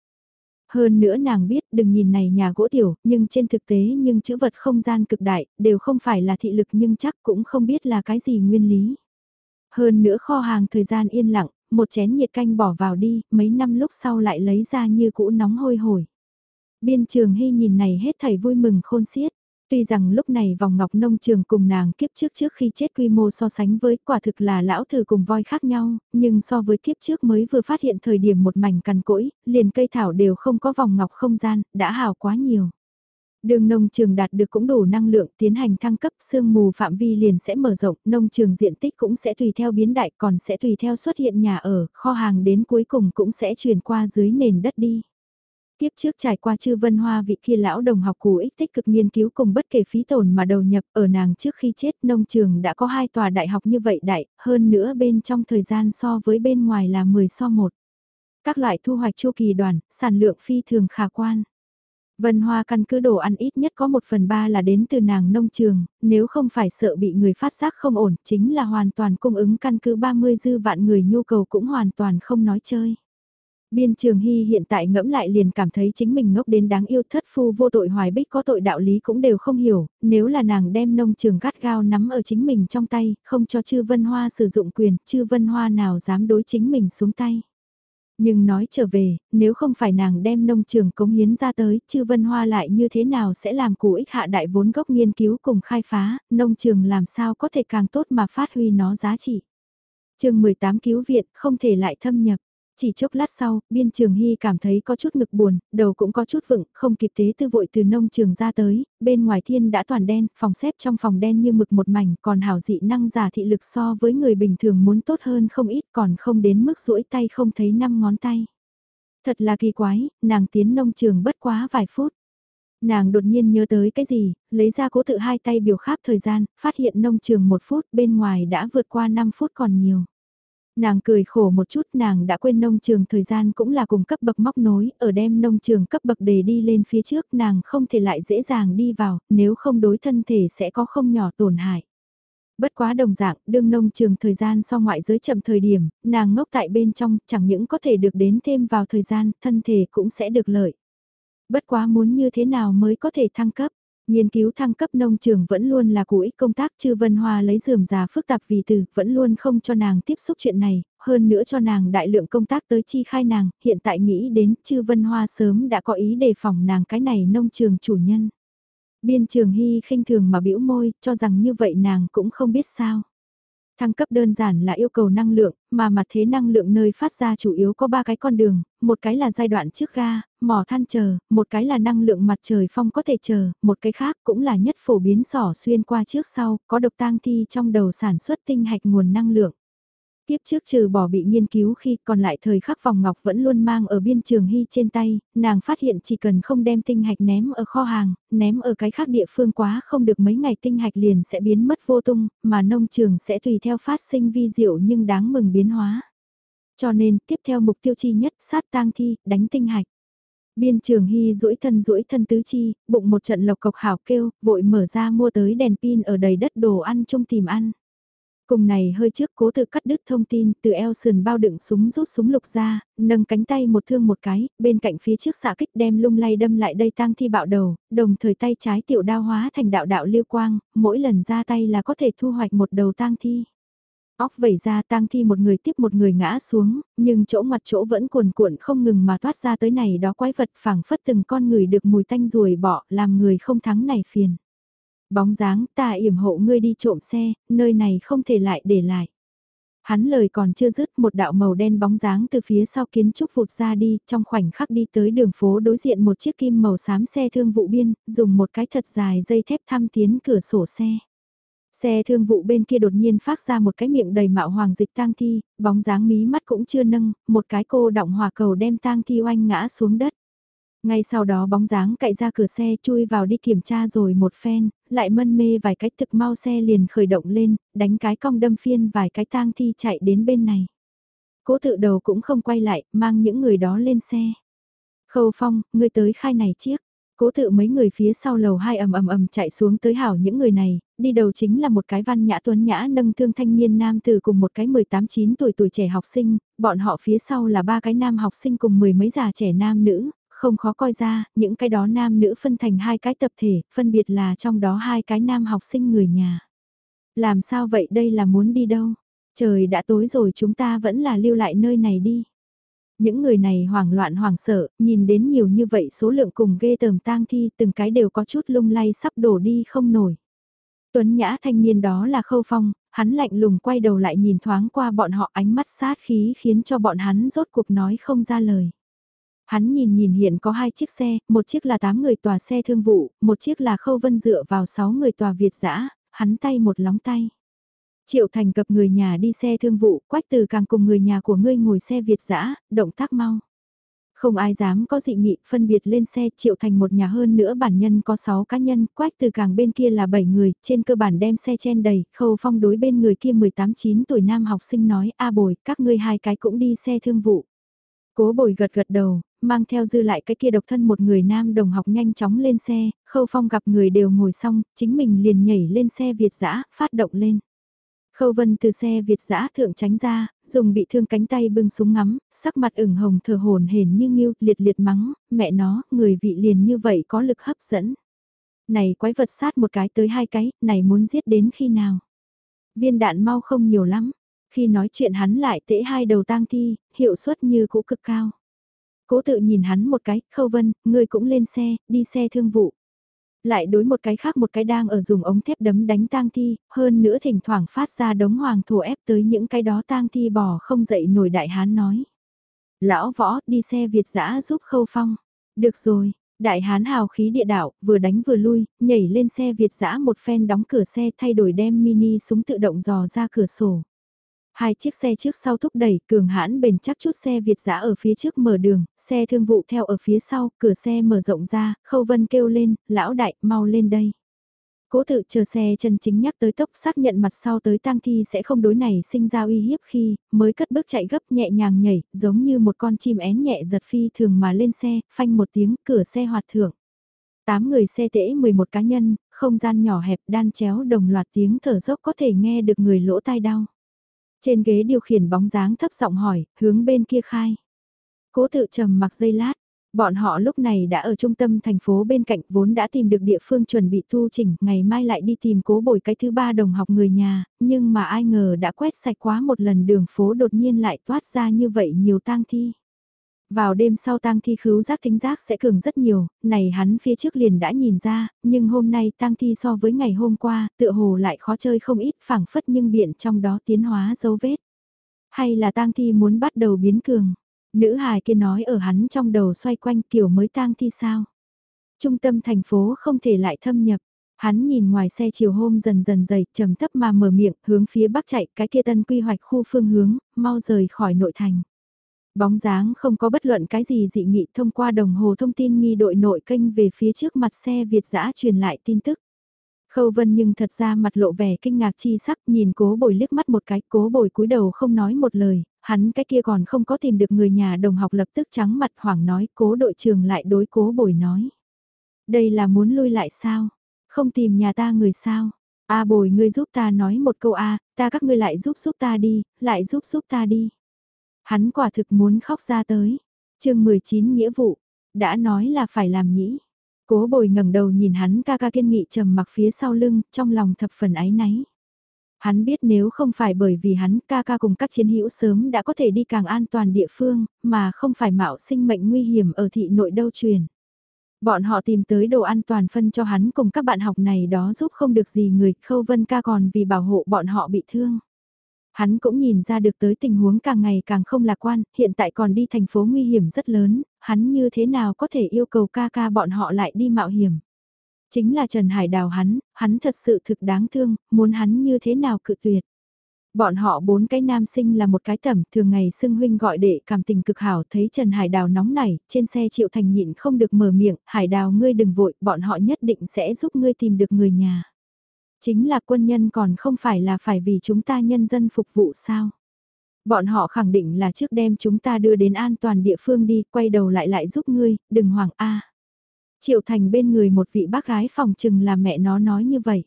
Hơn nữa nàng biết đừng nhìn này nhà gỗ tiểu, nhưng trên thực tế nhưng chữ vật không gian cực đại, đều không phải là thị lực nhưng chắc cũng không biết là cái gì nguyên lý. Hơn nữa kho hàng thời gian yên lặng, một chén nhiệt canh bỏ vào đi, mấy năm lúc sau lại lấy ra như cũ nóng hôi hổi. Biên trường hy nhìn này hết thảy vui mừng khôn xiết. Tuy rằng lúc này vòng ngọc nông trường cùng nàng kiếp trước trước khi chết quy mô so sánh với quả thực là lão thử cùng voi khác nhau, nhưng so với kiếp trước mới vừa phát hiện thời điểm một mảnh cằn cỗi, liền cây thảo đều không có vòng ngọc không gian, đã hào quá nhiều. Đường nông trường đạt được cũng đủ năng lượng tiến hành thăng cấp sương mù phạm vi liền sẽ mở rộng, nông trường diện tích cũng sẽ tùy theo biến đại còn sẽ tùy theo xuất hiện nhà ở, kho hàng đến cuối cùng cũng sẽ chuyển qua dưới nền đất đi. Tiếp trước trải qua chư vân hoa vị kia lão đồng học cũ ích tích cực nghiên cứu cùng bất kể phí tổn mà đầu nhập ở nàng trước khi chết nông trường đã có hai tòa đại học như vậy đại, hơn nữa bên trong thời gian so với bên ngoài là 10 so 1. Các loại thu hoạch chu kỳ đoàn, sản lượng phi thường khả quan. Vân Hoa căn cứ đồ ăn ít nhất có một phần ba là đến từ nàng nông trường, nếu không phải sợ bị người phát giác không ổn, chính là hoàn toàn cung ứng căn cứ 30 dư vạn người nhu cầu cũng hoàn toàn không nói chơi. Biên trường hy hiện tại ngẫm lại liền cảm thấy chính mình ngốc đến đáng yêu thất phu vô tội hoài bích có tội đạo lý cũng đều không hiểu, nếu là nàng đem nông trường gắt gao nắm ở chính mình trong tay, không cho chư vân hoa sử dụng quyền, chư vân hoa nào dám đối chính mình xuống tay. Nhưng nói trở về, nếu không phải nàng đem nông trường cống hiến ra tới, chư vân hoa lại như thế nào sẽ làm cụ ích hạ đại vốn gốc nghiên cứu cùng khai phá, nông trường làm sao có thể càng tốt mà phát huy nó giá trị. chương 18 cứu viện không thể lại thâm nhập. Chỉ chốc lát sau, biên trường hy cảm thấy có chút ngực buồn, đầu cũng có chút vựng, không kịp tế tư vội từ nông trường ra tới, bên ngoài thiên đã toàn đen, phòng xếp trong phòng đen như mực một mảnh, còn hảo dị năng giả thị lực so với người bình thường muốn tốt hơn không ít còn không đến mức duỗi tay không thấy năm ngón tay. Thật là kỳ quái, nàng tiến nông trường bất quá vài phút. Nàng đột nhiên nhớ tới cái gì, lấy ra cố tự hai tay biểu kháp thời gian, phát hiện nông trường một phút bên ngoài đã vượt qua 5 phút còn nhiều. Nàng cười khổ một chút nàng đã quên nông trường thời gian cũng là cùng cấp bậc móc nối, ở đem nông trường cấp bậc đề đi lên phía trước nàng không thể lại dễ dàng đi vào, nếu không đối thân thể sẽ có không nhỏ tổn hại. Bất quá đồng dạng, đương nông trường thời gian so ngoại giới chậm thời điểm, nàng ngốc tại bên trong chẳng những có thể được đến thêm vào thời gian, thân thể cũng sẽ được lợi. Bất quá muốn như thế nào mới có thể thăng cấp. Nghiên cứu thăng cấp nông trường vẫn luôn là của ích công tác chư Vân Hoa lấy dườm già phức tạp vì từ, vẫn luôn không cho nàng tiếp xúc chuyện này, hơn nữa cho nàng đại lượng công tác tới chi khai nàng, hiện tại nghĩ đến chư Vân Hoa sớm đã có ý đề phòng nàng cái này nông trường chủ nhân. Biên trường hy khinh thường mà bĩu môi, cho rằng như vậy nàng cũng không biết sao. Thăng cấp đơn giản là yêu cầu năng lượng, mà mặt thế năng lượng nơi phát ra chủ yếu có 3 cái con đường, một cái là giai đoạn trước ga, mỏ than chờ, một cái là năng lượng mặt trời phong có thể chờ, một cái khác cũng là nhất phổ biến sỏ xuyên qua trước sau, có độc tang thi trong đầu sản xuất tinh hạch nguồn năng lượng. Tiếp trước trừ bỏ bị nghiên cứu khi còn lại thời khắc vòng ngọc vẫn luôn mang ở biên trường hy trên tay, nàng phát hiện chỉ cần không đem tinh hạch ném ở kho hàng, ném ở cái khác địa phương quá không được mấy ngày tinh hạch liền sẽ biến mất vô tung, mà nông trường sẽ tùy theo phát sinh vi diệu nhưng đáng mừng biến hóa. Cho nên, tiếp theo mục tiêu chi nhất, sát tang thi, đánh tinh hạch. Biên trường hy duỗi thân duỗi thân tứ chi, bụng một trận lộc cộc hảo kêu, vội mở ra mua tới đèn pin ở đầy đất đồ ăn chung tìm ăn. Cùng này hơi trước cố tự cắt đứt thông tin từ eo sườn bao đựng súng rút súng lục ra, nâng cánh tay một thương một cái, bên cạnh phía trước xạ kích đem lung lay đâm lại đây tang thi bạo đầu, đồng thời tay trái tiểu đao hóa thành đạo đạo lưu quang, mỗi lần ra tay là có thể thu hoạch một đầu tang thi. Óc vẩy ra tang thi một người tiếp một người ngã xuống, nhưng chỗ mặt chỗ vẫn cuồn cuộn không ngừng mà thoát ra tới này đó quái vật phảng phất từng con người được mùi tanh ruồi bỏ làm người không thắng này phiền. Bóng dáng ta yểm hộ ngươi đi trộm xe, nơi này không thể lại để lại. Hắn lời còn chưa dứt một đạo màu đen bóng dáng từ phía sau kiến trúc vụt ra đi, trong khoảnh khắc đi tới đường phố đối diện một chiếc kim màu xám xe thương vụ biên, dùng một cái thật dài dây thép thăm tiến cửa sổ xe. Xe thương vụ bên kia đột nhiên phát ra một cái miệng đầy mạo hoàng dịch tang thi, bóng dáng mí mắt cũng chưa nâng, một cái cô động hòa cầu đem tang thi oanh ngã xuống đất. Ngay sau đó bóng dáng cậy ra cửa xe chui vào đi kiểm tra rồi một phen, lại mân mê vài cái thực mau xe liền khởi động lên, đánh cái cong đâm phiên vài cái tang thi chạy đến bên này. Cố tự đầu cũng không quay lại, mang những người đó lên xe. Khâu phong, ngươi tới khai này chiếc. Cố tự mấy người phía sau lầu hai ầm ầm ầm chạy xuống tới hảo những người này, đi đầu chính là một cái văn nhã tuấn nhã nâng thương thanh niên nam từ cùng một cái 18-9 tuổi tuổi trẻ học sinh, bọn họ phía sau là ba cái nam học sinh cùng mười mấy già trẻ nam nữ, không khó coi ra, những cái đó nam nữ phân thành hai cái tập thể, phân biệt là trong đó hai cái nam học sinh người nhà. Làm sao vậy đây là muốn đi đâu? Trời đã tối rồi chúng ta vẫn là lưu lại nơi này đi. Những người này hoảng loạn hoảng sợ, nhìn đến nhiều như vậy số lượng cùng ghê tởm tang thi từng cái đều có chút lung lay sắp đổ đi không nổi. Tuấn Nhã thanh niên đó là Khâu Phong, hắn lạnh lùng quay đầu lại nhìn thoáng qua bọn họ ánh mắt sát khí khiến cho bọn hắn rốt cuộc nói không ra lời. Hắn nhìn nhìn hiện có hai chiếc xe, một chiếc là 8 người tòa xe thương vụ, một chiếc là Khâu Vân dựa vào 6 người tòa Việt dã hắn tay một lóng tay. Triệu Thành cập người nhà đi xe thương vụ, quách từ càng cùng người nhà của ngươi ngồi xe Việt dã động tác mau. Không ai dám có dị nghị, phân biệt lên xe Triệu Thành một nhà hơn nữa bản nhân có 6 cá nhân, quách từ càng bên kia là 7 người, trên cơ bản đem xe chen đầy, khâu phong đối bên người kia 18-9 tuổi nam học sinh nói, a bồi, các ngươi hai cái cũng đi xe thương vụ. Cố bồi gật gật đầu, mang theo dư lại cái kia độc thân một người nam đồng học nhanh chóng lên xe, khâu phong gặp người đều ngồi xong, chính mình liền nhảy lên xe Việt dã phát động lên. Khâu Vân từ xe Việt dã thượng tránh ra, dùng bị thương cánh tay bưng súng ngắm, sắc mặt ửng hồng thờ hồn hển như nghiêu, liệt liệt mắng, mẹ nó, người vị liền như vậy có lực hấp dẫn. Này quái vật sát một cái tới hai cái, này muốn giết đến khi nào? Viên đạn mau không nhiều lắm, khi nói chuyện hắn lại tễ hai đầu tang thi, hiệu suất như cũ cực cao. Cố tự nhìn hắn một cái, khâu vân, ngươi cũng lên xe, đi xe thương vụ. Lại đối một cái khác một cái đang ở dùng ống thép đấm đánh tang thi, hơn nữa thỉnh thoảng phát ra đống hoàng thổ ép tới những cái đó tang thi bò không dậy nổi đại hán nói. Lão võ, đi xe Việt giã giúp khâu phong. Được rồi, đại hán hào khí địa đạo, vừa đánh vừa lui, nhảy lên xe Việt dã một phen đóng cửa xe thay đổi đem mini súng tự động dò ra cửa sổ. Hai chiếc xe trước sau thúc đẩy, cường hãn bền chắc chút xe Việt giã ở phía trước mở đường, xe thương vụ theo ở phía sau, cửa xe mở rộng ra, khâu vân kêu lên, lão đại, mau lên đây. Cố tự chờ xe chân chính nhắc tới tốc xác nhận mặt sau tới tang thi sẽ không đối này sinh ra uy hiếp khi mới cất bước chạy gấp nhẹ nhàng nhảy, giống như một con chim én nhẹ giật phi thường mà lên xe, phanh một tiếng, cửa xe hoạt thưởng. Tám người xe tễ 11 cá nhân, không gian nhỏ hẹp đan chéo đồng loạt tiếng thở dốc có thể nghe được người lỗ tai đau. Trên ghế điều khiển bóng dáng thấp giọng hỏi, hướng bên kia khai. Cố tự trầm mặc dây lát, bọn họ lúc này đã ở trung tâm thành phố bên cạnh vốn đã tìm được địa phương chuẩn bị tu chỉnh, ngày mai lại đi tìm cố bồi cái thứ ba đồng học người nhà, nhưng mà ai ngờ đã quét sạch quá một lần đường phố đột nhiên lại toát ra như vậy nhiều tang thi. Vào đêm sau tang thi khứu giác tính giác sẽ cường rất nhiều, này hắn phía trước liền đã nhìn ra, nhưng hôm nay tang thi so với ngày hôm qua, tựa hồ lại khó chơi không ít phảng phất nhưng biện trong đó tiến hóa dấu vết. Hay là tang thi muốn bắt đầu biến cường? Nữ hài kia nói ở hắn trong đầu xoay quanh kiểu mới tang thi sao? Trung tâm thành phố không thể lại thâm nhập, Hắn nhìn ngoài xe chiều hôm dần dần dày, trầm thấp mà mở miệng, hướng phía bắc chạy, cái kia tân quy hoạch khu phương hướng, mau rời khỏi nội thành. Bóng dáng không có bất luận cái gì dị nghị thông qua đồng hồ thông tin nghi đội nội kênh về phía trước mặt xe Việt giã truyền lại tin tức. Khâu Vân nhưng thật ra mặt lộ vẻ kinh ngạc chi sắc nhìn cố bồi liếc mắt một cái, cố bồi cúi đầu không nói một lời, hắn cái kia còn không có tìm được người nhà đồng học lập tức trắng mặt hoảng nói cố đội trưởng lại đối cố bồi nói. Đây là muốn lui lại sao? Không tìm nhà ta người sao? A bồi ngươi giúp ta nói một câu A, ta các ngươi lại giúp giúp ta đi, lại giúp giúp ta đi. Hắn quả thực muốn khóc ra tới. chương 19 nghĩa vụ, đã nói là phải làm nhĩ. Cố bồi ngẩng đầu nhìn hắn ca ca kiên nghị trầm mặc phía sau lưng, trong lòng thập phần ái náy. Hắn biết nếu không phải bởi vì hắn ca ca cùng các chiến hữu sớm đã có thể đi càng an toàn địa phương, mà không phải mạo sinh mệnh nguy hiểm ở thị nội đâu truyền. Bọn họ tìm tới đồ an toàn phân cho hắn cùng các bạn học này đó giúp không được gì người, Khâu Vân ca còn vì bảo hộ bọn họ bị thương. Hắn cũng nhìn ra được tới tình huống càng ngày càng không lạc quan, hiện tại còn đi thành phố nguy hiểm rất lớn, hắn như thế nào có thể yêu cầu ca ca bọn họ lại đi mạo hiểm. Chính là Trần Hải đào hắn, hắn thật sự thực đáng thương, muốn hắn như thế nào cự tuyệt. Bọn họ bốn cái nam sinh là một cái tẩm, thường ngày xưng huynh gọi đệ cảm tình cực hảo, thấy Trần Hải Đào nóng nảy, trên xe Triệu Thành nhịn không được mở miệng, Hải Đào ngươi đừng vội, bọn họ nhất định sẽ giúp ngươi tìm được người nhà. Chính là quân nhân còn không phải là phải vì chúng ta nhân dân phục vụ sao? Bọn họ khẳng định là trước đem chúng ta đưa đến an toàn địa phương đi, quay đầu lại lại giúp ngươi, đừng hoảng a. Triệu Thành bên người một vị bác gái phòng chừng là mẹ nó nói như vậy.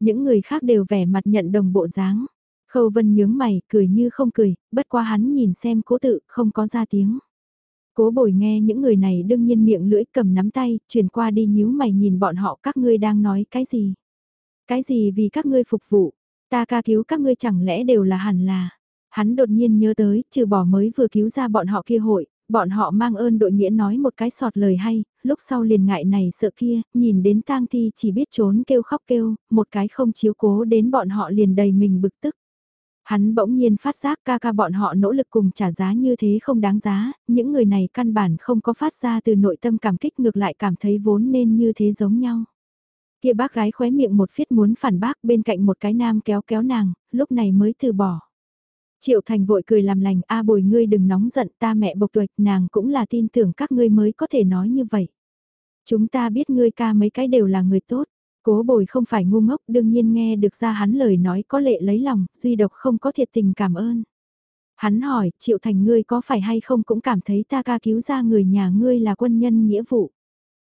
Những người khác đều vẻ mặt nhận đồng bộ dáng. Khâu Vân nhướng mày, cười như không cười, bất qua hắn nhìn xem cố tự, không có ra tiếng. Cố bồi nghe những người này đương nhiên miệng lưỡi cầm nắm tay, chuyển qua đi nhíu mày nhìn bọn họ các ngươi đang nói cái gì. Cái gì vì các ngươi phục vụ, ta ca cứu các ngươi chẳng lẽ đều là hẳn là. Hắn đột nhiên nhớ tới, trừ bỏ mới vừa cứu ra bọn họ kia hội, bọn họ mang ơn đội nghĩa nói một cái sọt lời hay, lúc sau liền ngại này sợ kia, nhìn đến tang thi chỉ biết trốn kêu khóc kêu, một cái không chiếu cố đến bọn họ liền đầy mình bực tức. Hắn bỗng nhiên phát giác ca ca bọn họ nỗ lực cùng trả giá như thế không đáng giá, những người này căn bản không có phát ra từ nội tâm cảm kích ngược lại cảm thấy vốn nên như thế giống nhau. Kia bác gái khóe miệng một phiết muốn phản bác bên cạnh một cái nam kéo kéo nàng, lúc này mới từ bỏ. Triệu Thành vội cười làm lành, a bồi ngươi đừng nóng giận ta mẹ bộc tuệch nàng cũng là tin tưởng các ngươi mới có thể nói như vậy. Chúng ta biết ngươi ca mấy cái đều là người tốt, cố bồi không phải ngu ngốc đương nhiên nghe được ra hắn lời nói có lệ lấy lòng, duy độc không có thiệt tình cảm ơn. Hắn hỏi, Triệu Thành ngươi có phải hay không cũng cảm thấy ta ca cứu ra người nhà ngươi là quân nhân nghĩa vụ.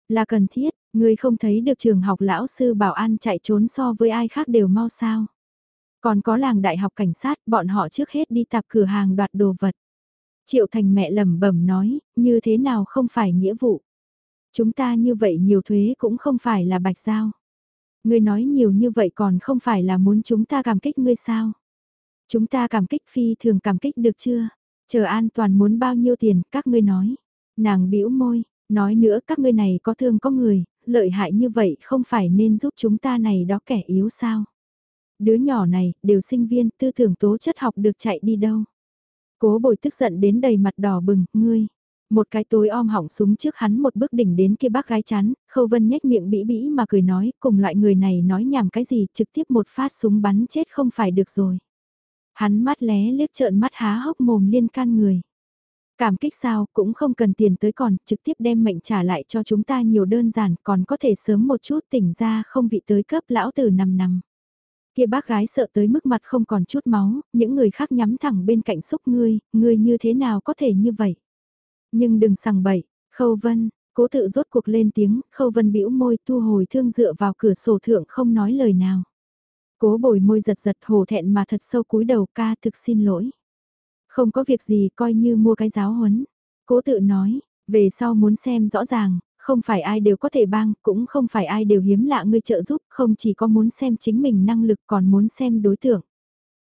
Là cần thiết, ngươi không thấy được trường học lão sư bảo an chạy trốn so với ai khác đều mau sao. Còn có làng đại học cảnh sát, bọn họ trước hết đi tạp cửa hàng đoạt đồ vật. Triệu Thành mẹ lẩm bẩm nói, như thế nào không phải nghĩa vụ. Chúng ta như vậy nhiều thuế cũng không phải là bạch giao. Ngươi nói nhiều như vậy còn không phải là muốn chúng ta cảm kích ngươi sao? Chúng ta cảm kích phi thường cảm kích được chưa? Chờ an toàn muốn bao nhiêu tiền, các ngươi nói. Nàng bĩu môi, nói nữa các ngươi này có thương có người, lợi hại như vậy không phải nên giúp chúng ta này đó kẻ yếu sao? Đứa nhỏ này, đều sinh viên, tư tưởng tố chất học được chạy đi đâu. Cố bồi tức giận đến đầy mặt đỏ bừng, ngươi. Một cái tối om hỏng súng trước hắn một bước đỉnh đến kia bác gái chán, khâu vân nhếch miệng bĩ bĩ mà cười nói, cùng loại người này nói nhảm cái gì, trực tiếp một phát súng bắn chết không phải được rồi. Hắn mắt lé liếc trợn mắt há hốc mồm liên can người. Cảm kích sao, cũng không cần tiền tới còn, trực tiếp đem mệnh trả lại cho chúng ta nhiều đơn giản, còn có thể sớm một chút tỉnh ra không vị tới cấp lão tử nằm nằm. Kia bác gái sợ tới mức mặt không còn chút máu, những người khác nhắm thẳng bên cạnh xúc ngươi, ngươi như thế nào có thể như vậy? Nhưng đừng sằng bậy, khâu vân, cố tự rốt cuộc lên tiếng, khâu vân bĩu môi thu hồi thương dựa vào cửa sổ thượng không nói lời nào. Cố bồi môi giật giật hổ thẹn mà thật sâu cúi đầu ca thực xin lỗi. Không có việc gì coi như mua cái giáo huấn. Cố tự nói, về sau muốn xem rõ ràng, không phải ai đều có thể bang, cũng không phải ai đều hiếm lạ ngươi trợ giúp, không chỉ có muốn xem chính mình năng lực còn muốn xem đối tượng.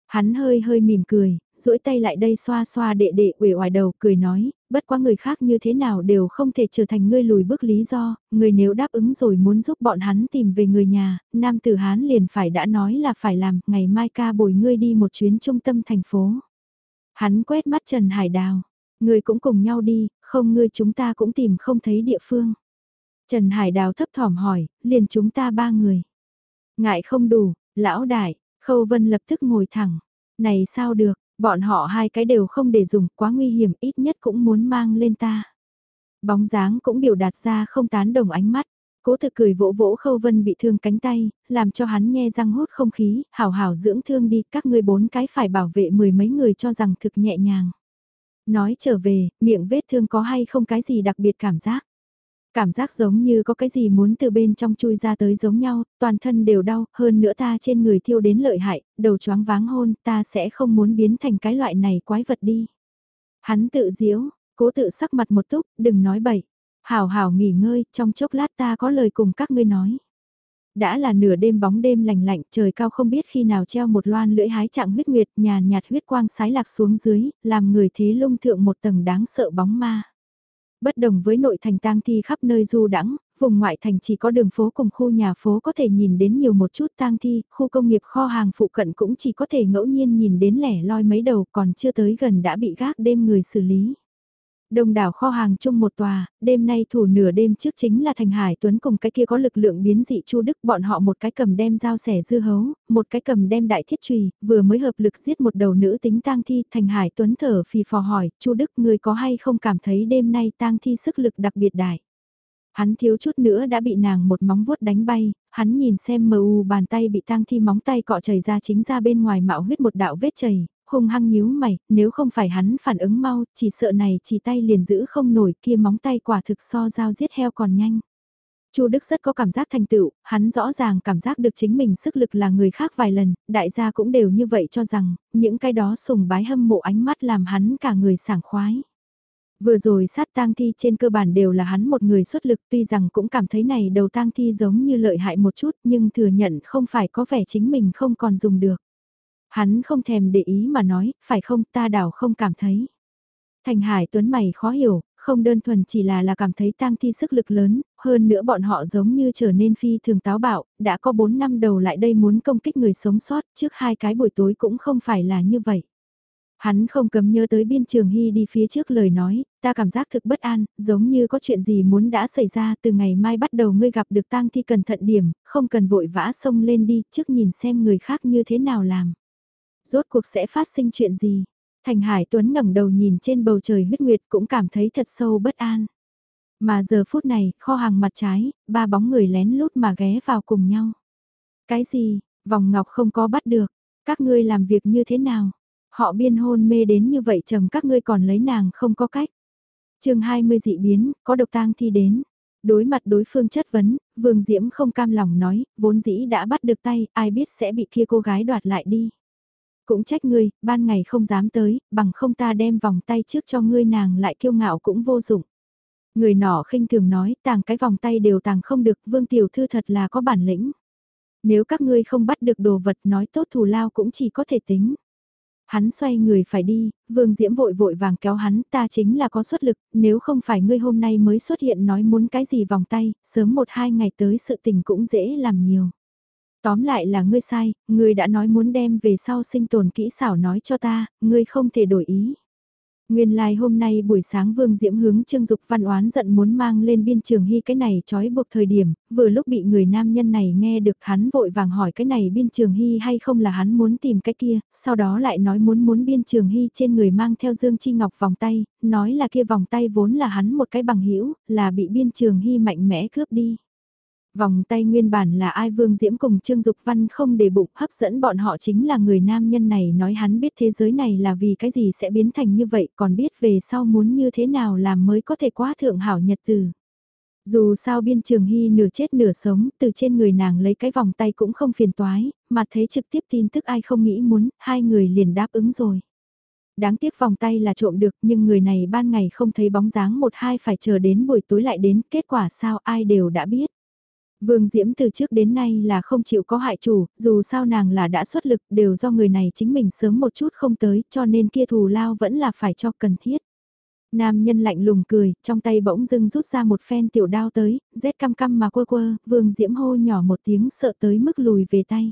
Hắn hơi hơi mỉm cười, duỗi tay lại đây xoa xoa đệ đệ uể oải đầu, cười nói, bất quá người khác như thế nào đều không thể trở thành ngươi lùi bước lý do, người nếu đáp ứng rồi muốn giúp bọn hắn tìm về người nhà, nam tử hán liền phải đã nói là phải làm, ngày mai ca bồi ngươi đi một chuyến trung tâm thành phố. Hắn quét mắt Trần Hải Đào, người cũng cùng nhau đi, không ngươi chúng ta cũng tìm không thấy địa phương. Trần Hải Đào thấp thỏm hỏi, liền chúng ta ba người. Ngại không đủ, lão đại, Khâu Vân lập tức ngồi thẳng. Này sao được, bọn họ hai cái đều không để dùng, quá nguy hiểm, ít nhất cũng muốn mang lên ta. Bóng dáng cũng biểu đạt ra không tán đồng ánh mắt. Cố thực cười vỗ vỗ Khâu Vân bị thương cánh tay, làm cho hắn nghe răng hút không khí, hảo hảo dưỡng thương đi, các ngươi bốn cái phải bảo vệ mười mấy người cho rằng thực nhẹ nhàng. Nói trở về, miệng vết thương có hay không cái gì đặc biệt cảm giác. Cảm giác giống như có cái gì muốn từ bên trong chui ra tới giống nhau, toàn thân đều đau, hơn nữa ta trên người thiêu đến lợi hại, đầu choáng váng hôn, ta sẽ không muốn biến thành cái loại này quái vật đi. Hắn tự diễu, cố tự sắc mặt một túc, đừng nói bậy. Hảo hảo nghỉ ngơi, trong chốc lát ta có lời cùng các ngươi nói. Đã là nửa đêm bóng đêm lành lạnh, trời cao không biết khi nào treo một loan lưỡi hái trạng huyết nguyệt, nhàn nhạt huyết quang sái lạc xuống dưới, làm người thế lung thượng một tầng đáng sợ bóng ma. Bất đồng với nội thành tang thi khắp nơi du đãng vùng ngoại thành chỉ có đường phố cùng khu nhà phố có thể nhìn đến nhiều một chút tang thi, khu công nghiệp kho hàng phụ cận cũng chỉ có thể ngẫu nhiên nhìn đến lẻ loi mấy đầu còn chưa tới gần đã bị gác đêm người xử lý. Đông đảo kho hàng chung một tòa, đêm nay thủ nửa đêm trước chính là Thành Hải Tuấn cùng cái kia có lực lượng biến dị Chu Đức bọn họ một cái cầm đem dao sẻ dư hấu, một cái cầm đem đại thiết trùy, vừa mới hợp lực giết một đầu nữ tính tang thi, Thành Hải Tuấn thở phì phò hỏi, Chu Đức người có hay không cảm thấy đêm nay tang thi sức lực đặc biệt đại. Hắn thiếu chút nữa đã bị nàng một móng vuốt đánh bay, hắn nhìn xem mờ u bàn tay bị tang thi móng tay cọ chảy ra chính ra bên ngoài mạo huyết một đạo vết chảy, hung hăng nhíu mày, nếu không phải hắn phản ứng mau, chỉ sợ này chỉ tay liền giữ không nổi kia móng tay quả thực so dao giết heo còn nhanh. Chu Đức rất có cảm giác thành tựu, hắn rõ ràng cảm giác được chính mình sức lực là người khác vài lần, đại gia cũng đều như vậy cho rằng, những cái đó sùng bái hâm mộ ánh mắt làm hắn cả người sảng khoái. Vừa rồi sát tang thi trên cơ bản đều là hắn một người xuất lực tuy rằng cũng cảm thấy này đầu tang thi giống như lợi hại một chút nhưng thừa nhận không phải có vẻ chính mình không còn dùng được. Hắn không thèm để ý mà nói, phải không ta đảo không cảm thấy. Thành Hải Tuấn mày khó hiểu, không đơn thuần chỉ là là cảm thấy tang thi sức lực lớn, hơn nữa bọn họ giống như trở nên phi thường táo bạo, đã có 4 năm đầu lại đây muốn công kích người sống sót, trước hai cái buổi tối cũng không phải là như vậy. Hắn không cấm nhớ tới biên trường hy đi phía trước lời nói, ta cảm giác thực bất an, giống như có chuyện gì muốn đã xảy ra từ ngày mai bắt đầu ngươi gặp được tang thi cẩn thận điểm, không cần vội vã xông lên đi, trước nhìn xem người khác như thế nào làm rốt cuộc sẽ phát sinh chuyện gì. Thành Hải Tuấn ngẩng đầu nhìn trên bầu trời huyết nguyệt cũng cảm thấy thật sâu bất an. Mà giờ phút này, kho hàng mặt trái, ba bóng người lén lút mà ghé vào cùng nhau. Cái gì, vòng ngọc không có bắt được, các ngươi làm việc như thế nào? Họ biên hôn mê đến như vậy trầm các ngươi còn lấy nàng không có cách. chương 20 dị biến, có độc tang thi đến. Đối mặt đối phương chất vấn, Vương Diễm không cam lòng nói, vốn dĩ đã bắt được tay, ai biết sẽ bị kia cô gái đoạt lại đi. Cũng trách ngươi, ban ngày không dám tới, bằng không ta đem vòng tay trước cho ngươi nàng lại kiêu ngạo cũng vô dụng. Người nọ khinh thường nói tàng cái vòng tay đều tàng không được, vương tiểu thư thật là có bản lĩnh. Nếu các ngươi không bắt được đồ vật nói tốt thù lao cũng chỉ có thể tính. Hắn xoay người phải đi, vương diễm vội vội vàng kéo hắn, ta chính là có xuất lực, nếu không phải ngươi hôm nay mới xuất hiện nói muốn cái gì vòng tay, sớm một hai ngày tới sự tình cũng dễ làm nhiều. Tóm lại là ngươi sai, ngươi đã nói muốn đem về sau sinh tồn kỹ xảo nói cho ta, ngươi không thể đổi ý. Nguyên lai like hôm nay buổi sáng Vương Diễm hướng Trương Dục Văn oán giận muốn mang lên biên trường hy cái này trói buộc thời điểm, vừa lúc bị người nam nhân này nghe được hắn vội vàng hỏi cái này biên trường hy hay không là hắn muốn tìm cái kia, sau đó lại nói muốn muốn biên trường hy trên người mang theo Dương Chi Ngọc vòng tay, nói là kia vòng tay vốn là hắn một cái bằng hữu là bị biên trường hy mạnh mẽ cướp đi. Vòng tay nguyên bản là ai Vương Diễm cùng Trương Dục Văn không để bụng hấp dẫn bọn họ chính là người nam nhân này nói hắn biết thế giới này là vì cái gì sẽ biến thành như vậy còn biết về sau muốn như thế nào làm mới có thể quá thượng hảo nhật từ. Dù sao biên trường hy nửa chết nửa sống, từ trên người nàng lấy cái vòng tay cũng không phiền toái, mà thấy trực tiếp tin tức ai không nghĩ muốn, hai người liền đáp ứng rồi. Đáng tiếc vòng tay là trộm được nhưng người này ban ngày không thấy bóng dáng một hai phải chờ đến buổi tối lại đến, kết quả sao ai đều đã biết. Vương Diễm từ trước đến nay là không chịu có hại chủ, dù sao nàng là đã xuất lực đều do người này chính mình sớm một chút không tới cho nên kia thù lao vẫn là phải cho cần thiết. Nam nhân lạnh lùng cười, trong tay bỗng dưng rút ra một phen tiểu đao tới, rét căm căm mà quơ quơ, vương diễm hô nhỏ một tiếng sợ tới mức lùi về tay.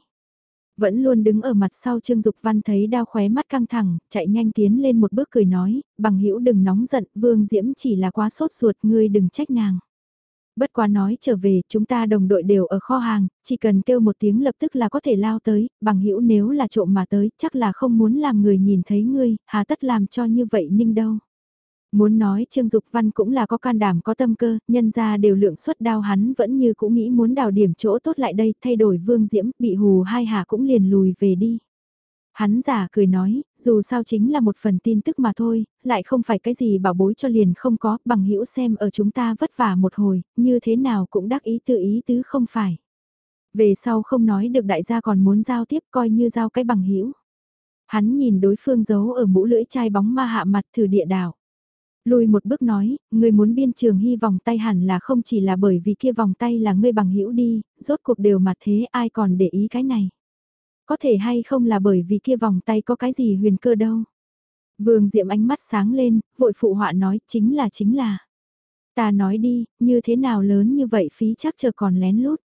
Vẫn luôn đứng ở mặt sau Trương Dục Văn thấy đao khóe mắt căng thẳng, chạy nhanh tiến lên một bước cười nói, bằng hữu đừng nóng giận, vương diễm chỉ là quá sốt ruột, ngươi đừng trách nàng. Bất quá nói trở về, chúng ta đồng đội đều ở kho hàng, chỉ cần kêu một tiếng lập tức là có thể lao tới, bằng hữu nếu là trộm mà tới, chắc là không muốn làm người nhìn thấy ngươi, hà tất làm cho như vậy ninh đâu. Muốn nói Trương Dục Văn cũng là có can đảm có tâm cơ, nhân ra đều lượng suất đao hắn vẫn như cũng nghĩ muốn đào điểm chỗ tốt lại đây, thay đổi vương diễm, bị hù hai hà cũng liền lùi về đi. Hắn giả cười nói, dù sao chính là một phần tin tức mà thôi, lại không phải cái gì bảo bối cho liền không có, bằng hữu xem ở chúng ta vất vả một hồi, như thế nào cũng đắc ý tự ý tứ không phải. Về sau không nói được đại gia còn muốn giao tiếp coi như giao cái bằng hữu Hắn nhìn đối phương giấu ở mũ lưỡi chai bóng ma hạ mặt thử địa đảo. Lùi một bước nói, người muốn biên trường hy vòng tay hẳn là không chỉ là bởi vì kia vòng tay là ngươi bằng hữu đi, rốt cuộc đều mà thế ai còn để ý cái này. Có thể hay không là bởi vì kia vòng tay có cái gì huyền cơ đâu. Vương Diệm ánh mắt sáng lên, vội phụ họa nói chính là chính là. Ta nói đi, như thế nào lớn như vậy phí chắc chờ còn lén lút.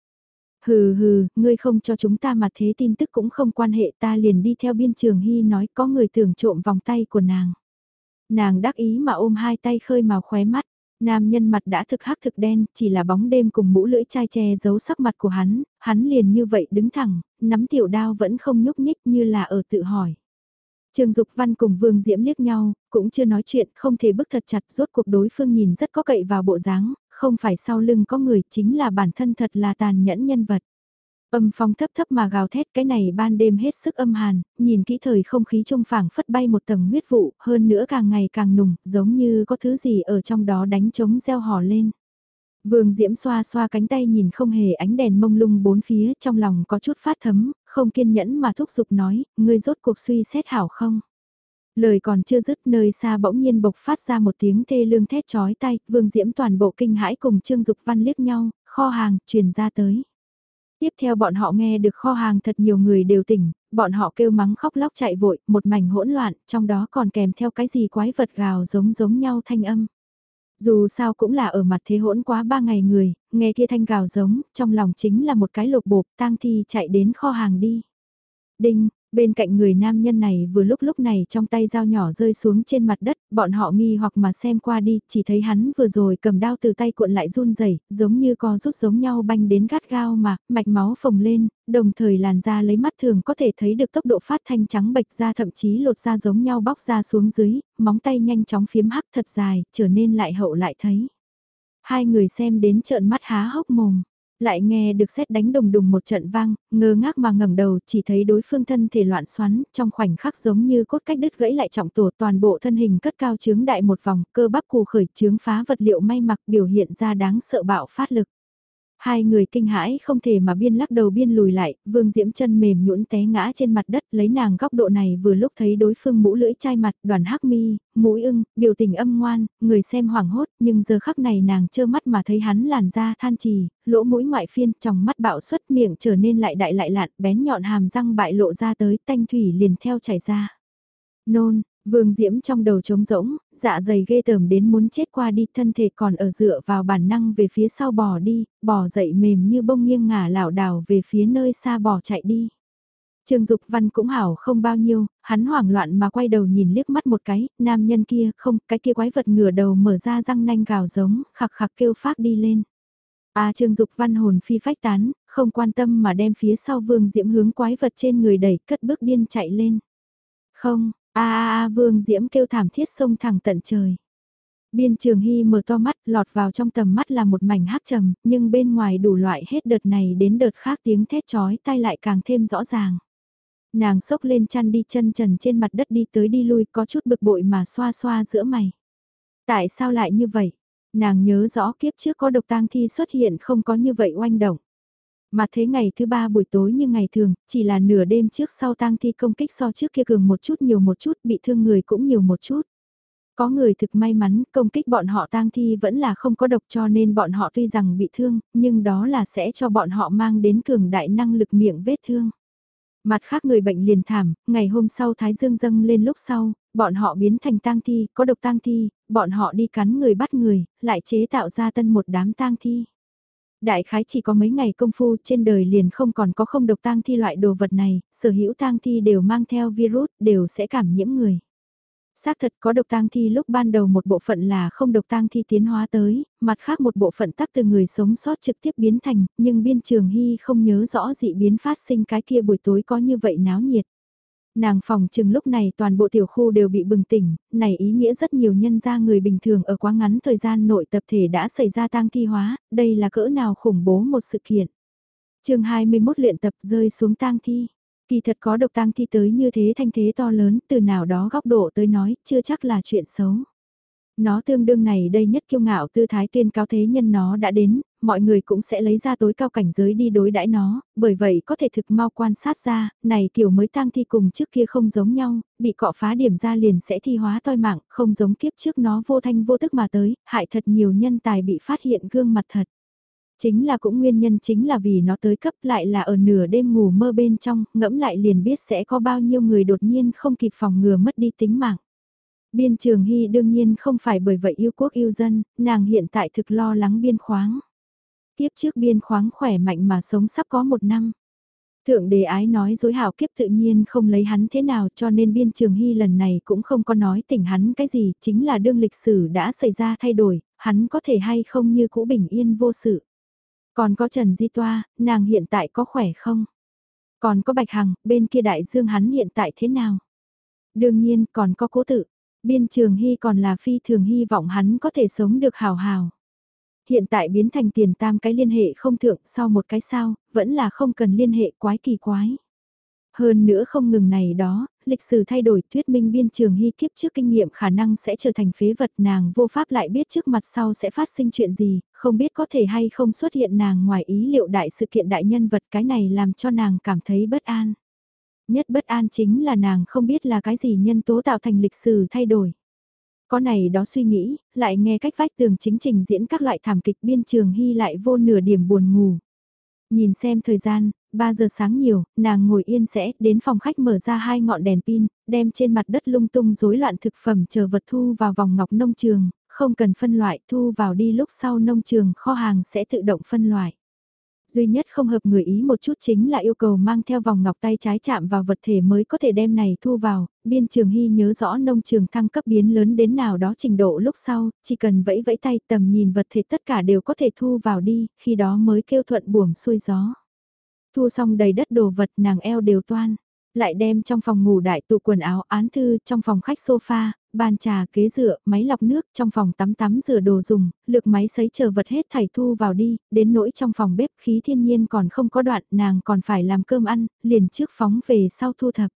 Hừ hừ, ngươi không cho chúng ta mà thế tin tức cũng không quan hệ ta liền đi theo biên trường hy nói có người tưởng trộm vòng tay của nàng. Nàng đắc ý mà ôm hai tay khơi màu khóe mắt. Nam nhân mặt đã thực hắc thực đen, chỉ là bóng đêm cùng mũ lưỡi chai che giấu sắc mặt của hắn, hắn liền như vậy đứng thẳng, nắm tiểu đao vẫn không nhúc nhích như là ở tự hỏi. Trương Dục Văn cùng Vương Diễm liếc nhau, cũng chưa nói chuyện, không thể bức thật chặt, rốt cuộc đối phương nhìn rất có cậy vào bộ dáng, không phải sau lưng có người, chính là bản thân thật là tàn nhẫn nhân vật. Âm phong thấp thấp mà gào thét cái này ban đêm hết sức âm hàn, nhìn kỹ thời không khí trung phảng phất bay một tầng huyết vụ, hơn nữa càng ngày càng nùng, giống như có thứ gì ở trong đó đánh trống reo hò lên. Vương Diễm xoa xoa cánh tay nhìn không hề ánh đèn mông lung bốn phía, trong lòng có chút phát thấm, không kiên nhẫn mà thúc giục nói, ngươi rốt cuộc suy xét hảo không? Lời còn chưa dứt nơi xa bỗng nhiên bộc phát ra một tiếng thê lương thét chói tay, Vương Diễm toàn bộ kinh hãi cùng Trương Dục Văn liếc nhau, kho hàng, truyền ra tới. Tiếp theo bọn họ nghe được kho hàng thật nhiều người đều tỉnh, bọn họ kêu mắng khóc lóc chạy vội, một mảnh hỗn loạn, trong đó còn kèm theo cái gì quái vật gào giống giống nhau thanh âm. Dù sao cũng là ở mặt thế hỗn quá ba ngày người, nghe kia thanh gào giống, trong lòng chính là một cái lột bột, tang thi chạy đến kho hàng đi. Đinh, Bên cạnh người nam nhân này vừa lúc lúc này trong tay dao nhỏ rơi xuống trên mặt đất, bọn họ nghi hoặc mà xem qua đi, chỉ thấy hắn vừa rồi cầm đao từ tay cuộn lại run rẩy giống như co rút giống nhau banh đến gắt gao mà, mạch máu phồng lên, đồng thời làn da lấy mắt thường có thể thấy được tốc độ phát thanh trắng bạch ra thậm chí lột da giống nhau bóc ra xuống dưới, móng tay nhanh chóng phiếm hắc thật dài, trở nên lại hậu lại thấy. Hai người xem đến trợn mắt há hốc mồm. Lại nghe được xét đánh đùng đùng một trận vang, ngơ ngác mà ngẩng đầu chỉ thấy đối phương thân thể loạn xoắn, trong khoảnh khắc giống như cốt cách đứt gãy lại trọng tổ toàn bộ thân hình cất cao chướng đại một vòng, cơ bắp cù khởi chướng phá vật liệu may mặc biểu hiện ra đáng sợ bạo phát lực. Hai người kinh hãi không thể mà biên lắc đầu biên lùi lại, vương diễm chân mềm nhũn té ngã trên mặt đất lấy nàng góc độ này vừa lúc thấy đối phương mũ lưỡi chai mặt, đoàn hắc mi, mũi ưng, biểu tình âm ngoan, người xem hoảng hốt, nhưng giờ khắc này nàng trơ mắt mà thấy hắn làn da than trì, lỗ mũi ngoại phiên, trong mắt bạo xuất miệng trở nên lại đại lại lạn, bén nhọn hàm răng bại lộ ra tới, tanh thủy liền theo chảy ra. Nôn, Vương Diễm trong đầu trống rỗng, dạ dày ghê tởm đến muốn chết qua đi thân thể còn ở dựa vào bản năng về phía sau bò đi, bò dậy mềm như bông nghiêng ngả lảo đảo về phía nơi xa bò chạy đi. Trương Dục Văn cũng hảo không bao nhiêu, hắn hoảng loạn mà quay đầu nhìn liếc mắt một cái, nam nhân kia không, cái kia quái vật ngửa đầu mở ra răng nanh gào giống, khặc khặc kêu phát đi lên. À Trương Dục Văn hồn phi phách tán, không quan tâm mà đem phía sau Vương Diễm hướng quái vật trên người đẩy cất bước điên chạy lên. Không, a a a vương diễm kêu thảm thiết sông thẳng tận trời. Biên trường hy mở to mắt lọt vào trong tầm mắt là một mảnh hát trầm, nhưng bên ngoài đủ loại hết đợt này đến đợt khác tiếng thét chói tai lại càng thêm rõ ràng. Nàng sốc lên chăn đi chân trần trên mặt đất đi tới đi lui có chút bực bội mà xoa xoa giữa mày. Tại sao lại như vậy? Nàng nhớ rõ kiếp trước có độc tang thi xuất hiện không có như vậy oanh động. Mà thế ngày thứ ba buổi tối như ngày thường, chỉ là nửa đêm trước sau tang thi công kích so trước kia cường một chút nhiều một chút, bị thương người cũng nhiều một chút. Có người thực may mắn, công kích bọn họ tang thi vẫn là không có độc cho nên bọn họ tuy rằng bị thương, nhưng đó là sẽ cho bọn họ mang đến cường đại năng lực miệng vết thương. Mặt khác người bệnh liền thảm, ngày hôm sau Thái Dương dâng lên lúc sau, bọn họ biến thành tang thi, có độc tang thi, bọn họ đi cắn người bắt người, lại chế tạo ra tân một đám tang thi. Đại khái chỉ có mấy ngày công phu trên đời liền không còn có không độc tang thi loại đồ vật này, sở hữu tang thi đều mang theo virus, đều sẽ cảm nhiễm người. Xác thật có độc tang thi lúc ban đầu một bộ phận là không độc tang thi tiến hóa tới, mặt khác một bộ phận tắc từ người sống sót trực tiếp biến thành, nhưng biên trường hy không nhớ rõ dị biến phát sinh cái kia buổi tối có như vậy náo nhiệt. Nàng phòng chừng lúc này toàn bộ tiểu khu đều bị bừng tỉnh, này ý nghĩa rất nhiều nhân gia người bình thường ở quá ngắn thời gian nội tập thể đã xảy ra tang thi hóa, đây là cỡ nào khủng bố một sự kiện. chương 21 luyện tập rơi xuống tang thi. Kỳ thật có độc tang thi tới như thế thanh thế to lớn, từ nào đó góc độ tới nói, chưa chắc là chuyện xấu. Nó tương đương này đây nhất kiêu ngạo tư thái tuyên cao thế nhân nó đã đến, mọi người cũng sẽ lấy ra tối cao cảnh giới đi đối đãi nó, bởi vậy có thể thực mau quan sát ra, này kiểu mới tang thi cùng trước kia không giống nhau, bị cọ phá điểm ra liền sẽ thi hóa toi mạng, không giống kiếp trước nó vô thanh vô tức mà tới, hại thật nhiều nhân tài bị phát hiện gương mặt thật. Chính là cũng nguyên nhân chính là vì nó tới cấp lại là ở nửa đêm ngủ mơ bên trong, ngẫm lại liền biết sẽ có bao nhiêu người đột nhiên không kịp phòng ngừa mất đi tính mạng. Biên trường hy đương nhiên không phải bởi vậy yêu quốc yêu dân, nàng hiện tại thực lo lắng biên khoáng. Tiếp trước biên khoáng khỏe mạnh mà sống sắp có một năm. Thượng đế ái nói dối hảo kiếp tự nhiên không lấy hắn thế nào cho nên biên trường hy lần này cũng không có nói tỉnh hắn cái gì, chính là đương lịch sử đã xảy ra thay đổi, hắn có thể hay không như cũ bình yên vô sự. Còn có Trần Di Toa, nàng hiện tại có khỏe không? Còn có Bạch Hằng, bên kia đại dương hắn hiện tại thế nào? Đương nhiên còn có cố tự, biên trường hy còn là phi thường hy vọng hắn có thể sống được hào hào. Hiện tại biến thành tiền tam cái liên hệ không thượng sau một cái sao, vẫn là không cần liên hệ quái kỳ quái. Hơn nữa không ngừng này đó, lịch sử thay đổi thuyết minh biên trường hy kiếp trước kinh nghiệm khả năng sẽ trở thành phế vật nàng vô pháp lại biết trước mặt sau sẽ phát sinh chuyện gì, không biết có thể hay không xuất hiện nàng ngoài ý liệu đại sự kiện đại nhân vật cái này làm cho nàng cảm thấy bất an. Nhất bất an chính là nàng không biết là cái gì nhân tố tạo thành lịch sử thay đổi. Có này đó suy nghĩ, lại nghe cách vách tường chính trình diễn các loại thảm kịch biên trường hy lại vô nửa điểm buồn ngủ. Nhìn xem thời gian, 3 giờ sáng nhiều, nàng ngồi yên sẽ đến phòng khách mở ra hai ngọn đèn pin, đem trên mặt đất lung tung rối loạn thực phẩm chờ vật thu vào vòng ngọc nông trường, không cần phân loại thu vào đi lúc sau nông trường kho hàng sẽ tự động phân loại. Duy nhất không hợp người ý một chút chính là yêu cầu mang theo vòng ngọc tay trái chạm vào vật thể mới có thể đem này thu vào, biên trường hy nhớ rõ nông trường thăng cấp biến lớn đến nào đó trình độ lúc sau, chỉ cần vẫy vẫy tay tầm nhìn vật thể tất cả đều có thể thu vào đi, khi đó mới kêu thuận buồm xuôi gió. Thu xong đầy đất đồ vật nàng eo đều toan lại đem trong phòng ngủ đại tụ quần áo án thư trong phòng khách sofa, bàn trà kế dựa, máy lọc nước trong phòng tắm tắm rửa đồ dùng, lược máy sấy chờ vật hết thảy thu vào đi, đến nỗi trong phòng bếp khí thiên nhiên còn không có đoạn nàng còn phải làm cơm ăn, liền trước phóng về sau thu thập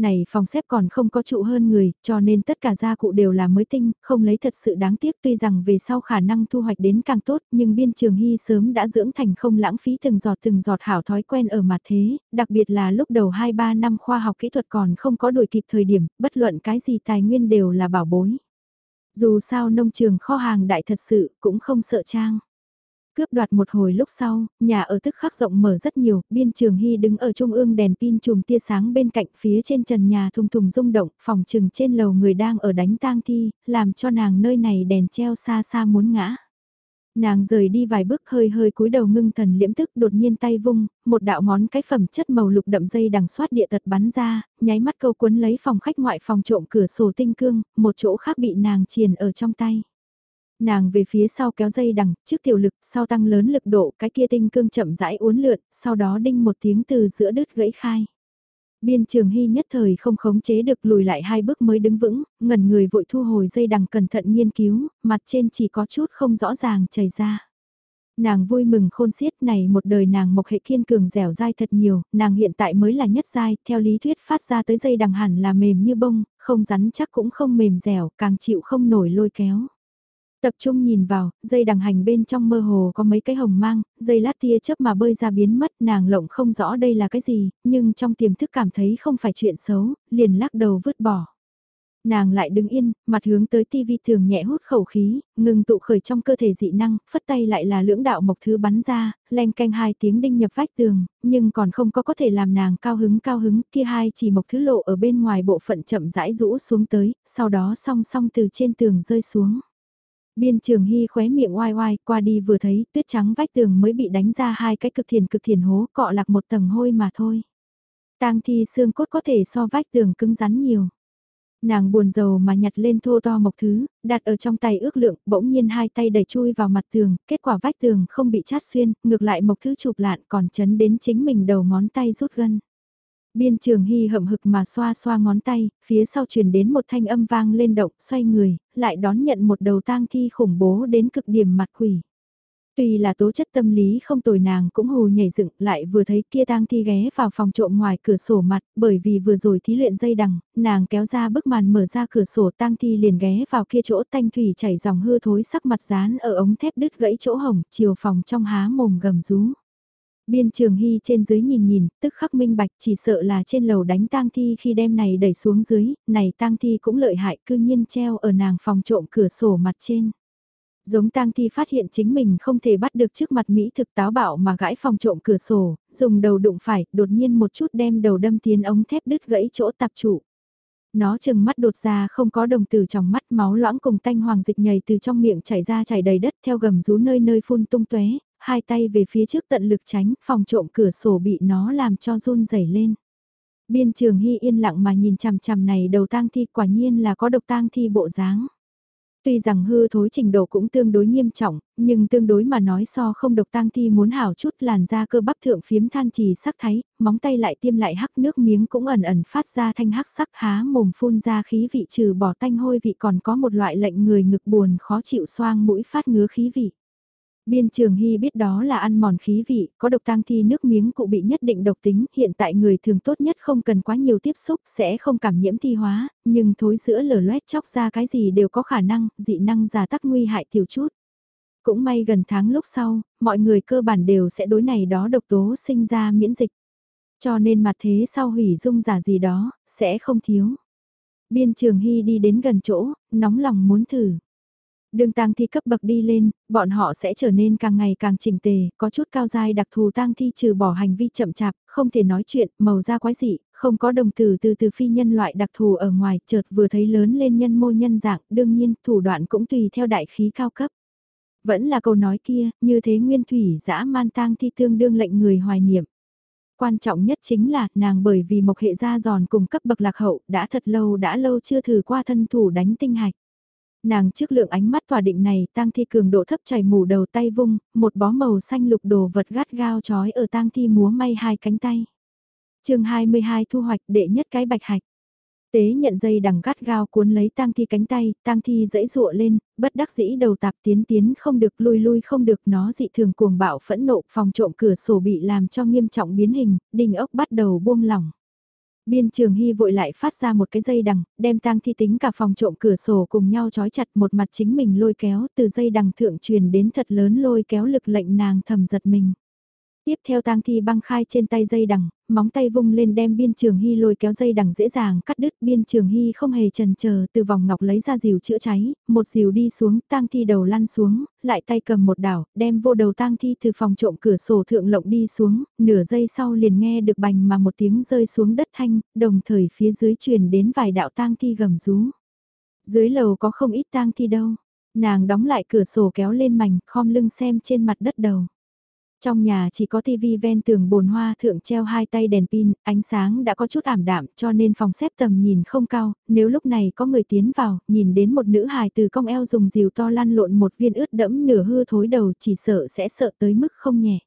này phòng xếp còn không có trụ hơn người, cho nên tất cả gia cụ đều là mới tinh, không lấy thật sự đáng tiếc tuy rằng về sau khả năng thu hoạch đến càng tốt, nhưng biên trường hy sớm đã dưỡng thành không lãng phí từng giọt từng giọt hảo thói quen ở mặt thế, đặc biệt là lúc đầu 2-3 năm khoa học kỹ thuật còn không có đổi kịp thời điểm, bất luận cái gì tài nguyên đều là bảo bối. Dù sao nông trường kho hàng đại thật sự cũng không sợ trang. Cướp đoạt một hồi lúc sau, nhà ở tức khắc rộng mở rất nhiều, biên trường hy đứng ở trung ương đèn pin chùm tia sáng bên cạnh phía trên trần nhà thùng thùng rung động, phòng trừng trên lầu người đang ở đánh tang thi, làm cho nàng nơi này đèn treo xa xa muốn ngã. Nàng rời đi vài bước hơi hơi cúi đầu ngưng thần liễm tức đột nhiên tay vung, một đạo ngón cái phẩm chất màu lục đậm dây đằng xoát địa tật bắn ra, nháy mắt câu cuốn lấy phòng khách ngoại phòng trộm cửa sổ tinh cương, một chỗ khác bị nàng triền ở trong tay. Nàng về phía sau kéo dây đằng, trước tiểu lực, sau tăng lớn lực độ, cái kia tinh cương chậm rãi uốn lượn, sau đó đinh một tiếng từ giữa đứt gãy khai. Biên trường hy nhất thời không khống chế được lùi lại hai bước mới đứng vững, ngẩn người vội thu hồi dây đằng cẩn thận nghiên cứu, mặt trên chỉ có chút không rõ ràng chảy ra. Nàng vui mừng khôn xiết này một đời nàng mộc hệ kiên cường dẻo dai thật nhiều, nàng hiện tại mới là nhất dai, theo lý thuyết phát ra tới dây đằng hẳn là mềm như bông, không rắn chắc cũng không mềm dẻo, càng chịu không nổi lôi kéo. Tập trung nhìn vào, dây đằng hành bên trong mơ hồ có mấy cái hồng mang, dây lát tia chớp mà bơi ra biến mất nàng lộng không rõ đây là cái gì, nhưng trong tiềm thức cảm thấy không phải chuyện xấu, liền lắc đầu vứt bỏ. Nàng lại đứng yên, mặt hướng tới tivi thường nhẹ hút khẩu khí, ngừng tụ khởi trong cơ thể dị năng, phất tay lại là lưỡng đạo mộc thứ bắn ra, len canh hai tiếng đinh nhập vách tường, nhưng còn không có có thể làm nàng cao hứng cao hứng, kia hai chỉ mộc thứ lộ ở bên ngoài bộ phận chậm rãi rũ xuống tới, sau đó song song từ trên tường rơi xuống. Biên trường hy khóe miệng oai oai qua đi vừa thấy tuyết trắng vách tường mới bị đánh ra hai cái cực thiền cực thiền hố cọ lạc một tầng hôi mà thôi. tang thi xương cốt có thể so vách tường cứng rắn nhiều. Nàng buồn rầu mà nhặt lên thô to mộc thứ, đặt ở trong tay ước lượng, bỗng nhiên hai tay đẩy chui vào mặt tường, kết quả vách tường không bị chát xuyên, ngược lại mộc thứ chụp lạn còn chấn đến chính mình đầu ngón tay rút gân. Biên trường hy hậm hực mà xoa xoa ngón tay, phía sau truyền đến một thanh âm vang lên động, xoay người, lại đón nhận một đầu tang thi khủng bố đến cực điểm mặt quỷ. Tuy là tố chất tâm lý không tồi nàng cũng hù nhảy dựng lại vừa thấy kia tang thi ghé vào phòng trộm ngoài cửa sổ mặt bởi vì vừa rồi thí luyện dây đằng, nàng kéo ra bức màn mở ra cửa sổ tang thi liền ghé vào kia chỗ tanh thủy chảy dòng hư thối sắc mặt dán ở ống thép đứt gãy chỗ hồng chiều phòng trong há mồm gầm rú. Biên trường hy trên dưới nhìn nhìn, tức khắc minh bạch chỉ sợ là trên lầu đánh tang thi khi đem này đẩy xuống dưới, này tang thi cũng lợi hại cư nhiên treo ở nàng phòng trộm cửa sổ mặt trên. Giống tang thi phát hiện chính mình không thể bắt được trước mặt Mỹ thực táo bạo mà gãi phòng trộm cửa sổ, dùng đầu đụng phải, đột nhiên một chút đem đầu đâm tiến ống thép đứt gãy chỗ tạp trụ. Nó chừng mắt đột ra không có đồng tử trong mắt máu loãng cùng tanh hoàng dịch nhầy từ trong miệng chảy ra chảy đầy đất theo gầm rú nơi nơi phun tung tóe hai tay về phía trước tận lực tránh phòng trộm cửa sổ bị nó làm cho run rẩy lên. Biên trường hy yên lặng mà nhìn chằm chằm này đầu tang thi quả nhiên là có độc tang thi bộ dáng. Tuy rằng hư thối trình độ cũng tương đối nghiêm trọng, nhưng tương đối mà nói so không độc tang thi muốn hảo chút làn da cơ bắp thượng phiếm than trì sắc thái, móng tay lại tiêm lại hắc nước miếng cũng ẩn ẩn phát ra thanh hắc sắc há mồm phun ra khí vị trừ bỏ tanh hôi vị còn có một loại lệnh người ngực buồn khó chịu xoang mũi phát ngứa khí vị. Biên trường hy biết đó là ăn mòn khí vị, có độc tang thi nước miếng cụ bị nhất định độc tính, hiện tại người thường tốt nhất không cần quá nhiều tiếp xúc sẽ không cảm nhiễm thi hóa, nhưng thối giữa lở loét chóc ra cái gì đều có khả năng, dị năng giả tắc nguy hại tiểu chút. Cũng may gần tháng lúc sau, mọi người cơ bản đều sẽ đối này đó độc tố sinh ra miễn dịch. Cho nên mặt thế sau hủy dung giả gì đó, sẽ không thiếu. Biên trường hy đi đến gần chỗ, nóng lòng muốn thử. Đường tang thi cấp bậc đi lên, bọn họ sẽ trở nên càng ngày càng chỉnh tề, có chút cao dai đặc thù tang thi trừ bỏ hành vi chậm chạp, không thể nói chuyện, màu da quái dị, không có đồng từ từ từ phi nhân loại đặc thù ở ngoài, chợt vừa thấy lớn lên nhân mô nhân dạng, đương nhiên, thủ đoạn cũng tùy theo đại khí cao cấp. Vẫn là câu nói kia, như thế nguyên thủy dã man tang thi tương đương lệnh người hoài niệm. Quan trọng nhất chính là, nàng bởi vì mộc hệ gia giòn cùng cấp bậc lạc hậu, đã thật lâu đã lâu chưa thử qua thân thủ đánh tinh hạch. Nàng trước lượng ánh mắt tỏa định này, tang thi cường độ thấp chảy mù đầu tay vung, một bó màu xanh lục đồ vật gắt gao trói ở tang thi múa may hai cánh tay. chương 22 thu hoạch đệ nhất cái bạch hạch. Tế nhận dây đằng gắt gao cuốn lấy tang thi cánh tay, tang thi dẫy dụa lên, bất đắc dĩ đầu tạp tiến tiến không được lui lui không được nó dị thường cuồng bạo phẫn nộ phòng trộm cửa sổ bị làm cho nghiêm trọng biến hình, đình ốc bắt đầu buông lỏng. Biên trường hy vội lại phát ra một cái dây đằng, đem tang thi tính cả phòng trộm cửa sổ cùng nhau trói chặt một mặt chính mình lôi kéo từ dây đằng thượng truyền đến thật lớn lôi kéo lực lệnh nàng thầm giật mình. Tiếp theo tang thi băng khai trên tay dây đằng, móng tay vung lên đem biên trường hy lôi kéo dây đằng dễ dàng cắt đứt biên trường hy không hề trần chờ từ vòng ngọc lấy ra dìu chữa cháy, một dìu đi xuống tang thi đầu lăn xuống, lại tay cầm một đảo, đem vô đầu tang thi từ phòng trộm cửa sổ thượng lộng đi xuống, nửa giây sau liền nghe được bành mà một tiếng rơi xuống đất thanh, đồng thời phía dưới truyền đến vài đạo tang thi gầm rú. Dưới lầu có không ít tang thi đâu, nàng đóng lại cửa sổ kéo lên mảnh, khom lưng xem trên mặt đất đầu. Trong nhà chỉ có tivi ven tường bồn hoa thượng treo hai tay đèn pin, ánh sáng đã có chút ảm đạm cho nên phòng xếp tầm nhìn không cao, nếu lúc này có người tiến vào, nhìn đến một nữ hài từ cong eo dùng dìu to lăn lộn một viên ướt đẫm nửa hư thối đầu chỉ sợ sẽ sợ tới mức không nhẹ.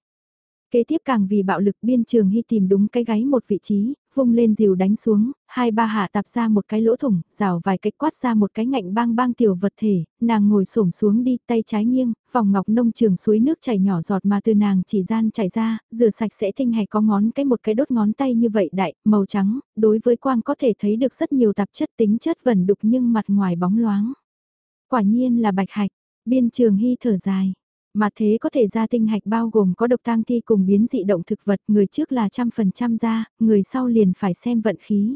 Kế tiếp càng vì bạo lực biên trường hy tìm đúng cái gáy một vị trí, vung lên dìu đánh xuống, hai ba hạ tạp ra một cái lỗ thủng, rào vài cách quát ra một cái ngạnh bang bang tiểu vật thể, nàng ngồi xổm xuống đi, tay trái nghiêng, vòng ngọc nông trường suối nước chảy nhỏ giọt mà từ nàng chỉ gian chảy ra, rửa sạch sẽ tinh hay có ngón cái một cái đốt ngón tay như vậy đại, màu trắng, đối với quang có thể thấy được rất nhiều tạp chất tính chất vẩn đục nhưng mặt ngoài bóng loáng. Quả nhiên là bạch hạch, biên trường hy thở dài. Mà thế có thể ra tinh hạch bao gồm có độc tang thi cùng biến dị động thực vật, người trước là trăm phần trăm ra, người sau liền phải xem vận khí.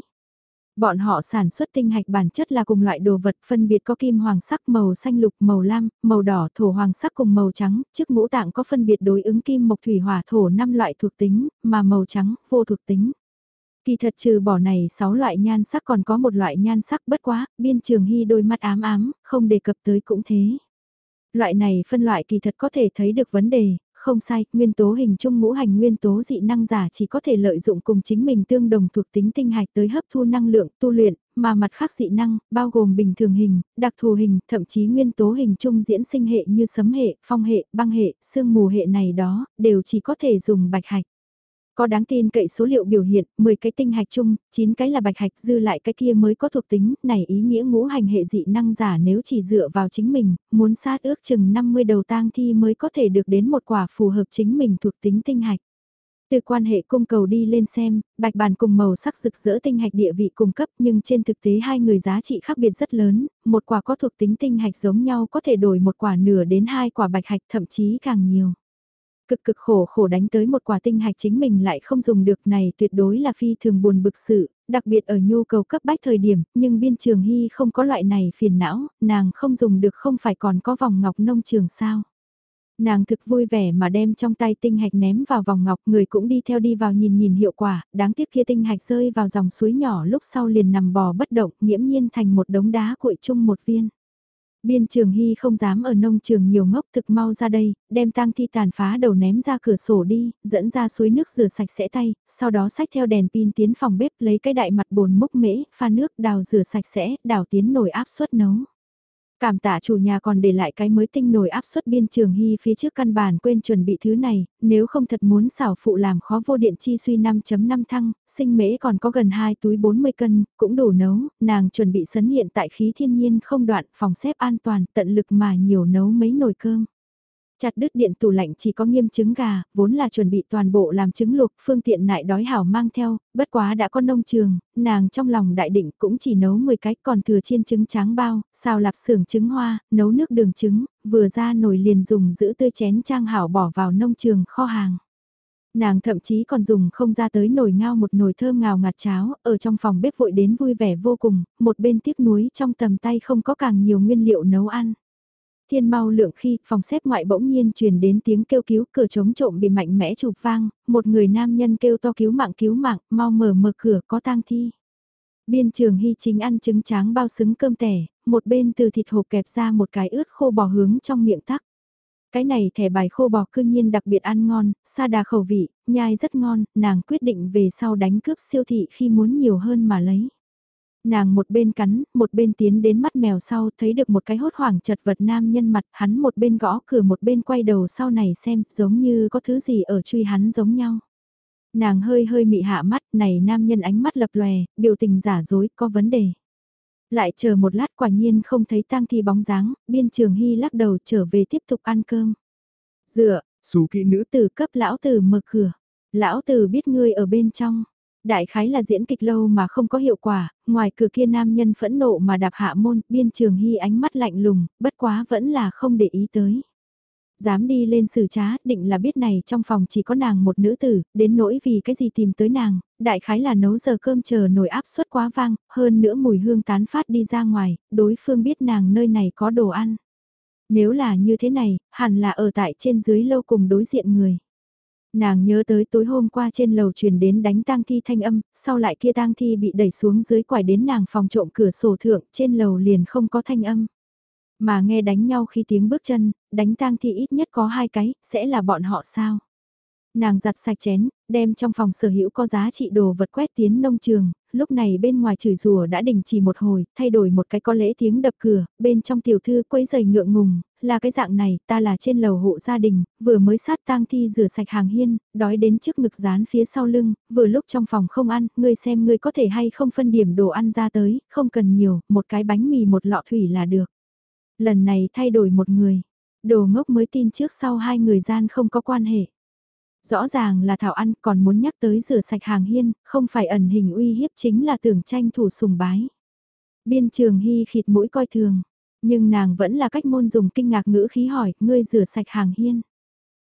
Bọn họ sản xuất tinh hạch bản chất là cùng loại đồ vật phân biệt có kim hoàng sắc màu xanh lục màu lam, màu đỏ thổ hoàng sắc cùng màu trắng, trước ngũ tạng có phân biệt đối ứng kim mộc thủy hỏa thổ 5 loại thuộc tính, mà màu trắng vô thuộc tính. Kỳ thật trừ bỏ này 6 loại nhan sắc còn có một loại nhan sắc bất quá, biên trường hy đôi mắt ám ám, không đề cập tới cũng thế. Loại này phân loại kỳ thật có thể thấy được vấn đề, không sai, nguyên tố hình chung ngũ hành nguyên tố dị năng giả chỉ có thể lợi dụng cùng chính mình tương đồng thuộc tính tinh hạch tới hấp thu năng lượng tu luyện, mà mặt khác dị năng, bao gồm bình thường hình, đặc thù hình, thậm chí nguyên tố hình chung diễn sinh hệ như sấm hệ, phong hệ, băng hệ, sương mù hệ này đó, đều chỉ có thể dùng bạch hạch. Có đáng tin cậy số liệu biểu hiện, 10 cái tinh hạch chung, 9 cái là bạch hạch dư lại cái kia mới có thuộc tính, này ý nghĩa ngũ hành hệ dị năng giả nếu chỉ dựa vào chính mình, muốn sát ước chừng 50 đầu tang thi mới có thể được đến một quả phù hợp chính mình thuộc tính tinh hạch. Từ quan hệ cung cầu đi lên xem, bạch bàn cùng màu sắc rực rỡ tinh hạch địa vị cung cấp nhưng trên thực tế hai người giá trị khác biệt rất lớn, một quả có thuộc tính tinh hạch giống nhau có thể đổi một quả nửa đến hai quả bạch hạch thậm chí càng nhiều. Cực cực khổ khổ đánh tới một quả tinh hạch chính mình lại không dùng được này tuyệt đối là phi thường buồn bực sự, đặc biệt ở nhu cầu cấp bách thời điểm, nhưng biên trường hy không có loại này phiền não, nàng không dùng được không phải còn có vòng ngọc nông trường sao. Nàng thực vui vẻ mà đem trong tay tinh hạch ném vào vòng ngọc người cũng đi theo đi vào nhìn nhìn hiệu quả, đáng tiếc kia tinh hạch rơi vào dòng suối nhỏ lúc sau liền nằm bò bất động, nghiễm nhiên thành một đống đá cuội chung một viên. Biên trường hy không dám ở nông trường nhiều ngốc thực mau ra đây, đem tang thi tàn phá đầu ném ra cửa sổ đi, dẫn ra suối nước rửa sạch sẽ tay, sau đó xách theo đèn pin tiến phòng bếp lấy cái đại mặt bồn múc mễ, pha nước đào rửa sạch sẽ, đào tiến nồi áp suất nấu. Cảm tạ chủ nhà còn để lại cái mới tinh nồi áp suất biên trường hy phía trước căn bản quên chuẩn bị thứ này, nếu không thật muốn xảo phụ làm khó vô điện chi suy 5.5 thăng, sinh mễ còn có gần 2 túi 40 cân, cũng đủ nấu, nàng chuẩn bị sấn hiện tại khí thiên nhiên không đoạn, phòng xếp an toàn, tận lực mà nhiều nấu mấy nồi cơm. Chặt đứt điện tủ lạnh chỉ có nghiêm trứng gà, vốn là chuẩn bị toàn bộ làm trứng luộc, phương tiện nại đói hảo mang theo, bất quá đã có nông trường, nàng trong lòng đại định cũng chỉ nấu 10 cái còn thừa chiên trứng tráng bao, xào lạp xưởng trứng hoa, nấu nước đường trứng, vừa ra nồi liền dùng giữ tươi chén trang hảo bỏ vào nông trường kho hàng. Nàng thậm chí còn dùng không ra tới nồi ngao một nồi thơm ngào ngạt cháo, ở trong phòng bếp vội đến vui vẻ vô cùng, một bên tiếc nuối trong tầm tay không có càng nhiều nguyên liệu nấu ăn. Thiên mau lượng khi phòng xếp ngoại bỗng nhiên truyền đến tiếng kêu cứu cửa chống trộm bị mạnh mẽ chụp vang, một người nam nhân kêu to cứu mạng cứu mạng, mau mở mở cửa có tang thi. Biên trường hy chính ăn trứng tráng bao xứng cơm tẻ, một bên từ thịt hộp kẹp ra một cái ướt khô bò hướng trong miệng tắc. Cái này thẻ bài khô bò cương nhiên đặc biệt ăn ngon, sa đà khẩu vị, nhai rất ngon, nàng quyết định về sau đánh cướp siêu thị khi muốn nhiều hơn mà lấy. Nàng một bên cắn, một bên tiến đến mắt mèo sau thấy được một cái hốt hoảng chật vật nam nhân mặt hắn một bên gõ cửa một bên quay đầu sau này xem giống như có thứ gì ở truy hắn giống nhau. Nàng hơi hơi mị hạ mắt này nam nhân ánh mắt lập lòe, biểu tình giả dối có vấn đề. Lại chờ một lát quả nhiên không thấy tang thi bóng dáng, biên trường hy lắc đầu trở về tiếp tục ăn cơm. Dựa, xú kỹ nữ tử cấp lão tử mở cửa. Lão tử biết ngươi ở bên trong. Đại khái là diễn kịch lâu mà không có hiệu quả, ngoài cửa kia nam nhân phẫn nộ mà đạp hạ môn, biên trường hy ánh mắt lạnh lùng, bất quá vẫn là không để ý tới. Dám đi lên xử trá, định là biết này trong phòng chỉ có nàng một nữ tử, đến nỗi vì cái gì tìm tới nàng, đại khái là nấu giờ cơm chờ nồi áp suất quá vang, hơn nữa mùi hương tán phát đi ra ngoài, đối phương biết nàng nơi này có đồ ăn. Nếu là như thế này, hẳn là ở tại trên dưới lâu cùng đối diện người. Nàng nhớ tới tối hôm qua trên lầu truyền đến đánh tang thi thanh âm, sau lại kia tang thi bị đẩy xuống dưới quải đến nàng phòng trộm cửa sổ thượng, trên lầu liền không có thanh âm. Mà nghe đánh nhau khi tiếng bước chân, đánh tang thi ít nhất có hai cái, sẽ là bọn họ sao? Nàng giặt sạch chén, đem trong phòng sở hữu có giá trị đồ vật quét tiến nông trường, lúc này bên ngoài chửi rùa đã đình chỉ một hồi, thay đổi một cái có lễ tiếng đập cửa, bên trong tiểu thư quấy giày ngượng ngùng, là cái dạng này, ta là trên lầu hộ gia đình, vừa mới sát tang thi rửa sạch hàng hiên, đói đến trước ngực dán phía sau lưng, vừa lúc trong phòng không ăn, ngươi xem ngươi có thể hay không phân điểm đồ ăn ra tới, không cần nhiều, một cái bánh mì một lọ thủy là được. Lần này thay đổi một người, đồ ngốc mới tin trước sau hai người gian không có quan hệ. Rõ ràng là Thảo Ăn còn muốn nhắc tới rửa sạch hàng hiên, không phải ẩn hình uy hiếp chính là tưởng tranh thủ sùng bái. Biên trường hy khịt mũi coi thường, nhưng nàng vẫn là cách môn dùng kinh ngạc ngữ khí hỏi, ngươi rửa sạch hàng hiên.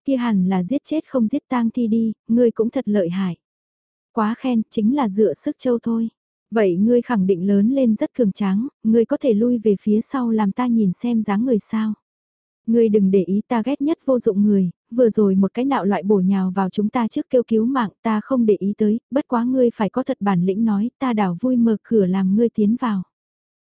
Kia hẳn là giết chết không giết tang thi đi, ngươi cũng thật lợi hại. Quá khen, chính là dựa sức châu thôi. Vậy ngươi khẳng định lớn lên rất cường tráng, ngươi có thể lui về phía sau làm ta nhìn xem dáng người sao. Ngươi đừng để ý ta ghét nhất vô dụng người, vừa rồi một cái nạo loại bổ nhào vào chúng ta trước kêu cứu mạng ta không để ý tới, bất quá ngươi phải có thật bản lĩnh nói ta đảo vui mở cửa làm ngươi tiến vào.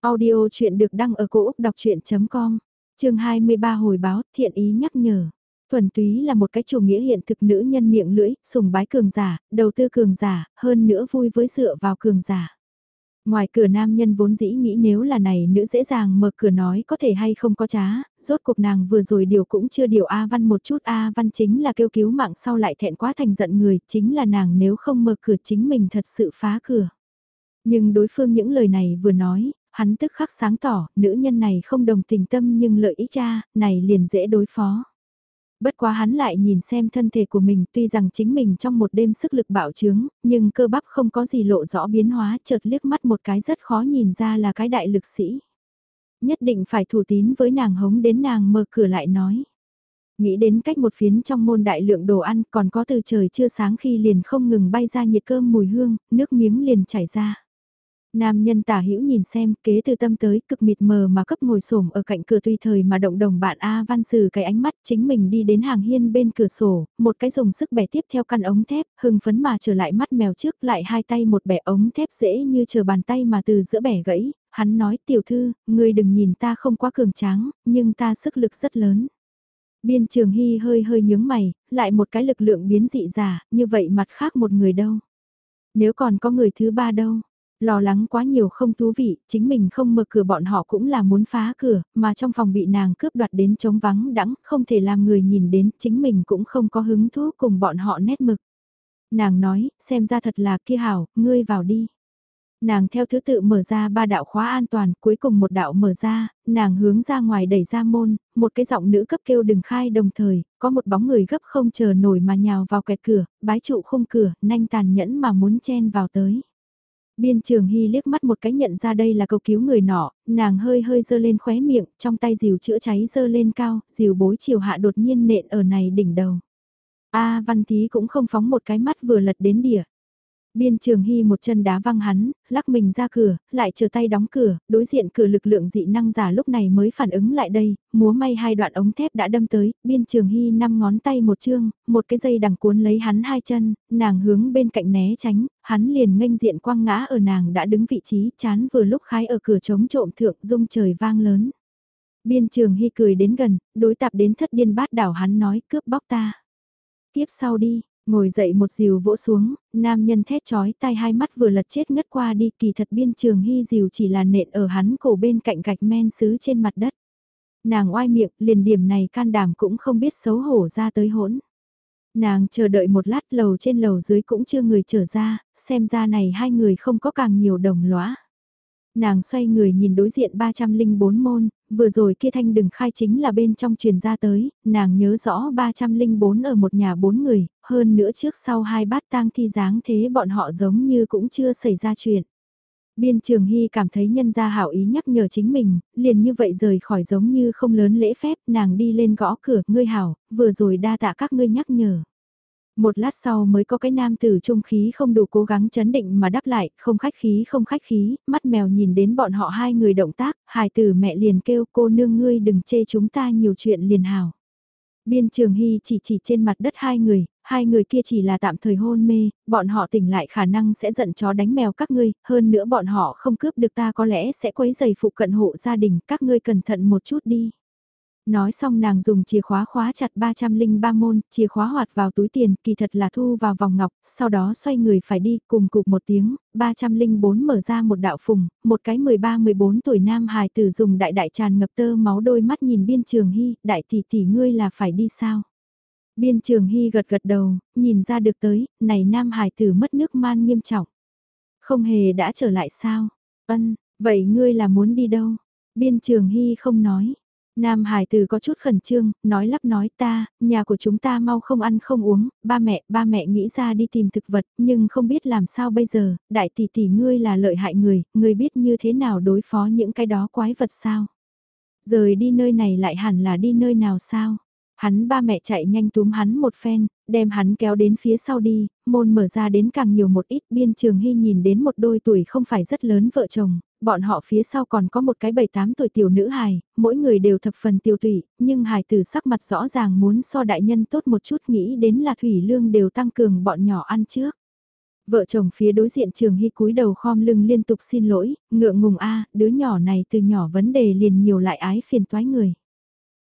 Audio chuyện được đăng ở cổ Úc đọc chuyện.com, trường 23 hồi báo thiện ý nhắc nhở. Thuần túy là một cái chủ nghĩa hiện thực nữ nhân miệng lưỡi, sùng bái cường giả, đầu tư cường giả, hơn nữa vui với dựa vào cường giả. Ngoài cửa nam nhân vốn dĩ nghĩ nếu là này nữ dễ dàng mở cửa nói có thể hay không có trá, rốt cuộc nàng vừa rồi điều cũng chưa điều A Văn một chút A Văn chính là kêu cứu mạng sau lại thẹn quá thành giận người, chính là nàng nếu không mở cửa chính mình thật sự phá cửa. Nhưng đối phương những lời này vừa nói, hắn tức khắc sáng tỏ, nữ nhân này không đồng tình tâm nhưng lợi ích cha, này liền dễ đối phó. Bất quá hắn lại nhìn xem thân thể của mình tuy rằng chính mình trong một đêm sức lực bạo trướng, nhưng cơ bắp không có gì lộ rõ biến hóa chợt liếc mắt một cái rất khó nhìn ra là cái đại lực sĩ. Nhất định phải thủ tín với nàng hống đến nàng mở cửa lại nói. Nghĩ đến cách một phiến trong môn đại lượng đồ ăn còn có từ trời chưa sáng khi liền không ngừng bay ra nhiệt cơm mùi hương, nước miếng liền chảy ra. Nam nhân tả hữu nhìn xem, kế từ tâm tới, cực mịt mờ mà cấp ngồi xổm ở cạnh cửa tùy thời mà động đồng bạn A văn sử cái ánh mắt chính mình đi đến hàng hiên bên cửa sổ, một cái dùng sức bẻ tiếp theo căn ống thép, hưng phấn mà trở lại mắt mèo trước lại hai tay một bẻ ống thép dễ như chờ bàn tay mà từ giữa bẻ gãy, hắn nói tiểu thư, ngươi đừng nhìn ta không quá cường tráng, nhưng ta sức lực rất lớn. Biên trường hy hơi hơi nhướng mày, lại một cái lực lượng biến dị giả, như vậy mặt khác một người đâu. Nếu còn có người thứ ba đâu, Lo lắng quá nhiều không thú vị, chính mình không mở cửa bọn họ cũng là muốn phá cửa, mà trong phòng bị nàng cướp đoạt đến trống vắng đắng, không thể làm người nhìn đến, chính mình cũng không có hứng thú cùng bọn họ nét mực. Nàng nói, xem ra thật là kia hảo, ngươi vào đi. Nàng theo thứ tự mở ra ba đạo khóa an toàn, cuối cùng một đạo mở ra, nàng hướng ra ngoài đẩy ra môn, một cái giọng nữ cấp kêu đừng khai đồng thời, có một bóng người gấp không chờ nổi mà nhào vào kẹt cửa, bái trụ khung cửa, nhanh tàn nhẫn mà muốn chen vào tới. Biên trường hy liếc mắt một cái nhận ra đây là cầu cứu người nọ, nàng hơi hơi dơ lên khóe miệng, trong tay dìu chữa cháy dơ lên cao, dìu bối chiều hạ đột nhiên nện ở này đỉnh đầu. A văn thí cũng không phóng một cái mắt vừa lật đến đỉa. Biên trường hy một chân đá văng hắn, lắc mình ra cửa, lại chờ tay đóng cửa, đối diện cửa lực lượng dị năng giả lúc này mới phản ứng lại đây, múa may hai đoạn ống thép đã đâm tới, biên trường hy năm ngón tay một chương, một cái dây đằng cuốn lấy hắn hai chân, nàng hướng bên cạnh né tránh, hắn liền nghênh diện quăng ngã ở nàng đã đứng vị trí, chán vừa lúc khái ở cửa chống trộm thượng rung trời vang lớn. Biên trường hy cười đến gần, đối tạp đến thất điên bát đảo hắn nói cướp bóc ta. Tiếp sau đi, Ngồi dậy một diều vỗ xuống, nam nhân thét chói tai hai mắt vừa lật chết ngất qua đi kỳ thật biên trường hy diều chỉ là nện ở hắn cổ bên cạnh gạch men xứ trên mặt đất. Nàng oai miệng liền điểm này can đảm cũng không biết xấu hổ ra tới hỗn. Nàng chờ đợi một lát lầu trên lầu dưới cũng chưa người trở ra, xem ra này hai người không có càng nhiều đồng lõa. Nàng xoay người nhìn đối diện 304 môn, vừa rồi kia thanh đừng khai chính là bên trong truyền ra tới, nàng nhớ rõ 304 ở một nhà bốn người, hơn nữa trước sau hai bát tang thi dáng thế bọn họ giống như cũng chưa xảy ra chuyện. Biên Trường Hy cảm thấy nhân gia hảo ý nhắc nhở chính mình, liền như vậy rời khỏi giống như không lớn lễ phép, nàng đi lên gõ cửa, ngươi hảo, vừa rồi đa tạ các ngươi nhắc nhở. Một lát sau mới có cái nam tử trung khí không đủ cố gắng chấn định mà đáp lại, không khách khí không khách khí, mắt mèo nhìn đến bọn họ hai người động tác, hài tử mẹ liền kêu cô nương ngươi đừng chê chúng ta nhiều chuyện liền hào. Biên trường hy chỉ chỉ trên mặt đất hai người, hai người kia chỉ là tạm thời hôn mê, bọn họ tỉnh lại khả năng sẽ giận chó đánh mèo các ngươi, hơn nữa bọn họ không cướp được ta có lẽ sẽ quấy giày phụ cận hộ gia đình, các ngươi cẩn thận một chút đi. Nói xong nàng dùng chìa khóa khóa chặt 303 môn, chìa khóa hoạt vào túi tiền, kỳ thật là thu vào vòng ngọc, sau đó xoay người phải đi, cùng cục một tiếng, 304 mở ra một đạo phùng, một cái 13-14 tuổi nam hài tử dùng đại đại tràn ngập tơ máu đôi mắt nhìn biên trường hy, đại tỷ tỷ ngươi là phải đi sao? Biên trường hy gật gật đầu, nhìn ra được tới, này nam hài tử mất nước man nghiêm trọng. Không hề đã trở lại sao? Ân, vậy ngươi là muốn đi đâu? Biên trường hy không nói. Nam Hải từ có chút khẩn trương, nói lắp nói ta, nhà của chúng ta mau không ăn không uống, ba mẹ, ba mẹ nghĩ ra đi tìm thực vật, nhưng không biết làm sao bây giờ, đại tỷ tỷ ngươi là lợi hại người, ngươi biết như thế nào đối phó những cái đó quái vật sao? Rời đi nơi này lại hẳn là đi nơi nào sao? Hắn ba mẹ chạy nhanh túm hắn một phen, đem hắn kéo đến phía sau đi, môn mở ra đến càng nhiều một ít biên trường hy nhìn đến một đôi tuổi không phải rất lớn vợ chồng, bọn họ phía sau còn có một cái 7-8 tuổi tiểu nữ hài, mỗi người đều thập phần tiêu thủy nhưng hài tử sắc mặt rõ ràng muốn so đại nhân tốt một chút nghĩ đến là thủy lương đều tăng cường bọn nhỏ ăn trước. Vợ chồng phía đối diện trường hy cúi đầu khom lưng liên tục xin lỗi, ngượng ngùng a đứa nhỏ này từ nhỏ vấn đề liền nhiều lại ái phiền toái người.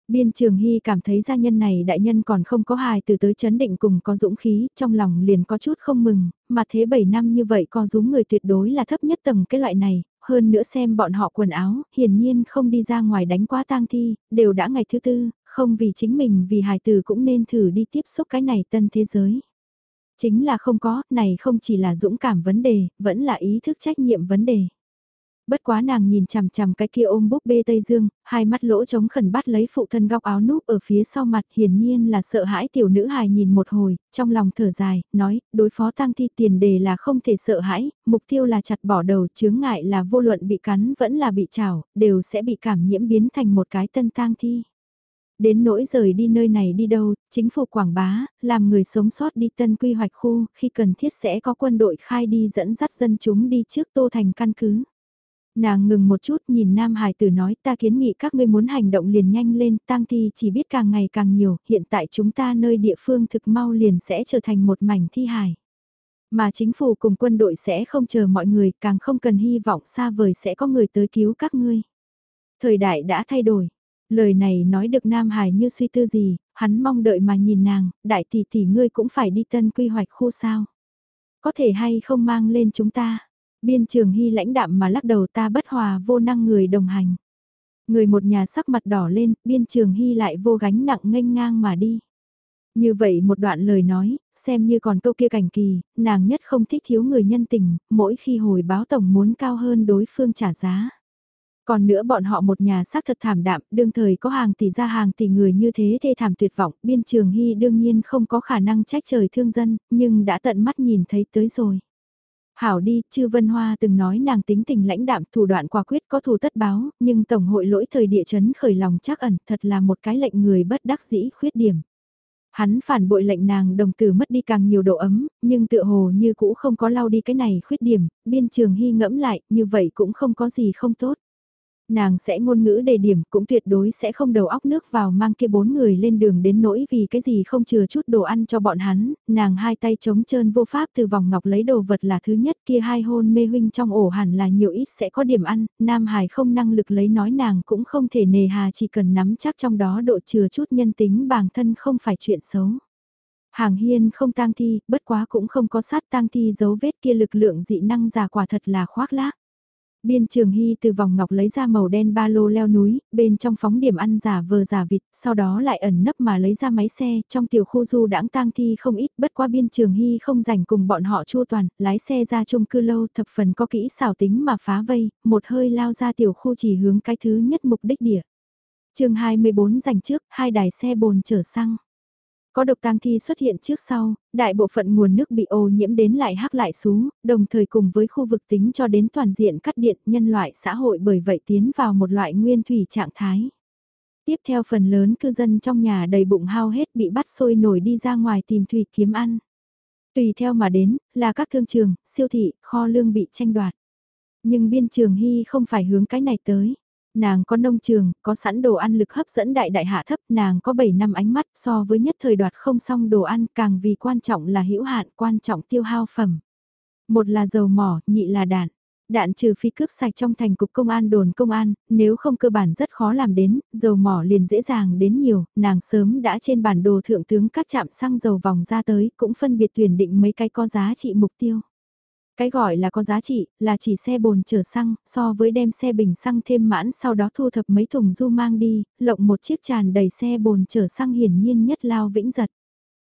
Biên Trường Hy cảm thấy gia nhân này đại nhân còn không có hài từ tới chấn định cùng có dũng khí, trong lòng liền có chút không mừng, mà thế 7 năm như vậy có dũng người tuyệt đối là thấp nhất tầng cái loại này, hơn nữa xem bọn họ quần áo, hiển nhiên không đi ra ngoài đánh quá tang thi, đều đã ngày thứ tư, không vì chính mình vì hài tử cũng nên thử đi tiếp xúc cái này tân thế giới. Chính là không có, này không chỉ là dũng cảm vấn đề, vẫn là ý thức trách nhiệm vấn đề. Bất quá nàng nhìn chằm chằm cái kia ôm búp bê Tây Dương, hai mắt lỗ trống khẩn bắt lấy phụ thân góc áo núp ở phía sau mặt hiển nhiên là sợ hãi tiểu nữ hài nhìn một hồi, trong lòng thở dài, nói, đối phó tang thi tiền đề là không thể sợ hãi, mục tiêu là chặt bỏ đầu chướng ngại là vô luận bị cắn vẫn là bị chảo, đều sẽ bị cảm nhiễm biến thành một cái tân tang thi. Đến nỗi rời đi nơi này đi đâu, chính phủ quảng bá, làm người sống sót đi tân quy hoạch khu, khi cần thiết sẽ có quân đội khai đi dẫn dắt dân chúng đi trước tô thành căn cứ. Nàng ngừng một chút nhìn Nam Hải tử nói ta kiến nghị các ngươi muốn hành động liền nhanh lên, tang thi chỉ biết càng ngày càng nhiều, hiện tại chúng ta nơi địa phương thực mau liền sẽ trở thành một mảnh thi hải. Mà chính phủ cùng quân đội sẽ không chờ mọi người, càng không cần hy vọng xa vời sẽ có người tới cứu các ngươi. Thời đại đã thay đổi. Lời này nói được Nam Hải như suy tư gì, hắn mong đợi mà nhìn nàng, đại tỷ tỷ ngươi cũng phải đi tân quy hoạch khu sao. Có thể hay không mang lên chúng ta. Biên trường hy lãnh đạm mà lắc đầu ta bất hòa vô năng người đồng hành. Người một nhà sắc mặt đỏ lên, biên trường hy lại vô gánh nặng nghênh ngang mà đi. Như vậy một đoạn lời nói, xem như còn câu kia cảnh kỳ, nàng nhất không thích thiếu người nhân tình, mỗi khi hồi báo tổng muốn cao hơn đối phương trả giá. Còn nữa bọn họ một nhà xác thật thảm đạm, đương thời có hàng tỷ ra hàng tỷ người như thế thê thảm tuyệt vọng, biên trường hy đương nhiên không có khả năng trách trời thương dân, nhưng đã tận mắt nhìn thấy tới rồi. Hảo đi, chư Vân Hoa từng nói nàng tính tình lãnh đạm thủ đoạn quả quyết có thù tất báo, nhưng Tổng hội lỗi thời địa chấn khởi lòng chắc ẩn thật là một cái lệnh người bất đắc dĩ khuyết điểm. Hắn phản bội lệnh nàng đồng tử mất đi càng nhiều độ ấm, nhưng tựa hồ như cũ không có lau đi cái này khuyết điểm, biên trường hy ngẫm lại, như vậy cũng không có gì không tốt nàng sẽ ngôn ngữ đề điểm cũng tuyệt đối sẽ không đầu óc nước vào mang kia bốn người lên đường đến nỗi vì cái gì không chừa chút đồ ăn cho bọn hắn, nàng hai tay chống trơn vô pháp từ vòng ngọc lấy đồ vật là thứ nhất kia hai hôn mê huynh trong ổ hẳn là nhiều ít sẽ có điểm ăn, nam hài không năng lực lấy nói nàng cũng không thể nề hà chỉ cần nắm chắc trong đó độ chừa chút nhân tính bản thân không phải chuyện xấu. Hàng hiên không tang thi, bất quá cũng không có sát tang thi dấu vết kia lực lượng dị năng giả quả thật là khoác lác. Biên Trường Hy từ vòng ngọc lấy ra màu đen ba lô leo núi, bên trong phóng điểm ăn giả vờ giả vịt, sau đó lại ẩn nấp mà lấy ra máy xe, trong tiểu khu du đãng tang thi không ít, bất qua Biên Trường Hy không rảnh cùng bọn họ chua toàn, lái xe ra chung cư lâu thập phần có kỹ xảo tính mà phá vây, một hơi lao ra tiểu khu chỉ hướng cái thứ nhất mục đích địa. chương 24 dành trước, hai đài xe bồn chở xăng. Có độc tang thi xuất hiện trước sau, đại bộ phận nguồn nước bị ô nhiễm đến lại hắc lại xuống, đồng thời cùng với khu vực tính cho đến toàn diện cắt điện nhân loại xã hội bởi vậy tiến vào một loại nguyên thủy trạng thái. Tiếp theo phần lớn cư dân trong nhà đầy bụng hao hết bị bắt sôi nổi đi ra ngoài tìm thủy kiếm ăn. Tùy theo mà đến, là các thương trường, siêu thị, kho lương bị tranh đoạt. Nhưng biên trường hy không phải hướng cái này tới. Nàng có nông trường, có sẵn đồ ăn lực hấp dẫn đại đại hạ thấp, nàng có 7 năm ánh mắt so với nhất thời đoạt không xong đồ ăn càng vì quan trọng là hữu hạn, quan trọng tiêu hao phẩm. Một là dầu mỏ, nhị là đạn. Đạn trừ phi cướp sạch trong thành cục công an đồn công an, nếu không cơ bản rất khó làm đến, dầu mỏ liền dễ dàng đến nhiều, nàng sớm đã trên bản đồ thượng tướng các trạm xăng dầu vòng ra tới, cũng phân biệt tuyển định mấy cái có giá trị mục tiêu. Cái gọi là có giá trị, là chỉ xe bồn chở xăng, so với đem xe bình xăng thêm mãn sau đó thu thập mấy thùng du mang đi, lộng một chiếc tràn đầy xe bồn chở xăng hiển nhiên nhất lao vĩnh giật.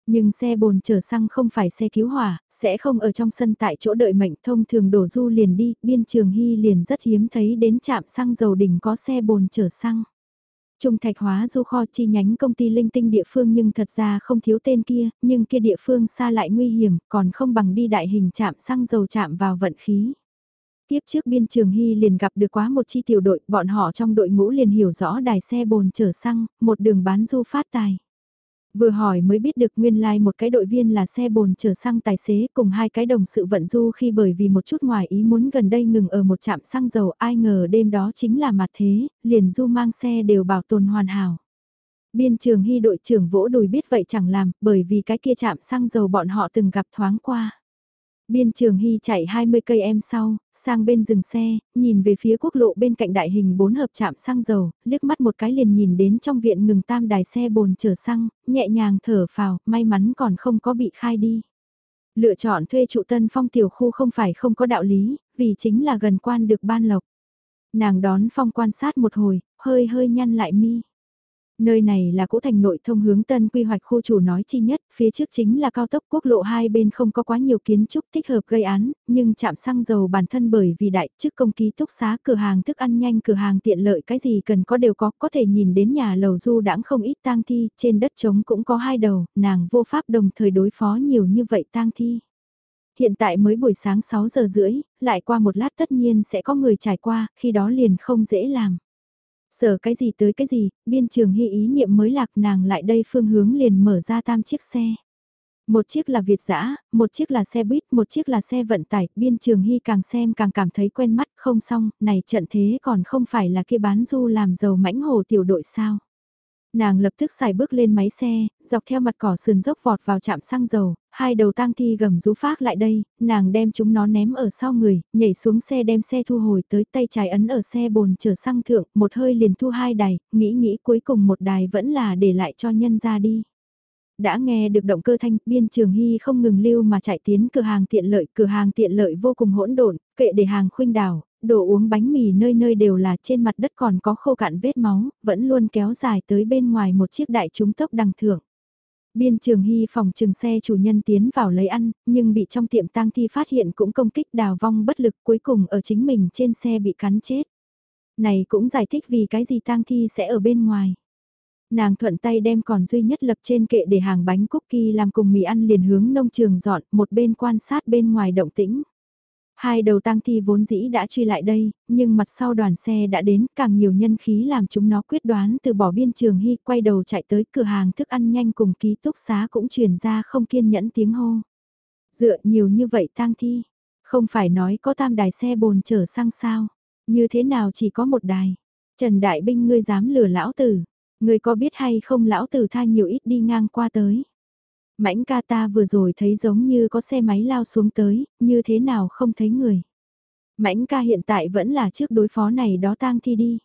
Nhưng xe bồn chở xăng không phải xe cứu hỏa, sẽ không ở trong sân tại chỗ đợi mệnh thông thường đổ du liền đi, biên trường hy liền rất hiếm thấy đến trạm xăng dầu đỉnh có xe bồn chở xăng. Trung thạch hóa du kho chi nhánh công ty linh tinh địa phương nhưng thật ra không thiếu tên kia, nhưng kia địa phương xa lại nguy hiểm, còn không bằng đi đại hình chạm xăng dầu chạm vào vận khí. Tiếp trước biên trường Hy liền gặp được quá một chi tiểu đội, bọn họ trong đội ngũ liền hiểu rõ đài xe bồn chở xăng, một đường bán du phát tài. Vừa hỏi mới biết được nguyên lai like một cái đội viên là xe bồn chở xăng tài xế cùng hai cái đồng sự vận du khi bởi vì một chút ngoài ý muốn gần đây ngừng ở một trạm xăng dầu ai ngờ đêm đó chính là mặt thế, liền du mang xe đều bảo tồn hoàn hảo. Biên trường hy đội trưởng vỗ đùi biết vậy chẳng làm bởi vì cái kia trạm xăng dầu bọn họ từng gặp thoáng qua. Biên trường hy chạy 20 cây em sau, sang bên dừng xe, nhìn về phía quốc lộ bên cạnh đại hình bốn hợp chạm xăng dầu, liếc mắt một cái liền nhìn đến trong viện ngừng tam đài xe bồn chở xăng, nhẹ nhàng thở phào, may mắn còn không có bị khai đi. Lựa chọn thuê trụ tân phong tiểu khu không phải không có đạo lý, vì chính là gần quan được ban lộc. Nàng đón phong quan sát một hồi, hơi hơi nhăn lại mi. Nơi này là cũ thành nội thông hướng tân quy hoạch khu chủ nói chi nhất, phía trước chính là cao tốc quốc lộ hai bên không có quá nhiều kiến trúc thích hợp gây án, nhưng chạm xăng dầu bản thân bởi vì đại chức công ký túc xá cửa hàng thức ăn nhanh cửa hàng tiện lợi cái gì cần có đều có, có thể nhìn đến nhà lầu du đãng không ít tang thi, trên đất trống cũng có hai đầu, nàng vô pháp đồng thời đối phó nhiều như vậy tang thi. Hiện tại mới buổi sáng 6 giờ rưỡi, lại qua một lát tất nhiên sẽ có người trải qua, khi đó liền không dễ làm. Sở cái gì tới cái gì, biên trường hy ý niệm mới lạc nàng lại đây phương hướng liền mở ra tam chiếc xe. Một chiếc là Việt dã một chiếc là xe buýt, một chiếc là xe vận tải, biên trường hy càng xem càng cảm thấy quen mắt, không xong, này trận thế còn không phải là kia bán du làm giàu mãnh hồ tiểu đội sao. Nàng lập tức xài bước lên máy xe, dọc theo mặt cỏ sườn dốc vọt vào trạm xăng dầu, hai đầu tang thi gầm rú phát lại đây, nàng đem chúng nó ném ở sau người, nhảy xuống xe đem xe thu hồi tới tay trái ấn ở xe bồn chở xăng thượng, một hơi liền thu hai đài, nghĩ nghĩ cuối cùng một đài vẫn là để lại cho nhân ra đi. Đã nghe được động cơ thanh, biên trường hy không ngừng lưu mà chạy tiến cửa hàng tiện lợi, cửa hàng tiện lợi vô cùng hỗn độn, kệ để hàng khuynh đảo, đồ uống bánh mì nơi nơi đều là trên mặt đất còn có khô cạn vết máu, vẫn luôn kéo dài tới bên ngoài một chiếc đại chúng tốc đằng thưởng. Biên trường hy phòng trường xe chủ nhân tiến vào lấy ăn, nhưng bị trong tiệm tang thi phát hiện cũng công kích đào vong bất lực cuối cùng ở chính mình trên xe bị cắn chết. Này cũng giải thích vì cái gì tang thi sẽ ở bên ngoài. Nàng thuận tay đem còn duy nhất lập trên kệ để hàng bánh cookie làm cùng mì ăn liền hướng nông trường dọn, một bên quan sát bên ngoài động tĩnh. Hai đầu tang thi vốn dĩ đã truy lại đây, nhưng mặt sau đoàn xe đã đến càng nhiều nhân khí làm chúng nó quyết đoán từ bỏ biên trường hy quay đầu chạy tới cửa hàng thức ăn nhanh cùng ký túc xá cũng truyền ra không kiên nhẫn tiếng hô. Dựa nhiều như vậy tang thi, không phải nói có tam đài xe bồn chở sang sao, như thế nào chỉ có một đài. Trần Đại Binh ngươi dám lừa lão tử, ngươi có biết hay không lão tử tha nhiều ít đi ngang qua tới. Mãnh ca ta vừa rồi thấy giống như có xe máy lao xuống tới, như thế nào không thấy người. Mãnh ca hiện tại vẫn là trước đối phó này đó tang thi đi.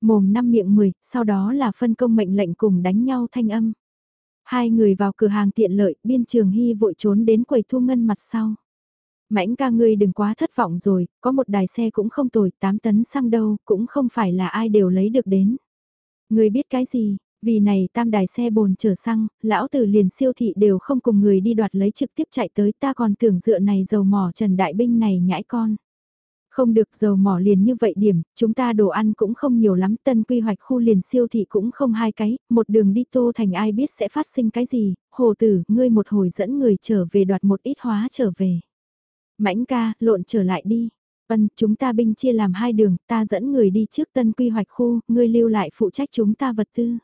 Mồm năm miệng mười, sau đó là phân công mệnh lệnh cùng đánh nhau thanh âm. Hai người vào cửa hàng tiện lợi, biên trường hy vội trốn đến quầy thu ngân mặt sau. Mãnh ca ngươi đừng quá thất vọng rồi, có một đài xe cũng không tồi, 8 tấn xăng đâu, cũng không phải là ai đều lấy được đến. Ngươi biết cái gì, vì này tam đài xe bồn chở xăng, lão tử liền siêu thị đều không cùng người đi đoạt lấy trực tiếp chạy tới ta còn tưởng dựa này dầu mỏ Trần Đại Binh này nhãi con. Không được dầu mỏ liền như vậy điểm, chúng ta đồ ăn cũng không nhiều lắm, tân quy hoạch khu liền siêu thị cũng không hai cái, một đường đi tô thành ai biết sẽ phát sinh cái gì, hồ tử, ngươi một hồi dẫn người trở về đoạt một ít hóa trở về. Mãnh ca, lộn trở lại đi. Vân, chúng ta binh chia làm hai đường, ta dẫn người đi trước tân quy hoạch khu, ngươi lưu lại phụ trách chúng ta vật tư.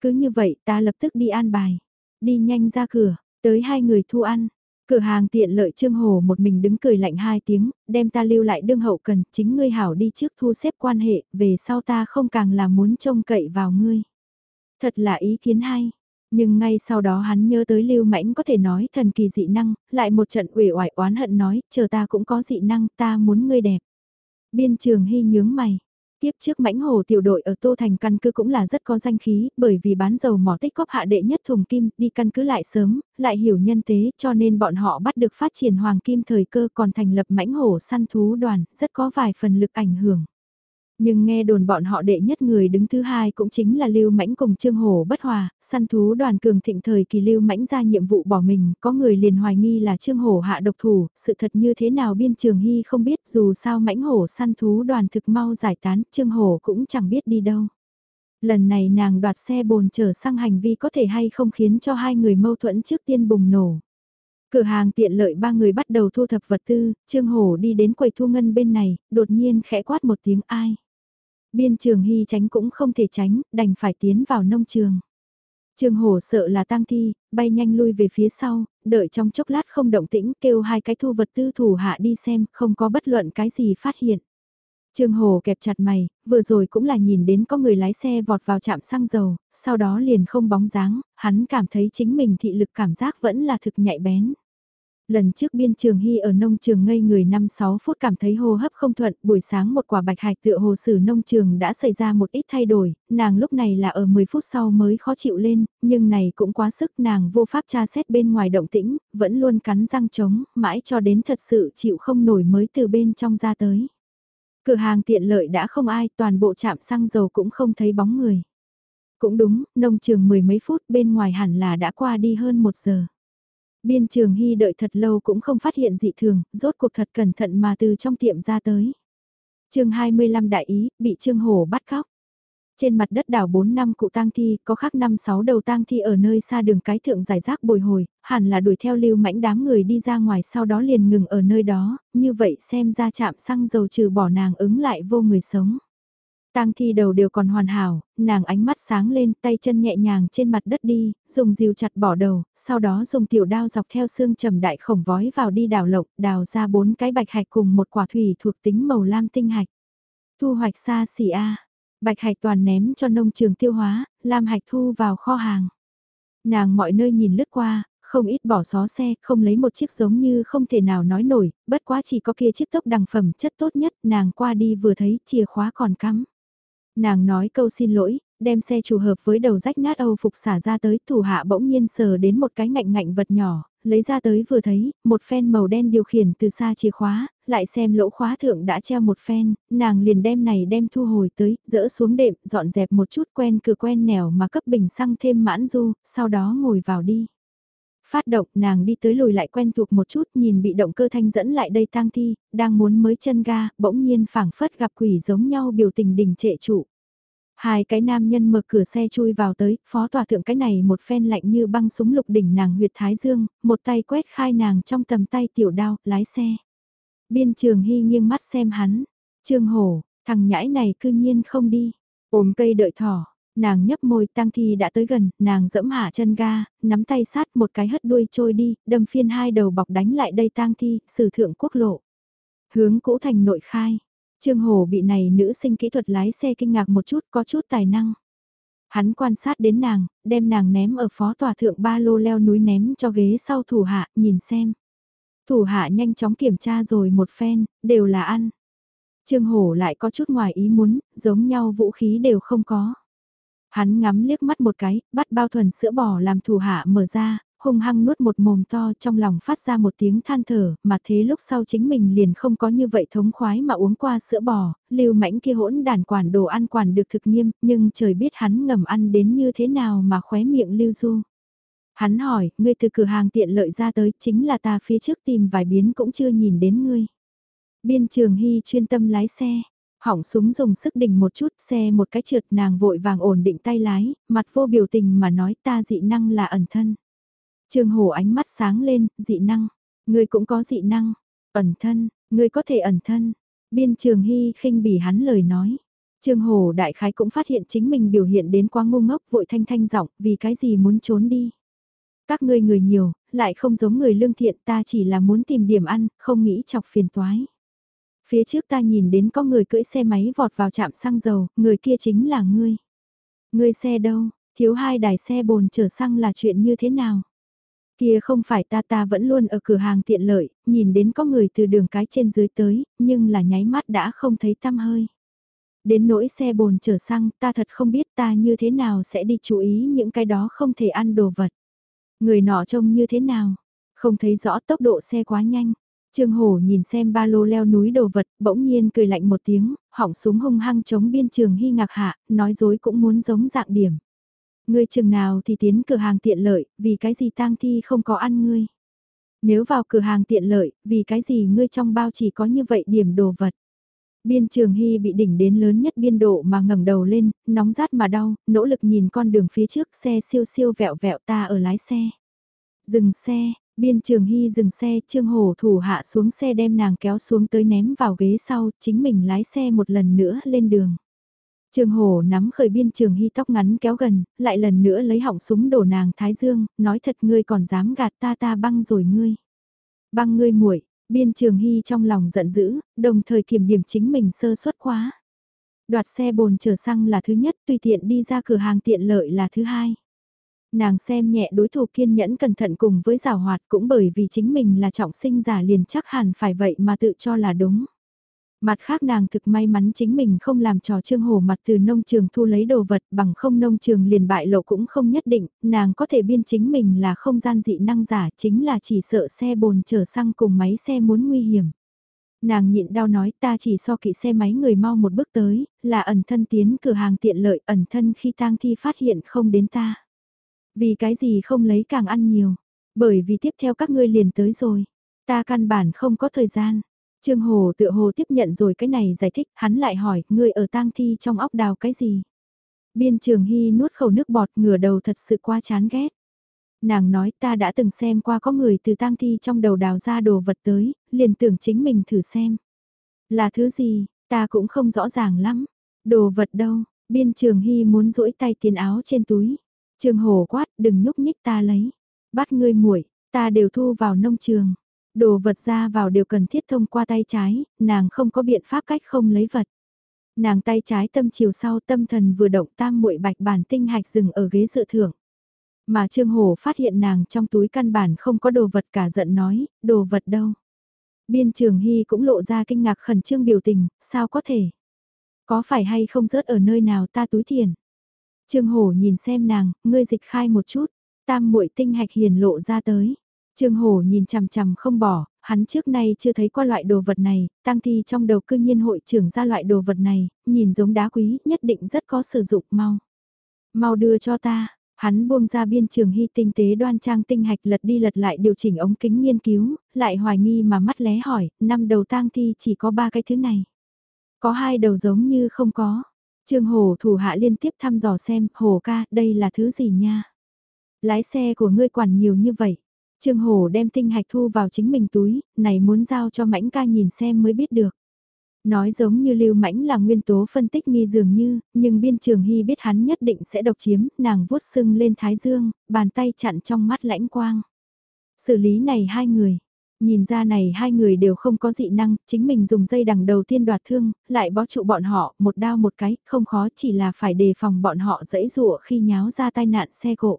Cứ như vậy ta lập tức đi an bài. Đi nhanh ra cửa, tới hai người thu ăn. Cửa hàng tiện lợi Trương Hồ một mình đứng cười lạnh hai tiếng, đem ta lưu lại đương hậu cần, chính ngươi hảo đi trước thu xếp quan hệ, về sau ta không càng là muốn trông cậy vào ngươi. Thật là ý kiến hay. Nhưng ngay sau đó hắn nhớ tới Lưu Mãnh có thể nói thần kỳ dị năng, lại một trận ủy oải oán hận nói, chờ ta cũng có dị năng, ta muốn ngươi đẹp. Biên trường hy nhướng mày, Tiếp trước mãnh hồ tiểu đội ở Tô Thành căn cứ cũng là rất có danh khí, bởi vì bán dầu mỏ tích góp hạ đệ nhất thùng kim, đi căn cứ lại sớm, lại hiểu nhân tế, cho nên bọn họ bắt được phát triển hoàng kim thời cơ còn thành lập mãnh hồ săn thú đoàn, rất có vài phần lực ảnh hưởng. Nhưng nghe đồn bọn họ đệ nhất người đứng thứ hai cũng chính là Lưu Mãnh cùng Trương Hổ bất hòa, săn thú đoàn cường thịnh thời kỳ Lưu Mãnh ra nhiệm vụ bỏ mình, có người liền hoài nghi là Trương Hổ hạ độc thủ, sự thật như thế nào biên trường hy không biết dù sao Mãnh Hổ săn thú đoàn thực mau giải tán, Trương Hổ cũng chẳng biết đi đâu. Lần này nàng đoạt xe bồn chở sang hành vi có thể hay không khiến cho hai người mâu thuẫn trước tiên bùng nổ. Cửa hàng tiện lợi ba người bắt đầu thu thập vật tư, Trương Hổ đi đến quầy thu ngân bên này, đột nhiên khẽ quát một tiếng ai. Biên trường hy tránh cũng không thể tránh, đành phải tiến vào nông trường. Trường hổ sợ là tang thi, bay nhanh lui về phía sau, đợi trong chốc lát không động tĩnh kêu hai cái thu vật tư thủ hạ đi xem, không có bất luận cái gì phát hiện. trường Hồ kẹp chặt mày, vừa rồi cũng là nhìn đến có người lái xe vọt vào trạm xăng dầu, sau đó liền không bóng dáng, hắn cảm thấy chính mình thị lực cảm giác vẫn là thực nhạy bén. Lần trước biên trường hy ở nông trường ngây người 5-6 phút cảm thấy hô hấp không thuận, buổi sáng một quả bạch hạch tựa hồ sử nông trường đã xảy ra một ít thay đổi, nàng lúc này là ở 10 phút sau mới khó chịu lên, nhưng này cũng quá sức nàng vô pháp tra xét bên ngoài động tĩnh, vẫn luôn cắn răng trống, mãi cho đến thật sự chịu không nổi mới từ bên trong ra tới. Cửa hàng tiện lợi đã không ai, toàn bộ trạm xăng dầu cũng không thấy bóng người. Cũng đúng, nông trường mười mấy phút bên ngoài hẳn là đã qua đi hơn một giờ. Biên trường hy đợi thật lâu cũng không phát hiện dị thường, rốt cuộc thật cẩn thận mà từ trong tiệm ra tới. chương 25 đại ý, bị Trương Hổ bắt cóc. Trên mặt đất đảo 4 năm cụ tang thi, có khắc 5-6 đầu tang thi ở nơi xa đường cái thượng giải rác bồi hồi, hẳn là đuổi theo lưu mãnh đám người đi ra ngoài sau đó liền ngừng ở nơi đó, như vậy xem ra chạm xăng dầu trừ bỏ nàng ứng lại vô người sống. Tang thi đầu đều còn hoàn hảo, nàng ánh mắt sáng lên, tay chân nhẹ nhàng trên mặt đất đi, dùng rìu chặt bỏ đầu, sau đó dùng tiểu đao dọc theo xương trầm đại khổng vói vào đi đào lộc, đào ra bốn cái bạch hạch cùng một quả thủy thuộc tính màu lam tinh hạch. Thu hoạch xa xỉ A, bạch hạch toàn ném cho nông trường tiêu hóa, lam hạch thu vào kho hàng. Nàng mọi nơi nhìn lướt qua, không ít bỏ xó xe, không lấy một chiếc giống như không thể nào nói nổi, bất quá chỉ có kia chiếc tốc đằng phẩm chất tốt nhất, nàng qua đi vừa thấy chìa khóa còn cắm. Nàng nói câu xin lỗi, đem xe chủ hợp với đầu rách nát Âu phục xả ra tới, thủ hạ bỗng nhiên sờ đến một cái ngạnh ngạnh vật nhỏ, lấy ra tới vừa thấy, một phen màu đen điều khiển từ xa chìa khóa, lại xem lỗ khóa thượng đã treo một phen, nàng liền đem này đem thu hồi tới, dỡ xuống đệm, dọn dẹp một chút quen cửa quen nẻo mà cấp bình xăng thêm mãn du, sau đó ngồi vào đi. Phát động nàng đi tới lùi lại quen thuộc một chút nhìn bị động cơ thanh dẫn lại đây tang thi, đang muốn mới chân ga, bỗng nhiên phảng phất gặp quỷ giống nhau biểu tình đình trệ trụ. Hai cái nam nhân mở cửa xe chui vào tới, phó tòa thượng cái này một phen lạnh như băng súng lục đỉnh nàng huyệt thái dương, một tay quét khai nàng trong tầm tay tiểu đao, lái xe. Biên trường hy nghiêng mắt xem hắn, trương hổ, thằng nhãi này cư nhiên không đi, ôm cây đợi thỏ, nàng nhấp môi tang thi đã tới gần, nàng dẫm hạ chân ga, nắm tay sát một cái hất đuôi trôi đi, đâm phiên hai đầu bọc đánh lại đây tang thi, sử thượng quốc lộ. Hướng cũ thành nội khai, Trương Hồ bị này nữ sinh kỹ thuật lái xe kinh ngạc một chút có chút tài năng. Hắn quan sát đến nàng, đem nàng ném ở phó tòa thượng ba lô leo núi ném cho ghế sau thủ hạ, nhìn xem. Thủ hạ nhanh chóng kiểm tra rồi một phen, đều là ăn. Trương Hổ lại có chút ngoài ý muốn, giống nhau vũ khí đều không có. Hắn ngắm liếc mắt một cái, bắt bao thuần sữa bò làm thủ hạ mở ra, hung hăng nuốt một mồm to trong lòng phát ra một tiếng than thở, mà thế lúc sau chính mình liền không có như vậy thống khoái mà uống qua sữa bò, lưu mãnh kia hỗn đàn quản đồ ăn quản được thực nghiêm, nhưng trời biết hắn ngầm ăn đến như thế nào mà khóe miệng lưu du. Hắn hỏi, ngươi từ cửa hàng tiện lợi ra tới, chính là ta phía trước tìm vài biến cũng chưa nhìn đến ngươi. Biên trường hy chuyên tâm lái xe, hỏng súng dùng sức đỉnh một chút xe một cái trượt nàng vội vàng ổn định tay lái, mặt vô biểu tình mà nói ta dị năng là ẩn thân. Trương Hổ ánh mắt sáng lên, dị năng. Ngươi cũng có dị năng. Ẩn thân, ngươi có thể ẩn thân. Biên Trường Hy khinh bỉ hắn lời nói. Trương Hổ đại khái cũng phát hiện chính mình biểu hiện đến quá ngu ngốc vội thanh thanh giọng vì cái gì muốn trốn đi. Các ngươi người nhiều, lại không giống người lương thiện ta chỉ là muốn tìm điểm ăn, không nghĩ chọc phiền toái. Phía trước ta nhìn đến có người cưỡi xe máy vọt vào trạm xăng dầu, người kia chính là ngươi. Ngươi xe đâu, thiếu hai đài xe bồn chở xăng là chuyện như thế nào? Kia không phải ta ta vẫn luôn ở cửa hàng tiện lợi, nhìn đến có người từ đường cái trên dưới tới, nhưng là nháy mắt đã không thấy tăm hơi. Đến nỗi xe bồn chở xăng, ta thật không biết ta như thế nào sẽ đi chú ý những cái đó không thể ăn đồ vật. Người nọ trông như thế nào? Không thấy rõ tốc độ xe quá nhanh. Trương Hổ nhìn xem ba lô leo núi đồ vật, bỗng nhiên cười lạnh một tiếng, hỏng súng hung hăng chống biên trường hy ngạc hạ, nói dối cũng muốn giống dạng điểm. Ngươi chừng nào thì tiến cửa hàng tiện lợi, vì cái gì tang thi không có ăn ngươi. Nếu vào cửa hàng tiện lợi, vì cái gì ngươi trong bao chỉ có như vậy điểm đồ vật. Biên trường hy bị đỉnh đến lớn nhất biên độ mà ngẩng đầu lên, nóng rát mà đau, nỗ lực nhìn con đường phía trước xe siêu siêu vẹo vẹo ta ở lái xe. Dừng xe, biên trường hy dừng xe, trương hổ thủ hạ xuống xe đem nàng kéo xuống tới ném vào ghế sau, chính mình lái xe một lần nữa lên đường. trương Hồ nắm khởi biên trường hy tóc ngắn kéo gần, lại lần nữa lấy họng súng đổ nàng Thái Dương, nói thật ngươi còn dám gạt ta ta băng rồi ngươi. Băng ngươi muội biên trường hy trong lòng giận dữ, đồng thời kiểm điểm chính mình sơ suất quá. Đoạt xe bồn chở xăng là thứ nhất, tùy tiện đi ra cửa hàng tiện lợi là thứ hai. Nàng xem nhẹ đối thủ kiên nhẫn cẩn thận cùng với rào hoạt cũng bởi vì chính mình là trọng sinh giả liền chắc hẳn phải vậy mà tự cho là đúng. Mặt khác nàng thực may mắn chính mình không làm trò trương hổ mặt từ nông trường thu lấy đồ vật bằng không nông trường liền bại lộ cũng không nhất định, nàng có thể biên chính mình là không gian dị năng giả chính là chỉ sợ xe bồn chở xăng cùng máy xe muốn nguy hiểm. Nàng nhịn đau nói ta chỉ so kỵ xe máy người mau một bước tới, là ẩn thân tiến cửa hàng tiện lợi ẩn thân khi tang thi phát hiện không đến ta. Vì cái gì không lấy càng ăn nhiều, bởi vì tiếp theo các ngươi liền tới rồi, ta căn bản không có thời gian. Trương Hồ tựa hồ tiếp nhận rồi cái này giải thích, hắn lại hỏi, ngươi ở tang thi trong óc đào cái gì? Biên trường hy nuốt khẩu nước bọt ngửa đầu thật sự quá chán ghét. Nàng nói ta đã từng xem qua có người từ tang thi trong đầu đào ra đồ vật tới, liền tưởng chính mình thử xem. Là thứ gì, ta cũng không rõ ràng lắm. Đồ vật đâu, biên trường hy muốn rỗi tay tiền áo trên túi. Trương hồ quát, đừng nhúc nhích ta lấy. Bắt ngươi muội ta đều thu vào nông trường. Đồ vật ra vào đều cần thiết thông qua tay trái, nàng không có biện pháp cách không lấy vật. Nàng tay trái tâm chiều sau tâm thần vừa động tam muội bạch bản tinh hạch dừng ở ghế dự thưởng. Mà Trương Hồ phát hiện nàng trong túi căn bản không có đồ vật cả giận nói, đồ vật đâu. Biên trường Hy cũng lộ ra kinh ngạc khẩn trương biểu tình, sao có thể? Có phải hay không rớt ở nơi nào ta túi tiền? Trương Hổ nhìn xem nàng, ngươi dịch khai một chút, tam muội tinh hạch hiền lộ ra tới. Trương Hổ nhìn chằm chằm không bỏ, hắn trước nay chưa thấy qua loại đồ vật này, tăng thi trong đầu cư nhiên hội trưởng ra loại đồ vật này, nhìn giống đá quý, nhất định rất có sử dụng mau. Mau đưa cho ta, hắn buông ra biên trường hy tinh tế đoan trang tinh hạch lật đi lật lại điều chỉnh ống kính nghiên cứu, lại hoài nghi mà mắt lé hỏi, năm đầu tang thi chỉ có ba cái thứ này. Có hai đầu giống như không có. Trương Hồ thủ hạ liên tiếp thăm dò xem, Hồ ca, đây là thứ gì nha? Lái xe của ngươi quản nhiều như vậy. Trương Hồ đem tinh hạch thu vào chính mình túi, này muốn giao cho mãnh ca nhìn xem mới biết được. Nói giống như lưu mãnh là nguyên tố phân tích nghi dường như, nhưng biên trường hy biết hắn nhất định sẽ độc chiếm, nàng vuốt sưng lên thái dương, bàn tay chặn trong mắt lãnh quang. Xử lý này hai người, nhìn ra này hai người đều không có dị năng, chính mình dùng dây đằng đầu tiên đoạt thương, lại bó trụ bọn họ, một đao một cái, không khó chỉ là phải đề phòng bọn họ dẫy rụa khi nháo ra tai nạn xe cộ.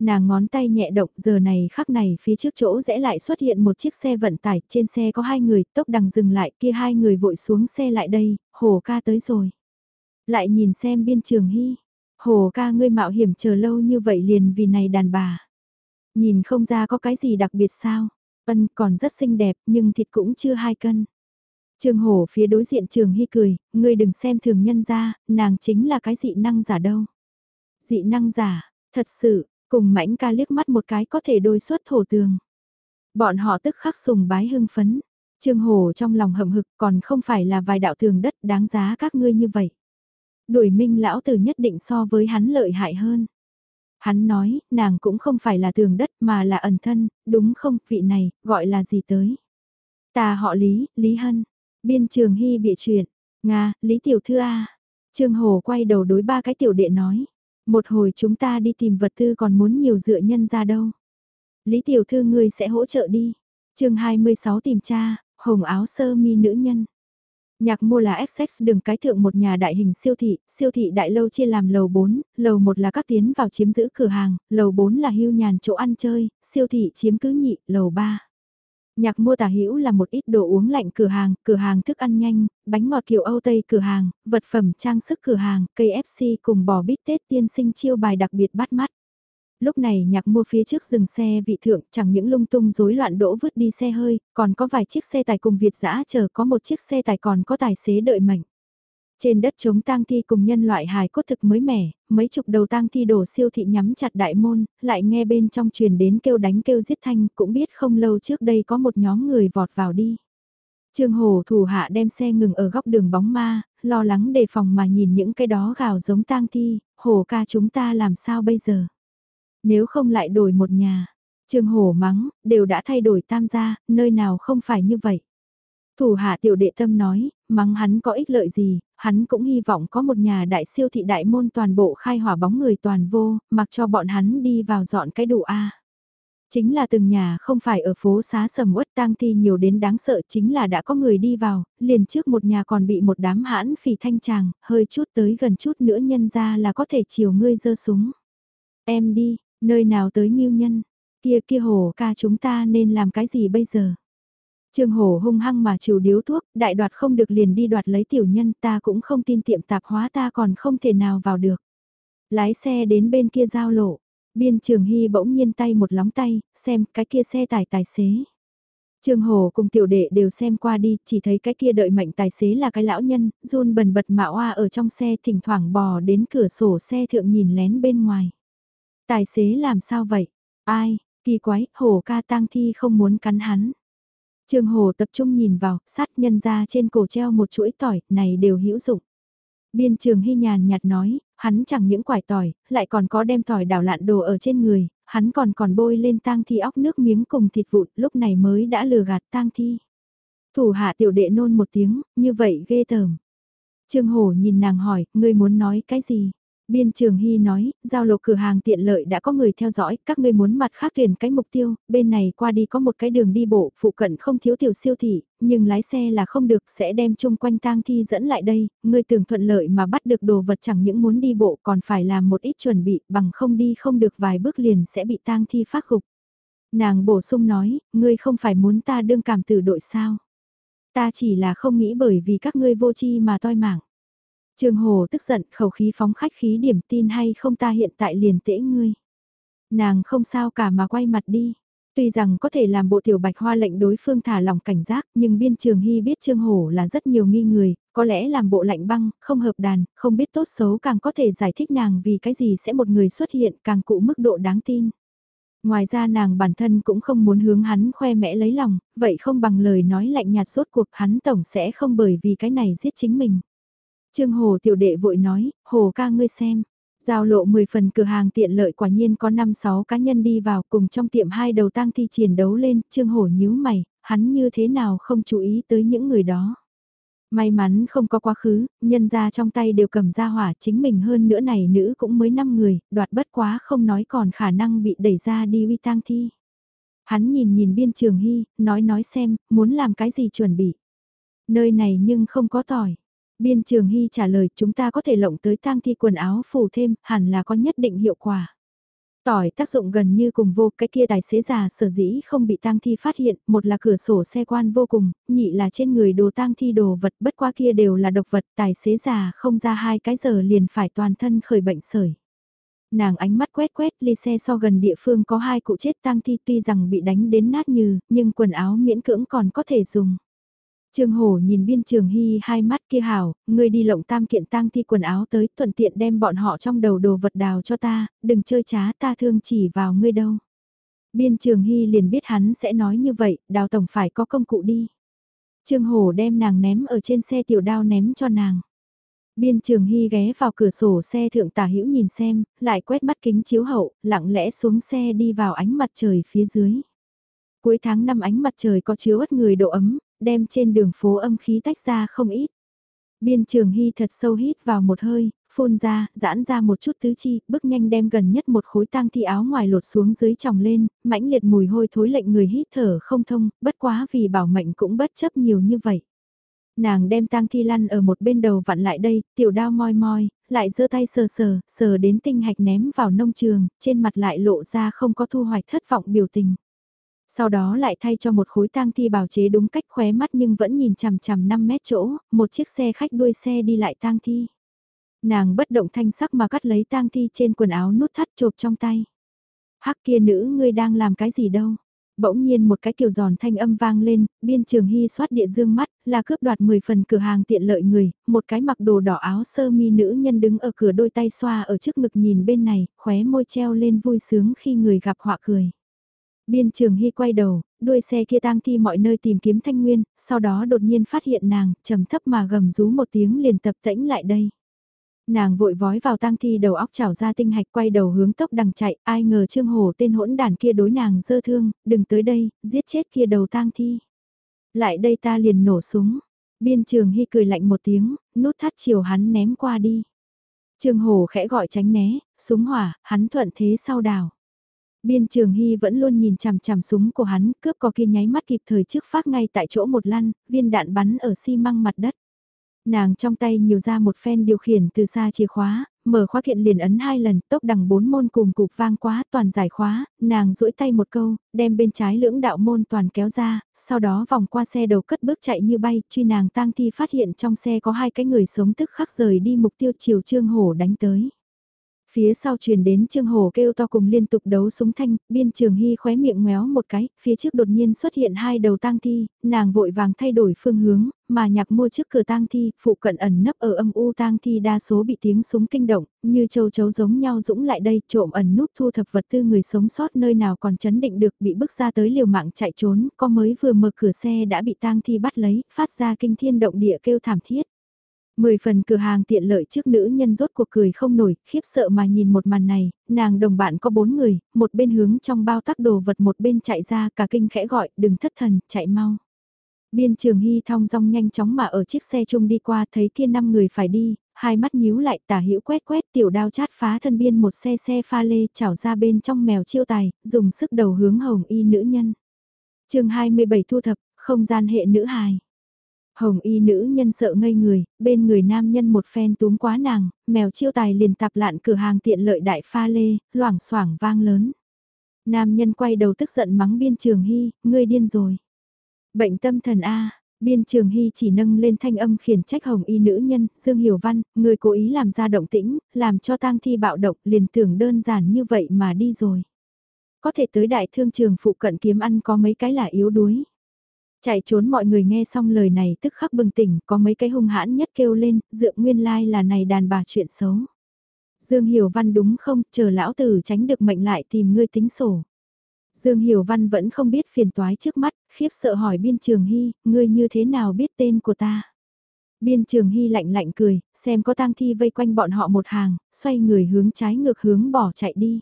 Nàng ngón tay nhẹ động giờ này khắc này phía trước chỗ rẽ lại xuất hiện một chiếc xe vận tải, trên xe có hai người, tốc đằng dừng lại kia hai người vội xuống xe lại đây, hồ ca tới rồi. Lại nhìn xem biên trường hy, hồ ca ngươi mạo hiểm chờ lâu như vậy liền vì này đàn bà. Nhìn không ra có cái gì đặc biệt sao, ân còn rất xinh đẹp nhưng thịt cũng chưa hai cân. Trường hổ phía đối diện trường hy cười, ngươi đừng xem thường nhân ra, nàng chính là cái dị năng giả đâu. Dị năng giả, thật sự, Cùng mãnh ca liếc mắt một cái có thể đôi suất thổ tường. Bọn họ tức khắc sùng bái hưng phấn. Trương Hồ trong lòng hậm hực còn không phải là vài đạo tường đất đáng giá các ngươi như vậy. Đuổi minh lão tử nhất định so với hắn lợi hại hơn. Hắn nói, nàng cũng không phải là tường đất mà là ẩn thân, đúng không, vị này, gọi là gì tới. Ta họ Lý, Lý Hân. Biên trường hy bị chuyện. Nga, Lý Tiểu Thư A. Trương Hồ quay đầu đối ba cái tiểu đệ nói. Một hồi chúng ta đi tìm vật tư còn muốn nhiều dựa nhân ra đâu. Lý tiểu thư ngươi sẽ hỗ trợ đi. chương 26 tìm cha, hồng áo sơ mi nữ nhân. Nhạc mua là XX đường cái thượng một nhà đại hình siêu thị, siêu thị đại lâu chia làm lầu 4, lầu 1 là các tiến vào chiếm giữ cửa hàng, lầu 4 là hưu nhàn chỗ ăn chơi, siêu thị chiếm cứ nhị, lầu 3. Nhạc mua tả hữu là một ít đồ uống lạnh cửa hàng, cửa hàng thức ăn nhanh, bánh ngọt kiểu Âu Tây cửa hàng, vật phẩm trang sức cửa hàng, cây FC cùng bò bít tết tiên sinh chiêu bài đặc biệt bắt mắt. Lúc này nhạc mua phía trước dừng xe vị thượng chẳng những lung tung rối loạn đỗ vứt đi xe hơi, còn có vài chiếc xe tải cùng Việt dã chờ có một chiếc xe tải còn có tài xế đợi mệnh. Trên đất chống tang thi cùng nhân loại hài cốt thực mới mẻ, mấy chục đầu tang thi đổ siêu thị nhắm chặt đại môn, lại nghe bên trong truyền đến kêu đánh kêu giết thanh, cũng biết không lâu trước đây có một nhóm người vọt vào đi. Trương Hồ thủ hạ đem xe ngừng ở góc đường bóng ma, lo lắng đề phòng mà nhìn những cái đó gào giống tang thi, Hồ ca chúng ta làm sao bây giờ? Nếu không lại đổi một nhà, Trương hổ mắng, đều đã thay đổi tam gia, nơi nào không phải như vậy. Thủ hạ tiểu đệ tâm nói, mắng hắn có ích lợi gì, hắn cũng hy vọng có một nhà đại siêu thị đại môn toàn bộ khai hỏa bóng người toàn vô, mặc cho bọn hắn đi vào dọn cái đủ A. Chính là từng nhà không phải ở phố xá sầm uất tang thi nhiều đến đáng sợ chính là đã có người đi vào, liền trước một nhà còn bị một đám hãn phỉ thanh tràng, hơi chút tới gần chút nữa nhân ra là có thể chiều ngươi dơ súng. Em đi, Nơi nào tới nghiêu nhân, kia kia hồ ca chúng ta nên làm cái gì bây giờ? Trương Hổ hung hăng mà trừ điếu thuốc, đại đoạt không được liền đi đoạt lấy tiểu nhân ta cũng không tin tiệm tạp hóa ta còn không thể nào vào được. Lái xe đến bên kia giao lộ, biên trường hy bỗng nhiên tay một lóng tay, xem cái kia xe tải tài xế. Trương Hồ cùng tiểu đệ đều xem qua đi, chỉ thấy cái kia đợi mệnh tài xế là cái lão nhân, run bần bật mạo oa ở trong xe thỉnh thoảng bò đến cửa sổ xe thượng nhìn lén bên ngoài. Tài xế làm sao vậy? Ai? Kỳ quái, Hồ ca tang thi không muốn cắn hắn. Trương Hồ tập trung nhìn vào, sát nhân ra trên cổ treo một chuỗi tỏi, này đều hữu dụng. Biên trường hy nhàn nhạt nói, hắn chẳng những quải tỏi, lại còn có đem tỏi đảo lạn đồ ở trên người, hắn còn còn bôi lên tang thi óc nước miếng cùng thịt vụn, lúc này mới đã lừa gạt tang thi. Thủ hạ tiểu đệ nôn một tiếng, như vậy ghê tởm. Trương Hổ nhìn nàng hỏi, ngươi muốn nói cái gì? Biên Trường Hy nói, giao lộ cửa hàng tiện lợi đã có người theo dõi, các ngươi muốn mặt khác tuyển cái mục tiêu, bên này qua đi có một cái đường đi bộ, phụ cận không thiếu tiểu siêu thị, nhưng lái xe là không được, sẽ đem chung quanh tang thi dẫn lại đây, ngươi tưởng thuận lợi mà bắt được đồ vật chẳng những muốn đi bộ còn phải làm một ít chuẩn bị, bằng không đi không được vài bước liền sẽ bị tang thi phát gục. Nàng bổ sung nói, ngươi không phải muốn ta đương cảm tử đội sao? Ta chỉ là không nghĩ bởi vì các ngươi vô chi mà toi mạng. Trương Hồ tức giận khẩu khí phóng khách khí điểm tin hay không ta hiện tại liền tễ ngươi. Nàng không sao cả mà quay mặt đi. Tuy rằng có thể làm bộ tiểu bạch hoa lệnh đối phương thả lòng cảnh giác nhưng biên trường hy biết Trương Hổ là rất nhiều nghi người, có lẽ làm bộ lạnh băng, không hợp đàn, không biết tốt xấu càng có thể giải thích nàng vì cái gì sẽ một người xuất hiện càng cụ mức độ đáng tin. Ngoài ra nàng bản thân cũng không muốn hướng hắn khoe mẽ lấy lòng, vậy không bằng lời nói lạnh nhạt suốt cuộc hắn tổng sẽ không bởi vì cái này giết chính mình. Trương Hồ tiểu đệ vội nói, Hồ ca ngươi xem. Giao lộ 10 phần cửa hàng tiện lợi quả nhiên có 5-6 cá nhân đi vào cùng trong tiệm hai đầu tang thi chiến đấu lên, Trương Hổ nhíu mày, hắn như thế nào không chú ý tới những người đó. May mắn không có quá khứ, nhân ra trong tay đều cầm ra hỏa chính mình hơn nữa này nữ cũng mới 5 người, đoạt bất quá không nói còn khả năng bị đẩy ra đi uy tang thi. Hắn nhìn nhìn biên trường hy, nói nói xem, muốn làm cái gì chuẩn bị. Nơi này nhưng không có tỏi. Biên Trường Hy trả lời chúng ta có thể lộng tới tang thi quần áo phủ thêm, hẳn là có nhất định hiệu quả. Tỏi tác dụng gần như cùng vô cái kia tài xế già sở dĩ không bị tang thi phát hiện, một là cửa sổ xe quan vô cùng, nhị là trên người đồ tang thi đồ vật bất qua kia đều là độc vật, tài xế già không ra hai cái giờ liền phải toàn thân khởi bệnh sởi. Nàng ánh mắt quét quét ly xe so gần địa phương có hai cụ chết tang thi tuy rằng bị đánh đến nát như, nhưng quần áo miễn cưỡng còn có thể dùng. Trương Hổ nhìn biên trường hy hai mắt kia hảo, ngươi đi lộng tam kiện tang thi quần áo tới, thuận tiện đem bọn họ trong đầu đồ vật đào cho ta, đừng chơi trá ta thương chỉ vào ngươi đâu. Biên trường hy liền biết hắn sẽ nói như vậy, đào tổng phải có công cụ đi. Trương Hổ đem nàng ném ở trên xe tiểu đao ném cho nàng. Biên trường hy ghé vào cửa sổ xe thượng tả hữu nhìn xem, lại quét mắt kính chiếu hậu, lặng lẽ xuống xe đi vào ánh mặt trời phía dưới. Cuối tháng năm ánh mặt trời có chiếu ớt người độ ấm, đem trên đường phố âm khí tách ra không ít. Biên trường hy thật sâu hít vào một hơi, phun ra, giãn ra một chút tứ chi, bước nhanh đem gần nhất một khối tang thi áo ngoài lột xuống dưới chồng lên, mãnh liệt mùi hôi thối lệnh người hít thở không thông, bất quá vì bảo mệnh cũng bất chấp nhiều như vậy. Nàng đem tang thi lăn ở một bên đầu vặn lại đây, tiểu đao moi moi, lại giơ tay sờ sờ, sờ đến tinh hạch ném vào nông trường, trên mặt lại lộ ra không có thu hoạch thất vọng biểu tình sau đó lại thay cho một khối tang thi bào chế đúng cách khóe mắt nhưng vẫn nhìn chằm chằm 5 mét chỗ, một chiếc xe khách đuôi xe đi lại tang thi. Nàng bất động thanh sắc mà cắt lấy tang thi trên quần áo nút thắt chộp trong tay. Hắc kia nữ ngươi đang làm cái gì đâu? Bỗng nhiên một cái kiều giòn thanh âm vang lên, biên trường hy soát địa dương mắt, là cướp đoạt 10 phần cửa hàng tiện lợi người, một cái mặc đồ đỏ áo sơ mi nữ nhân đứng ở cửa đôi tay xoa ở trước ngực nhìn bên này, khóe môi treo lên vui sướng khi người gặp họa cười. Biên trường hy quay đầu, đuôi xe kia tang thi mọi nơi tìm kiếm thanh nguyên, sau đó đột nhiên phát hiện nàng, trầm thấp mà gầm rú một tiếng liền tập tĩnh lại đây. Nàng vội vói vào tang thi đầu óc trào ra tinh hạch quay đầu hướng tốc đằng chạy, ai ngờ trương hồ tên hỗn đàn kia đối nàng dơ thương, đừng tới đây, giết chết kia đầu tang thi. Lại đây ta liền nổ súng, biên trường hy cười lạnh một tiếng, nút thắt chiều hắn ném qua đi. Trương hồ khẽ gọi tránh né, súng hỏa, hắn thuận thế sau đào. Biên trường hy vẫn luôn nhìn chằm chằm súng của hắn, cướp có kia nháy mắt kịp thời trước phát ngay tại chỗ một lăn, viên đạn bắn ở xi măng mặt đất. Nàng trong tay nhiều ra một phen điều khiển từ xa chìa khóa, mở khóa kiện liền ấn hai lần, tốc đằng bốn môn cùng cục vang quá toàn giải khóa, nàng duỗi tay một câu, đem bên trái lưỡng đạo môn toàn kéo ra, sau đó vòng qua xe đầu cất bước chạy như bay, truy nàng tang thi phát hiện trong xe có hai cái người sống tức khắc rời đi mục tiêu chiều trương hổ đánh tới. Phía sau truyền đến Trương Hồ kêu to cùng liên tục đấu súng thanh, biên trường hy khóe miệng ngoéo một cái, phía trước đột nhiên xuất hiện hai đầu tang thi, nàng vội vàng thay đổi phương hướng, mà nhạc mua trước cửa tang thi, phụ cận ẩn nấp ở âm u tang thi đa số bị tiếng súng kinh động, như châu chấu giống nhau dũng lại đây trộm ẩn nút thu thập vật tư người sống sót nơi nào còn chấn định được bị bước ra tới liều mạng chạy trốn, có mới vừa mở cửa xe đã bị tang thi bắt lấy, phát ra kinh thiên động địa kêu thảm thiết. Mười phần cửa hàng tiện lợi trước nữ nhân rốt cuộc cười không nổi, khiếp sợ mà nhìn một màn này, nàng đồng bạn có bốn người, một bên hướng trong bao tắc đồ vật một bên chạy ra cả kinh khẽ gọi, đừng thất thần, chạy mau. Biên trường hy thong dong nhanh chóng mà ở chiếc xe chung đi qua thấy kia năm người phải đi, hai mắt nhíu lại tả hữu quét quét tiểu đao chát phá thân biên một xe xe pha lê chảo ra bên trong mèo chiêu tài, dùng sức đầu hướng hồng y nữ nhân. chương 27 thu thập, không gian hệ nữ hài. Hồng y nữ nhân sợ ngây người, bên người nam nhân một phen túm quá nàng, mèo chiêu tài liền tạp lạn cửa hàng tiện lợi đại pha lê, loảng xoảng vang lớn. Nam nhân quay đầu tức giận mắng biên trường hy, ngươi điên rồi. Bệnh tâm thần A, biên trường hy chỉ nâng lên thanh âm khiển trách hồng y nữ nhân, Dương Hiểu Văn, người cố ý làm ra động tĩnh, làm cho tang thi bạo động liền tưởng đơn giản như vậy mà đi rồi. Có thể tới đại thương trường phụ cận kiếm ăn có mấy cái là yếu đuối. Chạy trốn mọi người nghe xong lời này tức khắc bừng tỉnh, có mấy cái hung hãn nhất kêu lên, dựa nguyên lai là này đàn bà chuyện xấu. Dương Hiểu Văn đúng không, chờ lão tử tránh được mệnh lại tìm ngươi tính sổ. Dương Hiểu Văn vẫn không biết phiền toái trước mắt, khiếp sợ hỏi Biên Trường Hy, ngươi như thế nào biết tên của ta? Biên Trường Hy lạnh lạnh cười, xem có tang thi vây quanh bọn họ một hàng, xoay người hướng trái ngược hướng bỏ chạy đi.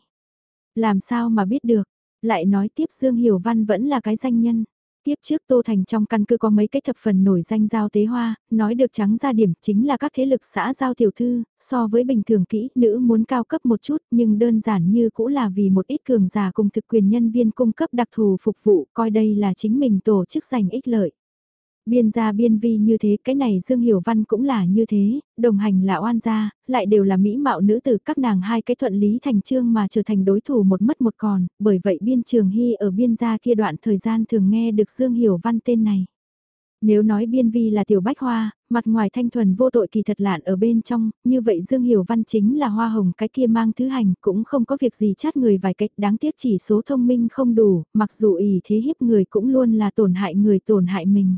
Làm sao mà biết được, lại nói tiếp Dương Hiểu Văn vẫn là cái danh nhân. Tiếp trước Tô Thành trong căn cứ có mấy cái thập phần nổi danh giao tế hoa, nói được trắng ra điểm chính là các thế lực xã giao tiểu thư, so với bình thường kỹ, nữ muốn cao cấp một chút nhưng đơn giản như cũ là vì một ít cường giả cùng thực quyền nhân viên cung cấp đặc thù phục vụ, coi đây là chính mình tổ chức giành ích lợi. Biên gia biên vi như thế, cái này Dương Hiểu Văn cũng là như thế, đồng hành là oan gia, lại đều là mỹ mạo nữ tử các nàng hai cái thuận lý thành trương mà trở thành đối thủ một mất một còn, bởi vậy biên trường hy ở biên gia kia đoạn thời gian thường nghe được Dương Hiểu Văn tên này. Nếu nói biên vi là tiểu bách hoa, mặt ngoài thanh thuần vô tội kỳ thật lạn ở bên trong, như vậy Dương Hiểu Văn chính là hoa hồng cái kia mang thứ hành cũng không có việc gì chát người vài cách đáng tiếc chỉ số thông minh không đủ, mặc dù ý thế hiếp người cũng luôn là tổn hại người tổn hại mình.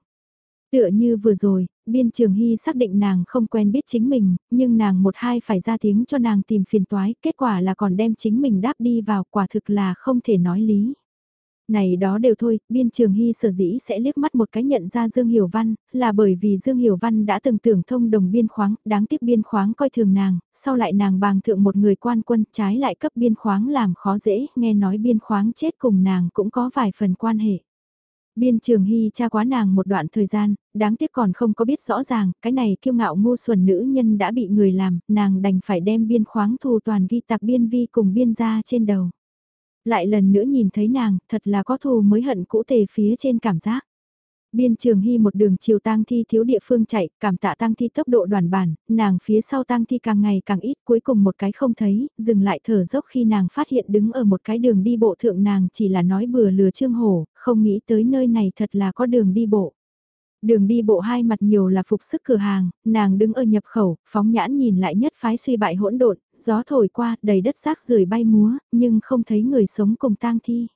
Tựa như vừa rồi, biên trường hy xác định nàng không quen biết chính mình, nhưng nàng một hai phải ra tiếng cho nàng tìm phiền toái, kết quả là còn đem chính mình đáp đi vào quả thực là không thể nói lý. Này đó đều thôi, biên trường hy sở dĩ sẽ liếc mắt một cái nhận ra Dương Hiểu Văn, là bởi vì Dương Hiểu Văn đã từng tưởng thông đồng biên khoáng, đáng tiếc biên khoáng coi thường nàng, sau lại nàng bàng thượng một người quan quân trái lại cấp biên khoáng làm khó dễ, nghe nói biên khoáng chết cùng nàng cũng có vài phần quan hệ. Biên trường hy tra quá nàng một đoạn thời gian, đáng tiếc còn không có biết rõ ràng, cái này kiêu ngạo ngu xuẩn nữ nhân đã bị người làm, nàng đành phải đem biên khoáng thù toàn ghi tạc biên vi cùng biên gia trên đầu. Lại lần nữa nhìn thấy nàng, thật là có thù mới hận cũ tề phía trên cảm giác. Biên trường hy một đường chiều tang thi thiếu địa phương chạy, cảm tạ tang thi tốc độ đoàn bản, nàng phía sau tang thi càng ngày càng ít, cuối cùng một cái không thấy, dừng lại thở dốc khi nàng phát hiện đứng ở một cái đường đi bộ thượng nàng chỉ là nói bừa lừa trương hổ, không nghĩ tới nơi này thật là có đường đi bộ. Đường đi bộ hai mặt nhiều là phục sức cửa hàng, nàng đứng ở nhập khẩu, phóng nhãn nhìn lại nhất phái suy bại hỗn độn, gió thổi qua, đầy đất rác rưởi bay múa, nhưng không thấy người sống cùng tang thi.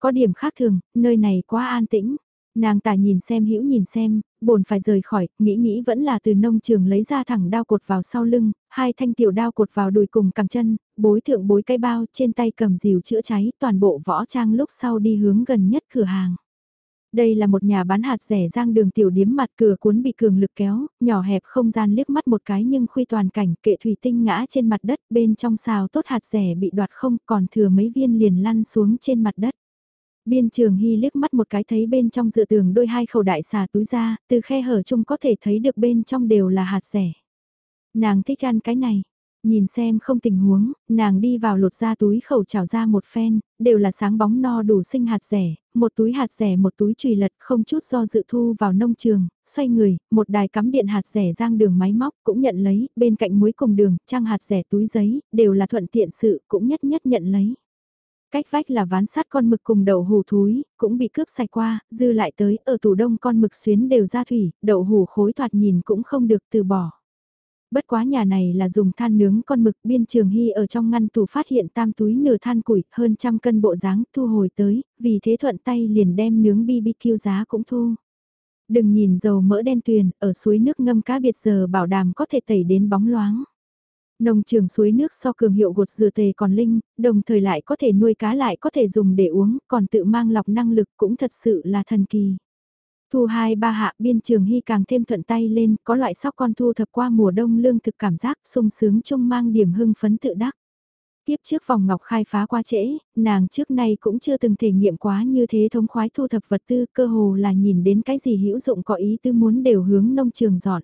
Có điểm khác thường, nơi này quá an tĩnh, Nàng tả nhìn xem hữu nhìn xem, bổn phải rời khỏi, nghĩ nghĩ vẫn là từ nông trường lấy ra thẳng đao cột vào sau lưng, hai thanh tiểu đao cột vào đùi cùng cẳng chân, bối thượng bối cái bao trên tay cầm dìu chữa cháy toàn bộ võ trang lúc sau đi hướng gần nhất cửa hàng. Đây là một nhà bán hạt rẻ giang đường tiểu điếm mặt cửa cuốn bị cường lực kéo, nhỏ hẹp không gian liếc mắt một cái nhưng khuy toàn cảnh kệ thủy tinh ngã trên mặt đất bên trong xào tốt hạt rẻ bị đoạt không còn thừa mấy viên liền lăn xuống trên mặt đất. Biên trường hy liếc mắt một cái thấy bên trong dựa tường đôi hai khẩu đại xà túi ra, từ khe hở chung có thể thấy được bên trong đều là hạt rẻ. Nàng thích ăn cái này. Nhìn xem không tình huống, nàng đi vào lột ra túi khẩu trào ra một phen, đều là sáng bóng no đủ sinh hạt rẻ, một túi hạt rẻ một túi trùy lật không chút do dự thu vào nông trường, xoay người, một đài cắm điện hạt rẻ giang đường máy móc cũng nhận lấy, bên cạnh muối cùng đường, trang hạt rẻ túi giấy, đều là thuận tiện sự cũng nhất nhất nhận lấy. Cách vách là ván sắt con mực cùng đậu hù thúi, cũng bị cướp sạch qua, dư lại tới, ở tủ đông con mực xuyến đều ra thủy, đậu hù khối thoạt nhìn cũng không được từ bỏ. Bất quá nhà này là dùng than nướng con mực biên trường hy ở trong ngăn tủ phát hiện tam túi nửa than củi hơn trăm cân bộ dáng thu hồi tới, vì thế thuận tay liền đem nướng BBQ giá cũng thu. Đừng nhìn dầu mỡ đen tuyền, ở suối nước ngâm cá biệt giờ bảo đảm có thể tẩy đến bóng loáng. Nông trường suối nước so cường hiệu gột dừa tề còn linh, đồng thời lại có thể nuôi cá lại có thể dùng để uống, còn tự mang lọc năng lực cũng thật sự là thần kỳ. Thu hai ba hạ biên trường hy càng thêm thuận tay lên, có loại sóc con thu thập qua mùa đông lương thực cảm giác sung sướng chung mang điểm hưng phấn tự đắc. Tiếp trước vòng ngọc khai phá qua trễ, nàng trước nay cũng chưa từng thể nghiệm quá như thế thống khoái thu thập vật tư cơ hồ là nhìn đến cái gì hữu dụng có ý tư muốn đều hướng nông trường dọn.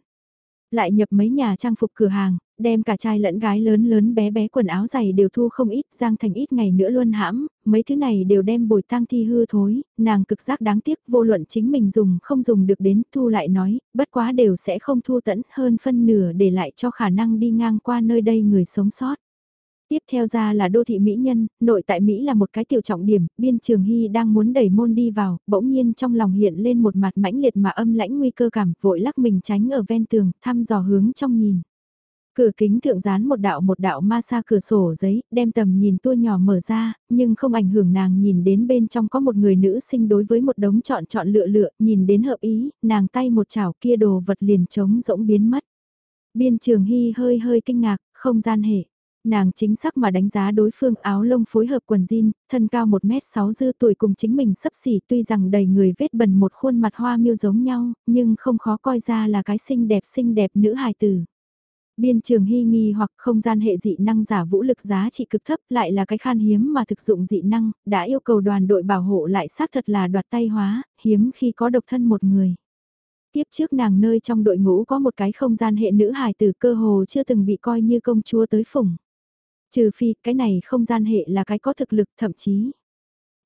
Lại nhập mấy nhà trang phục cửa hàng, đem cả trai lẫn gái lớn lớn bé bé quần áo giày đều thu không ít, giang thành ít ngày nữa luôn hãm, mấy thứ này đều đem bồi tang thi hư thối, nàng cực giác đáng tiếc vô luận chính mình dùng không dùng được đến, thu lại nói, bất quá đều sẽ không thu tẫn hơn phân nửa để lại cho khả năng đi ngang qua nơi đây người sống sót. Tiếp theo ra là đô thị Mỹ nhân, nội tại Mỹ là một cái tiểu trọng điểm, biên trường hy đang muốn đẩy môn đi vào, bỗng nhiên trong lòng hiện lên một mặt mãnh liệt mà âm lãnh nguy cơ cảm, vội lắc mình tránh ở ven tường, thăm dò hướng trong nhìn. Cửa kính thượng dán một đạo một đạo ma xa cửa sổ giấy, đem tầm nhìn tua nhỏ mở ra, nhưng không ảnh hưởng nàng nhìn đến bên trong có một người nữ sinh đối với một đống chọn chọn lựa lựa, nhìn đến hợp ý, nàng tay một chảo kia đồ vật liền trống rỗng biến mất. Biên trường hy hơi hơi kinh ngạc, không gian hệ. Nàng chính xác mà đánh giá đối phương áo lông phối hợp quần jean, thân cao 1m6 dư tuổi cùng chính mình sấp xỉ tuy rằng đầy người vết bẩn một khuôn mặt hoa miêu giống nhau, nhưng không khó coi ra là cái xinh đẹp xinh đẹp nữ hài tử. Biên trường hy nghi hoặc không gian hệ dị năng giả vũ lực giá trị cực thấp lại là cái khan hiếm mà thực dụng dị năng, đã yêu cầu đoàn đội bảo hộ lại xác thật là đoạt tay hóa, hiếm khi có độc thân một người. Tiếp trước nàng nơi trong đội ngũ có một cái không gian hệ nữ hài từ cơ hồ chưa từng bị coi như công chúa tới phủng. Trừ phi cái này không gian hệ là cái có thực lực thậm chí.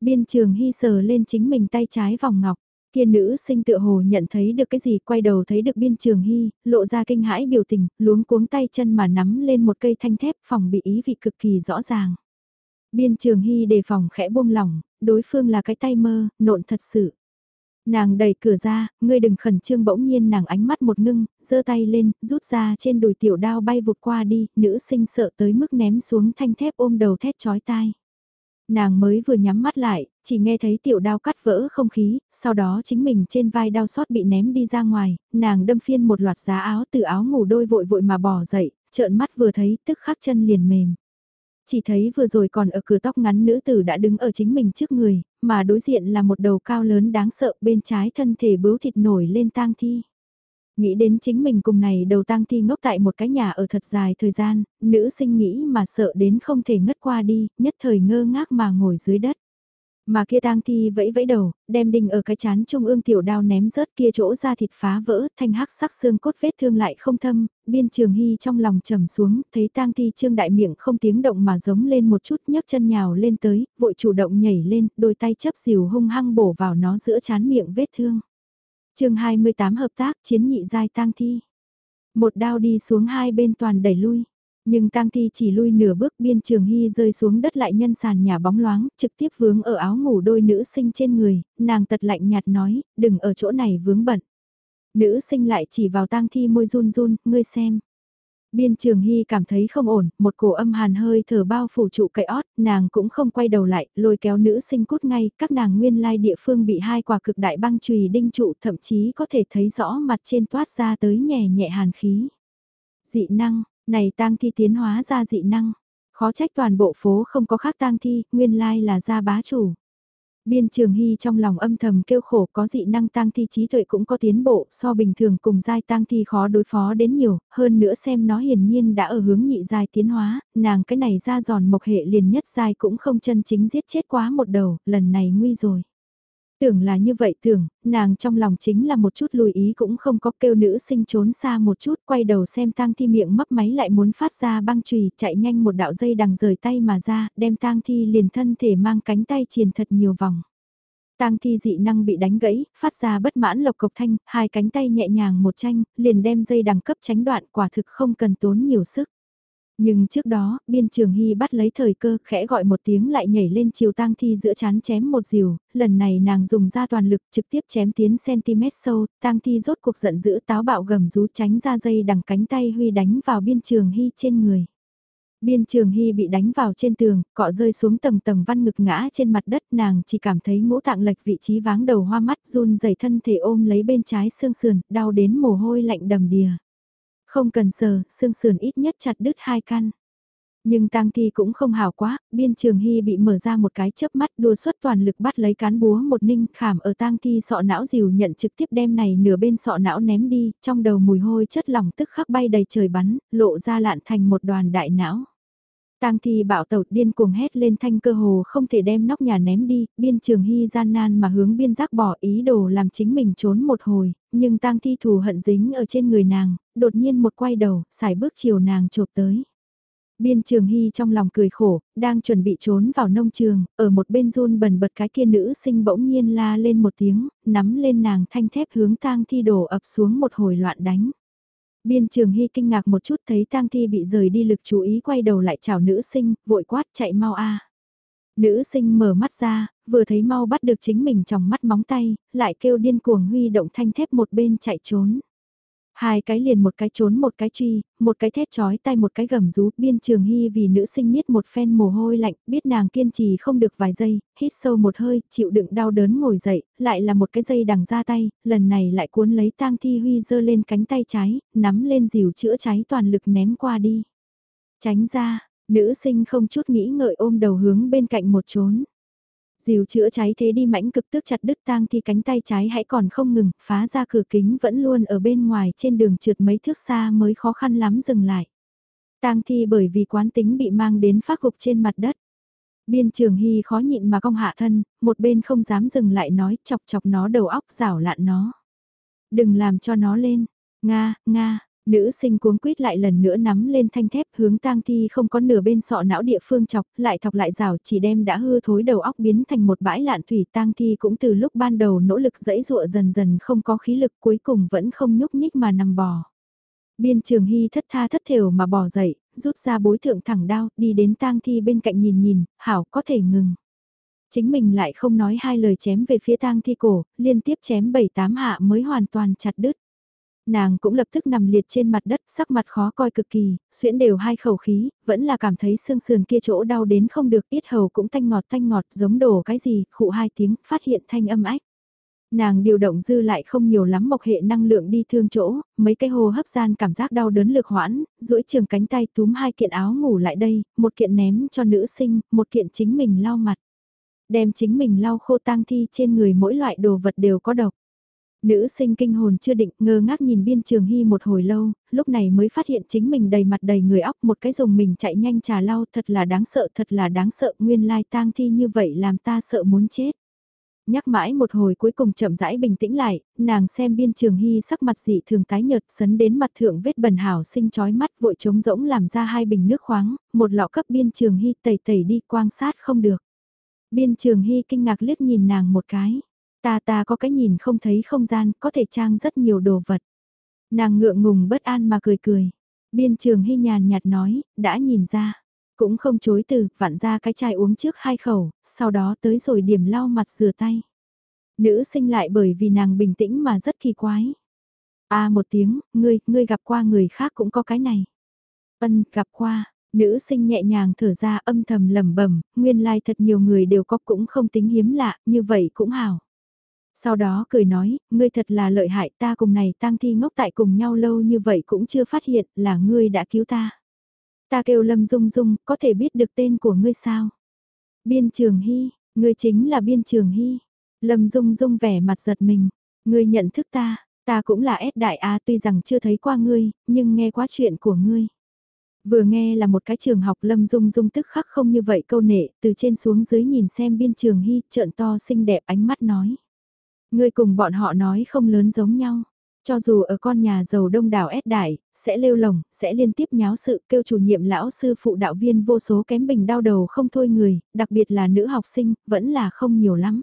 Biên trường hy sờ lên chính mình tay trái vòng ngọc. Kia nữ sinh tựa hồ nhận thấy được cái gì quay đầu thấy được biên trường hy, lộ ra kinh hãi biểu tình, luống cuống tay chân mà nắm lên một cây thanh thép phòng bị ý vị cực kỳ rõ ràng. Biên trường hy đề phòng khẽ buông lỏng, đối phương là cái tay mơ, nộn thật sự. Nàng đẩy cửa ra, ngươi đừng khẩn trương bỗng nhiên nàng ánh mắt một ngưng, giơ tay lên, rút ra trên đùi tiểu đao bay vụt qua đi, nữ sinh sợ tới mức ném xuống thanh thép ôm đầu thét chói tai. Nàng mới vừa nhắm mắt lại, chỉ nghe thấy tiểu đao cắt vỡ không khí, sau đó chính mình trên vai đau xót bị ném đi ra ngoài, nàng đâm phiên một loạt giá áo từ áo ngủ đôi vội vội mà bỏ dậy, trợn mắt vừa thấy tức khắc chân liền mềm. Chỉ thấy vừa rồi còn ở cửa tóc ngắn nữ tử đã đứng ở chính mình trước người, mà đối diện là một đầu cao lớn đáng sợ bên trái thân thể bướu thịt nổi lên tang thi. Nghĩ đến chính mình cùng này đầu tang thi ngốc tại một cái nhà ở thật dài thời gian, nữ sinh nghĩ mà sợ đến không thể ngất qua đi, nhất thời ngơ ngác mà ngồi dưới đất. Mà kia tang thi vẫy vẫy đầu, đem đinh ở cái chán trung ương tiểu đao ném rớt kia chỗ ra thịt phá vỡ, thanh hắc sắc xương cốt vết thương lại không thâm, biên trường hy trong lòng trầm xuống, thấy tang thi trương đại miệng không tiếng động mà giống lên một chút nhấc chân nhào lên tới, vội chủ động nhảy lên, đôi tay chấp dìu hung hăng bổ vào nó giữa chán miệng vết thương. chương 28 hợp tác chiến nhị giai tang thi. Một đao đi xuống hai bên toàn đẩy lui. Nhưng tang thi chỉ lui nửa bước biên trường hy rơi xuống đất lại nhân sàn nhà bóng loáng, trực tiếp vướng ở áo ngủ đôi nữ sinh trên người, nàng tật lạnh nhạt nói, đừng ở chỗ này vướng bận. Nữ sinh lại chỉ vào tang thi môi run run, ngươi xem. Biên trường hy cảm thấy không ổn, một cổ âm hàn hơi thở bao phủ trụ cậy ót, nàng cũng không quay đầu lại, lôi kéo nữ sinh cút ngay, các nàng nguyên lai địa phương bị hai quả cực đại băng chùy đinh trụ thậm chí có thể thấy rõ mặt trên toát ra tới nhẹ nhẹ hàn khí. Dị năng, này tang thi tiến hóa ra dị năng, khó trách toàn bộ phố không có khác tang thi, nguyên lai là gia bá chủ. Biên Trường Hy trong lòng âm thầm kêu khổ có dị năng tang thi trí tuệ cũng có tiến bộ so bình thường cùng giai tang thi khó đối phó đến nhiều, hơn nữa xem nó hiển nhiên đã ở hướng nhị giai tiến hóa, nàng cái này ra giòn mộc hệ liền nhất giai cũng không chân chính giết chết quá một đầu, lần này nguy rồi. Tưởng là như vậy tưởng, nàng trong lòng chính là một chút lùi ý cũng không có kêu nữ sinh trốn xa một chút, quay đầu xem tang thi miệng mấp máy lại muốn phát ra băng chùy chạy nhanh một đạo dây đằng rời tay mà ra, đem tang thi liền thân thể mang cánh tay triền thật nhiều vòng. Tang thi dị năng bị đánh gãy, phát ra bất mãn lộc cộc thanh, hai cánh tay nhẹ nhàng một tranh, liền đem dây đằng cấp tránh đoạn quả thực không cần tốn nhiều sức. Nhưng trước đó, biên trường hy bắt lấy thời cơ, khẽ gọi một tiếng lại nhảy lên chiều tang thi giữa chán chém một diều, lần này nàng dùng ra toàn lực trực tiếp chém tiến cm sâu, tang thi rốt cuộc giận dữ táo bạo gầm rú tránh ra dây đằng cánh tay huy đánh vào biên trường hy trên người. Biên trường hy bị đánh vào trên tường, cọ rơi xuống tầng tầng văn ngực ngã trên mặt đất nàng chỉ cảm thấy ngũ tạng lệch vị trí váng đầu hoa mắt run dày thân thể ôm lấy bên trái xương sườn, đau đến mồ hôi lạnh đầm đìa. Không cần sờ, xương sườn ít nhất chặt đứt hai căn. Nhưng tang thi cũng không hảo quá, biên trường hy bị mở ra một cái chớp mắt đua xuất toàn lực bắt lấy cán búa một ninh khảm ở tang thi sọ não dìu nhận trực tiếp đem này nửa bên sọ não ném đi, trong đầu mùi hôi chất lỏng tức khắc bay đầy trời bắn, lộ ra lạn thành một đoàn đại não. Tang thi bạo tẩu điên cuồng hét lên thanh cơ hồ không thể đem nóc nhà ném đi, biên trường hy gian nan mà hướng biên giác bỏ ý đồ làm chính mình trốn một hồi, nhưng tang thi thù hận dính ở trên người nàng, đột nhiên một quay đầu, xài bước chiều nàng chộp tới. Biên trường hy trong lòng cười khổ, đang chuẩn bị trốn vào nông trường, ở một bên run bần bật cái kia nữ sinh bỗng nhiên la lên một tiếng, nắm lên nàng thanh thép hướng tang thi đổ ập xuống một hồi loạn đánh. Biên trường hy kinh ngạc một chút thấy tang thi bị rời đi lực chú ý quay đầu lại chào nữ sinh, vội quát chạy mau a. Nữ sinh mở mắt ra, vừa thấy mau bắt được chính mình trong mắt móng tay, lại kêu điên cuồng huy động thanh thép một bên chạy trốn. Hai cái liền một cái trốn một cái truy, một cái thét chói tay một cái gầm rú, biên trường hy vì nữ sinh niết một phen mồ hôi lạnh, biết nàng kiên trì không được vài giây, hít sâu một hơi, chịu đựng đau đớn ngồi dậy, lại là một cái dây đằng ra tay, lần này lại cuốn lấy tang thi huy dơ lên cánh tay trái, nắm lên dìu chữa cháy toàn lực ném qua đi. Tránh ra, nữ sinh không chút nghĩ ngợi ôm đầu hướng bên cạnh một trốn. Dìu chữa cháy thế đi mãnh cực tức chặt đứt tang thi cánh tay trái hãy còn không ngừng, phá ra cửa kính vẫn luôn ở bên ngoài trên đường trượt mấy thước xa mới khó khăn lắm dừng lại. Tang thi bởi vì quán tính bị mang đến phát gục trên mặt đất. Biên trường hy khó nhịn mà cong hạ thân, một bên không dám dừng lại nói chọc chọc nó đầu óc rảo lạn nó. Đừng làm cho nó lên, Nga, Nga, Nữ sinh cuống quýt lại lần nữa nắm lên thanh thép hướng tang thi không có nửa bên sọ não địa phương chọc, lại thọc lại rào chỉ đem đã hư thối đầu óc biến thành một bãi lạn thủy tang thi cũng từ lúc ban đầu nỗ lực dẫy dụa dần dần không có khí lực cuối cùng vẫn không nhúc nhích mà nằm bò. Biên trường hy thất tha thất thều mà bò dậy, rút ra bối thượng thẳng đao, đi đến tang thi bên cạnh nhìn nhìn, hảo có thể ngừng. Chính mình lại không nói hai lời chém về phía tang thi cổ, liên tiếp chém bảy tám hạ mới hoàn toàn chặt đứt. Nàng cũng lập tức nằm liệt trên mặt đất, sắc mặt khó coi cực kỳ, xuyễn đều hai khẩu khí, vẫn là cảm thấy xương sườn kia chỗ đau đến không được, ít hầu cũng thanh ngọt thanh ngọt giống đổ cái gì, khụ hai tiếng, phát hiện thanh âm ách. Nàng điều động dư lại không nhiều lắm mộc hệ năng lượng đi thương chỗ, mấy cái hồ hấp gian cảm giác đau đớn lực hoãn, duỗi trường cánh tay túm hai kiện áo ngủ lại đây, một kiện ném cho nữ sinh, một kiện chính mình lau mặt. Đem chính mình lau khô tang thi trên người mỗi loại đồ vật đều có độc. Nữ sinh kinh hồn chưa định ngơ ngác nhìn biên trường hy một hồi lâu, lúc này mới phát hiện chính mình đầy mặt đầy người óc một cái dùng mình chạy nhanh trà lau thật là đáng sợ thật là đáng sợ nguyên lai tang thi như vậy làm ta sợ muốn chết. Nhắc mãi một hồi cuối cùng chậm rãi bình tĩnh lại, nàng xem biên trường hy sắc mặt dị thường tái nhợt sấn đến mặt thượng vết bẩn hảo sinh chói mắt vội trống rỗng làm ra hai bình nước khoáng, một lọ cấp biên trường hy tẩy tẩy đi quan sát không được. Biên trường hy kinh ngạc liếc nhìn nàng một cái Ta ta có cái nhìn không thấy không gian, có thể trang rất nhiều đồ vật. Nàng ngượng ngùng bất an mà cười cười. Biên trường hy nhàn nhạt nói, đã nhìn ra. Cũng không chối từ, vặn ra cái chai uống trước hai khẩu, sau đó tới rồi điểm lau mặt rửa tay. Nữ sinh lại bởi vì nàng bình tĩnh mà rất kỳ quái. a một tiếng, ngươi, ngươi gặp qua người khác cũng có cái này. Ân, gặp qua, nữ sinh nhẹ nhàng thở ra âm thầm lẩm bẩm nguyên lai like thật nhiều người đều có cũng không tính hiếm lạ, như vậy cũng hảo. Sau đó cười nói, ngươi thật là lợi hại ta cùng này tang thi ngốc tại cùng nhau lâu như vậy cũng chưa phát hiện là ngươi đã cứu ta. Ta kêu Lâm Dung Dung, có thể biết được tên của ngươi sao? Biên Trường Hy, ngươi chính là Biên Trường Hy. Lâm Dung Dung vẻ mặt giật mình, ngươi nhận thức ta, ta cũng là S đại A tuy rằng chưa thấy qua ngươi, nhưng nghe quá chuyện của ngươi. Vừa nghe là một cái trường học Lâm Dung Dung tức khắc không như vậy câu nệ, từ trên xuống dưới nhìn xem Biên Trường Hy, trợn to xinh đẹp ánh mắt nói. Ngươi cùng bọn họ nói không lớn giống nhau. Cho dù ở con nhà giàu đông đảo ép đại, sẽ lêu lồng, sẽ liên tiếp nháo sự kêu chủ nhiệm lão sư phụ đạo viên vô số kém bình đau đầu không thôi người, đặc biệt là nữ học sinh, vẫn là không nhiều lắm.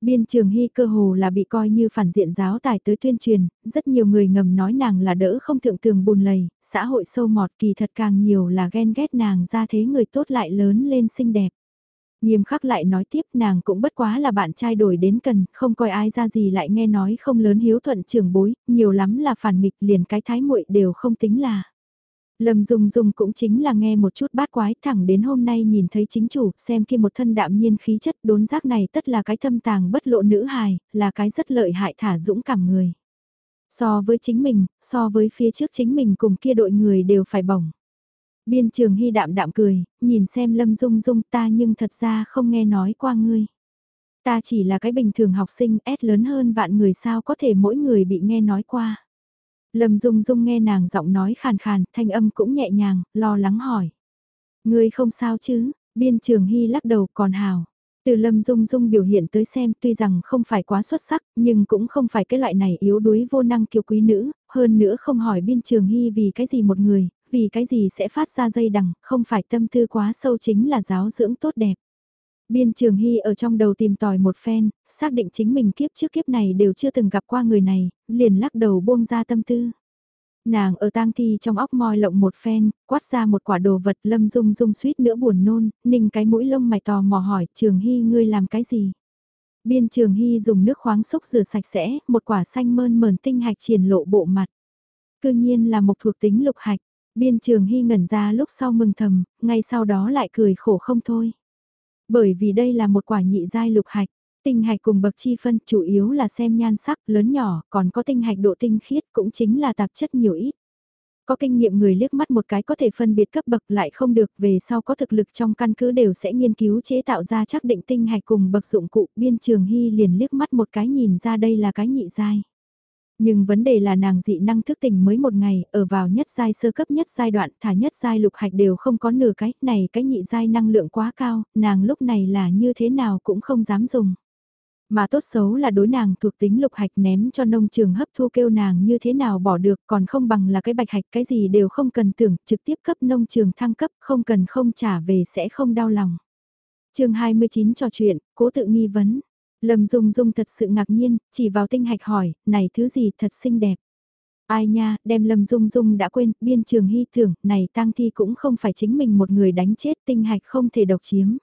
Biên trường hy cơ hồ là bị coi như phản diện giáo tài tới tuyên truyền, rất nhiều người ngầm nói nàng là đỡ không thượng tường bùn lầy, xã hội sâu mọt kỳ thật càng nhiều là ghen ghét nàng ra thế người tốt lại lớn lên xinh đẹp. Nghiêm khắc lại nói tiếp nàng cũng bất quá là bạn trai đổi đến cần, không coi ai ra gì lại nghe nói không lớn hiếu thuận trưởng bối, nhiều lắm là phản nghịch liền cái thái muội đều không tính là. Lâm Dung Dung cũng chính là nghe một chút bát quái thẳng đến hôm nay nhìn thấy chính chủ, xem kia một thân đạm nhiên khí chất đốn giác này tất là cái thâm tàng bất lộ nữ hài, là cái rất lợi hại thả dũng cảm người. So với chính mình, so với phía trước chính mình cùng kia đội người đều phải bỏng Biên trường hy đạm đạm cười, nhìn xem Lâm Dung Dung ta nhưng thật ra không nghe nói qua ngươi. Ta chỉ là cái bình thường học sinh S lớn hơn vạn người sao có thể mỗi người bị nghe nói qua. Lâm Dung Dung nghe nàng giọng nói khàn khàn, thanh âm cũng nhẹ nhàng, lo lắng hỏi. Ngươi không sao chứ, biên trường hy lắc đầu còn hào. Từ Lâm Dung Dung biểu hiện tới xem tuy rằng không phải quá xuất sắc, nhưng cũng không phải cái loại này yếu đuối vô năng kiêu quý nữ, hơn nữa không hỏi biên trường hy vì cái gì một người, vì cái gì sẽ phát ra dây đằng, không phải tâm tư quá sâu chính là giáo dưỡng tốt đẹp. Biên Trường Hy ở trong đầu tìm tòi một phen, xác định chính mình kiếp trước kiếp này đều chưa từng gặp qua người này, liền lắc đầu buông ra tâm tư. Nàng ở tang thi trong óc moi lộng một phen, quát ra một quả đồ vật lâm dung dung suýt nữa buồn nôn, ninh cái mũi lông mày tò mò hỏi Trường Hy ngươi làm cái gì? Biên Trường Hy dùng nước khoáng xúc rửa sạch sẽ, một quả xanh mơn mờn tinh hạch triển lộ bộ mặt. Cương nhiên là một thuộc tính lục hạch, biên Trường Hy ngẩn ra lúc sau mừng thầm, ngay sau đó lại cười khổ không thôi. Bởi vì đây là một quả nhị giai lục hạch, tinh hạch cùng bậc chi phân chủ yếu là xem nhan sắc lớn nhỏ, còn có tinh hạch độ tinh khiết cũng chính là tạp chất nhiều ít. Có kinh nghiệm người liếc mắt một cái có thể phân biệt cấp bậc lại không được về sau có thực lực trong căn cứ đều sẽ nghiên cứu chế tạo ra chắc định tinh hạch cùng bậc dụng cụ biên trường hy liền liếc mắt một cái nhìn ra đây là cái nhị giai. Nhưng vấn đề là nàng dị năng thức tỉnh mới một ngày, ở vào nhất giai sơ cấp nhất giai đoạn, thả nhất giai lục hạch đều không có nửa cái, này cái nhị giai năng lượng quá cao, nàng lúc này là như thế nào cũng không dám dùng. Mà tốt xấu là đối nàng thuộc tính lục hạch ném cho nông trường hấp thu kêu nàng như thế nào bỏ được còn không bằng là cái bạch hạch cái gì đều không cần tưởng trực tiếp cấp nông trường thăng cấp không cần không trả về sẽ không đau lòng. chương 29 trò chuyện, cố tự nghi vấn. Lâm Dung Dung thật sự ngạc nhiên, chỉ vào tinh hạch hỏi, này thứ gì thật xinh đẹp. Ai nha, đem Lâm Dung Dung đã quên, biên trường hy tưởng, này tang thi cũng không phải chính mình một người đánh chết tinh hạch không thể độc chiếm.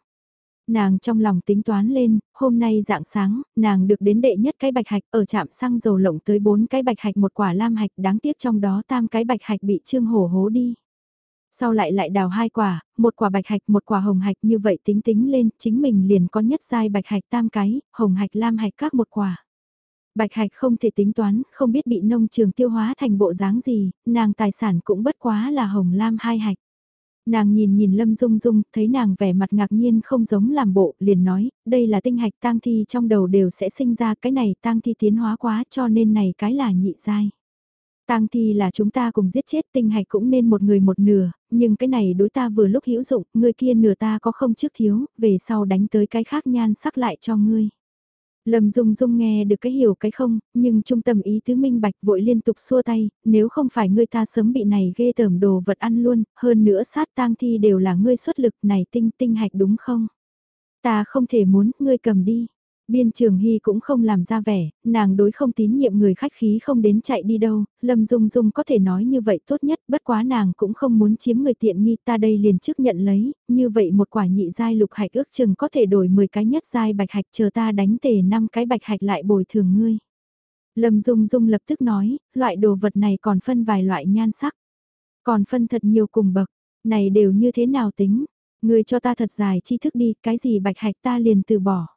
Nàng trong lòng tính toán lên, hôm nay dạng sáng, nàng được đến đệ nhất cái bạch hạch ở trạm xăng dầu lộng tới bốn cái bạch hạch một quả lam hạch đáng tiếc trong đó tam cái bạch hạch bị trương hổ hố đi sau lại lại đào hai quả, một quả bạch hạch một quả hồng hạch như vậy tính tính lên, chính mình liền có nhất giai bạch hạch tam cái, hồng hạch lam hạch các một quả. Bạch hạch không thể tính toán, không biết bị nông trường tiêu hóa thành bộ dáng gì, nàng tài sản cũng bất quá là hồng lam hai hạch. Nàng nhìn nhìn Lâm Dung Dung, thấy nàng vẻ mặt ngạc nhiên không giống làm bộ, liền nói, đây là tinh hạch tang thi trong đầu đều sẽ sinh ra cái này tang thi tiến hóa quá cho nên này cái là nhị giai. Tang thi là chúng ta cùng giết chết tinh hạch cũng nên một người một nửa, nhưng cái này đối ta vừa lúc hữu dụng, người kia nửa ta có không trước thiếu, về sau đánh tới cái khác nhan sắc lại cho ngươi. Lâm Dung Dung nghe được cái hiểu cái không, nhưng trung tâm ý tứ minh bạch vội liên tục xua tay, nếu không phải ngươi ta sớm bị này ghê tởm đồ vật ăn luôn, hơn nữa sát tang thi đều là ngươi xuất lực này tinh tinh hạch đúng không? Ta không thể muốn, ngươi cầm đi. Biên Trường Hy cũng không làm ra vẻ, nàng đối không tín nhiệm người khách khí không đến chạy đi đâu, Lâm Dung Dung có thể nói như vậy tốt nhất, bất quá nàng cũng không muốn chiếm người tiện nghi ta đây liền trước nhận lấy, như vậy một quả nhị giai lục hạch ước chừng có thể đổi 10 cái nhất giai bạch hạch chờ ta đánh tề 5 cái bạch hạch lại bồi thường ngươi. Lâm Dung Dung lập tức nói, loại đồ vật này còn phân vài loại nhan sắc, còn phân thật nhiều cùng bậc, này đều như thế nào tính, ngươi cho ta thật dài tri thức đi, cái gì bạch hạch ta liền từ bỏ.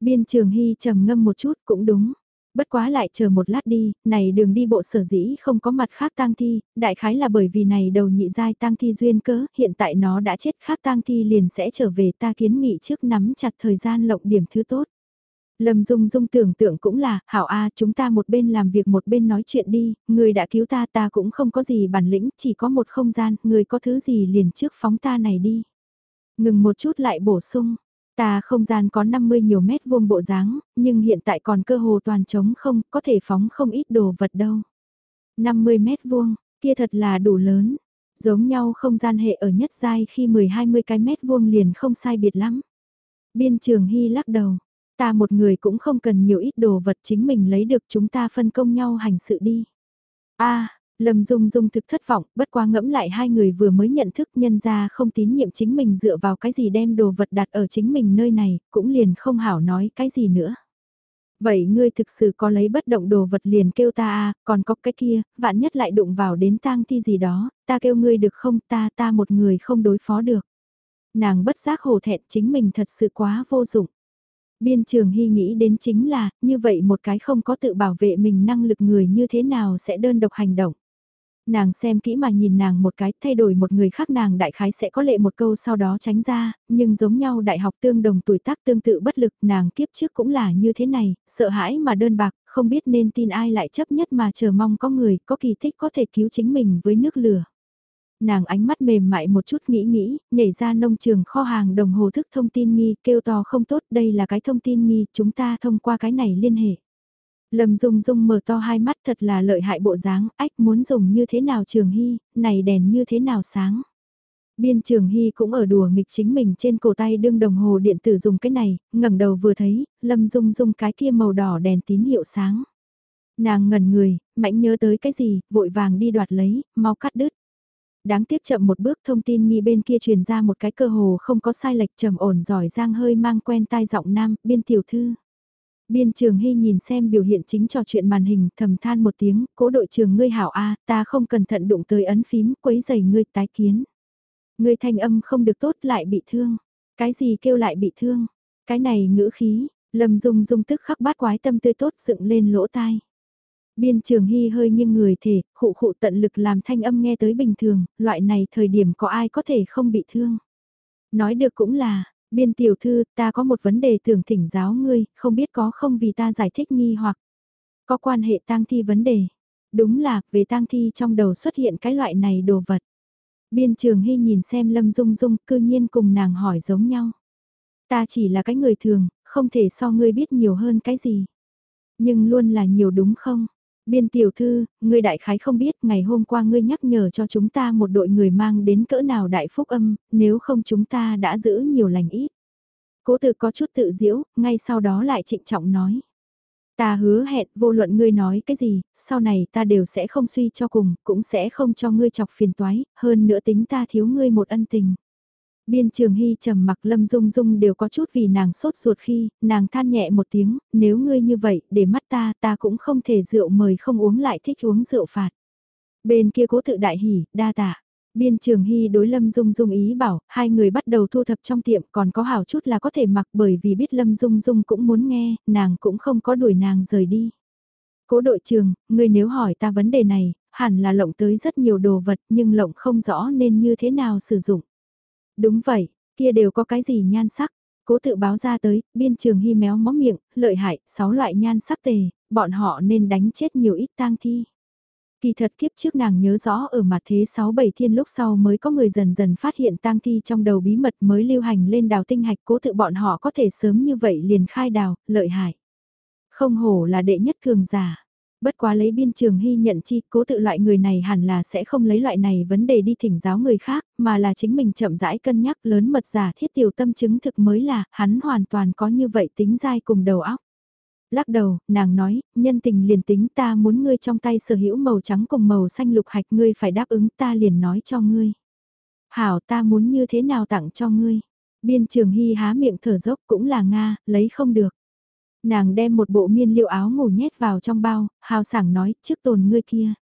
Biên trường hy trầm ngâm một chút cũng đúng. Bất quá lại chờ một lát đi, này đường đi bộ sở dĩ không có mặt khác tang thi, đại khái là bởi vì này đầu nhị giai tang thi duyên cớ, hiện tại nó đã chết khác tang thi liền sẽ trở về ta kiến nghị trước nắm chặt thời gian lộng điểm thứ tốt. Lâm Dung Dung tưởng tượng cũng là, hảo A chúng ta một bên làm việc một bên nói chuyện đi, người đã cứu ta ta cũng không có gì bản lĩnh, chỉ có một không gian, người có thứ gì liền trước phóng ta này đi. Ngừng một chút lại bổ sung, Ta không gian có 50 nhiều mét vuông bộ dáng, nhưng hiện tại còn cơ hồ toàn trống không, có thể phóng không ít đồ vật đâu. 50 mét vuông, kia thật là đủ lớn. Giống nhau không gian hệ ở nhất giai khi 10-20 cái mét vuông liền không sai biệt lắm. Biên trường Hy lắc đầu, ta một người cũng không cần nhiều ít đồ vật chính mình lấy được chúng ta phân công nhau hành sự đi. a Lâm Dung Dung thực thất vọng, bất quá ngẫm lại hai người vừa mới nhận thức nhân ra không tín nhiệm chính mình dựa vào cái gì đem đồ vật đặt ở chính mình nơi này, cũng liền không hảo nói cái gì nữa. Vậy ngươi thực sự có lấy bất động đồ vật liền kêu ta à, còn có cái kia, vạn nhất lại đụng vào đến tang thi gì đó, ta kêu ngươi được không ta ta một người không đối phó được. Nàng bất giác hổ thẹn chính mình thật sự quá vô dụng. Biên trường hy nghĩ đến chính là, như vậy một cái không có tự bảo vệ mình năng lực người như thế nào sẽ đơn độc hành động nàng xem kỹ mà nhìn nàng một cái, thay đổi một người khác nàng đại khái sẽ có lệ một câu sau đó tránh ra, nhưng giống nhau đại học tương đồng tuổi tác tương tự bất lực, nàng kiếp trước cũng là như thế này, sợ hãi mà đơn bạc, không biết nên tin ai lại chấp nhất mà chờ mong có người, có kỳ tích có thể cứu chính mình với nước lửa. Nàng ánh mắt mềm mại một chút nghĩ nghĩ, nhảy ra nông trường kho hàng đồng hồ thức thông tin nghi, kêu to không tốt, đây là cái thông tin nghi, chúng ta thông qua cái này liên hệ. Lâm Dung Dung mở to hai mắt thật là lợi hại bộ dáng, ách muốn dùng như thế nào Trường Hy, này đèn như thế nào sáng. Biên Trường Hy cũng ở đùa nghịch chính mình trên cổ tay đương đồng hồ điện tử dùng cái này, ngẩng đầu vừa thấy, Lâm Dung Dung cái kia màu đỏ đèn tín hiệu sáng. Nàng ngẩn người, mãnh nhớ tới cái gì, vội vàng đi đoạt lấy, mau cắt đứt. Đáng tiếc chậm một bước thông tin nghi bên kia truyền ra một cái cơ hồ không có sai lệch trầm ổn giỏi giang hơi mang quen tai giọng nam, biên tiểu thư. Biên trường hy nhìn xem biểu hiện chính trò chuyện màn hình thầm than một tiếng, cố đội trường ngươi hảo A, ta không cẩn thận đụng tới ấn phím, quấy giày ngươi tái kiến. Ngươi thanh âm không được tốt lại bị thương. Cái gì kêu lại bị thương? Cái này ngữ khí, lâm dung dung tức khắc bát quái tâm tươi tốt dựng lên lỗ tai. Biên trường hy hơi nghiêng người thể, khụ khụ tận lực làm thanh âm nghe tới bình thường, loại này thời điểm có ai có thể không bị thương. Nói được cũng là, Biên tiểu thư, ta có một vấn đề tưởng thỉnh giáo ngươi, không biết có không vì ta giải thích nghi hoặc có quan hệ tang thi vấn đề. Đúng là, về tang thi trong đầu xuất hiện cái loại này đồ vật. Biên trường hy nhìn xem Lâm Dung Dung cư nhiên cùng nàng hỏi giống nhau. Ta chỉ là cái người thường, không thể so ngươi biết nhiều hơn cái gì. Nhưng luôn là nhiều đúng không? Biên tiểu thư, ngươi đại khái không biết ngày hôm qua ngươi nhắc nhở cho chúng ta một đội người mang đến cỡ nào đại phúc âm, nếu không chúng ta đã giữ nhiều lành ít. Cố tự có chút tự diễu, ngay sau đó lại trịnh trọng nói. Ta hứa hẹn vô luận ngươi nói cái gì, sau này ta đều sẽ không suy cho cùng, cũng sẽ không cho ngươi chọc phiền toái, hơn nữa tính ta thiếu ngươi một ân tình. Biên trường hy trầm mặc lâm dung dung đều có chút vì nàng sốt ruột khi, nàng than nhẹ một tiếng, nếu ngươi như vậy, để mắt ta, ta cũng không thể rượu mời không uống lại thích uống rượu phạt. Bên kia cố tự đại hỉ, đa tạ. Biên trường hy đối Lâm Dung Dung ý bảo, hai người bắt đầu thu thập trong tiệm còn có hảo chút là có thể mặc bởi vì biết Lâm Dung Dung cũng muốn nghe, nàng cũng không có đuổi nàng rời đi. Cố đội trường, ngươi nếu hỏi ta vấn đề này, hẳn là lộng tới rất nhiều đồ vật nhưng lộng không rõ nên như thế nào sử dụng. Đúng vậy, kia đều có cái gì nhan sắc. Cố tự báo ra tới, biên trường hy méo mó miệng, lợi hại, sáu loại nhan sắc tề, bọn họ nên đánh chết nhiều ít tang thi. Kỳ thật kiếp trước nàng nhớ rõ ở mặt thế 6-7 thiên lúc sau mới có người dần dần phát hiện tang thi trong đầu bí mật mới lưu hành lên đào tinh hạch cố tự bọn họ có thể sớm như vậy liền khai đào, lợi hại. Không hổ là đệ nhất cường giả. Bất quá lấy biên trường hy nhận chi, cố tự loại người này hẳn là sẽ không lấy loại này vấn đề đi thỉnh giáo người khác, mà là chính mình chậm rãi cân nhắc lớn mật giả thiết tiểu tâm chứng thực mới là, hắn hoàn toàn có như vậy tính dai cùng đầu óc. Lắc đầu, nàng nói, nhân tình liền tính ta muốn ngươi trong tay sở hữu màu trắng cùng màu xanh lục hạch ngươi phải đáp ứng ta liền nói cho ngươi. Hảo ta muốn như thế nào tặng cho ngươi. Biên trường hy há miệng thở dốc cũng là Nga, lấy không được. Nàng đem một bộ miên liệu áo ngủ nhét vào trong bao, hào sảng nói, trước tồn ngươi kia.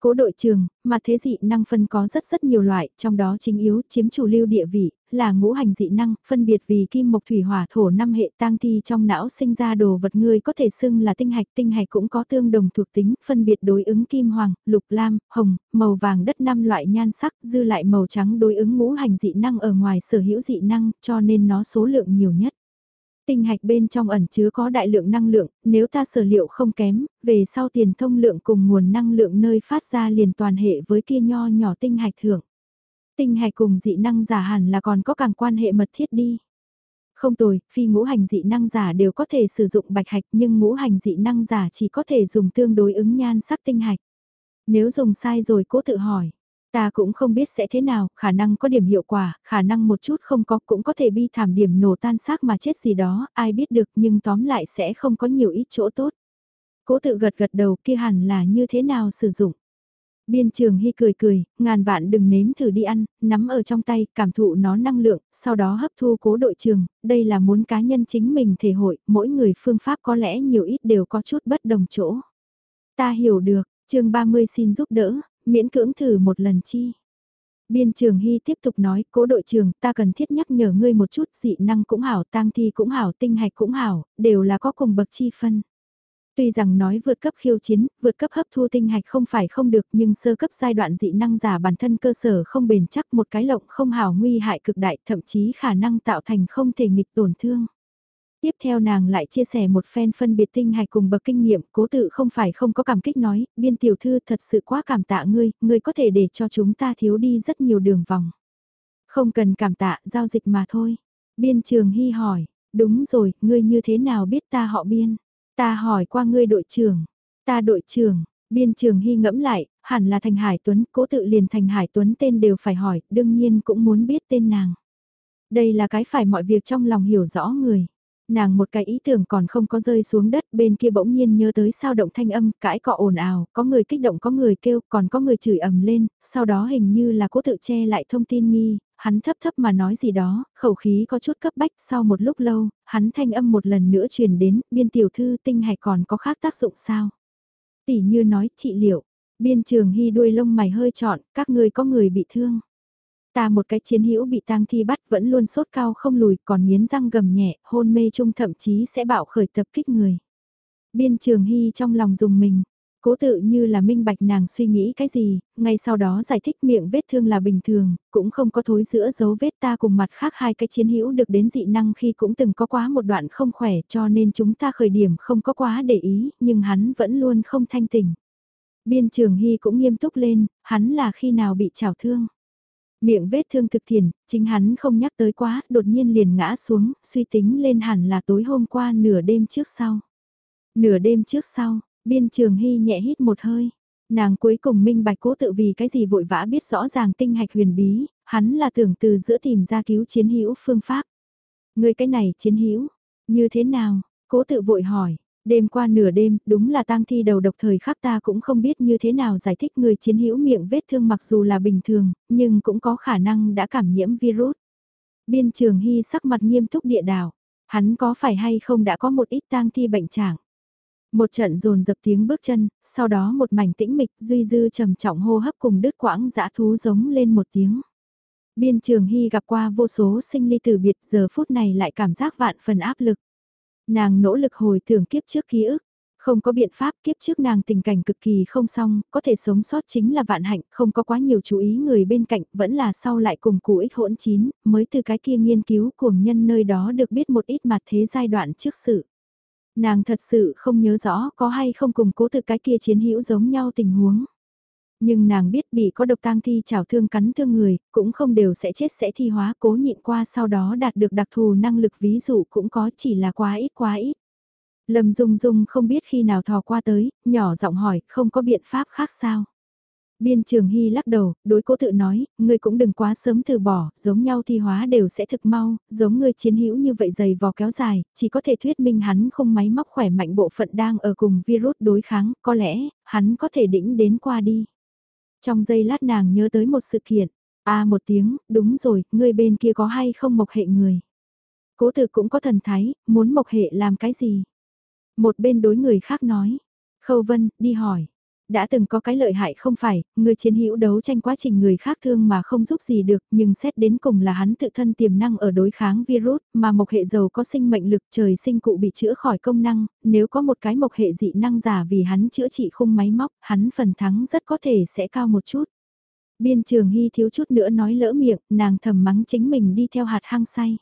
Cố đội trường, mà thế dị năng phân có rất rất nhiều loại, trong đó chính yếu chiếm chủ lưu địa vị, là ngũ hành dị năng, phân biệt vì kim mộc thủy hỏa thổ năm hệ tang thi trong não sinh ra đồ vật ngươi có thể xưng là tinh hạch, tinh hạch cũng có tương đồng thuộc tính, phân biệt đối ứng kim hoàng, lục lam, hồng, màu vàng đất năm loại nhan sắc, dư lại màu trắng đối ứng ngũ hành dị năng ở ngoài sở hữu dị năng, cho nên nó số lượng nhiều nhất. Tinh hạch bên trong ẩn chứa có đại lượng năng lượng, nếu ta sở liệu không kém, về sau tiền thông lượng cùng nguồn năng lượng nơi phát ra liền toàn hệ với kia nho nhỏ tinh hạch thưởng. Tinh hạch cùng dị năng giả hẳn là còn có càng quan hệ mật thiết đi. Không tồi, phi ngũ hành dị năng giả đều có thể sử dụng bạch hạch nhưng ngũ hành dị năng giả chỉ có thể dùng tương đối ứng nhan sắc tinh hạch. Nếu dùng sai rồi cố tự hỏi, ta cũng không biết sẽ thế nào, khả năng có điểm hiệu quả, khả năng một chút không có cũng có thể bi thảm điểm nổ tan xác mà chết gì đó, ai biết được nhưng tóm lại sẽ không có nhiều ít chỗ tốt. Cố tự gật gật đầu kia hẳn là như thế nào sử dụng. Biên trường hy cười cười, ngàn vạn đừng nếm thử đi ăn, nắm ở trong tay, cảm thụ nó năng lượng, sau đó hấp thu cố đội trường, đây là muốn cá nhân chính mình thể hội, mỗi người phương pháp có lẽ nhiều ít đều có chút bất đồng chỗ. Ta hiểu được, chương 30 xin giúp đỡ, miễn cưỡng thử một lần chi. Biên trường hy tiếp tục nói, cố đội trường, ta cần thiết nhắc nhở ngươi một chút, dị năng cũng hảo, tang thi cũng hảo, tinh hạch cũng hảo, đều là có cùng bậc chi phân. Tuy rằng nói vượt cấp khiêu chiến, vượt cấp hấp thu tinh hạch không phải không được nhưng sơ cấp giai đoạn dị năng giả bản thân cơ sở không bền chắc một cái lộng không hào nguy hại cực đại thậm chí khả năng tạo thành không thể nghịch tổn thương. Tiếp theo nàng lại chia sẻ một phen phân biệt tinh hạch cùng bậc kinh nghiệm, cố tự không phải không có cảm kích nói, biên tiểu thư thật sự quá cảm tạ ngươi, ngươi có thể để cho chúng ta thiếu đi rất nhiều đường vòng. Không cần cảm tạ, giao dịch mà thôi. Biên trường hy hỏi, đúng rồi, ngươi như thế nào biết ta họ biên? Ta hỏi qua ngươi đội trưởng, ta đội trưởng, biên trường hy ngẫm lại, hẳn là Thành Hải Tuấn, cố tự liền Thành Hải Tuấn tên đều phải hỏi, đương nhiên cũng muốn biết tên nàng. Đây là cái phải mọi việc trong lòng hiểu rõ người. Nàng một cái ý tưởng còn không có rơi xuống đất, bên kia bỗng nhiên nhớ tới sao động thanh âm, cãi cọ ồn ào, có người kích động có người kêu, còn có người chửi ầm lên, sau đó hình như là cố tự che lại thông tin nghi, hắn thấp thấp mà nói gì đó, khẩu khí có chút cấp bách, sau một lúc lâu, hắn thanh âm một lần nữa truyền đến, biên tiểu thư tinh hạch còn có khác tác dụng sao? Tỷ như nói, trị liệu, biên trường hy đuôi lông mày hơi trọn, các người có người bị thương. Ta một cái chiến hữu bị tang thi bắt vẫn luôn sốt cao không lùi còn nghiến răng gầm nhẹ, hôn mê chung thậm chí sẽ bạo khởi tập kích người. Biên trường hy trong lòng dùng mình, cố tự như là minh bạch nàng suy nghĩ cái gì, ngay sau đó giải thích miệng vết thương là bình thường, cũng không có thối giữa dấu vết ta cùng mặt khác hai cái chiến hữu được đến dị năng khi cũng từng có quá một đoạn không khỏe cho nên chúng ta khởi điểm không có quá để ý, nhưng hắn vẫn luôn không thanh tỉnh. Biên trường hy cũng nghiêm túc lên, hắn là khi nào bị trào thương. Miệng vết thương thực thiền, chính hắn không nhắc tới quá, đột nhiên liền ngã xuống, suy tính lên hẳn là tối hôm qua nửa đêm trước sau. Nửa đêm trước sau, biên trường hy nhẹ hít một hơi. Nàng cuối cùng minh bạch cố tự vì cái gì vội vã biết rõ ràng tinh hạch huyền bí, hắn là tưởng từ giữa tìm ra cứu chiến hữu phương pháp. Người cái này chiến hữu như thế nào? Cố tự vội hỏi, Đêm qua nửa đêm, đúng là tang thi đầu độc thời khắc ta cũng không biết như thế nào giải thích người chiến hữu miệng vết thương mặc dù là bình thường, nhưng cũng có khả năng đã cảm nhiễm virus. Biên trường hy sắc mặt nghiêm túc địa đảo, hắn có phải hay không đã có một ít tang thi bệnh trạng. Một trận rồn dập tiếng bước chân, sau đó một mảnh tĩnh mịch duy dư trầm trọng hô hấp cùng đứt quãng dã thú giống lên một tiếng. Biên trường hy gặp qua vô số sinh ly tử biệt giờ phút này lại cảm giác vạn phần áp lực. Nàng nỗ lực hồi tưởng kiếp trước ký ức. Không có biện pháp kiếp trước nàng tình cảnh cực kỳ không xong, có thể sống sót chính là vạn hạnh, không có quá nhiều chú ý người bên cạnh, vẫn là sau lại cùng cụ ích hỗn chín, mới từ cái kia nghiên cứu cuồng nhân nơi đó được biết một ít mặt thế giai đoạn trước sự. Nàng thật sự không nhớ rõ có hay không cùng cố từ cái kia chiến hữu giống nhau tình huống. Nhưng nàng biết bị có độc tang thi chảo thương cắn thương người, cũng không đều sẽ chết sẽ thi hóa cố nhịn qua sau đó đạt được đặc thù năng lực ví dụ cũng có chỉ là quá ít quá ít. Lâm Dung Dung không biết khi nào thò qua tới, nhỏ giọng hỏi, không có biện pháp khác sao? Biên trường hy lắc đầu, đối cố tự nói, ngươi cũng đừng quá sớm từ bỏ, giống nhau thi hóa đều sẽ thực mau, giống ngươi chiến hữu như vậy dày vò kéo dài, chỉ có thể thuyết minh hắn không máy móc khỏe mạnh bộ phận đang ở cùng virus đối kháng, có lẽ, hắn có thể đỉnh đến qua đi. Trong giây lát nàng nhớ tới một sự kiện. a một tiếng, đúng rồi, người bên kia có hay không mộc hệ người. Cố tử cũng có thần thái, muốn mộc hệ làm cái gì. Một bên đối người khác nói. Khâu Vân, đi hỏi. Đã từng có cái lợi hại không phải, người chiến hữu đấu tranh quá trình người khác thương mà không giúp gì được, nhưng xét đến cùng là hắn tự thân tiềm năng ở đối kháng virus, mà mộc hệ dầu có sinh mệnh lực trời sinh cụ bị chữa khỏi công năng, nếu có một cái mộc hệ dị năng giả vì hắn chữa trị khung máy móc, hắn phần thắng rất có thể sẽ cao một chút. Biên trường hy thiếu chút nữa nói lỡ miệng, nàng thầm mắng chính mình đi theo hạt hang say.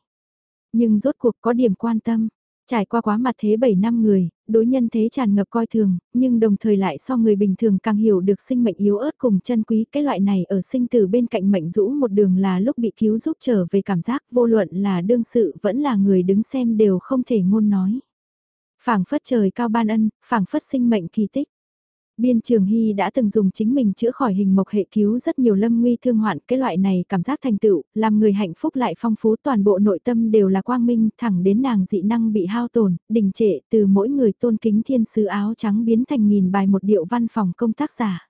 Nhưng rốt cuộc có điểm quan tâm, Trải qua quá mặt thế 7 năm người, đối nhân thế tràn ngập coi thường, nhưng đồng thời lại so người bình thường càng hiểu được sinh mệnh yếu ớt cùng chân quý cái loại này ở sinh tử bên cạnh mệnh rũ một đường là lúc bị cứu giúp trở về cảm giác vô luận là đương sự vẫn là người đứng xem đều không thể ngôn nói. phảng phất trời cao ban ân, phảng phất sinh mệnh kỳ tích. Biên Trường Hy đã từng dùng chính mình chữa khỏi hình mộc hệ cứu rất nhiều lâm nguy thương hoạn, cái loại này cảm giác thành tựu, làm người hạnh phúc lại phong phú toàn bộ nội tâm đều là quang minh, thẳng đến nàng dị năng bị hao tổn, đình trệ từ mỗi người tôn kính thiên sứ áo trắng biến thành nghìn bài một điệu văn phòng công tác giả.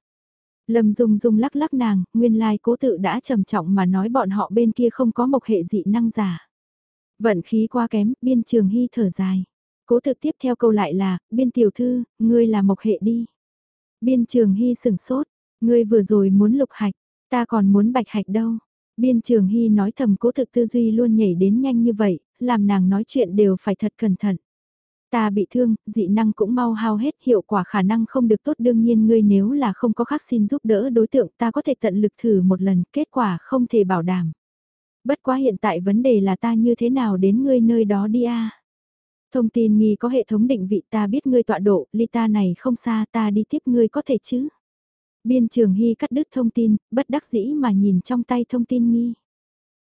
Lâm Dung Dung lắc lắc nàng, nguyên lai cố tự đã trầm trọng mà nói bọn họ bên kia không có mộc hệ dị năng giả. Vận khí quá kém, biên trường hy thở dài. Cố thực tiếp theo câu lại là, biên tiểu thư, ngươi là mộc hệ đi. Biên trường hy sừng sốt, ngươi vừa rồi muốn lục hạch, ta còn muốn bạch hạch đâu. Biên trường hy nói thầm cố thực tư duy luôn nhảy đến nhanh như vậy, làm nàng nói chuyện đều phải thật cẩn thận. Ta bị thương, dị năng cũng mau hao hết, hiệu quả khả năng không được tốt đương nhiên ngươi nếu là không có khác xin giúp đỡ đối tượng ta có thể tận lực thử một lần, kết quả không thể bảo đảm. Bất quá hiện tại vấn đề là ta như thế nào đến ngươi nơi đó đi a Thông tin nghi có hệ thống định vị ta biết ngươi tọa độ, ly ta này không xa ta đi tiếp ngươi có thể chứ. Biên trường hy cắt đứt thông tin, bất đắc dĩ mà nhìn trong tay thông tin nghi.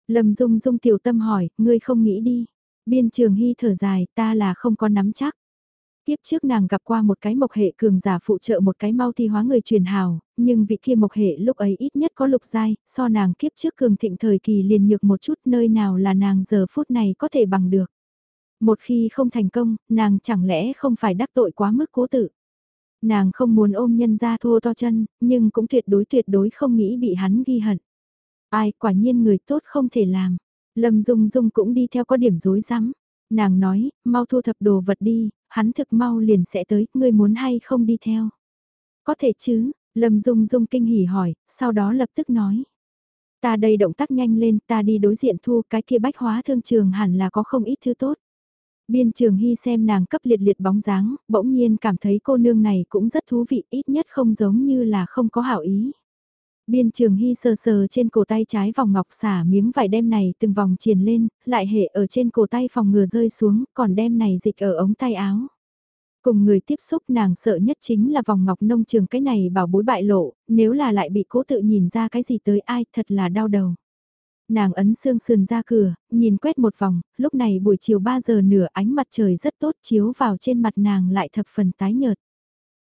Lâm dung dung tiểu tâm hỏi, ngươi không nghĩ đi. Biên trường hy thở dài, ta là không có nắm chắc. Tiếp trước nàng gặp qua một cái mộc hệ cường giả phụ trợ một cái mau thi hóa người truyền hào, nhưng vị kia mộc hệ lúc ấy ít nhất có lục giai, so nàng kiếp trước cường thịnh thời kỳ liền nhược một chút nơi nào là nàng giờ phút này có thể bằng được. Một khi không thành công, nàng chẳng lẽ không phải đắc tội quá mức cố tự. Nàng không muốn ôm nhân ra thô to chân, nhưng cũng tuyệt đối tuyệt đối không nghĩ bị hắn ghi hận. Ai, quả nhiên người tốt không thể làm. Lâm Dung Dung cũng đi theo có điểm dối rắm Nàng nói, mau thu thập đồ vật đi, hắn thực mau liền sẽ tới, ngươi muốn hay không đi theo. Có thể chứ, Lâm Dung Dung kinh hỉ hỏi, sau đó lập tức nói. Ta đây động tác nhanh lên, ta đi đối diện thu cái kia bách hóa thương trường hẳn là có không ít thứ tốt. Biên trường hy xem nàng cấp liệt liệt bóng dáng, bỗng nhiên cảm thấy cô nương này cũng rất thú vị, ít nhất không giống như là không có hảo ý. Biên trường hy sờ sờ trên cổ tay trái vòng ngọc xả miếng vải đem này từng vòng triền lên, lại hệ ở trên cổ tay phòng ngừa rơi xuống, còn đem này dịch ở ống tay áo. Cùng người tiếp xúc nàng sợ nhất chính là vòng ngọc nông trường cái này bảo bối bại lộ, nếu là lại bị cố tự nhìn ra cái gì tới ai thật là đau đầu nàng ấn xương sườn ra cửa, nhìn quét một vòng, lúc này buổi chiều 3 giờ nửa ánh mặt trời rất tốt chiếu vào trên mặt nàng lại thập phần tái nhợt.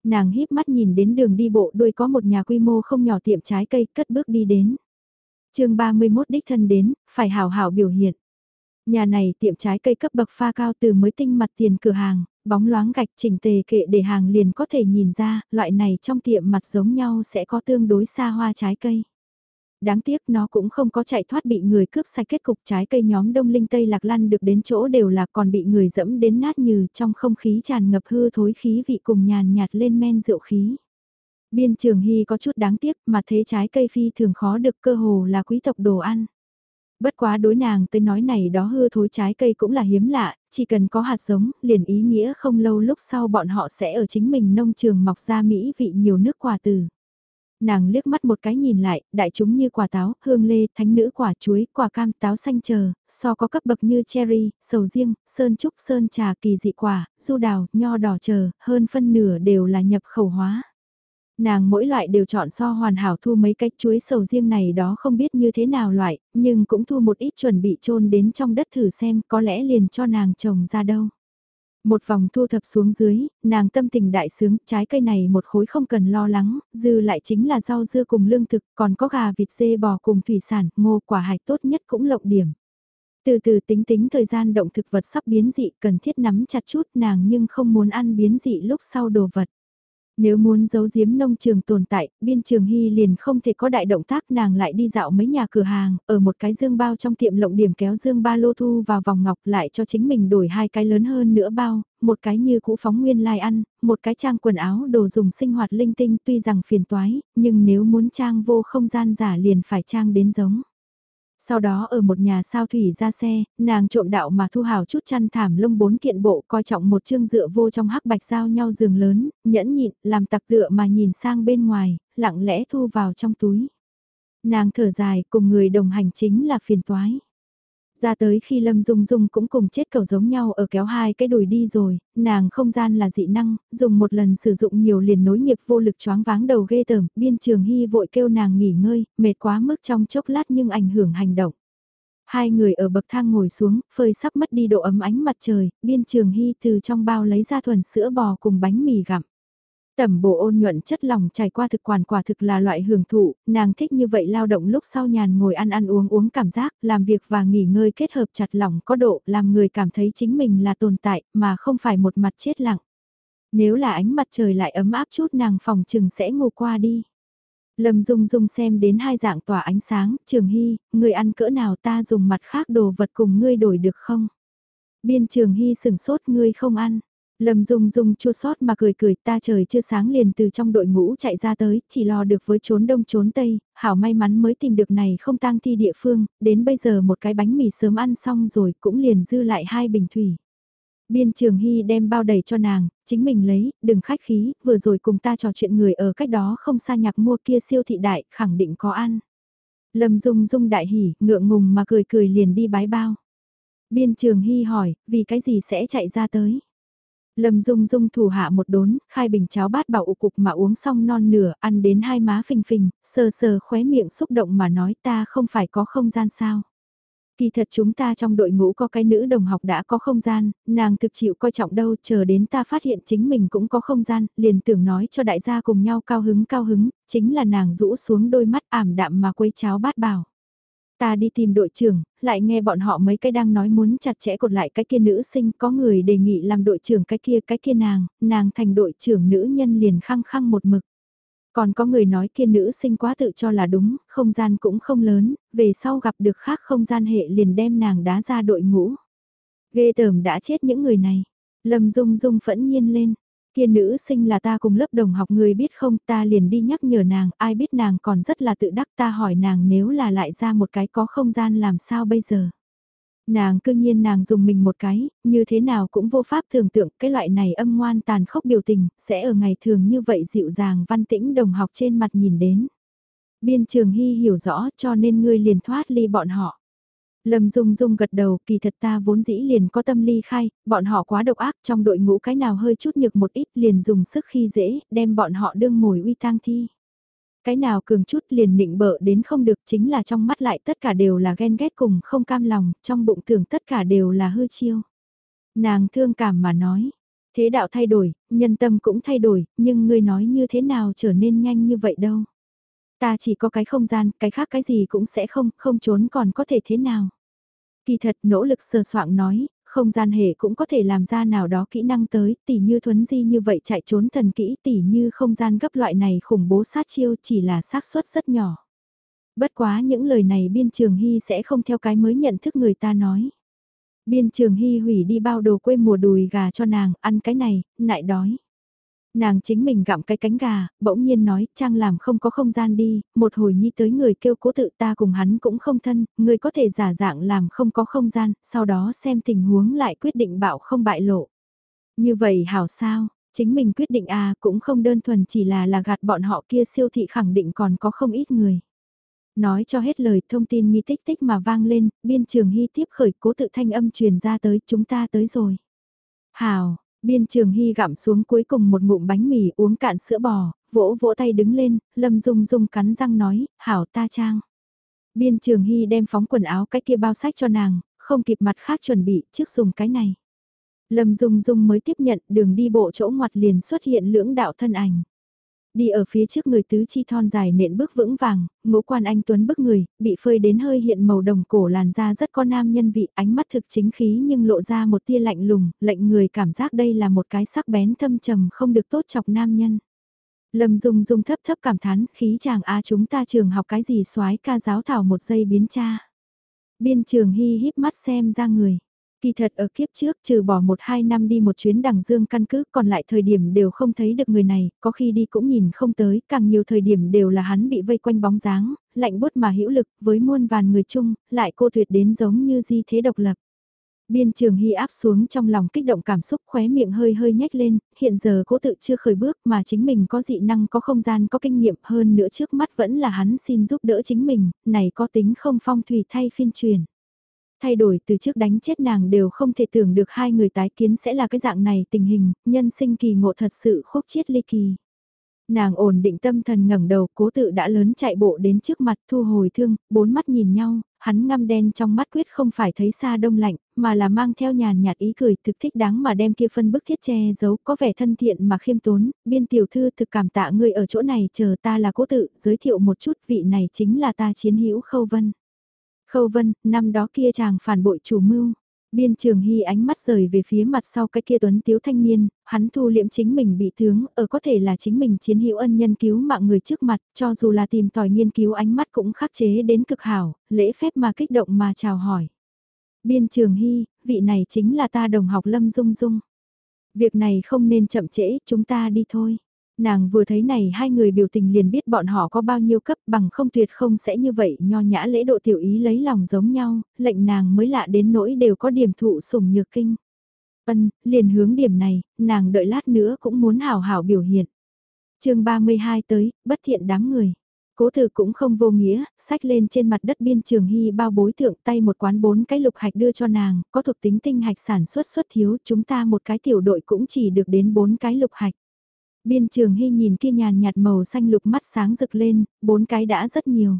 Nàng híp mắt nhìn đến đường đi bộ đuôi có một nhà quy mô không nhỏ tiệm trái cây cất bước đi đến. chương 31 đích thân đến, phải hào hảo biểu hiện. Nhà này tiệm trái cây cấp bậc pha cao từ mới tinh mặt tiền cửa hàng, bóng loáng gạch chỉnh tề kệ để hàng liền có thể nhìn ra, loại này trong tiệm mặt giống nhau sẽ có tương đối xa hoa trái cây. Đáng tiếc nó cũng không có chạy thoát bị người cướp sạch kết cục trái cây nhóm đông linh tây lạc lăn được đến chỗ đều là còn bị người dẫm đến nát như trong không khí tràn ngập hư thối khí vị cùng nhàn nhạt lên men rượu khí. Biên trường hy có chút đáng tiếc mà thế trái cây phi thường khó được cơ hồ là quý tộc đồ ăn. Bất quá đối nàng tới nói này đó hư thối trái cây cũng là hiếm lạ, chỉ cần có hạt giống, liền ý nghĩa không lâu lúc sau bọn họ sẽ ở chính mình nông trường mọc ra mỹ vị nhiều nước quả từ. Nàng liếc mắt một cái nhìn lại, đại chúng như quả táo, hương lê, thánh nữ quả chuối, quả cam, táo xanh chờ, so có cấp bậc như cherry, sầu riêng, sơn trúc, sơn trà, kỳ dị quả, du đào, nho đỏ chờ, hơn phân nửa đều là nhập khẩu hóa. Nàng mỗi loại đều chọn so hoàn hảo thu mấy cách chuối sầu riêng này đó không biết như thế nào loại, nhưng cũng thu một ít chuẩn bị trôn đến trong đất thử xem có lẽ liền cho nàng trồng ra đâu. Một vòng thu thập xuống dưới, nàng tâm tình đại sướng, trái cây này một khối không cần lo lắng, dư lại chính là rau dưa cùng lương thực, còn có gà vịt dê bò cùng thủy sản, ngô quả hạch tốt nhất cũng lộng điểm. Từ từ tính tính thời gian động thực vật sắp biến dị cần thiết nắm chặt chút nàng nhưng không muốn ăn biến dị lúc sau đồ vật. Nếu muốn giấu giếm nông trường tồn tại, biên trường hy liền không thể có đại động tác nàng lại đi dạo mấy nhà cửa hàng, ở một cái dương bao trong tiệm lộng điểm kéo dương ba lô thu vào vòng ngọc lại cho chính mình đổi hai cái lớn hơn nữa bao, một cái như cũ phóng nguyên lai ăn, một cái trang quần áo đồ dùng sinh hoạt linh tinh tuy rằng phiền toái, nhưng nếu muốn trang vô không gian giả liền phải trang đến giống. Sau đó ở một nhà sao thủy ra xe, nàng trộm đạo mà thu hào chút chăn thảm lông bốn kiện bộ coi trọng một chương dựa vô trong hắc bạch giao nhau giường lớn, nhẫn nhịn, làm tặc tựa mà nhìn sang bên ngoài, lặng lẽ thu vào trong túi. Nàng thở dài cùng người đồng hành chính là phiền toái. Ra tới khi Lâm Dung Dung cũng cùng chết cầu giống nhau ở kéo hai cái đùi đi rồi, nàng không gian là dị năng, dùng một lần sử dụng nhiều liền nối nghiệp vô lực choáng váng đầu ghê tởm, biên trường hy vội kêu nàng nghỉ ngơi, mệt quá mức trong chốc lát nhưng ảnh hưởng hành động. Hai người ở bậc thang ngồi xuống, phơi sắp mất đi độ ấm ánh mặt trời, biên trường hy từ trong bao lấy ra thuần sữa bò cùng bánh mì gặm. Tẩm bộ ôn nhuận chất lòng trải qua thực quản quả thực là loại hưởng thụ, nàng thích như vậy lao động lúc sau nhàn ngồi ăn ăn uống uống cảm giác, làm việc và nghỉ ngơi kết hợp chặt lòng có độ, làm người cảm thấy chính mình là tồn tại, mà không phải một mặt chết lặng. Nếu là ánh mặt trời lại ấm áp chút nàng phòng chừng sẽ ngủ qua đi. Lâm Dung Dung xem đến hai dạng tỏa ánh sáng, Trường Hy, người ăn cỡ nào ta dùng mặt khác đồ vật cùng ngươi đổi được không? Biên Trường Hy sừng sốt ngươi không ăn. Lâm Dung Dung chua xót mà cười cười ta trời chưa sáng liền từ trong đội ngũ chạy ra tới, chỉ lo được với trốn đông trốn tây, hảo may mắn mới tìm được này không tang thi địa phương, đến bây giờ một cái bánh mì sớm ăn xong rồi cũng liền dư lại hai bình thủy. Biên Trường Hy đem bao đầy cho nàng, chính mình lấy, đừng khách khí, vừa rồi cùng ta trò chuyện người ở cách đó không xa nhạc mua kia siêu thị đại, khẳng định có ăn. Lâm Dung Dung đại hỉ, ngượng ngùng mà cười cười liền đi bái bao. Biên Trường Hy hỏi, vì cái gì sẽ chạy ra tới? Lâm Dung Dung thủ hạ một đốn, khai bình cháo bát bảo ụ cục mà uống xong non nửa, ăn đến hai má phình phình, sờ sờ khóe miệng xúc động mà nói ta không phải có không gian sao. Kỳ thật chúng ta trong đội ngũ có cái nữ đồng học đã có không gian, nàng thực chịu coi trọng đâu, chờ đến ta phát hiện chính mình cũng có không gian, liền tưởng nói cho đại gia cùng nhau cao hứng cao hứng, chính là nàng rũ xuống đôi mắt ảm đạm mà quấy cháo bát bảo. Ta đi tìm đội trưởng, lại nghe bọn họ mấy cái đang nói muốn chặt chẽ cột lại cái kia nữ sinh, có người đề nghị làm đội trưởng cái kia cái kia nàng, nàng thành đội trưởng nữ nhân liền khăng khăng một mực. Còn có người nói kia nữ sinh quá tự cho là đúng, không gian cũng không lớn, về sau gặp được khác không gian hệ liền đem nàng đá ra đội ngũ. Ghê tởm đã chết những người này. Lâm Dung Dung phẫn nhiên lên. Kia nữ sinh là ta cùng lớp đồng học người biết không ta liền đi nhắc nhở nàng, ai biết nàng còn rất là tự đắc ta hỏi nàng nếu là lại ra một cái có không gian làm sao bây giờ. Nàng cương nhiên nàng dùng mình một cái, như thế nào cũng vô pháp tưởng tượng cái loại này âm ngoan tàn khốc biểu tình, sẽ ở ngày thường như vậy dịu dàng văn tĩnh đồng học trên mặt nhìn đến. Biên trường hy hiểu rõ cho nên ngươi liền thoát ly bọn họ. Lâm Dung Dung gật đầu, kỳ thật ta vốn dĩ liền có tâm ly khai, bọn họ quá độc ác trong đội ngũ cái nào hơi chút nhược một ít liền dùng sức khi dễ, đem bọn họ đương mồi uy tang thi. Cái nào cường chút liền nịnh bợ đến không được chính là trong mắt lại tất cả đều là ghen ghét cùng không cam lòng, trong bụng tưởng tất cả đều là hư chiêu. Nàng thương cảm mà nói, thế đạo thay đổi, nhân tâm cũng thay đổi, nhưng ngươi nói như thế nào trở nên nhanh như vậy đâu. Ta chỉ có cái không gian, cái khác cái gì cũng sẽ không, không trốn còn có thể thế nào. Kỳ thật nỗ lực sờ soạn nói, không gian hệ cũng có thể làm ra nào đó kỹ năng tới, tỉ như thuấn di như vậy chạy trốn thần kỹ tỉ như không gian gấp loại này khủng bố sát chiêu chỉ là xác suất rất nhỏ. Bất quá những lời này biên trường hy sẽ không theo cái mới nhận thức người ta nói. Biên trường hy hủy đi bao đồ quê mùa đùi gà cho nàng, ăn cái này, nại đói. Nàng chính mình gặm cái cánh gà, bỗng nhiên nói, Trang làm không có không gian đi, một hồi nhi tới người kêu cố tự ta cùng hắn cũng không thân, người có thể giả dạng làm không có không gian, sau đó xem tình huống lại quyết định bạo không bại lộ. Như vậy hảo sao, chính mình quyết định à cũng không đơn thuần chỉ là là gạt bọn họ kia siêu thị khẳng định còn có không ít người. Nói cho hết lời thông tin nghi tích tích mà vang lên, biên trường hy tiếp khởi cố tự thanh âm truyền ra tới chúng ta tới rồi. Hào, Biên trường hy gặm xuống cuối cùng một ngụm bánh mì uống cạn sữa bò, vỗ vỗ tay đứng lên, lâm dung dung cắn răng nói, hảo ta trang. Biên trường hy đem phóng quần áo cái kia bao sách cho nàng, không kịp mặt khác chuẩn bị trước dùng cái này. Lâm dung dung mới tiếp nhận đường đi bộ chỗ ngoặt liền xuất hiện lưỡng đạo thân ảnh. Đi ở phía trước người tứ chi thon dài nện bước vững vàng, ngũ quan anh Tuấn bức người, bị phơi đến hơi hiện màu đồng cổ làn da rất có nam nhân vị, ánh mắt thực chính khí nhưng lộ ra một tia lạnh lùng, lệnh người cảm giác đây là một cái sắc bén thâm trầm không được tốt chọc nam nhân. Lâm Dung Dung thấp thấp cảm thán, khí chàng a chúng ta trường học cái gì soái ca giáo thảo một giây biến cha. Biên trường hy híp mắt xem ra người. Kỳ thật ở kiếp trước trừ bỏ một hai năm đi một chuyến đằng dương căn cứ còn lại thời điểm đều không thấy được người này, có khi đi cũng nhìn không tới, càng nhiều thời điểm đều là hắn bị vây quanh bóng dáng, lạnh bút mà hữu lực với muôn vàn người chung, lại cô tuyệt đến giống như di thế độc lập. Biên trường hy áp xuống trong lòng kích động cảm xúc khóe miệng hơi hơi nhếch lên, hiện giờ cố tự chưa khởi bước mà chính mình có dị năng có không gian có kinh nghiệm hơn nữa trước mắt vẫn là hắn xin giúp đỡ chính mình, này có tính không phong thủy thay phiên truyền. Thay đổi từ trước đánh chết nàng đều không thể tưởng được hai người tái kiến sẽ là cái dạng này tình hình, nhân sinh kỳ ngộ thật sự khúc chiết ly kỳ. Nàng ổn định tâm thần ngẩng đầu, cố tự đã lớn chạy bộ đến trước mặt thu hồi thương, bốn mắt nhìn nhau, hắn ngăm đen trong mắt quyết không phải thấy xa đông lạnh, mà là mang theo nhàn nhạt ý cười thực thích đáng mà đem kia phân bức thiết che giấu có vẻ thân thiện mà khiêm tốn, biên tiểu thư thực cảm tạ người ở chỗ này chờ ta là cố tự, giới thiệu một chút vị này chính là ta chiến hữu khâu vân. Khâu vân, năm đó kia chàng phản bội chủ mưu. Biên trường hy ánh mắt rời về phía mặt sau cái kia tuấn tiếu thanh niên, hắn thu liễm chính mình bị thương, ở có thể là chính mình chiến hữu ân nhân cứu mạng người trước mặt, cho dù là tìm tòi nghiên cứu ánh mắt cũng khắc chế đến cực hảo, lễ phép mà kích động mà chào hỏi. Biên trường hy, vị này chính là ta đồng học Lâm Dung Dung. Việc này không nên chậm trễ, chúng ta đi thôi. Nàng vừa thấy này hai người biểu tình liền biết bọn họ có bao nhiêu cấp bằng không tuyệt không sẽ như vậy nho nhã lễ độ tiểu ý lấy lòng giống nhau, lệnh nàng mới lạ đến nỗi đều có điểm thụ sủng nhược kinh. Ân, liền hướng điểm này, nàng đợi lát nữa cũng muốn hào hảo biểu hiện. chương 32 tới, bất thiện đám người. Cố tử cũng không vô nghĩa, sách lên trên mặt đất biên trường hy bao bối thượng tay một quán bốn cái lục hạch đưa cho nàng, có thuộc tính tinh hạch sản xuất xuất thiếu, chúng ta một cái tiểu đội cũng chỉ được đến bốn cái lục hạch. Biên trường hy nhìn kia nhàn nhạt màu xanh lục mắt sáng rực lên, bốn cái đã rất nhiều.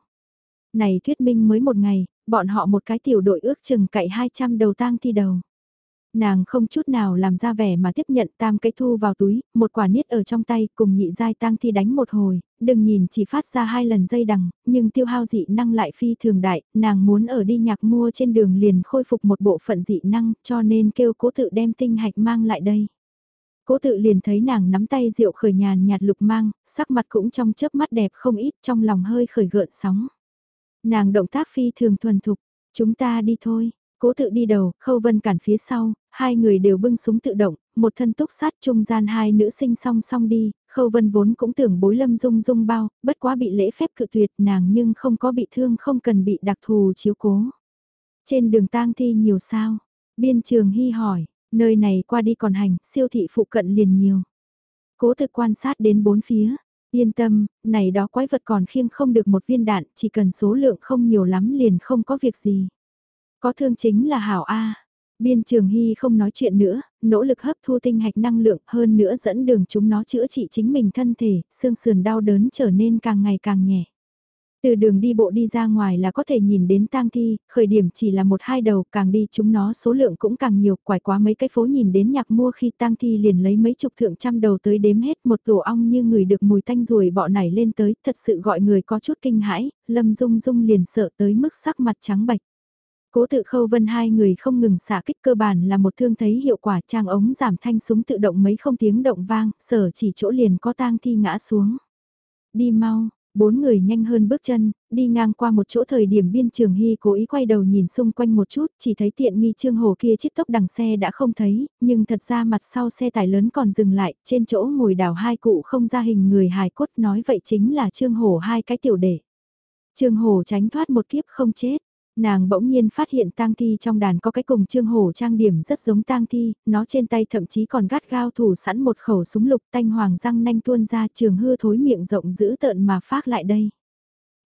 Này thuyết minh mới một ngày, bọn họ một cái tiểu đội ước chừng cậy 200 đầu tang thi đầu. Nàng không chút nào làm ra vẻ mà tiếp nhận tam cái thu vào túi, một quả niết ở trong tay cùng nhị giai tang thi đánh một hồi, đừng nhìn chỉ phát ra hai lần dây đằng, nhưng tiêu hao dị năng lại phi thường đại, nàng muốn ở đi nhạc mua trên đường liền khôi phục một bộ phận dị năng cho nên kêu cố tự đem tinh hạch mang lại đây. Cố tự liền thấy nàng nắm tay rượu khởi nhàn nhạt lục mang, sắc mặt cũng trong chớp mắt đẹp không ít trong lòng hơi khởi gợn sóng. Nàng động tác phi thường thuần thục, chúng ta đi thôi, cố tự đi đầu, khâu vân cản phía sau, hai người đều bưng súng tự động, một thân túc sát trung gian hai nữ sinh song song đi, khâu vân vốn cũng tưởng bối lâm dung dung bao, bất quá bị lễ phép cự tuyệt nàng nhưng không có bị thương không cần bị đặc thù chiếu cố. Trên đường tang thi nhiều sao? Biên trường hy hỏi, Nơi này qua đi còn hành, siêu thị phụ cận liền nhiều. Cố thực quan sát đến bốn phía. Yên tâm, này đó quái vật còn khiêng không được một viên đạn, chỉ cần số lượng không nhiều lắm liền không có việc gì. Có thương chính là hảo A. Biên trường hy không nói chuyện nữa, nỗ lực hấp thu tinh hạch năng lượng hơn nữa dẫn đường chúng nó chữa trị chính mình thân thể, xương sườn đau đớn trở nên càng ngày càng nhẹ. Từ đường đi bộ đi ra ngoài là có thể nhìn đến tang thi, khởi điểm chỉ là một hai đầu, càng đi chúng nó số lượng cũng càng nhiều, quải quá mấy cái phố nhìn đến nhạc mua khi tang thi liền lấy mấy chục thượng trăm đầu tới đếm hết một tổ ong như người được mùi tanh ruồi bọ nảy lên tới, thật sự gọi người có chút kinh hãi, lâm dung dung liền sợ tới mức sắc mặt trắng bạch. Cố tự khâu vân hai người không ngừng xả kích cơ bản là một thương thấy hiệu quả trang ống giảm thanh súng tự động mấy không tiếng động vang, sở chỉ chỗ liền có tang thi ngã xuống. Đi mau, Bốn người nhanh hơn bước chân, đi ngang qua một chỗ thời điểm biên trường hy cố ý quay đầu nhìn xung quanh một chút, chỉ thấy tiện nghi trương hồ kia chiếc tốc đằng xe đã không thấy, nhưng thật ra mặt sau xe tải lớn còn dừng lại, trên chỗ ngồi đảo hai cụ không ra hình người hài cốt nói vậy chính là trương hồ hai cái tiểu đệ. Trương hồ tránh thoát một kiếp không chết. Nàng bỗng nhiên phát hiện tang thi trong đàn có cái cùng trương hổ trang điểm rất giống tang thi, nó trên tay thậm chí còn gắt gao thủ sẵn một khẩu súng lục tanh hoàng răng nanh tuôn ra trường hư thối miệng rộng dữ tợn mà phát lại đây.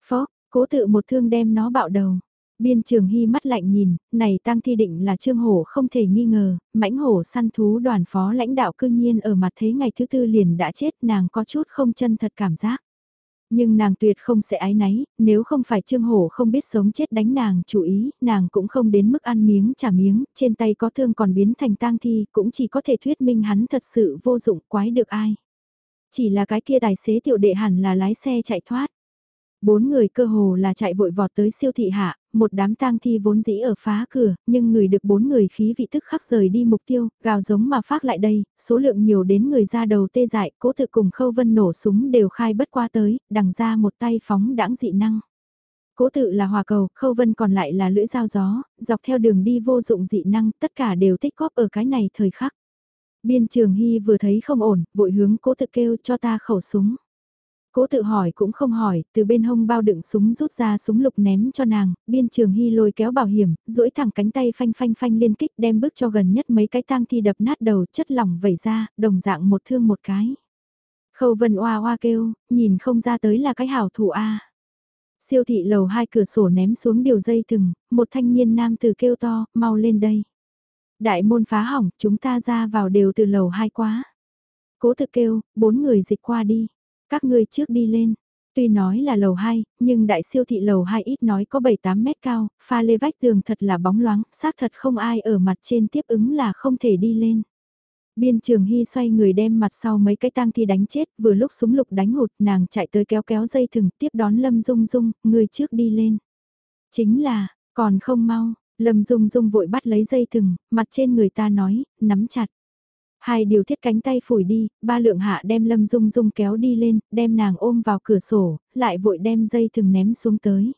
Phó, cố tự một thương đem nó bạo đầu. Biên trường hy mắt lạnh nhìn, này tang thi định là trương hổ không thể nghi ngờ, mãnh hổ săn thú đoàn phó lãnh đạo cương nhiên ở mặt thế ngày thứ tư liền đã chết nàng có chút không chân thật cảm giác. Nhưng nàng tuyệt không sẽ ái náy, nếu không phải Trương Hổ không biết sống chết đánh nàng chủ ý, nàng cũng không đến mức ăn miếng trả miếng, trên tay có thương còn biến thành tang thi, cũng chỉ có thể thuyết minh hắn thật sự vô dụng quái được ai. Chỉ là cái kia tài xế tiểu đệ hẳn là lái xe chạy thoát. Bốn người cơ hồ là chạy vội vọt tới siêu thị hạ, một đám tang thi vốn dĩ ở phá cửa, nhưng người được bốn người khí vị tức khắc rời đi mục tiêu, gào giống mà phát lại đây, số lượng nhiều đến người ra đầu tê dại, cố tự cùng khâu vân nổ súng đều khai bất qua tới, đằng ra một tay phóng đãng dị năng. Cố tự là hòa cầu, khâu vân còn lại là lưỡi dao gió, dọc theo đường đi vô dụng dị năng, tất cả đều tích góp ở cái này thời khắc. Biên trường hy vừa thấy không ổn, vội hướng cố tự kêu cho ta khẩu súng. Cố tự hỏi cũng không hỏi, từ bên hông bao đựng súng rút ra súng lục ném cho nàng, biên trường hy lôi kéo bảo hiểm, duỗi thẳng cánh tay phanh phanh phanh liên kích đem bước cho gần nhất mấy cái tang thi đập nát đầu chất lỏng vẩy ra, đồng dạng một thương một cái. Khâu vân oa oa kêu, nhìn không ra tới là cái hảo thủ A. Siêu thị lầu hai cửa sổ ném xuống điều dây thừng, một thanh niên nam từ kêu to, mau lên đây. Đại môn phá hỏng, chúng ta ra vào đều từ lầu hai quá. Cố thực kêu, bốn người dịch qua đi. Các ngươi trước đi lên. Tuy nói là lầu 2, nhưng đại siêu thị lầu 2 ít nói có 7-8 mét cao, pha lê vách tường thật là bóng loáng, xác thật không ai ở mặt trên tiếp ứng là không thể đi lên. Biên trường hy xoay người đem mặt sau mấy cái tang thi đánh chết, vừa lúc súng lục đánh hụt, nàng chạy tới kéo kéo dây thừng, tiếp đón Lâm Dung Dung, người trước đi lên. Chính là, còn không mau, Lâm Dung Dung vội bắt lấy dây thừng, mặt trên người ta nói, nắm chặt. Hai điều thiết cánh tay phủi đi, ba lượng hạ đem Lâm Dung Dung kéo đi lên, đem nàng ôm vào cửa sổ, lại vội đem dây thừng ném xuống tới.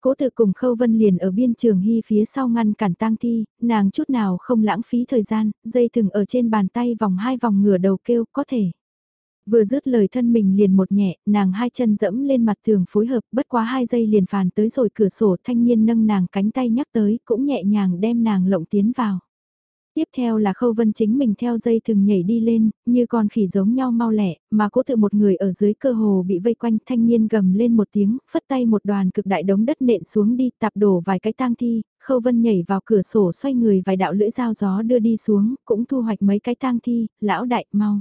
Cố tự cùng Khâu Vân liền ở biên trường hy phía sau ngăn cản tang thi, nàng chút nào không lãng phí thời gian, dây thừng ở trên bàn tay vòng hai vòng ngửa đầu kêu có thể. Vừa dứt lời thân mình liền một nhẹ, nàng hai chân dẫm lên mặt tường phối hợp, bất quá hai giây liền phàn tới rồi cửa sổ thanh niên nâng nàng cánh tay nhắc tới, cũng nhẹ nhàng đem nàng lộng tiến vào. Tiếp theo là khâu vân chính mình theo dây thường nhảy đi lên, như con khỉ giống nhau mau lẻ, mà cố tự một người ở dưới cơ hồ bị vây quanh thanh niên gầm lên một tiếng, phất tay một đoàn cực đại đống đất nện xuống đi, tạp đổ vài cái tang thi, khâu vân nhảy vào cửa sổ xoay người vài đạo lưỡi dao gió đưa đi xuống, cũng thu hoạch mấy cái tang thi, lão đại, mau.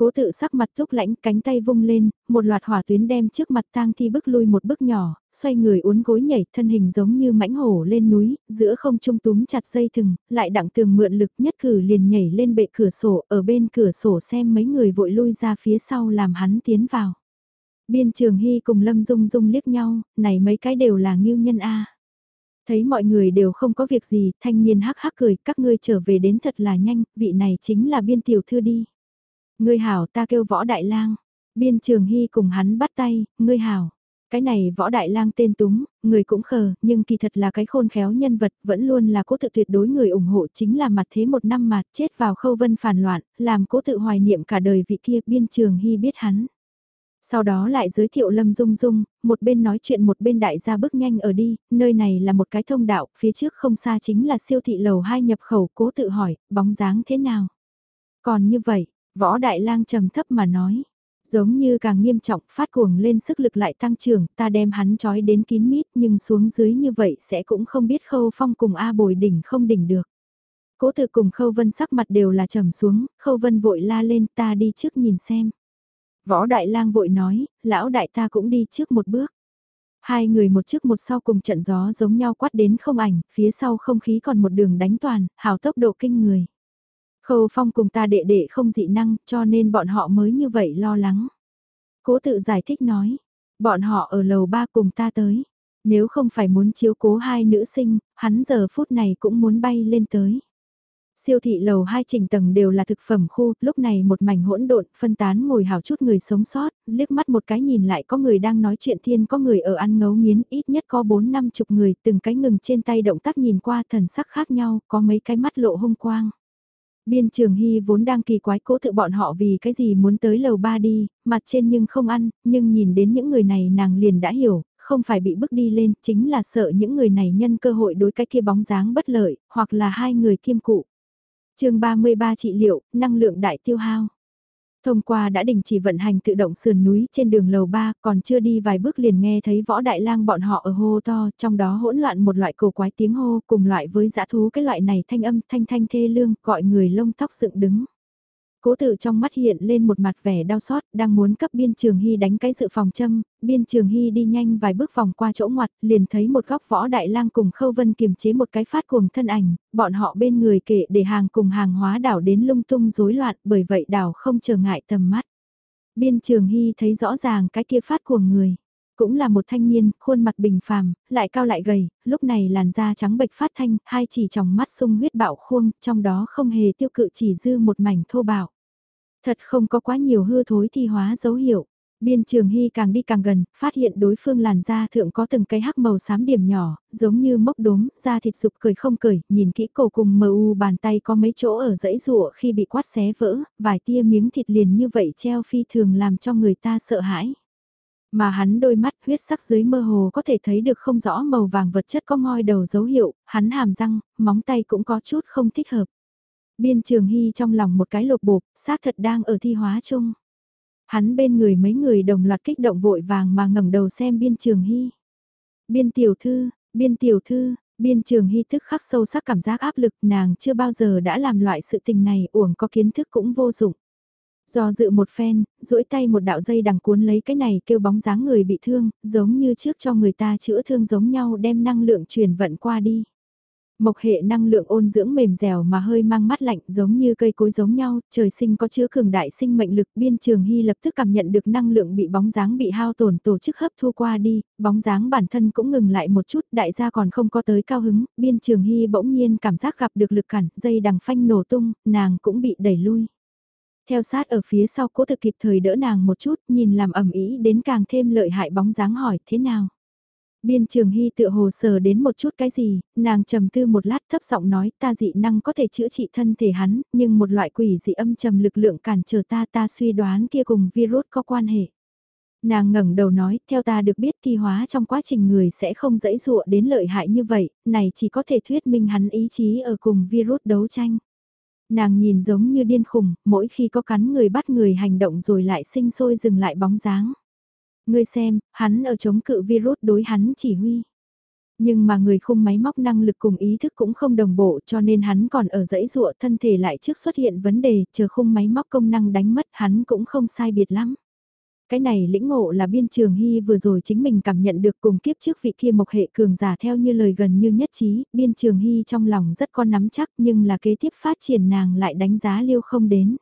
Cố tự sắc mặt thúc lãnh cánh tay vung lên, một loạt hỏa tuyến đem trước mặt tang thi bước lui một bước nhỏ, xoay người uốn gối nhảy thân hình giống như mãnh hổ lên núi, giữa không trung túm chặt dây thừng, lại đặng tường mượn lực nhất cử liền nhảy lên bệ cửa sổ, ở bên cửa sổ xem mấy người vội lui ra phía sau làm hắn tiến vào. Biên trường hy cùng Lâm Dung Dung liếc nhau, này mấy cái đều là nghiêu nhân A. Thấy mọi người đều không có việc gì, thanh niên hắc hắc cười, các ngươi trở về đến thật là nhanh, vị này chính là biên tiểu thư đi. Ngươi hảo ta kêu võ đại lang. Biên trường hy cùng hắn bắt tay, ngươi hảo. Cái này võ đại lang tên túng, người cũng khờ, nhưng kỳ thật là cái khôn khéo nhân vật, vẫn luôn là cố tự tuyệt đối người ủng hộ chính là mặt thế một năm mặt chết vào khâu vân phản loạn, làm cố tự hoài niệm cả đời vị kia biên trường hy biết hắn. Sau đó lại giới thiệu Lâm Dung Dung, một bên nói chuyện một bên đại gia bước nhanh ở đi, nơi này là một cái thông đạo, phía trước không xa chính là siêu thị lầu 2 nhập khẩu, cố tự hỏi, bóng dáng thế nào? Còn như vậy, Võ Đại Lang trầm thấp mà nói, giống như càng nghiêm trọng phát cuồng lên sức lực lại tăng trưởng, ta đem hắn trói đến kín mít nhưng xuống dưới như vậy sẽ cũng không biết khâu phong cùng A bồi đỉnh không đỉnh được. Cố tự cùng khâu vân sắc mặt đều là trầm xuống, khâu vân vội la lên ta đi trước nhìn xem. Võ Đại Lang vội nói, lão đại ta cũng đi trước một bước. Hai người một trước một sau cùng trận gió giống nhau quát đến không ảnh, phía sau không khí còn một đường đánh toàn, hào tốc độ kinh người. Khâu Phong cùng ta đệ đệ không dị năng cho nên bọn họ mới như vậy lo lắng. Cố tự giải thích nói, bọn họ ở lầu ba cùng ta tới. Nếu không phải muốn chiếu cố hai nữ sinh, hắn giờ phút này cũng muốn bay lên tới. Siêu thị lầu hai trình tầng đều là thực phẩm khu, lúc này một mảnh hỗn độn, phân tán ngồi hào chút người sống sót, liếc mắt một cái nhìn lại có người đang nói chuyện thiên có người ở ăn ngấu nghiến, ít nhất có bốn năm chục người, từng cái ngừng trên tay động tác nhìn qua thần sắc khác nhau, có mấy cái mắt lộ hung quang. Biên trường hy vốn đang kỳ quái cố tự bọn họ vì cái gì muốn tới lầu ba đi, mặt trên nhưng không ăn, nhưng nhìn đến những người này nàng liền đã hiểu, không phải bị bước đi lên, chính là sợ những người này nhân cơ hội đối cái kia bóng dáng bất lợi, hoặc là hai người kiêm cụ. chương 33 trị liệu, năng lượng đại tiêu hao. Thông qua đã đình chỉ vận hành tự động sườn núi trên đường lầu 3, còn chưa đi vài bước liền nghe thấy võ đại lang bọn họ ở hô to, trong đó hỗn loạn một loại cổ quái tiếng hô cùng loại với dã thú cái loại này thanh âm thanh thanh thê lương, gọi người lông tóc dựng đứng. Cố tự trong mắt hiện lên một mặt vẻ đau xót, đang muốn cấp biên trường hy đánh cái dự phòng châm, biên trường hy đi nhanh vài bước vòng qua chỗ ngoặt, liền thấy một góc võ đại lang cùng khâu vân kiềm chế một cái phát cuồng thân ảnh, bọn họ bên người kệ để hàng cùng hàng hóa đảo đến lung tung rối loạn, bởi vậy đảo không trở ngại tầm mắt. Biên trường hy thấy rõ ràng cái kia phát cuồng người cũng là một thanh niên, khuôn mặt bình phàm, lại cao lại gầy, lúc này làn da trắng bệch phát thanh, hai chỉ trong mắt sung huyết bạo khuôn, trong đó không hề tiêu cự chỉ dư một mảnh thô bạo. Thật không có quá nhiều hư thối thi hóa dấu hiệu. Biên trường hy càng đi càng gần, phát hiện đối phương làn da thượng có từng cái hắc màu xám điểm nhỏ, giống như mốc đốm, da thịt sụp cười không cười, nhìn kỹ cổ cùng mờ u bàn tay có mấy chỗ ở dãy rụa khi bị quát xé vỡ, vài tia miếng thịt liền như vậy treo phi thường làm cho người ta sợ hãi. Mà hắn đôi mắt huyết sắc dưới mơ hồ có thể thấy được không rõ màu vàng vật chất có ngoi đầu dấu hiệu, hắn hàm răng, móng tay cũng có chút không thích hợp. Biên trường hy trong lòng một cái lột bột, xác thật đang ở thi hóa chung. Hắn bên người mấy người đồng loạt kích động vội vàng mà ngẩng đầu xem biên trường hy. Biên tiểu thư, biên tiểu thư, biên trường hy thức khắc sâu sắc cảm giác áp lực nàng chưa bao giờ đã làm loại sự tình này uổng có kiến thức cũng vô dụng. Do dự một phen, duỗi tay một đạo dây đằng cuốn lấy cái này kêu bóng dáng người bị thương, giống như trước cho người ta chữa thương giống nhau đem năng lượng truyền vận qua đi. Mộc hệ năng lượng ôn dưỡng mềm dẻo mà hơi mang mắt lạnh giống như cây cối giống nhau, trời sinh có chứa cường đại sinh mệnh lực biên trường hy lập tức cảm nhận được năng lượng bị bóng dáng bị hao tổn tổ chức hấp thu qua đi, bóng dáng bản thân cũng ngừng lại một chút, đại gia còn không có tới cao hứng, biên trường hy bỗng nhiên cảm giác gặp được lực cản, dây đằng phanh nổ tung, nàng cũng bị đẩy lui. Theo sát ở phía sau cố thực kịp thời đỡ nàng một chút, nhìn làm ẩm ý đến càng thêm lợi hại bóng dáng hỏi thế nào. Biên trường hy tự hồ sờ đến một chút cái gì, nàng trầm tư một lát thấp giọng nói ta dị năng có thể chữa trị thân thể hắn, nhưng một loại quỷ dị âm trầm lực lượng cản trở ta ta suy đoán kia cùng virus có quan hệ. Nàng ngẩng đầu nói, theo ta được biết thi hóa trong quá trình người sẽ không dễ dụa đến lợi hại như vậy, này chỉ có thể thuyết minh hắn ý chí ở cùng virus đấu tranh. Nàng nhìn giống như điên khùng, mỗi khi có cắn người bắt người hành động rồi lại sinh sôi dừng lại bóng dáng. Ngươi xem, hắn ở chống cự virus đối hắn chỉ huy. Nhưng mà người khung máy móc năng lực cùng ý thức cũng không đồng bộ cho nên hắn còn ở dãy ruộ thân thể lại trước xuất hiện vấn đề, chờ khung máy móc công năng đánh mất hắn cũng không sai biệt lắm. Cái này lĩnh ngộ là biên trường hy vừa rồi chính mình cảm nhận được cùng kiếp trước vị kia mộc hệ cường giả theo như lời gần như nhất trí, biên trường hy trong lòng rất có nắm chắc nhưng là kế tiếp phát triển nàng lại đánh giá liêu không đến.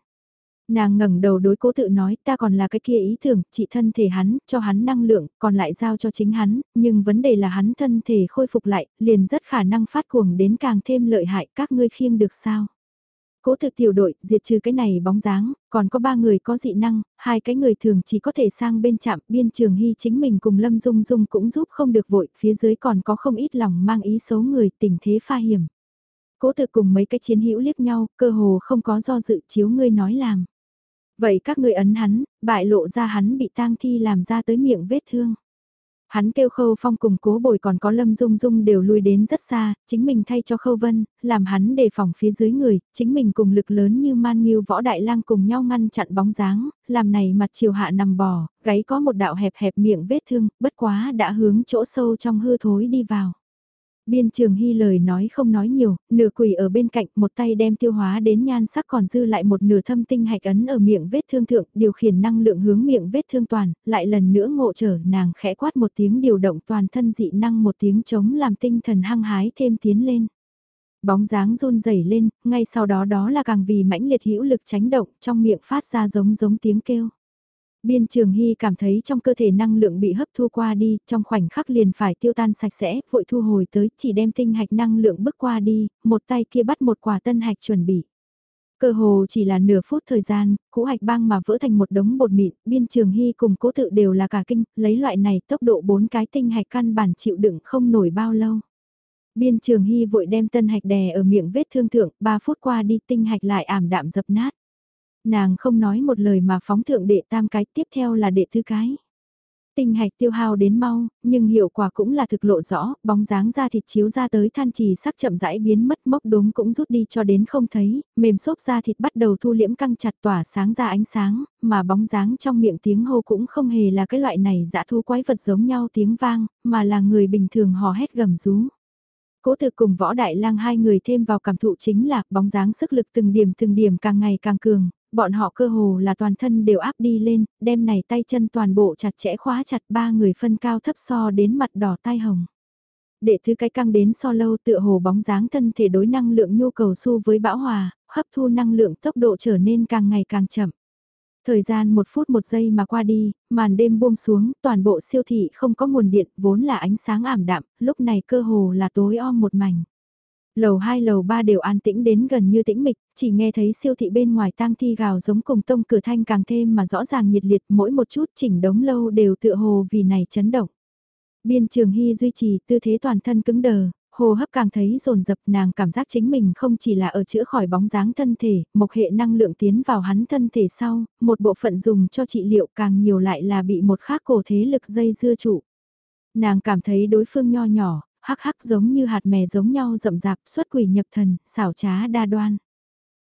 Nàng ngẩng đầu đối cố tự nói ta còn là cái kia ý tưởng, trị thân thể hắn, cho hắn năng lượng, còn lại giao cho chính hắn, nhưng vấn đề là hắn thân thể khôi phục lại, liền rất khả năng phát cuồng đến càng thêm lợi hại các ngươi khiêng được sao. Cố thực tiểu đội, diệt trừ cái này bóng dáng, còn có ba người có dị năng, hai cái người thường chỉ có thể sang bên chạm biên trường hy chính mình cùng Lâm Dung Dung cũng giúp không được vội, phía dưới còn có không ít lòng mang ý xấu người tình thế pha hiểm. Cố thực cùng mấy cái chiến hữu liếc nhau, cơ hồ không có do dự chiếu ngươi nói làm. Vậy các ngươi ấn hắn, bại lộ ra hắn bị tang thi làm ra tới miệng vết thương. Hắn kêu khâu phong cùng cố bồi còn có lâm dung dung đều lui đến rất xa, chính mình thay cho khâu vân, làm hắn đề phòng phía dưới người, chính mình cùng lực lớn như man nghiêu võ đại lang cùng nhau ngăn chặn bóng dáng, làm này mặt chiều hạ nằm bò, gáy có một đạo hẹp hẹp miệng vết thương, bất quá đã hướng chỗ sâu trong hư thối đi vào. Biên trường hy lời nói không nói nhiều, nửa quỷ ở bên cạnh một tay đem tiêu hóa đến nhan sắc còn dư lại một nửa thâm tinh hạch ấn ở miệng vết thương thượng, điều khiển năng lượng hướng miệng vết thương toàn, lại lần nữa ngộ trở nàng khẽ quát một tiếng điều động toàn thân dị năng một tiếng chống làm tinh thần hăng hái thêm tiến lên. Bóng dáng run rẩy lên, ngay sau đó đó là càng vì mãnh liệt hữu lực tránh động trong miệng phát ra giống giống tiếng kêu. Biên Trường Hy cảm thấy trong cơ thể năng lượng bị hấp thu qua đi, trong khoảnh khắc liền phải tiêu tan sạch sẽ, vội thu hồi tới, chỉ đem tinh hạch năng lượng bước qua đi, một tay kia bắt một quả tân hạch chuẩn bị. Cơ hồ chỉ là nửa phút thời gian, cũ hạch băng mà vỡ thành một đống bột mịn, biên trường hy cùng cố tự đều là cả kinh, lấy loại này tốc độ bốn cái tinh hạch căn bản chịu đựng không nổi bao lâu. Biên trường hy vội đem tân hạch đè ở miệng vết thương thượng, 3 phút qua đi tinh hạch lại ảm đạm dập nát. Nàng không nói một lời mà phóng thượng đệ tam cái tiếp theo là đệ thứ cái. Tinh hạch tiêu hao đến mau, nhưng hiệu quả cũng là thực lộ rõ, bóng dáng da thịt chiếu ra tới than trì sắc chậm rãi biến mất mốc đốm cũng rút đi cho đến không thấy, mềm xốp da thịt bắt đầu thu liễm căng chặt tỏa sáng ra ánh sáng, mà bóng dáng trong miệng tiếng hô cũng không hề là cái loại này dã thu quái vật giống nhau tiếng vang, mà là người bình thường hò hét gầm rú. Cố thực cùng võ đại lang hai người thêm vào cảm thụ chính là bóng dáng sức lực từng điểm từng điểm càng ngày càng cường, bọn họ cơ hồ là toàn thân đều áp đi lên, đem này tay chân toàn bộ chặt chẽ khóa chặt ba người phân cao thấp so đến mặt đỏ tai hồng. Để thứ cái căng đến so lâu tựa hồ bóng dáng thân thể đối năng lượng nhu cầu su với bão hòa, hấp thu năng lượng tốc độ trở nên càng ngày càng chậm. Thời gian một phút một giây mà qua đi, màn đêm buông xuống, toàn bộ siêu thị không có nguồn điện, vốn là ánh sáng ảm đạm, lúc này cơ hồ là tối om một mảnh. Lầu 2 lầu 3 đều an tĩnh đến gần như tĩnh mịch, chỉ nghe thấy siêu thị bên ngoài tang thi gào giống cùng tông cửa thanh càng thêm mà rõ ràng nhiệt liệt mỗi một chút chỉnh đống lâu đều tựa hồ vì này chấn động. Biên trường hy duy trì tư thế toàn thân cứng đờ, hồ hấp càng thấy rồn rập nàng cảm giác chính mình không chỉ là ở chữa khỏi bóng dáng thân thể, một hệ năng lượng tiến vào hắn thân thể sau, một bộ phận dùng cho trị liệu càng nhiều lại là bị một khác cổ thế lực dây dưa trụ. Nàng cảm thấy đối phương nho nhỏ, hắc hắc giống như hạt mè giống nhau rậm rạp xuất quỷ nhập thần, xảo trá đa đoan.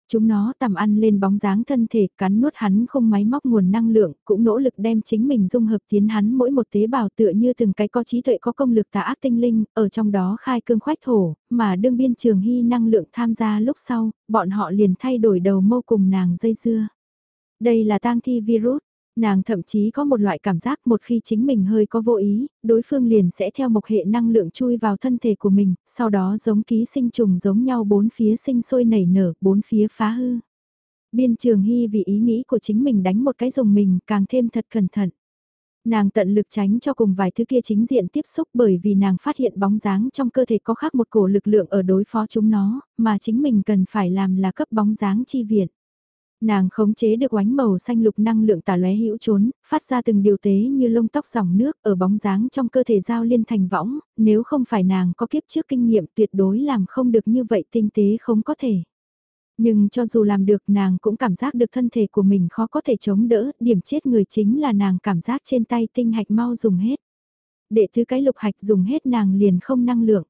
Chúng nó tầm ăn lên bóng dáng thân thể, cắn nuốt hắn không máy móc nguồn năng lượng, cũng nỗ lực đem chính mình dung hợp tiến hắn mỗi một tế bào tựa như từng cái có trí tuệ có công lực tà ác tinh linh, ở trong đó khai cương khoách thổ, mà đương biên trường hy năng lượng tham gia lúc sau, bọn họ liền thay đổi đầu mâu cùng nàng dây dưa. Đây là tang thi virus, Nàng thậm chí có một loại cảm giác một khi chính mình hơi có vô ý, đối phương liền sẽ theo một hệ năng lượng chui vào thân thể của mình, sau đó giống ký sinh trùng giống nhau bốn phía sinh sôi nảy nở, bốn phía phá hư. Biên trường hy vì ý nghĩ của chính mình đánh một cái dùng mình càng thêm thật cẩn thận. Nàng tận lực tránh cho cùng vài thứ kia chính diện tiếp xúc bởi vì nàng phát hiện bóng dáng trong cơ thể có khác một cổ lực lượng ở đối phó chúng nó, mà chính mình cần phải làm là cấp bóng dáng chi viện. Nàng khống chế được oánh màu xanh lục năng lượng tà lóe hữu trốn, phát ra từng điều tế như lông tóc dòng nước ở bóng dáng trong cơ thể giao liên thành võng, nếu không phải nàng có kiếp trước kinh nghiệm tuyệt đối làm không được như vậy tinh tế không có thể. Nhưng cho dù làm được nàng cũng cảm giác được thân thể của mình khó có thể chống đỡ, điểm chết người chính là nàng cảm giác trên tay tinh hạch mau dùng hết. Để thứ cái lục hạch dùng hết nàng liền không năng lượng.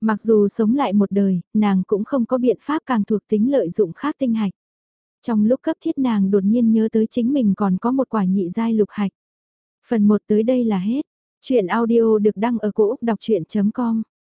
Mặc dù sống lại một đời, nàng cũng không có biện pháp càng thuộc tính lợi dụng khác tinh hạch. Trong lúc cấp thiết nàng đột nhiên nhớ tới chính mình còn có một quả nhị giai lục hạch. Phần 1 tới đây là hết. Chuyện audio được đăng ở cổ Úc đọc chuyện.com